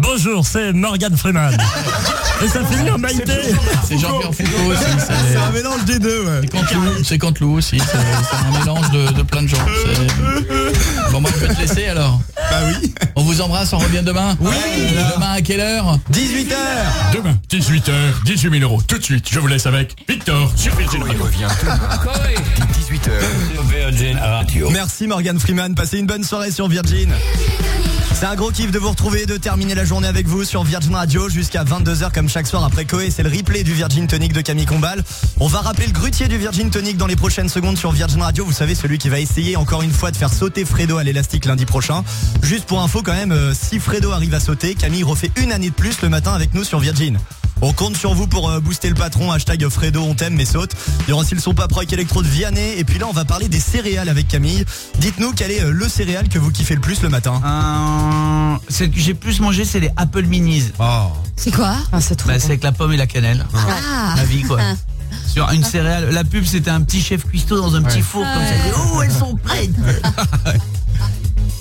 Bonjour, c'est Morgan Freeman. *laughs* Et ça finit en Maïté. C'est Jean-Pierre Foucault aussi. C'est un mélange des deux, ouais. C'est Canteloup aussi. C'est un mélange de, de plein de gens. Bon, bah, on peut te laisser alors. Bah oui. On vous embrasse, on revient demain. Oui. Demain à quelle heure 18h Demain, 18h, 18 000 euros. Tout de suite, je vous laisse avec Victor sur Virgin Radio. revient demain, 18h. Sur Virgin Radio. Merci Morgan Freeman, passez une bonne soirée sur Virgin. C'est un gros kiff de vous retrouver, de terminer la journée avec vous sur Virgin Radio jusqu'à 22h comme chaque soir après Coé. C'est le replay du Virgin Tonic de Camille Combal. On va rappeler le grutier du Virgin Tonic dans les prochaines secondes sur Virgin Radio. Vous savez, celui qui va essayer encore une fois de faire sauter Fredo à l'élastique lundi prochain. Juste pour info quand même, euh, si Fredo arrive à sauter, Camille refait une année de plus le matin avec nous sur Virgin. On compte sur vous pour euh, booster le patron, hashtag Fredo, on t'aime mais saute. Il y aura aussi le son pop rock électro de Vianney. Et puis là, on va parler des céréales avec Camille. Dites-nous quel est euh, le céréal que vous kiffez le plus le matin. C'est que j'ai plus mangé, c'est les Apple Minis. C'est quoi ah, C'est. Bah, c'est avec la pomme et la cannelle. Ah. Ma vie, quoi. *laughs* Sur une céréale. La pub, c'était un petit chef cuistot dans un petit four comme ça. Oh, elles sont prêtes. *laughs*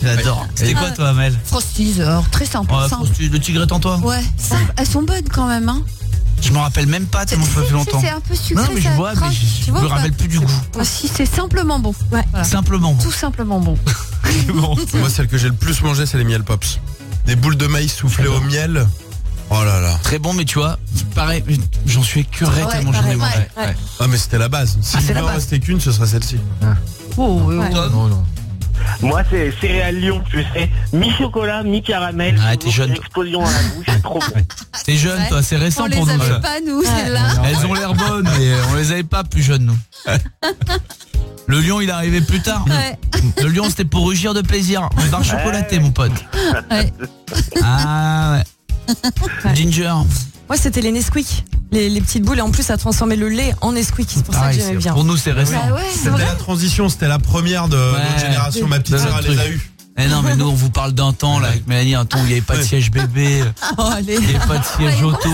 J'adore. C'était quoi, toi, Amel Frosties, alors, très simple. Oh, simple. Le tigre est en toi Ouais, simple. Elles sont bonnes quand même, hein Je me rappelle même pas tellement ça fait longtemps. C'est un peu sucré. Non, mais je vois, mais je, tu je vois me rappelle plus du goût. Ah, si, c'est simplement bon. Ouais. Voilà. Simplement bon. Tout simplement bon. *laughs* Bon, moi, celle que j'ai le plus mangé, c'est les miel pops. Des boules de maïs soufflées au miel. Oh là là. Très bon, mais tu vois, pareil, j'en suis écœuré Ouais, tellement j'en ai mangé. ouais, ouais. Ah, mais c'était la base. Si Ah, il rester qu'une, ce serait celle-ci. Oh, Non, non. Moi, c'est céréales Lyon, tu sais. Mi-chocolat, mi-caramel. Ah, t'es jeune. Une explosion dans la bouche, c'est trop bon. *laughs* T'es jeune, toi, c'est récent On pour les nous. avait pas, nous, celles-là. Elles ont l'air bonnes, mais on les avait pas plus jeunes, nous. *laughs* Le lion, il est arrivé plus tard. Ouais. Le lion, c'était pour rugir de plaisir. Barre chocolaté, mon pote. Ouais. Ah ouais. *laughs* Ginger. Moi, c'était les Nesquik. Les, les petites boules, et en plus, ça transformait le lait en Nesquik. C'est pour ça que Pareil, j'aimais c'est- bien. pour nous, c'est récent. Bah ouais, c'est C'était la transition, c'était la première de notre génération. Ma petite sœur, elle les a. Eh non, mais nous, on vous parle d'un temps, là, avec Mélanie, un temps où il n'y *laughs* avait pas de siège bébé. Oh. Il n'y avait pas de siège auto.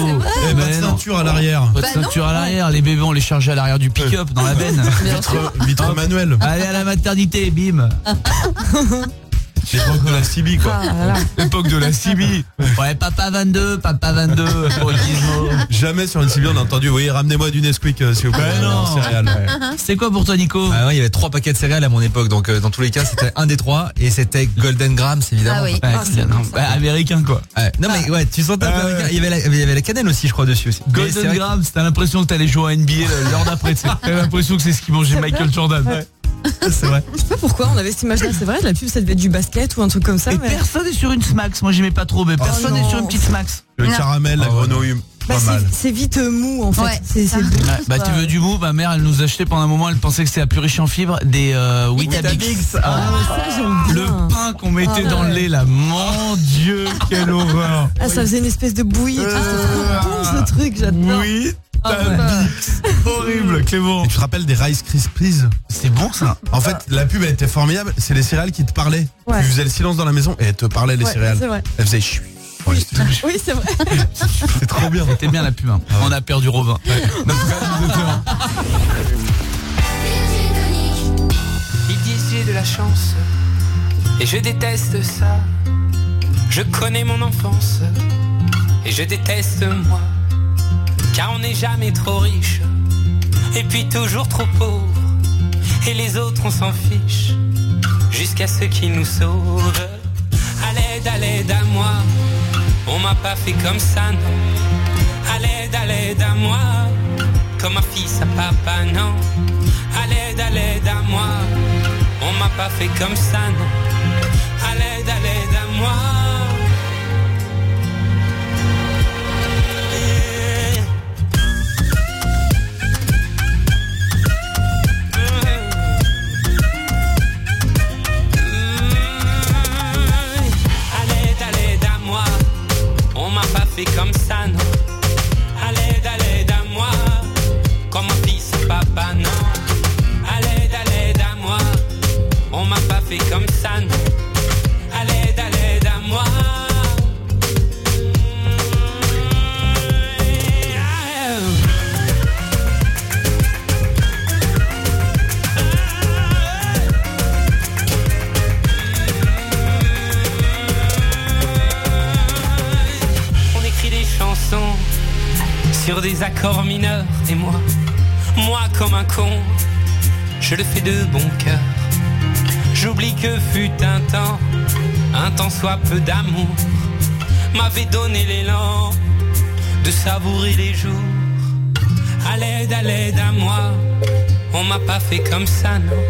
Eh, pas de ceinture à l'arrière. Pas de Bah non. ceinture à l'arrière. Les bébés, on les chargeait à l'arrière du pick-up, dans la benne. Vitre, vitre manuel. Allez à la maternité, bim. *laughs* L'époque de la CB, quoi. Ah, L'époque de la CB. Ouais, papa 22, papa 22, pour le gizmo. Jamais sur une CB on a entendu, oui, ramenez-moi du Nesquik, euh, s'il vous plaît. non. en céréales. ouais. C'est quoi pour toi, Nico Ah ouais, il y avait trois paquets de céréales à mon époque, donc euh, dans tous les cas, c'était un des trois et c'était Golden Grams évidemment. Ah oui. Ouais, Ah, c'est- non, bah, américain, quoi. Ouais. Non mais ouais, tu sentais un peu Ah américain. Il y avait la, il y avait la cannelle aussi, je crois dessus aussi. Golden que- Grams, t'as l'impression que t'allais jouer à NBA l'heure d'après. tu sais. T'as l'impression que c'est ce qui mangeait Michael Jordan. *laughs* C'est vrai. Je sais pas pourquoi on avait cette image-là. C'est vrai, la pub, ça devait être du basket ou un truc comme ça. Et mais- personne n'est sur une Smax. Moi, j'aimais pas trop, mais personne n'est sur une petite Smax. Le Non. caramel, la grenouille, Bah, pas c'est- mal. c'est vite euh, mou en fait. Ouais, c'est bah, tu veux du mou Ma mère, elle nous achetait pendant un moment, elle pensait que c'était la plus riche en fibres, des euh, Weetabix. Ah, ça j'aime Le pain qu'on mettait Ah, dans le lait, là. Mon Dieu, quelle horreur. Ah, ça faisait une espèce de bouillie. et tout, trop bon ce truc, j'adore. Oui, Ah. *laughs* horrible, Clément. Et tu te rappelles des Rice Krispies C'est bon, ça En fait, la pub, elle était formidable. C'est les céréales qui te parlaient. Ouais. Tu faisais le silence dans la maison et elle te parlait les Ouais, céréales. c'est vrai. Elle faisait chut. Oui, c'est vrai. *laughs* C'est trop bien. C'était bien la pub. hein. On a perdu Robin. J'ai de la chance et je déteste ça. Je connais mon enfance et je déteste moi. Car on n'est jamais trop riche et puis toujours trop pauvre. Et les autres on s'en fiche jusqu'à ce qui nous sauve. À l'aide, à l'aide à moi, on m'a pas fait comme ça non. À l'aide, à l'aide à moi, comme un fils à papa non. À l'aide, à l'aide à moi, on m'a pas fait comme ça non. À l'aide, à à moi. Fait comme ça, non. À l'aide, à l'aide à moi, comme un fils papa, non. À l'aide, à l'aide à moi, on m'a pas fait comme ça, non. Sur des accords mineurs et moi, moi comme un con, je le fais de bon cœur. J'oublie que fut un temps, un temps soit peu d'amour, m'avait donné l'élan de savourer les jours. À l'aide, à l'aide à moi, on m'a pas fait comme ça, non.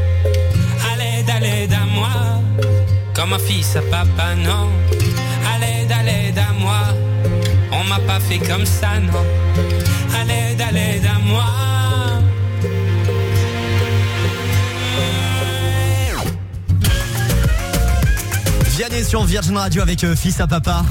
À l'aide, à l'aide à moi, comme un fils à papa, non. Pas fait comme ça, non. À l'aide, à l'aide à moi. Vianney sur Virgin Radio avec euh, fils à papa.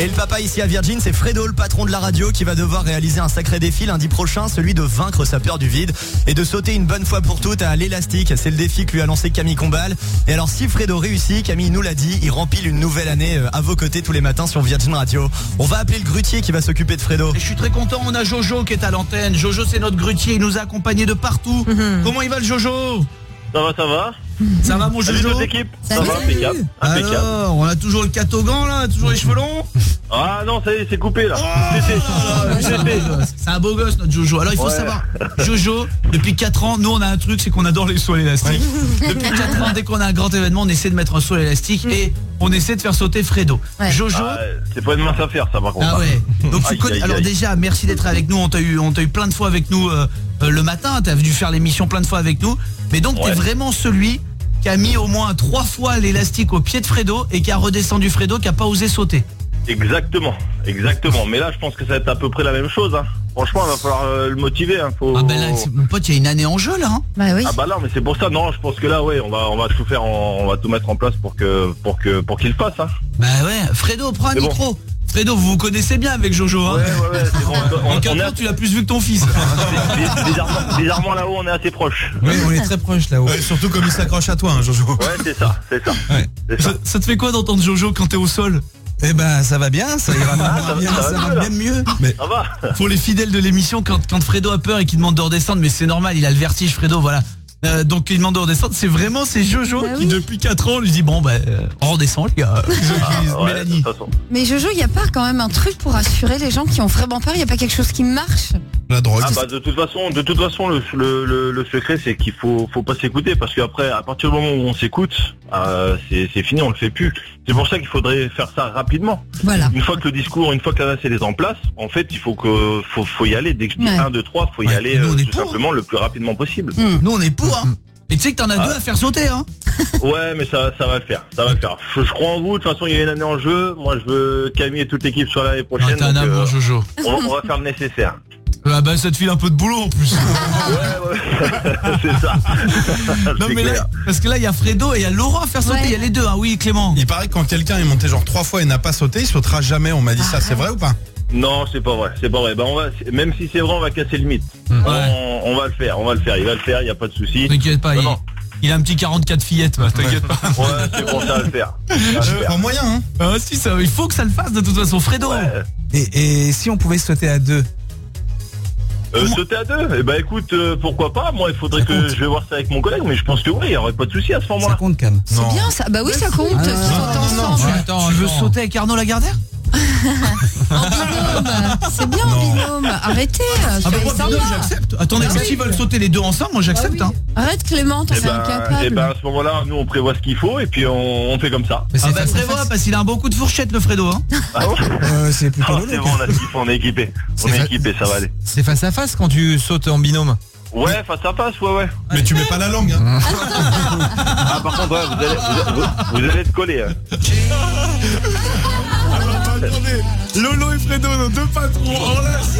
Et le papa ici à Virgin, c'est Fredo, le patron de la radio, qui va devoir réaliser un sacré défi lundi prochain, celui de vaincre sa peur du vide et de sauter une bonne fois pour toutes à l'élastique. C'est le défi que lui a lancé Camille Combal. Et alors si Fredo réussit, Camille nous l'a dit, il rempile une nouvelle année euh, à vos côtés tous les matins sur Virgin Radio. On va appeler le grutier qui va s'occuper de Fredo. Et je suis très content, on a Jojo qui est à l'antenne. Jojo, c'est notre grutier, il nous a accompagnés de partout. Comment il va le Jojo? Ça va, ça va Ça va mon Jojo Ça va, impeccable. Alors, on a toujours le catogan là, toujours les cheveux longs Ah non, ça y est, c'est coupé là. Oh C'est un beau gosse. Notre Jojo. Alors il faut Ouais. savoir, Jojo, depuis 4 ans, nous on a un truc, c'est qu'on adore les sauts à l'élastique. Depuis 4 ans, dès qu'on a un grand événement, on essaie de mettre un saut à l'élastique et on essaie de faire sauter Fredo. Jojo. Ah, c'est pas une mince affaire ça par contre. Ah ouais. Donc tu Aïe, connais. aïe, Alors aïe. déjà, merci d'être avec nous. On t'a eu, on t'a eu plein de fois avec nous euh, euh, le matin. T'as dû faire l'émission plein de fois avec nous. Mais donc t'es Ouais. vraiment celui qui a mis au moins trois fois l'élastique au pied de Fredo et qui a redescendu Fredo, qui a pas osé sauter. Exactement, exactement. Mais là, je pense que ça va être à peu près la même chose. hein. Franchement, il va falloir euh, le motiver. Hein. Faut... Ah ben là, mon pote, il y a une année en jeu là. hein. Bah oui. Ah bah non, mais c'est pour ça. Non, je pense que là, ouais, on va, on va tout faire, en- on va tout mettre en place pour que, pour que, pour qu'il le fasse. Hein. Bah ouais, Fredo, prends un bon. Fredo, vous vous connaissez bien avec Jojo. Hein Ouais, ouais, ouais, c'est bon. On- En on 4 est ans, tu l'as plus vu que ton fils. *laughs* Biz- Bizarrement, bizarrement, là-haut, on est assez proche. Oui, on est très proche là-haut. Ouais, surtout comme il s'accroche à toi, hein, Jojo. Ouais, c'est ça, c'est ça. C'est ça. Ça, ça te fait quoi d'entendre Jojo quand t'es au sol? Eh ben, ça va bien, ça ira Ah, même ça va- bien, ça va ça mieux, va là. même mieux. Mais Ça va. Pour les fidèles de l'émission, quand, quand Fredo a peur et qu'il demande de redescendre, mais c'est normal, il a le vertige, Fredo, voilà. Euh, donc il demande de redescendre, c'est vraiment c'est Jojo Bah qui depuis 4 ans lui dit bon bah euh, on redescend les gars. *laughs* Ah, ouais, Mélanie. de toute façon. Mais Jojo, il n'y a pas quand même un truc pour assurer les gens qui ont vraiment peur? Il n'y a pas quelque chose qui marche? La drogue. Ah bah de toute façon, de toute façon, le, le, le, le secret c'est qu'il faut, faut pas s'écouter parce qu'après, à partir du moment où on s'écoute, euh, c'est c'est fini, on le fait plus. C'est pour ça qu'il faudrait faire ça rapidement. Voilà. Une fois que le discours, une fois que la nation est en place, en fait, il faut que, faut, faut y aller. Dès que je dis Ouais. 1, 2, 3, faut y Ouais, aller nous, euh, tout pour, simplement le plus rapidement possible. Nous on est pour hein. Et tu sais que t'en as Ah. deux à faire sauter hein. *laughs* Ouais, mais ça, ça va le faire, ça va le faire. Je, je crois en vous. De toute façon, il y a une année en jeu. Moi, je veux Camille et toute l'équipe sur l'année Ah, prochaine. un donc, euh, Jojo. on, va- on va faire le nécessaire. Ah bah ça te file un peu de boulot en plus. *laughs* Ouais, ouais, *laughs* c'est ça. non mais là, parce que là il y a Fredo et il y a Laurent à faire sauter, il y a les deux hein. Oui Clément. Il paraît que quand quelqu'un est monté genre trois fois et n'a pas sauté, il sautera jamais. On m'a dit ça, c'est vrai ou pas? Non, c'est pas vrai, c'est pas vrai. Ben, on va, même si c'est vrai, on va casser le mythe. Ouais. On, on va le faire, on va le faire. Il va le faire, il y a pas de souci. T'inquiète pas, Non, il, non. il a un petit 44 fillettes, bah, t'inquiète pas. Ouais, c'est bon, ça va le faire. Faire. En moyen, hein Ah si ça, il faut que ça le fasse de toute façon, Fredo. Et, et si on pouvait sauter à deux Euh, sauter à deux. Eh ben écoute, euh, pourquoi pas? Moi, il faudrait que je vais voir ça avec mon collègue, mais je pense que oui, il y aurait pas de souci à ce Ça moment-là. compte Cam. C'est bien ça. Bah oui, ça compte. Ah, non, non, non, attends, tu veux sauter avec Arnaud Lagardère? *laughs* En binôme. C'est bien en binôme. Arrêtez. Ah bah soyez moi sympa. binôme, j'accepte. Attendez, Ah mais oui. s'ils veulent sauter les deux ensemble, moi j'accepte. hein. Arrête Clément, t'en Eh es ben, eh incapable. ben, à ce moment-là, nous, on prévoit ce qu'il faut et puis on, on fait comme ça. Mais Ah c'est bah prévois parce qu'il a un bon coup de fourchette le Fredo. Hein. Ah bon Euh, *laughs* c'est plutôt Ah, C'est Cam. bon, on a ce qu'il faut, on est équipé. On C'est est fa- équipé, ça va aller. C'est face à face quand tu sautes en binôme. Ouais, face à face, ouais, ouais. Mais tu mets pas la langue, hein *laughs* Ah, par contre, ouais, vous allez, vous, vous- vous allez te coller. hein. Lolo et Fredo, nos deux patrons. C'est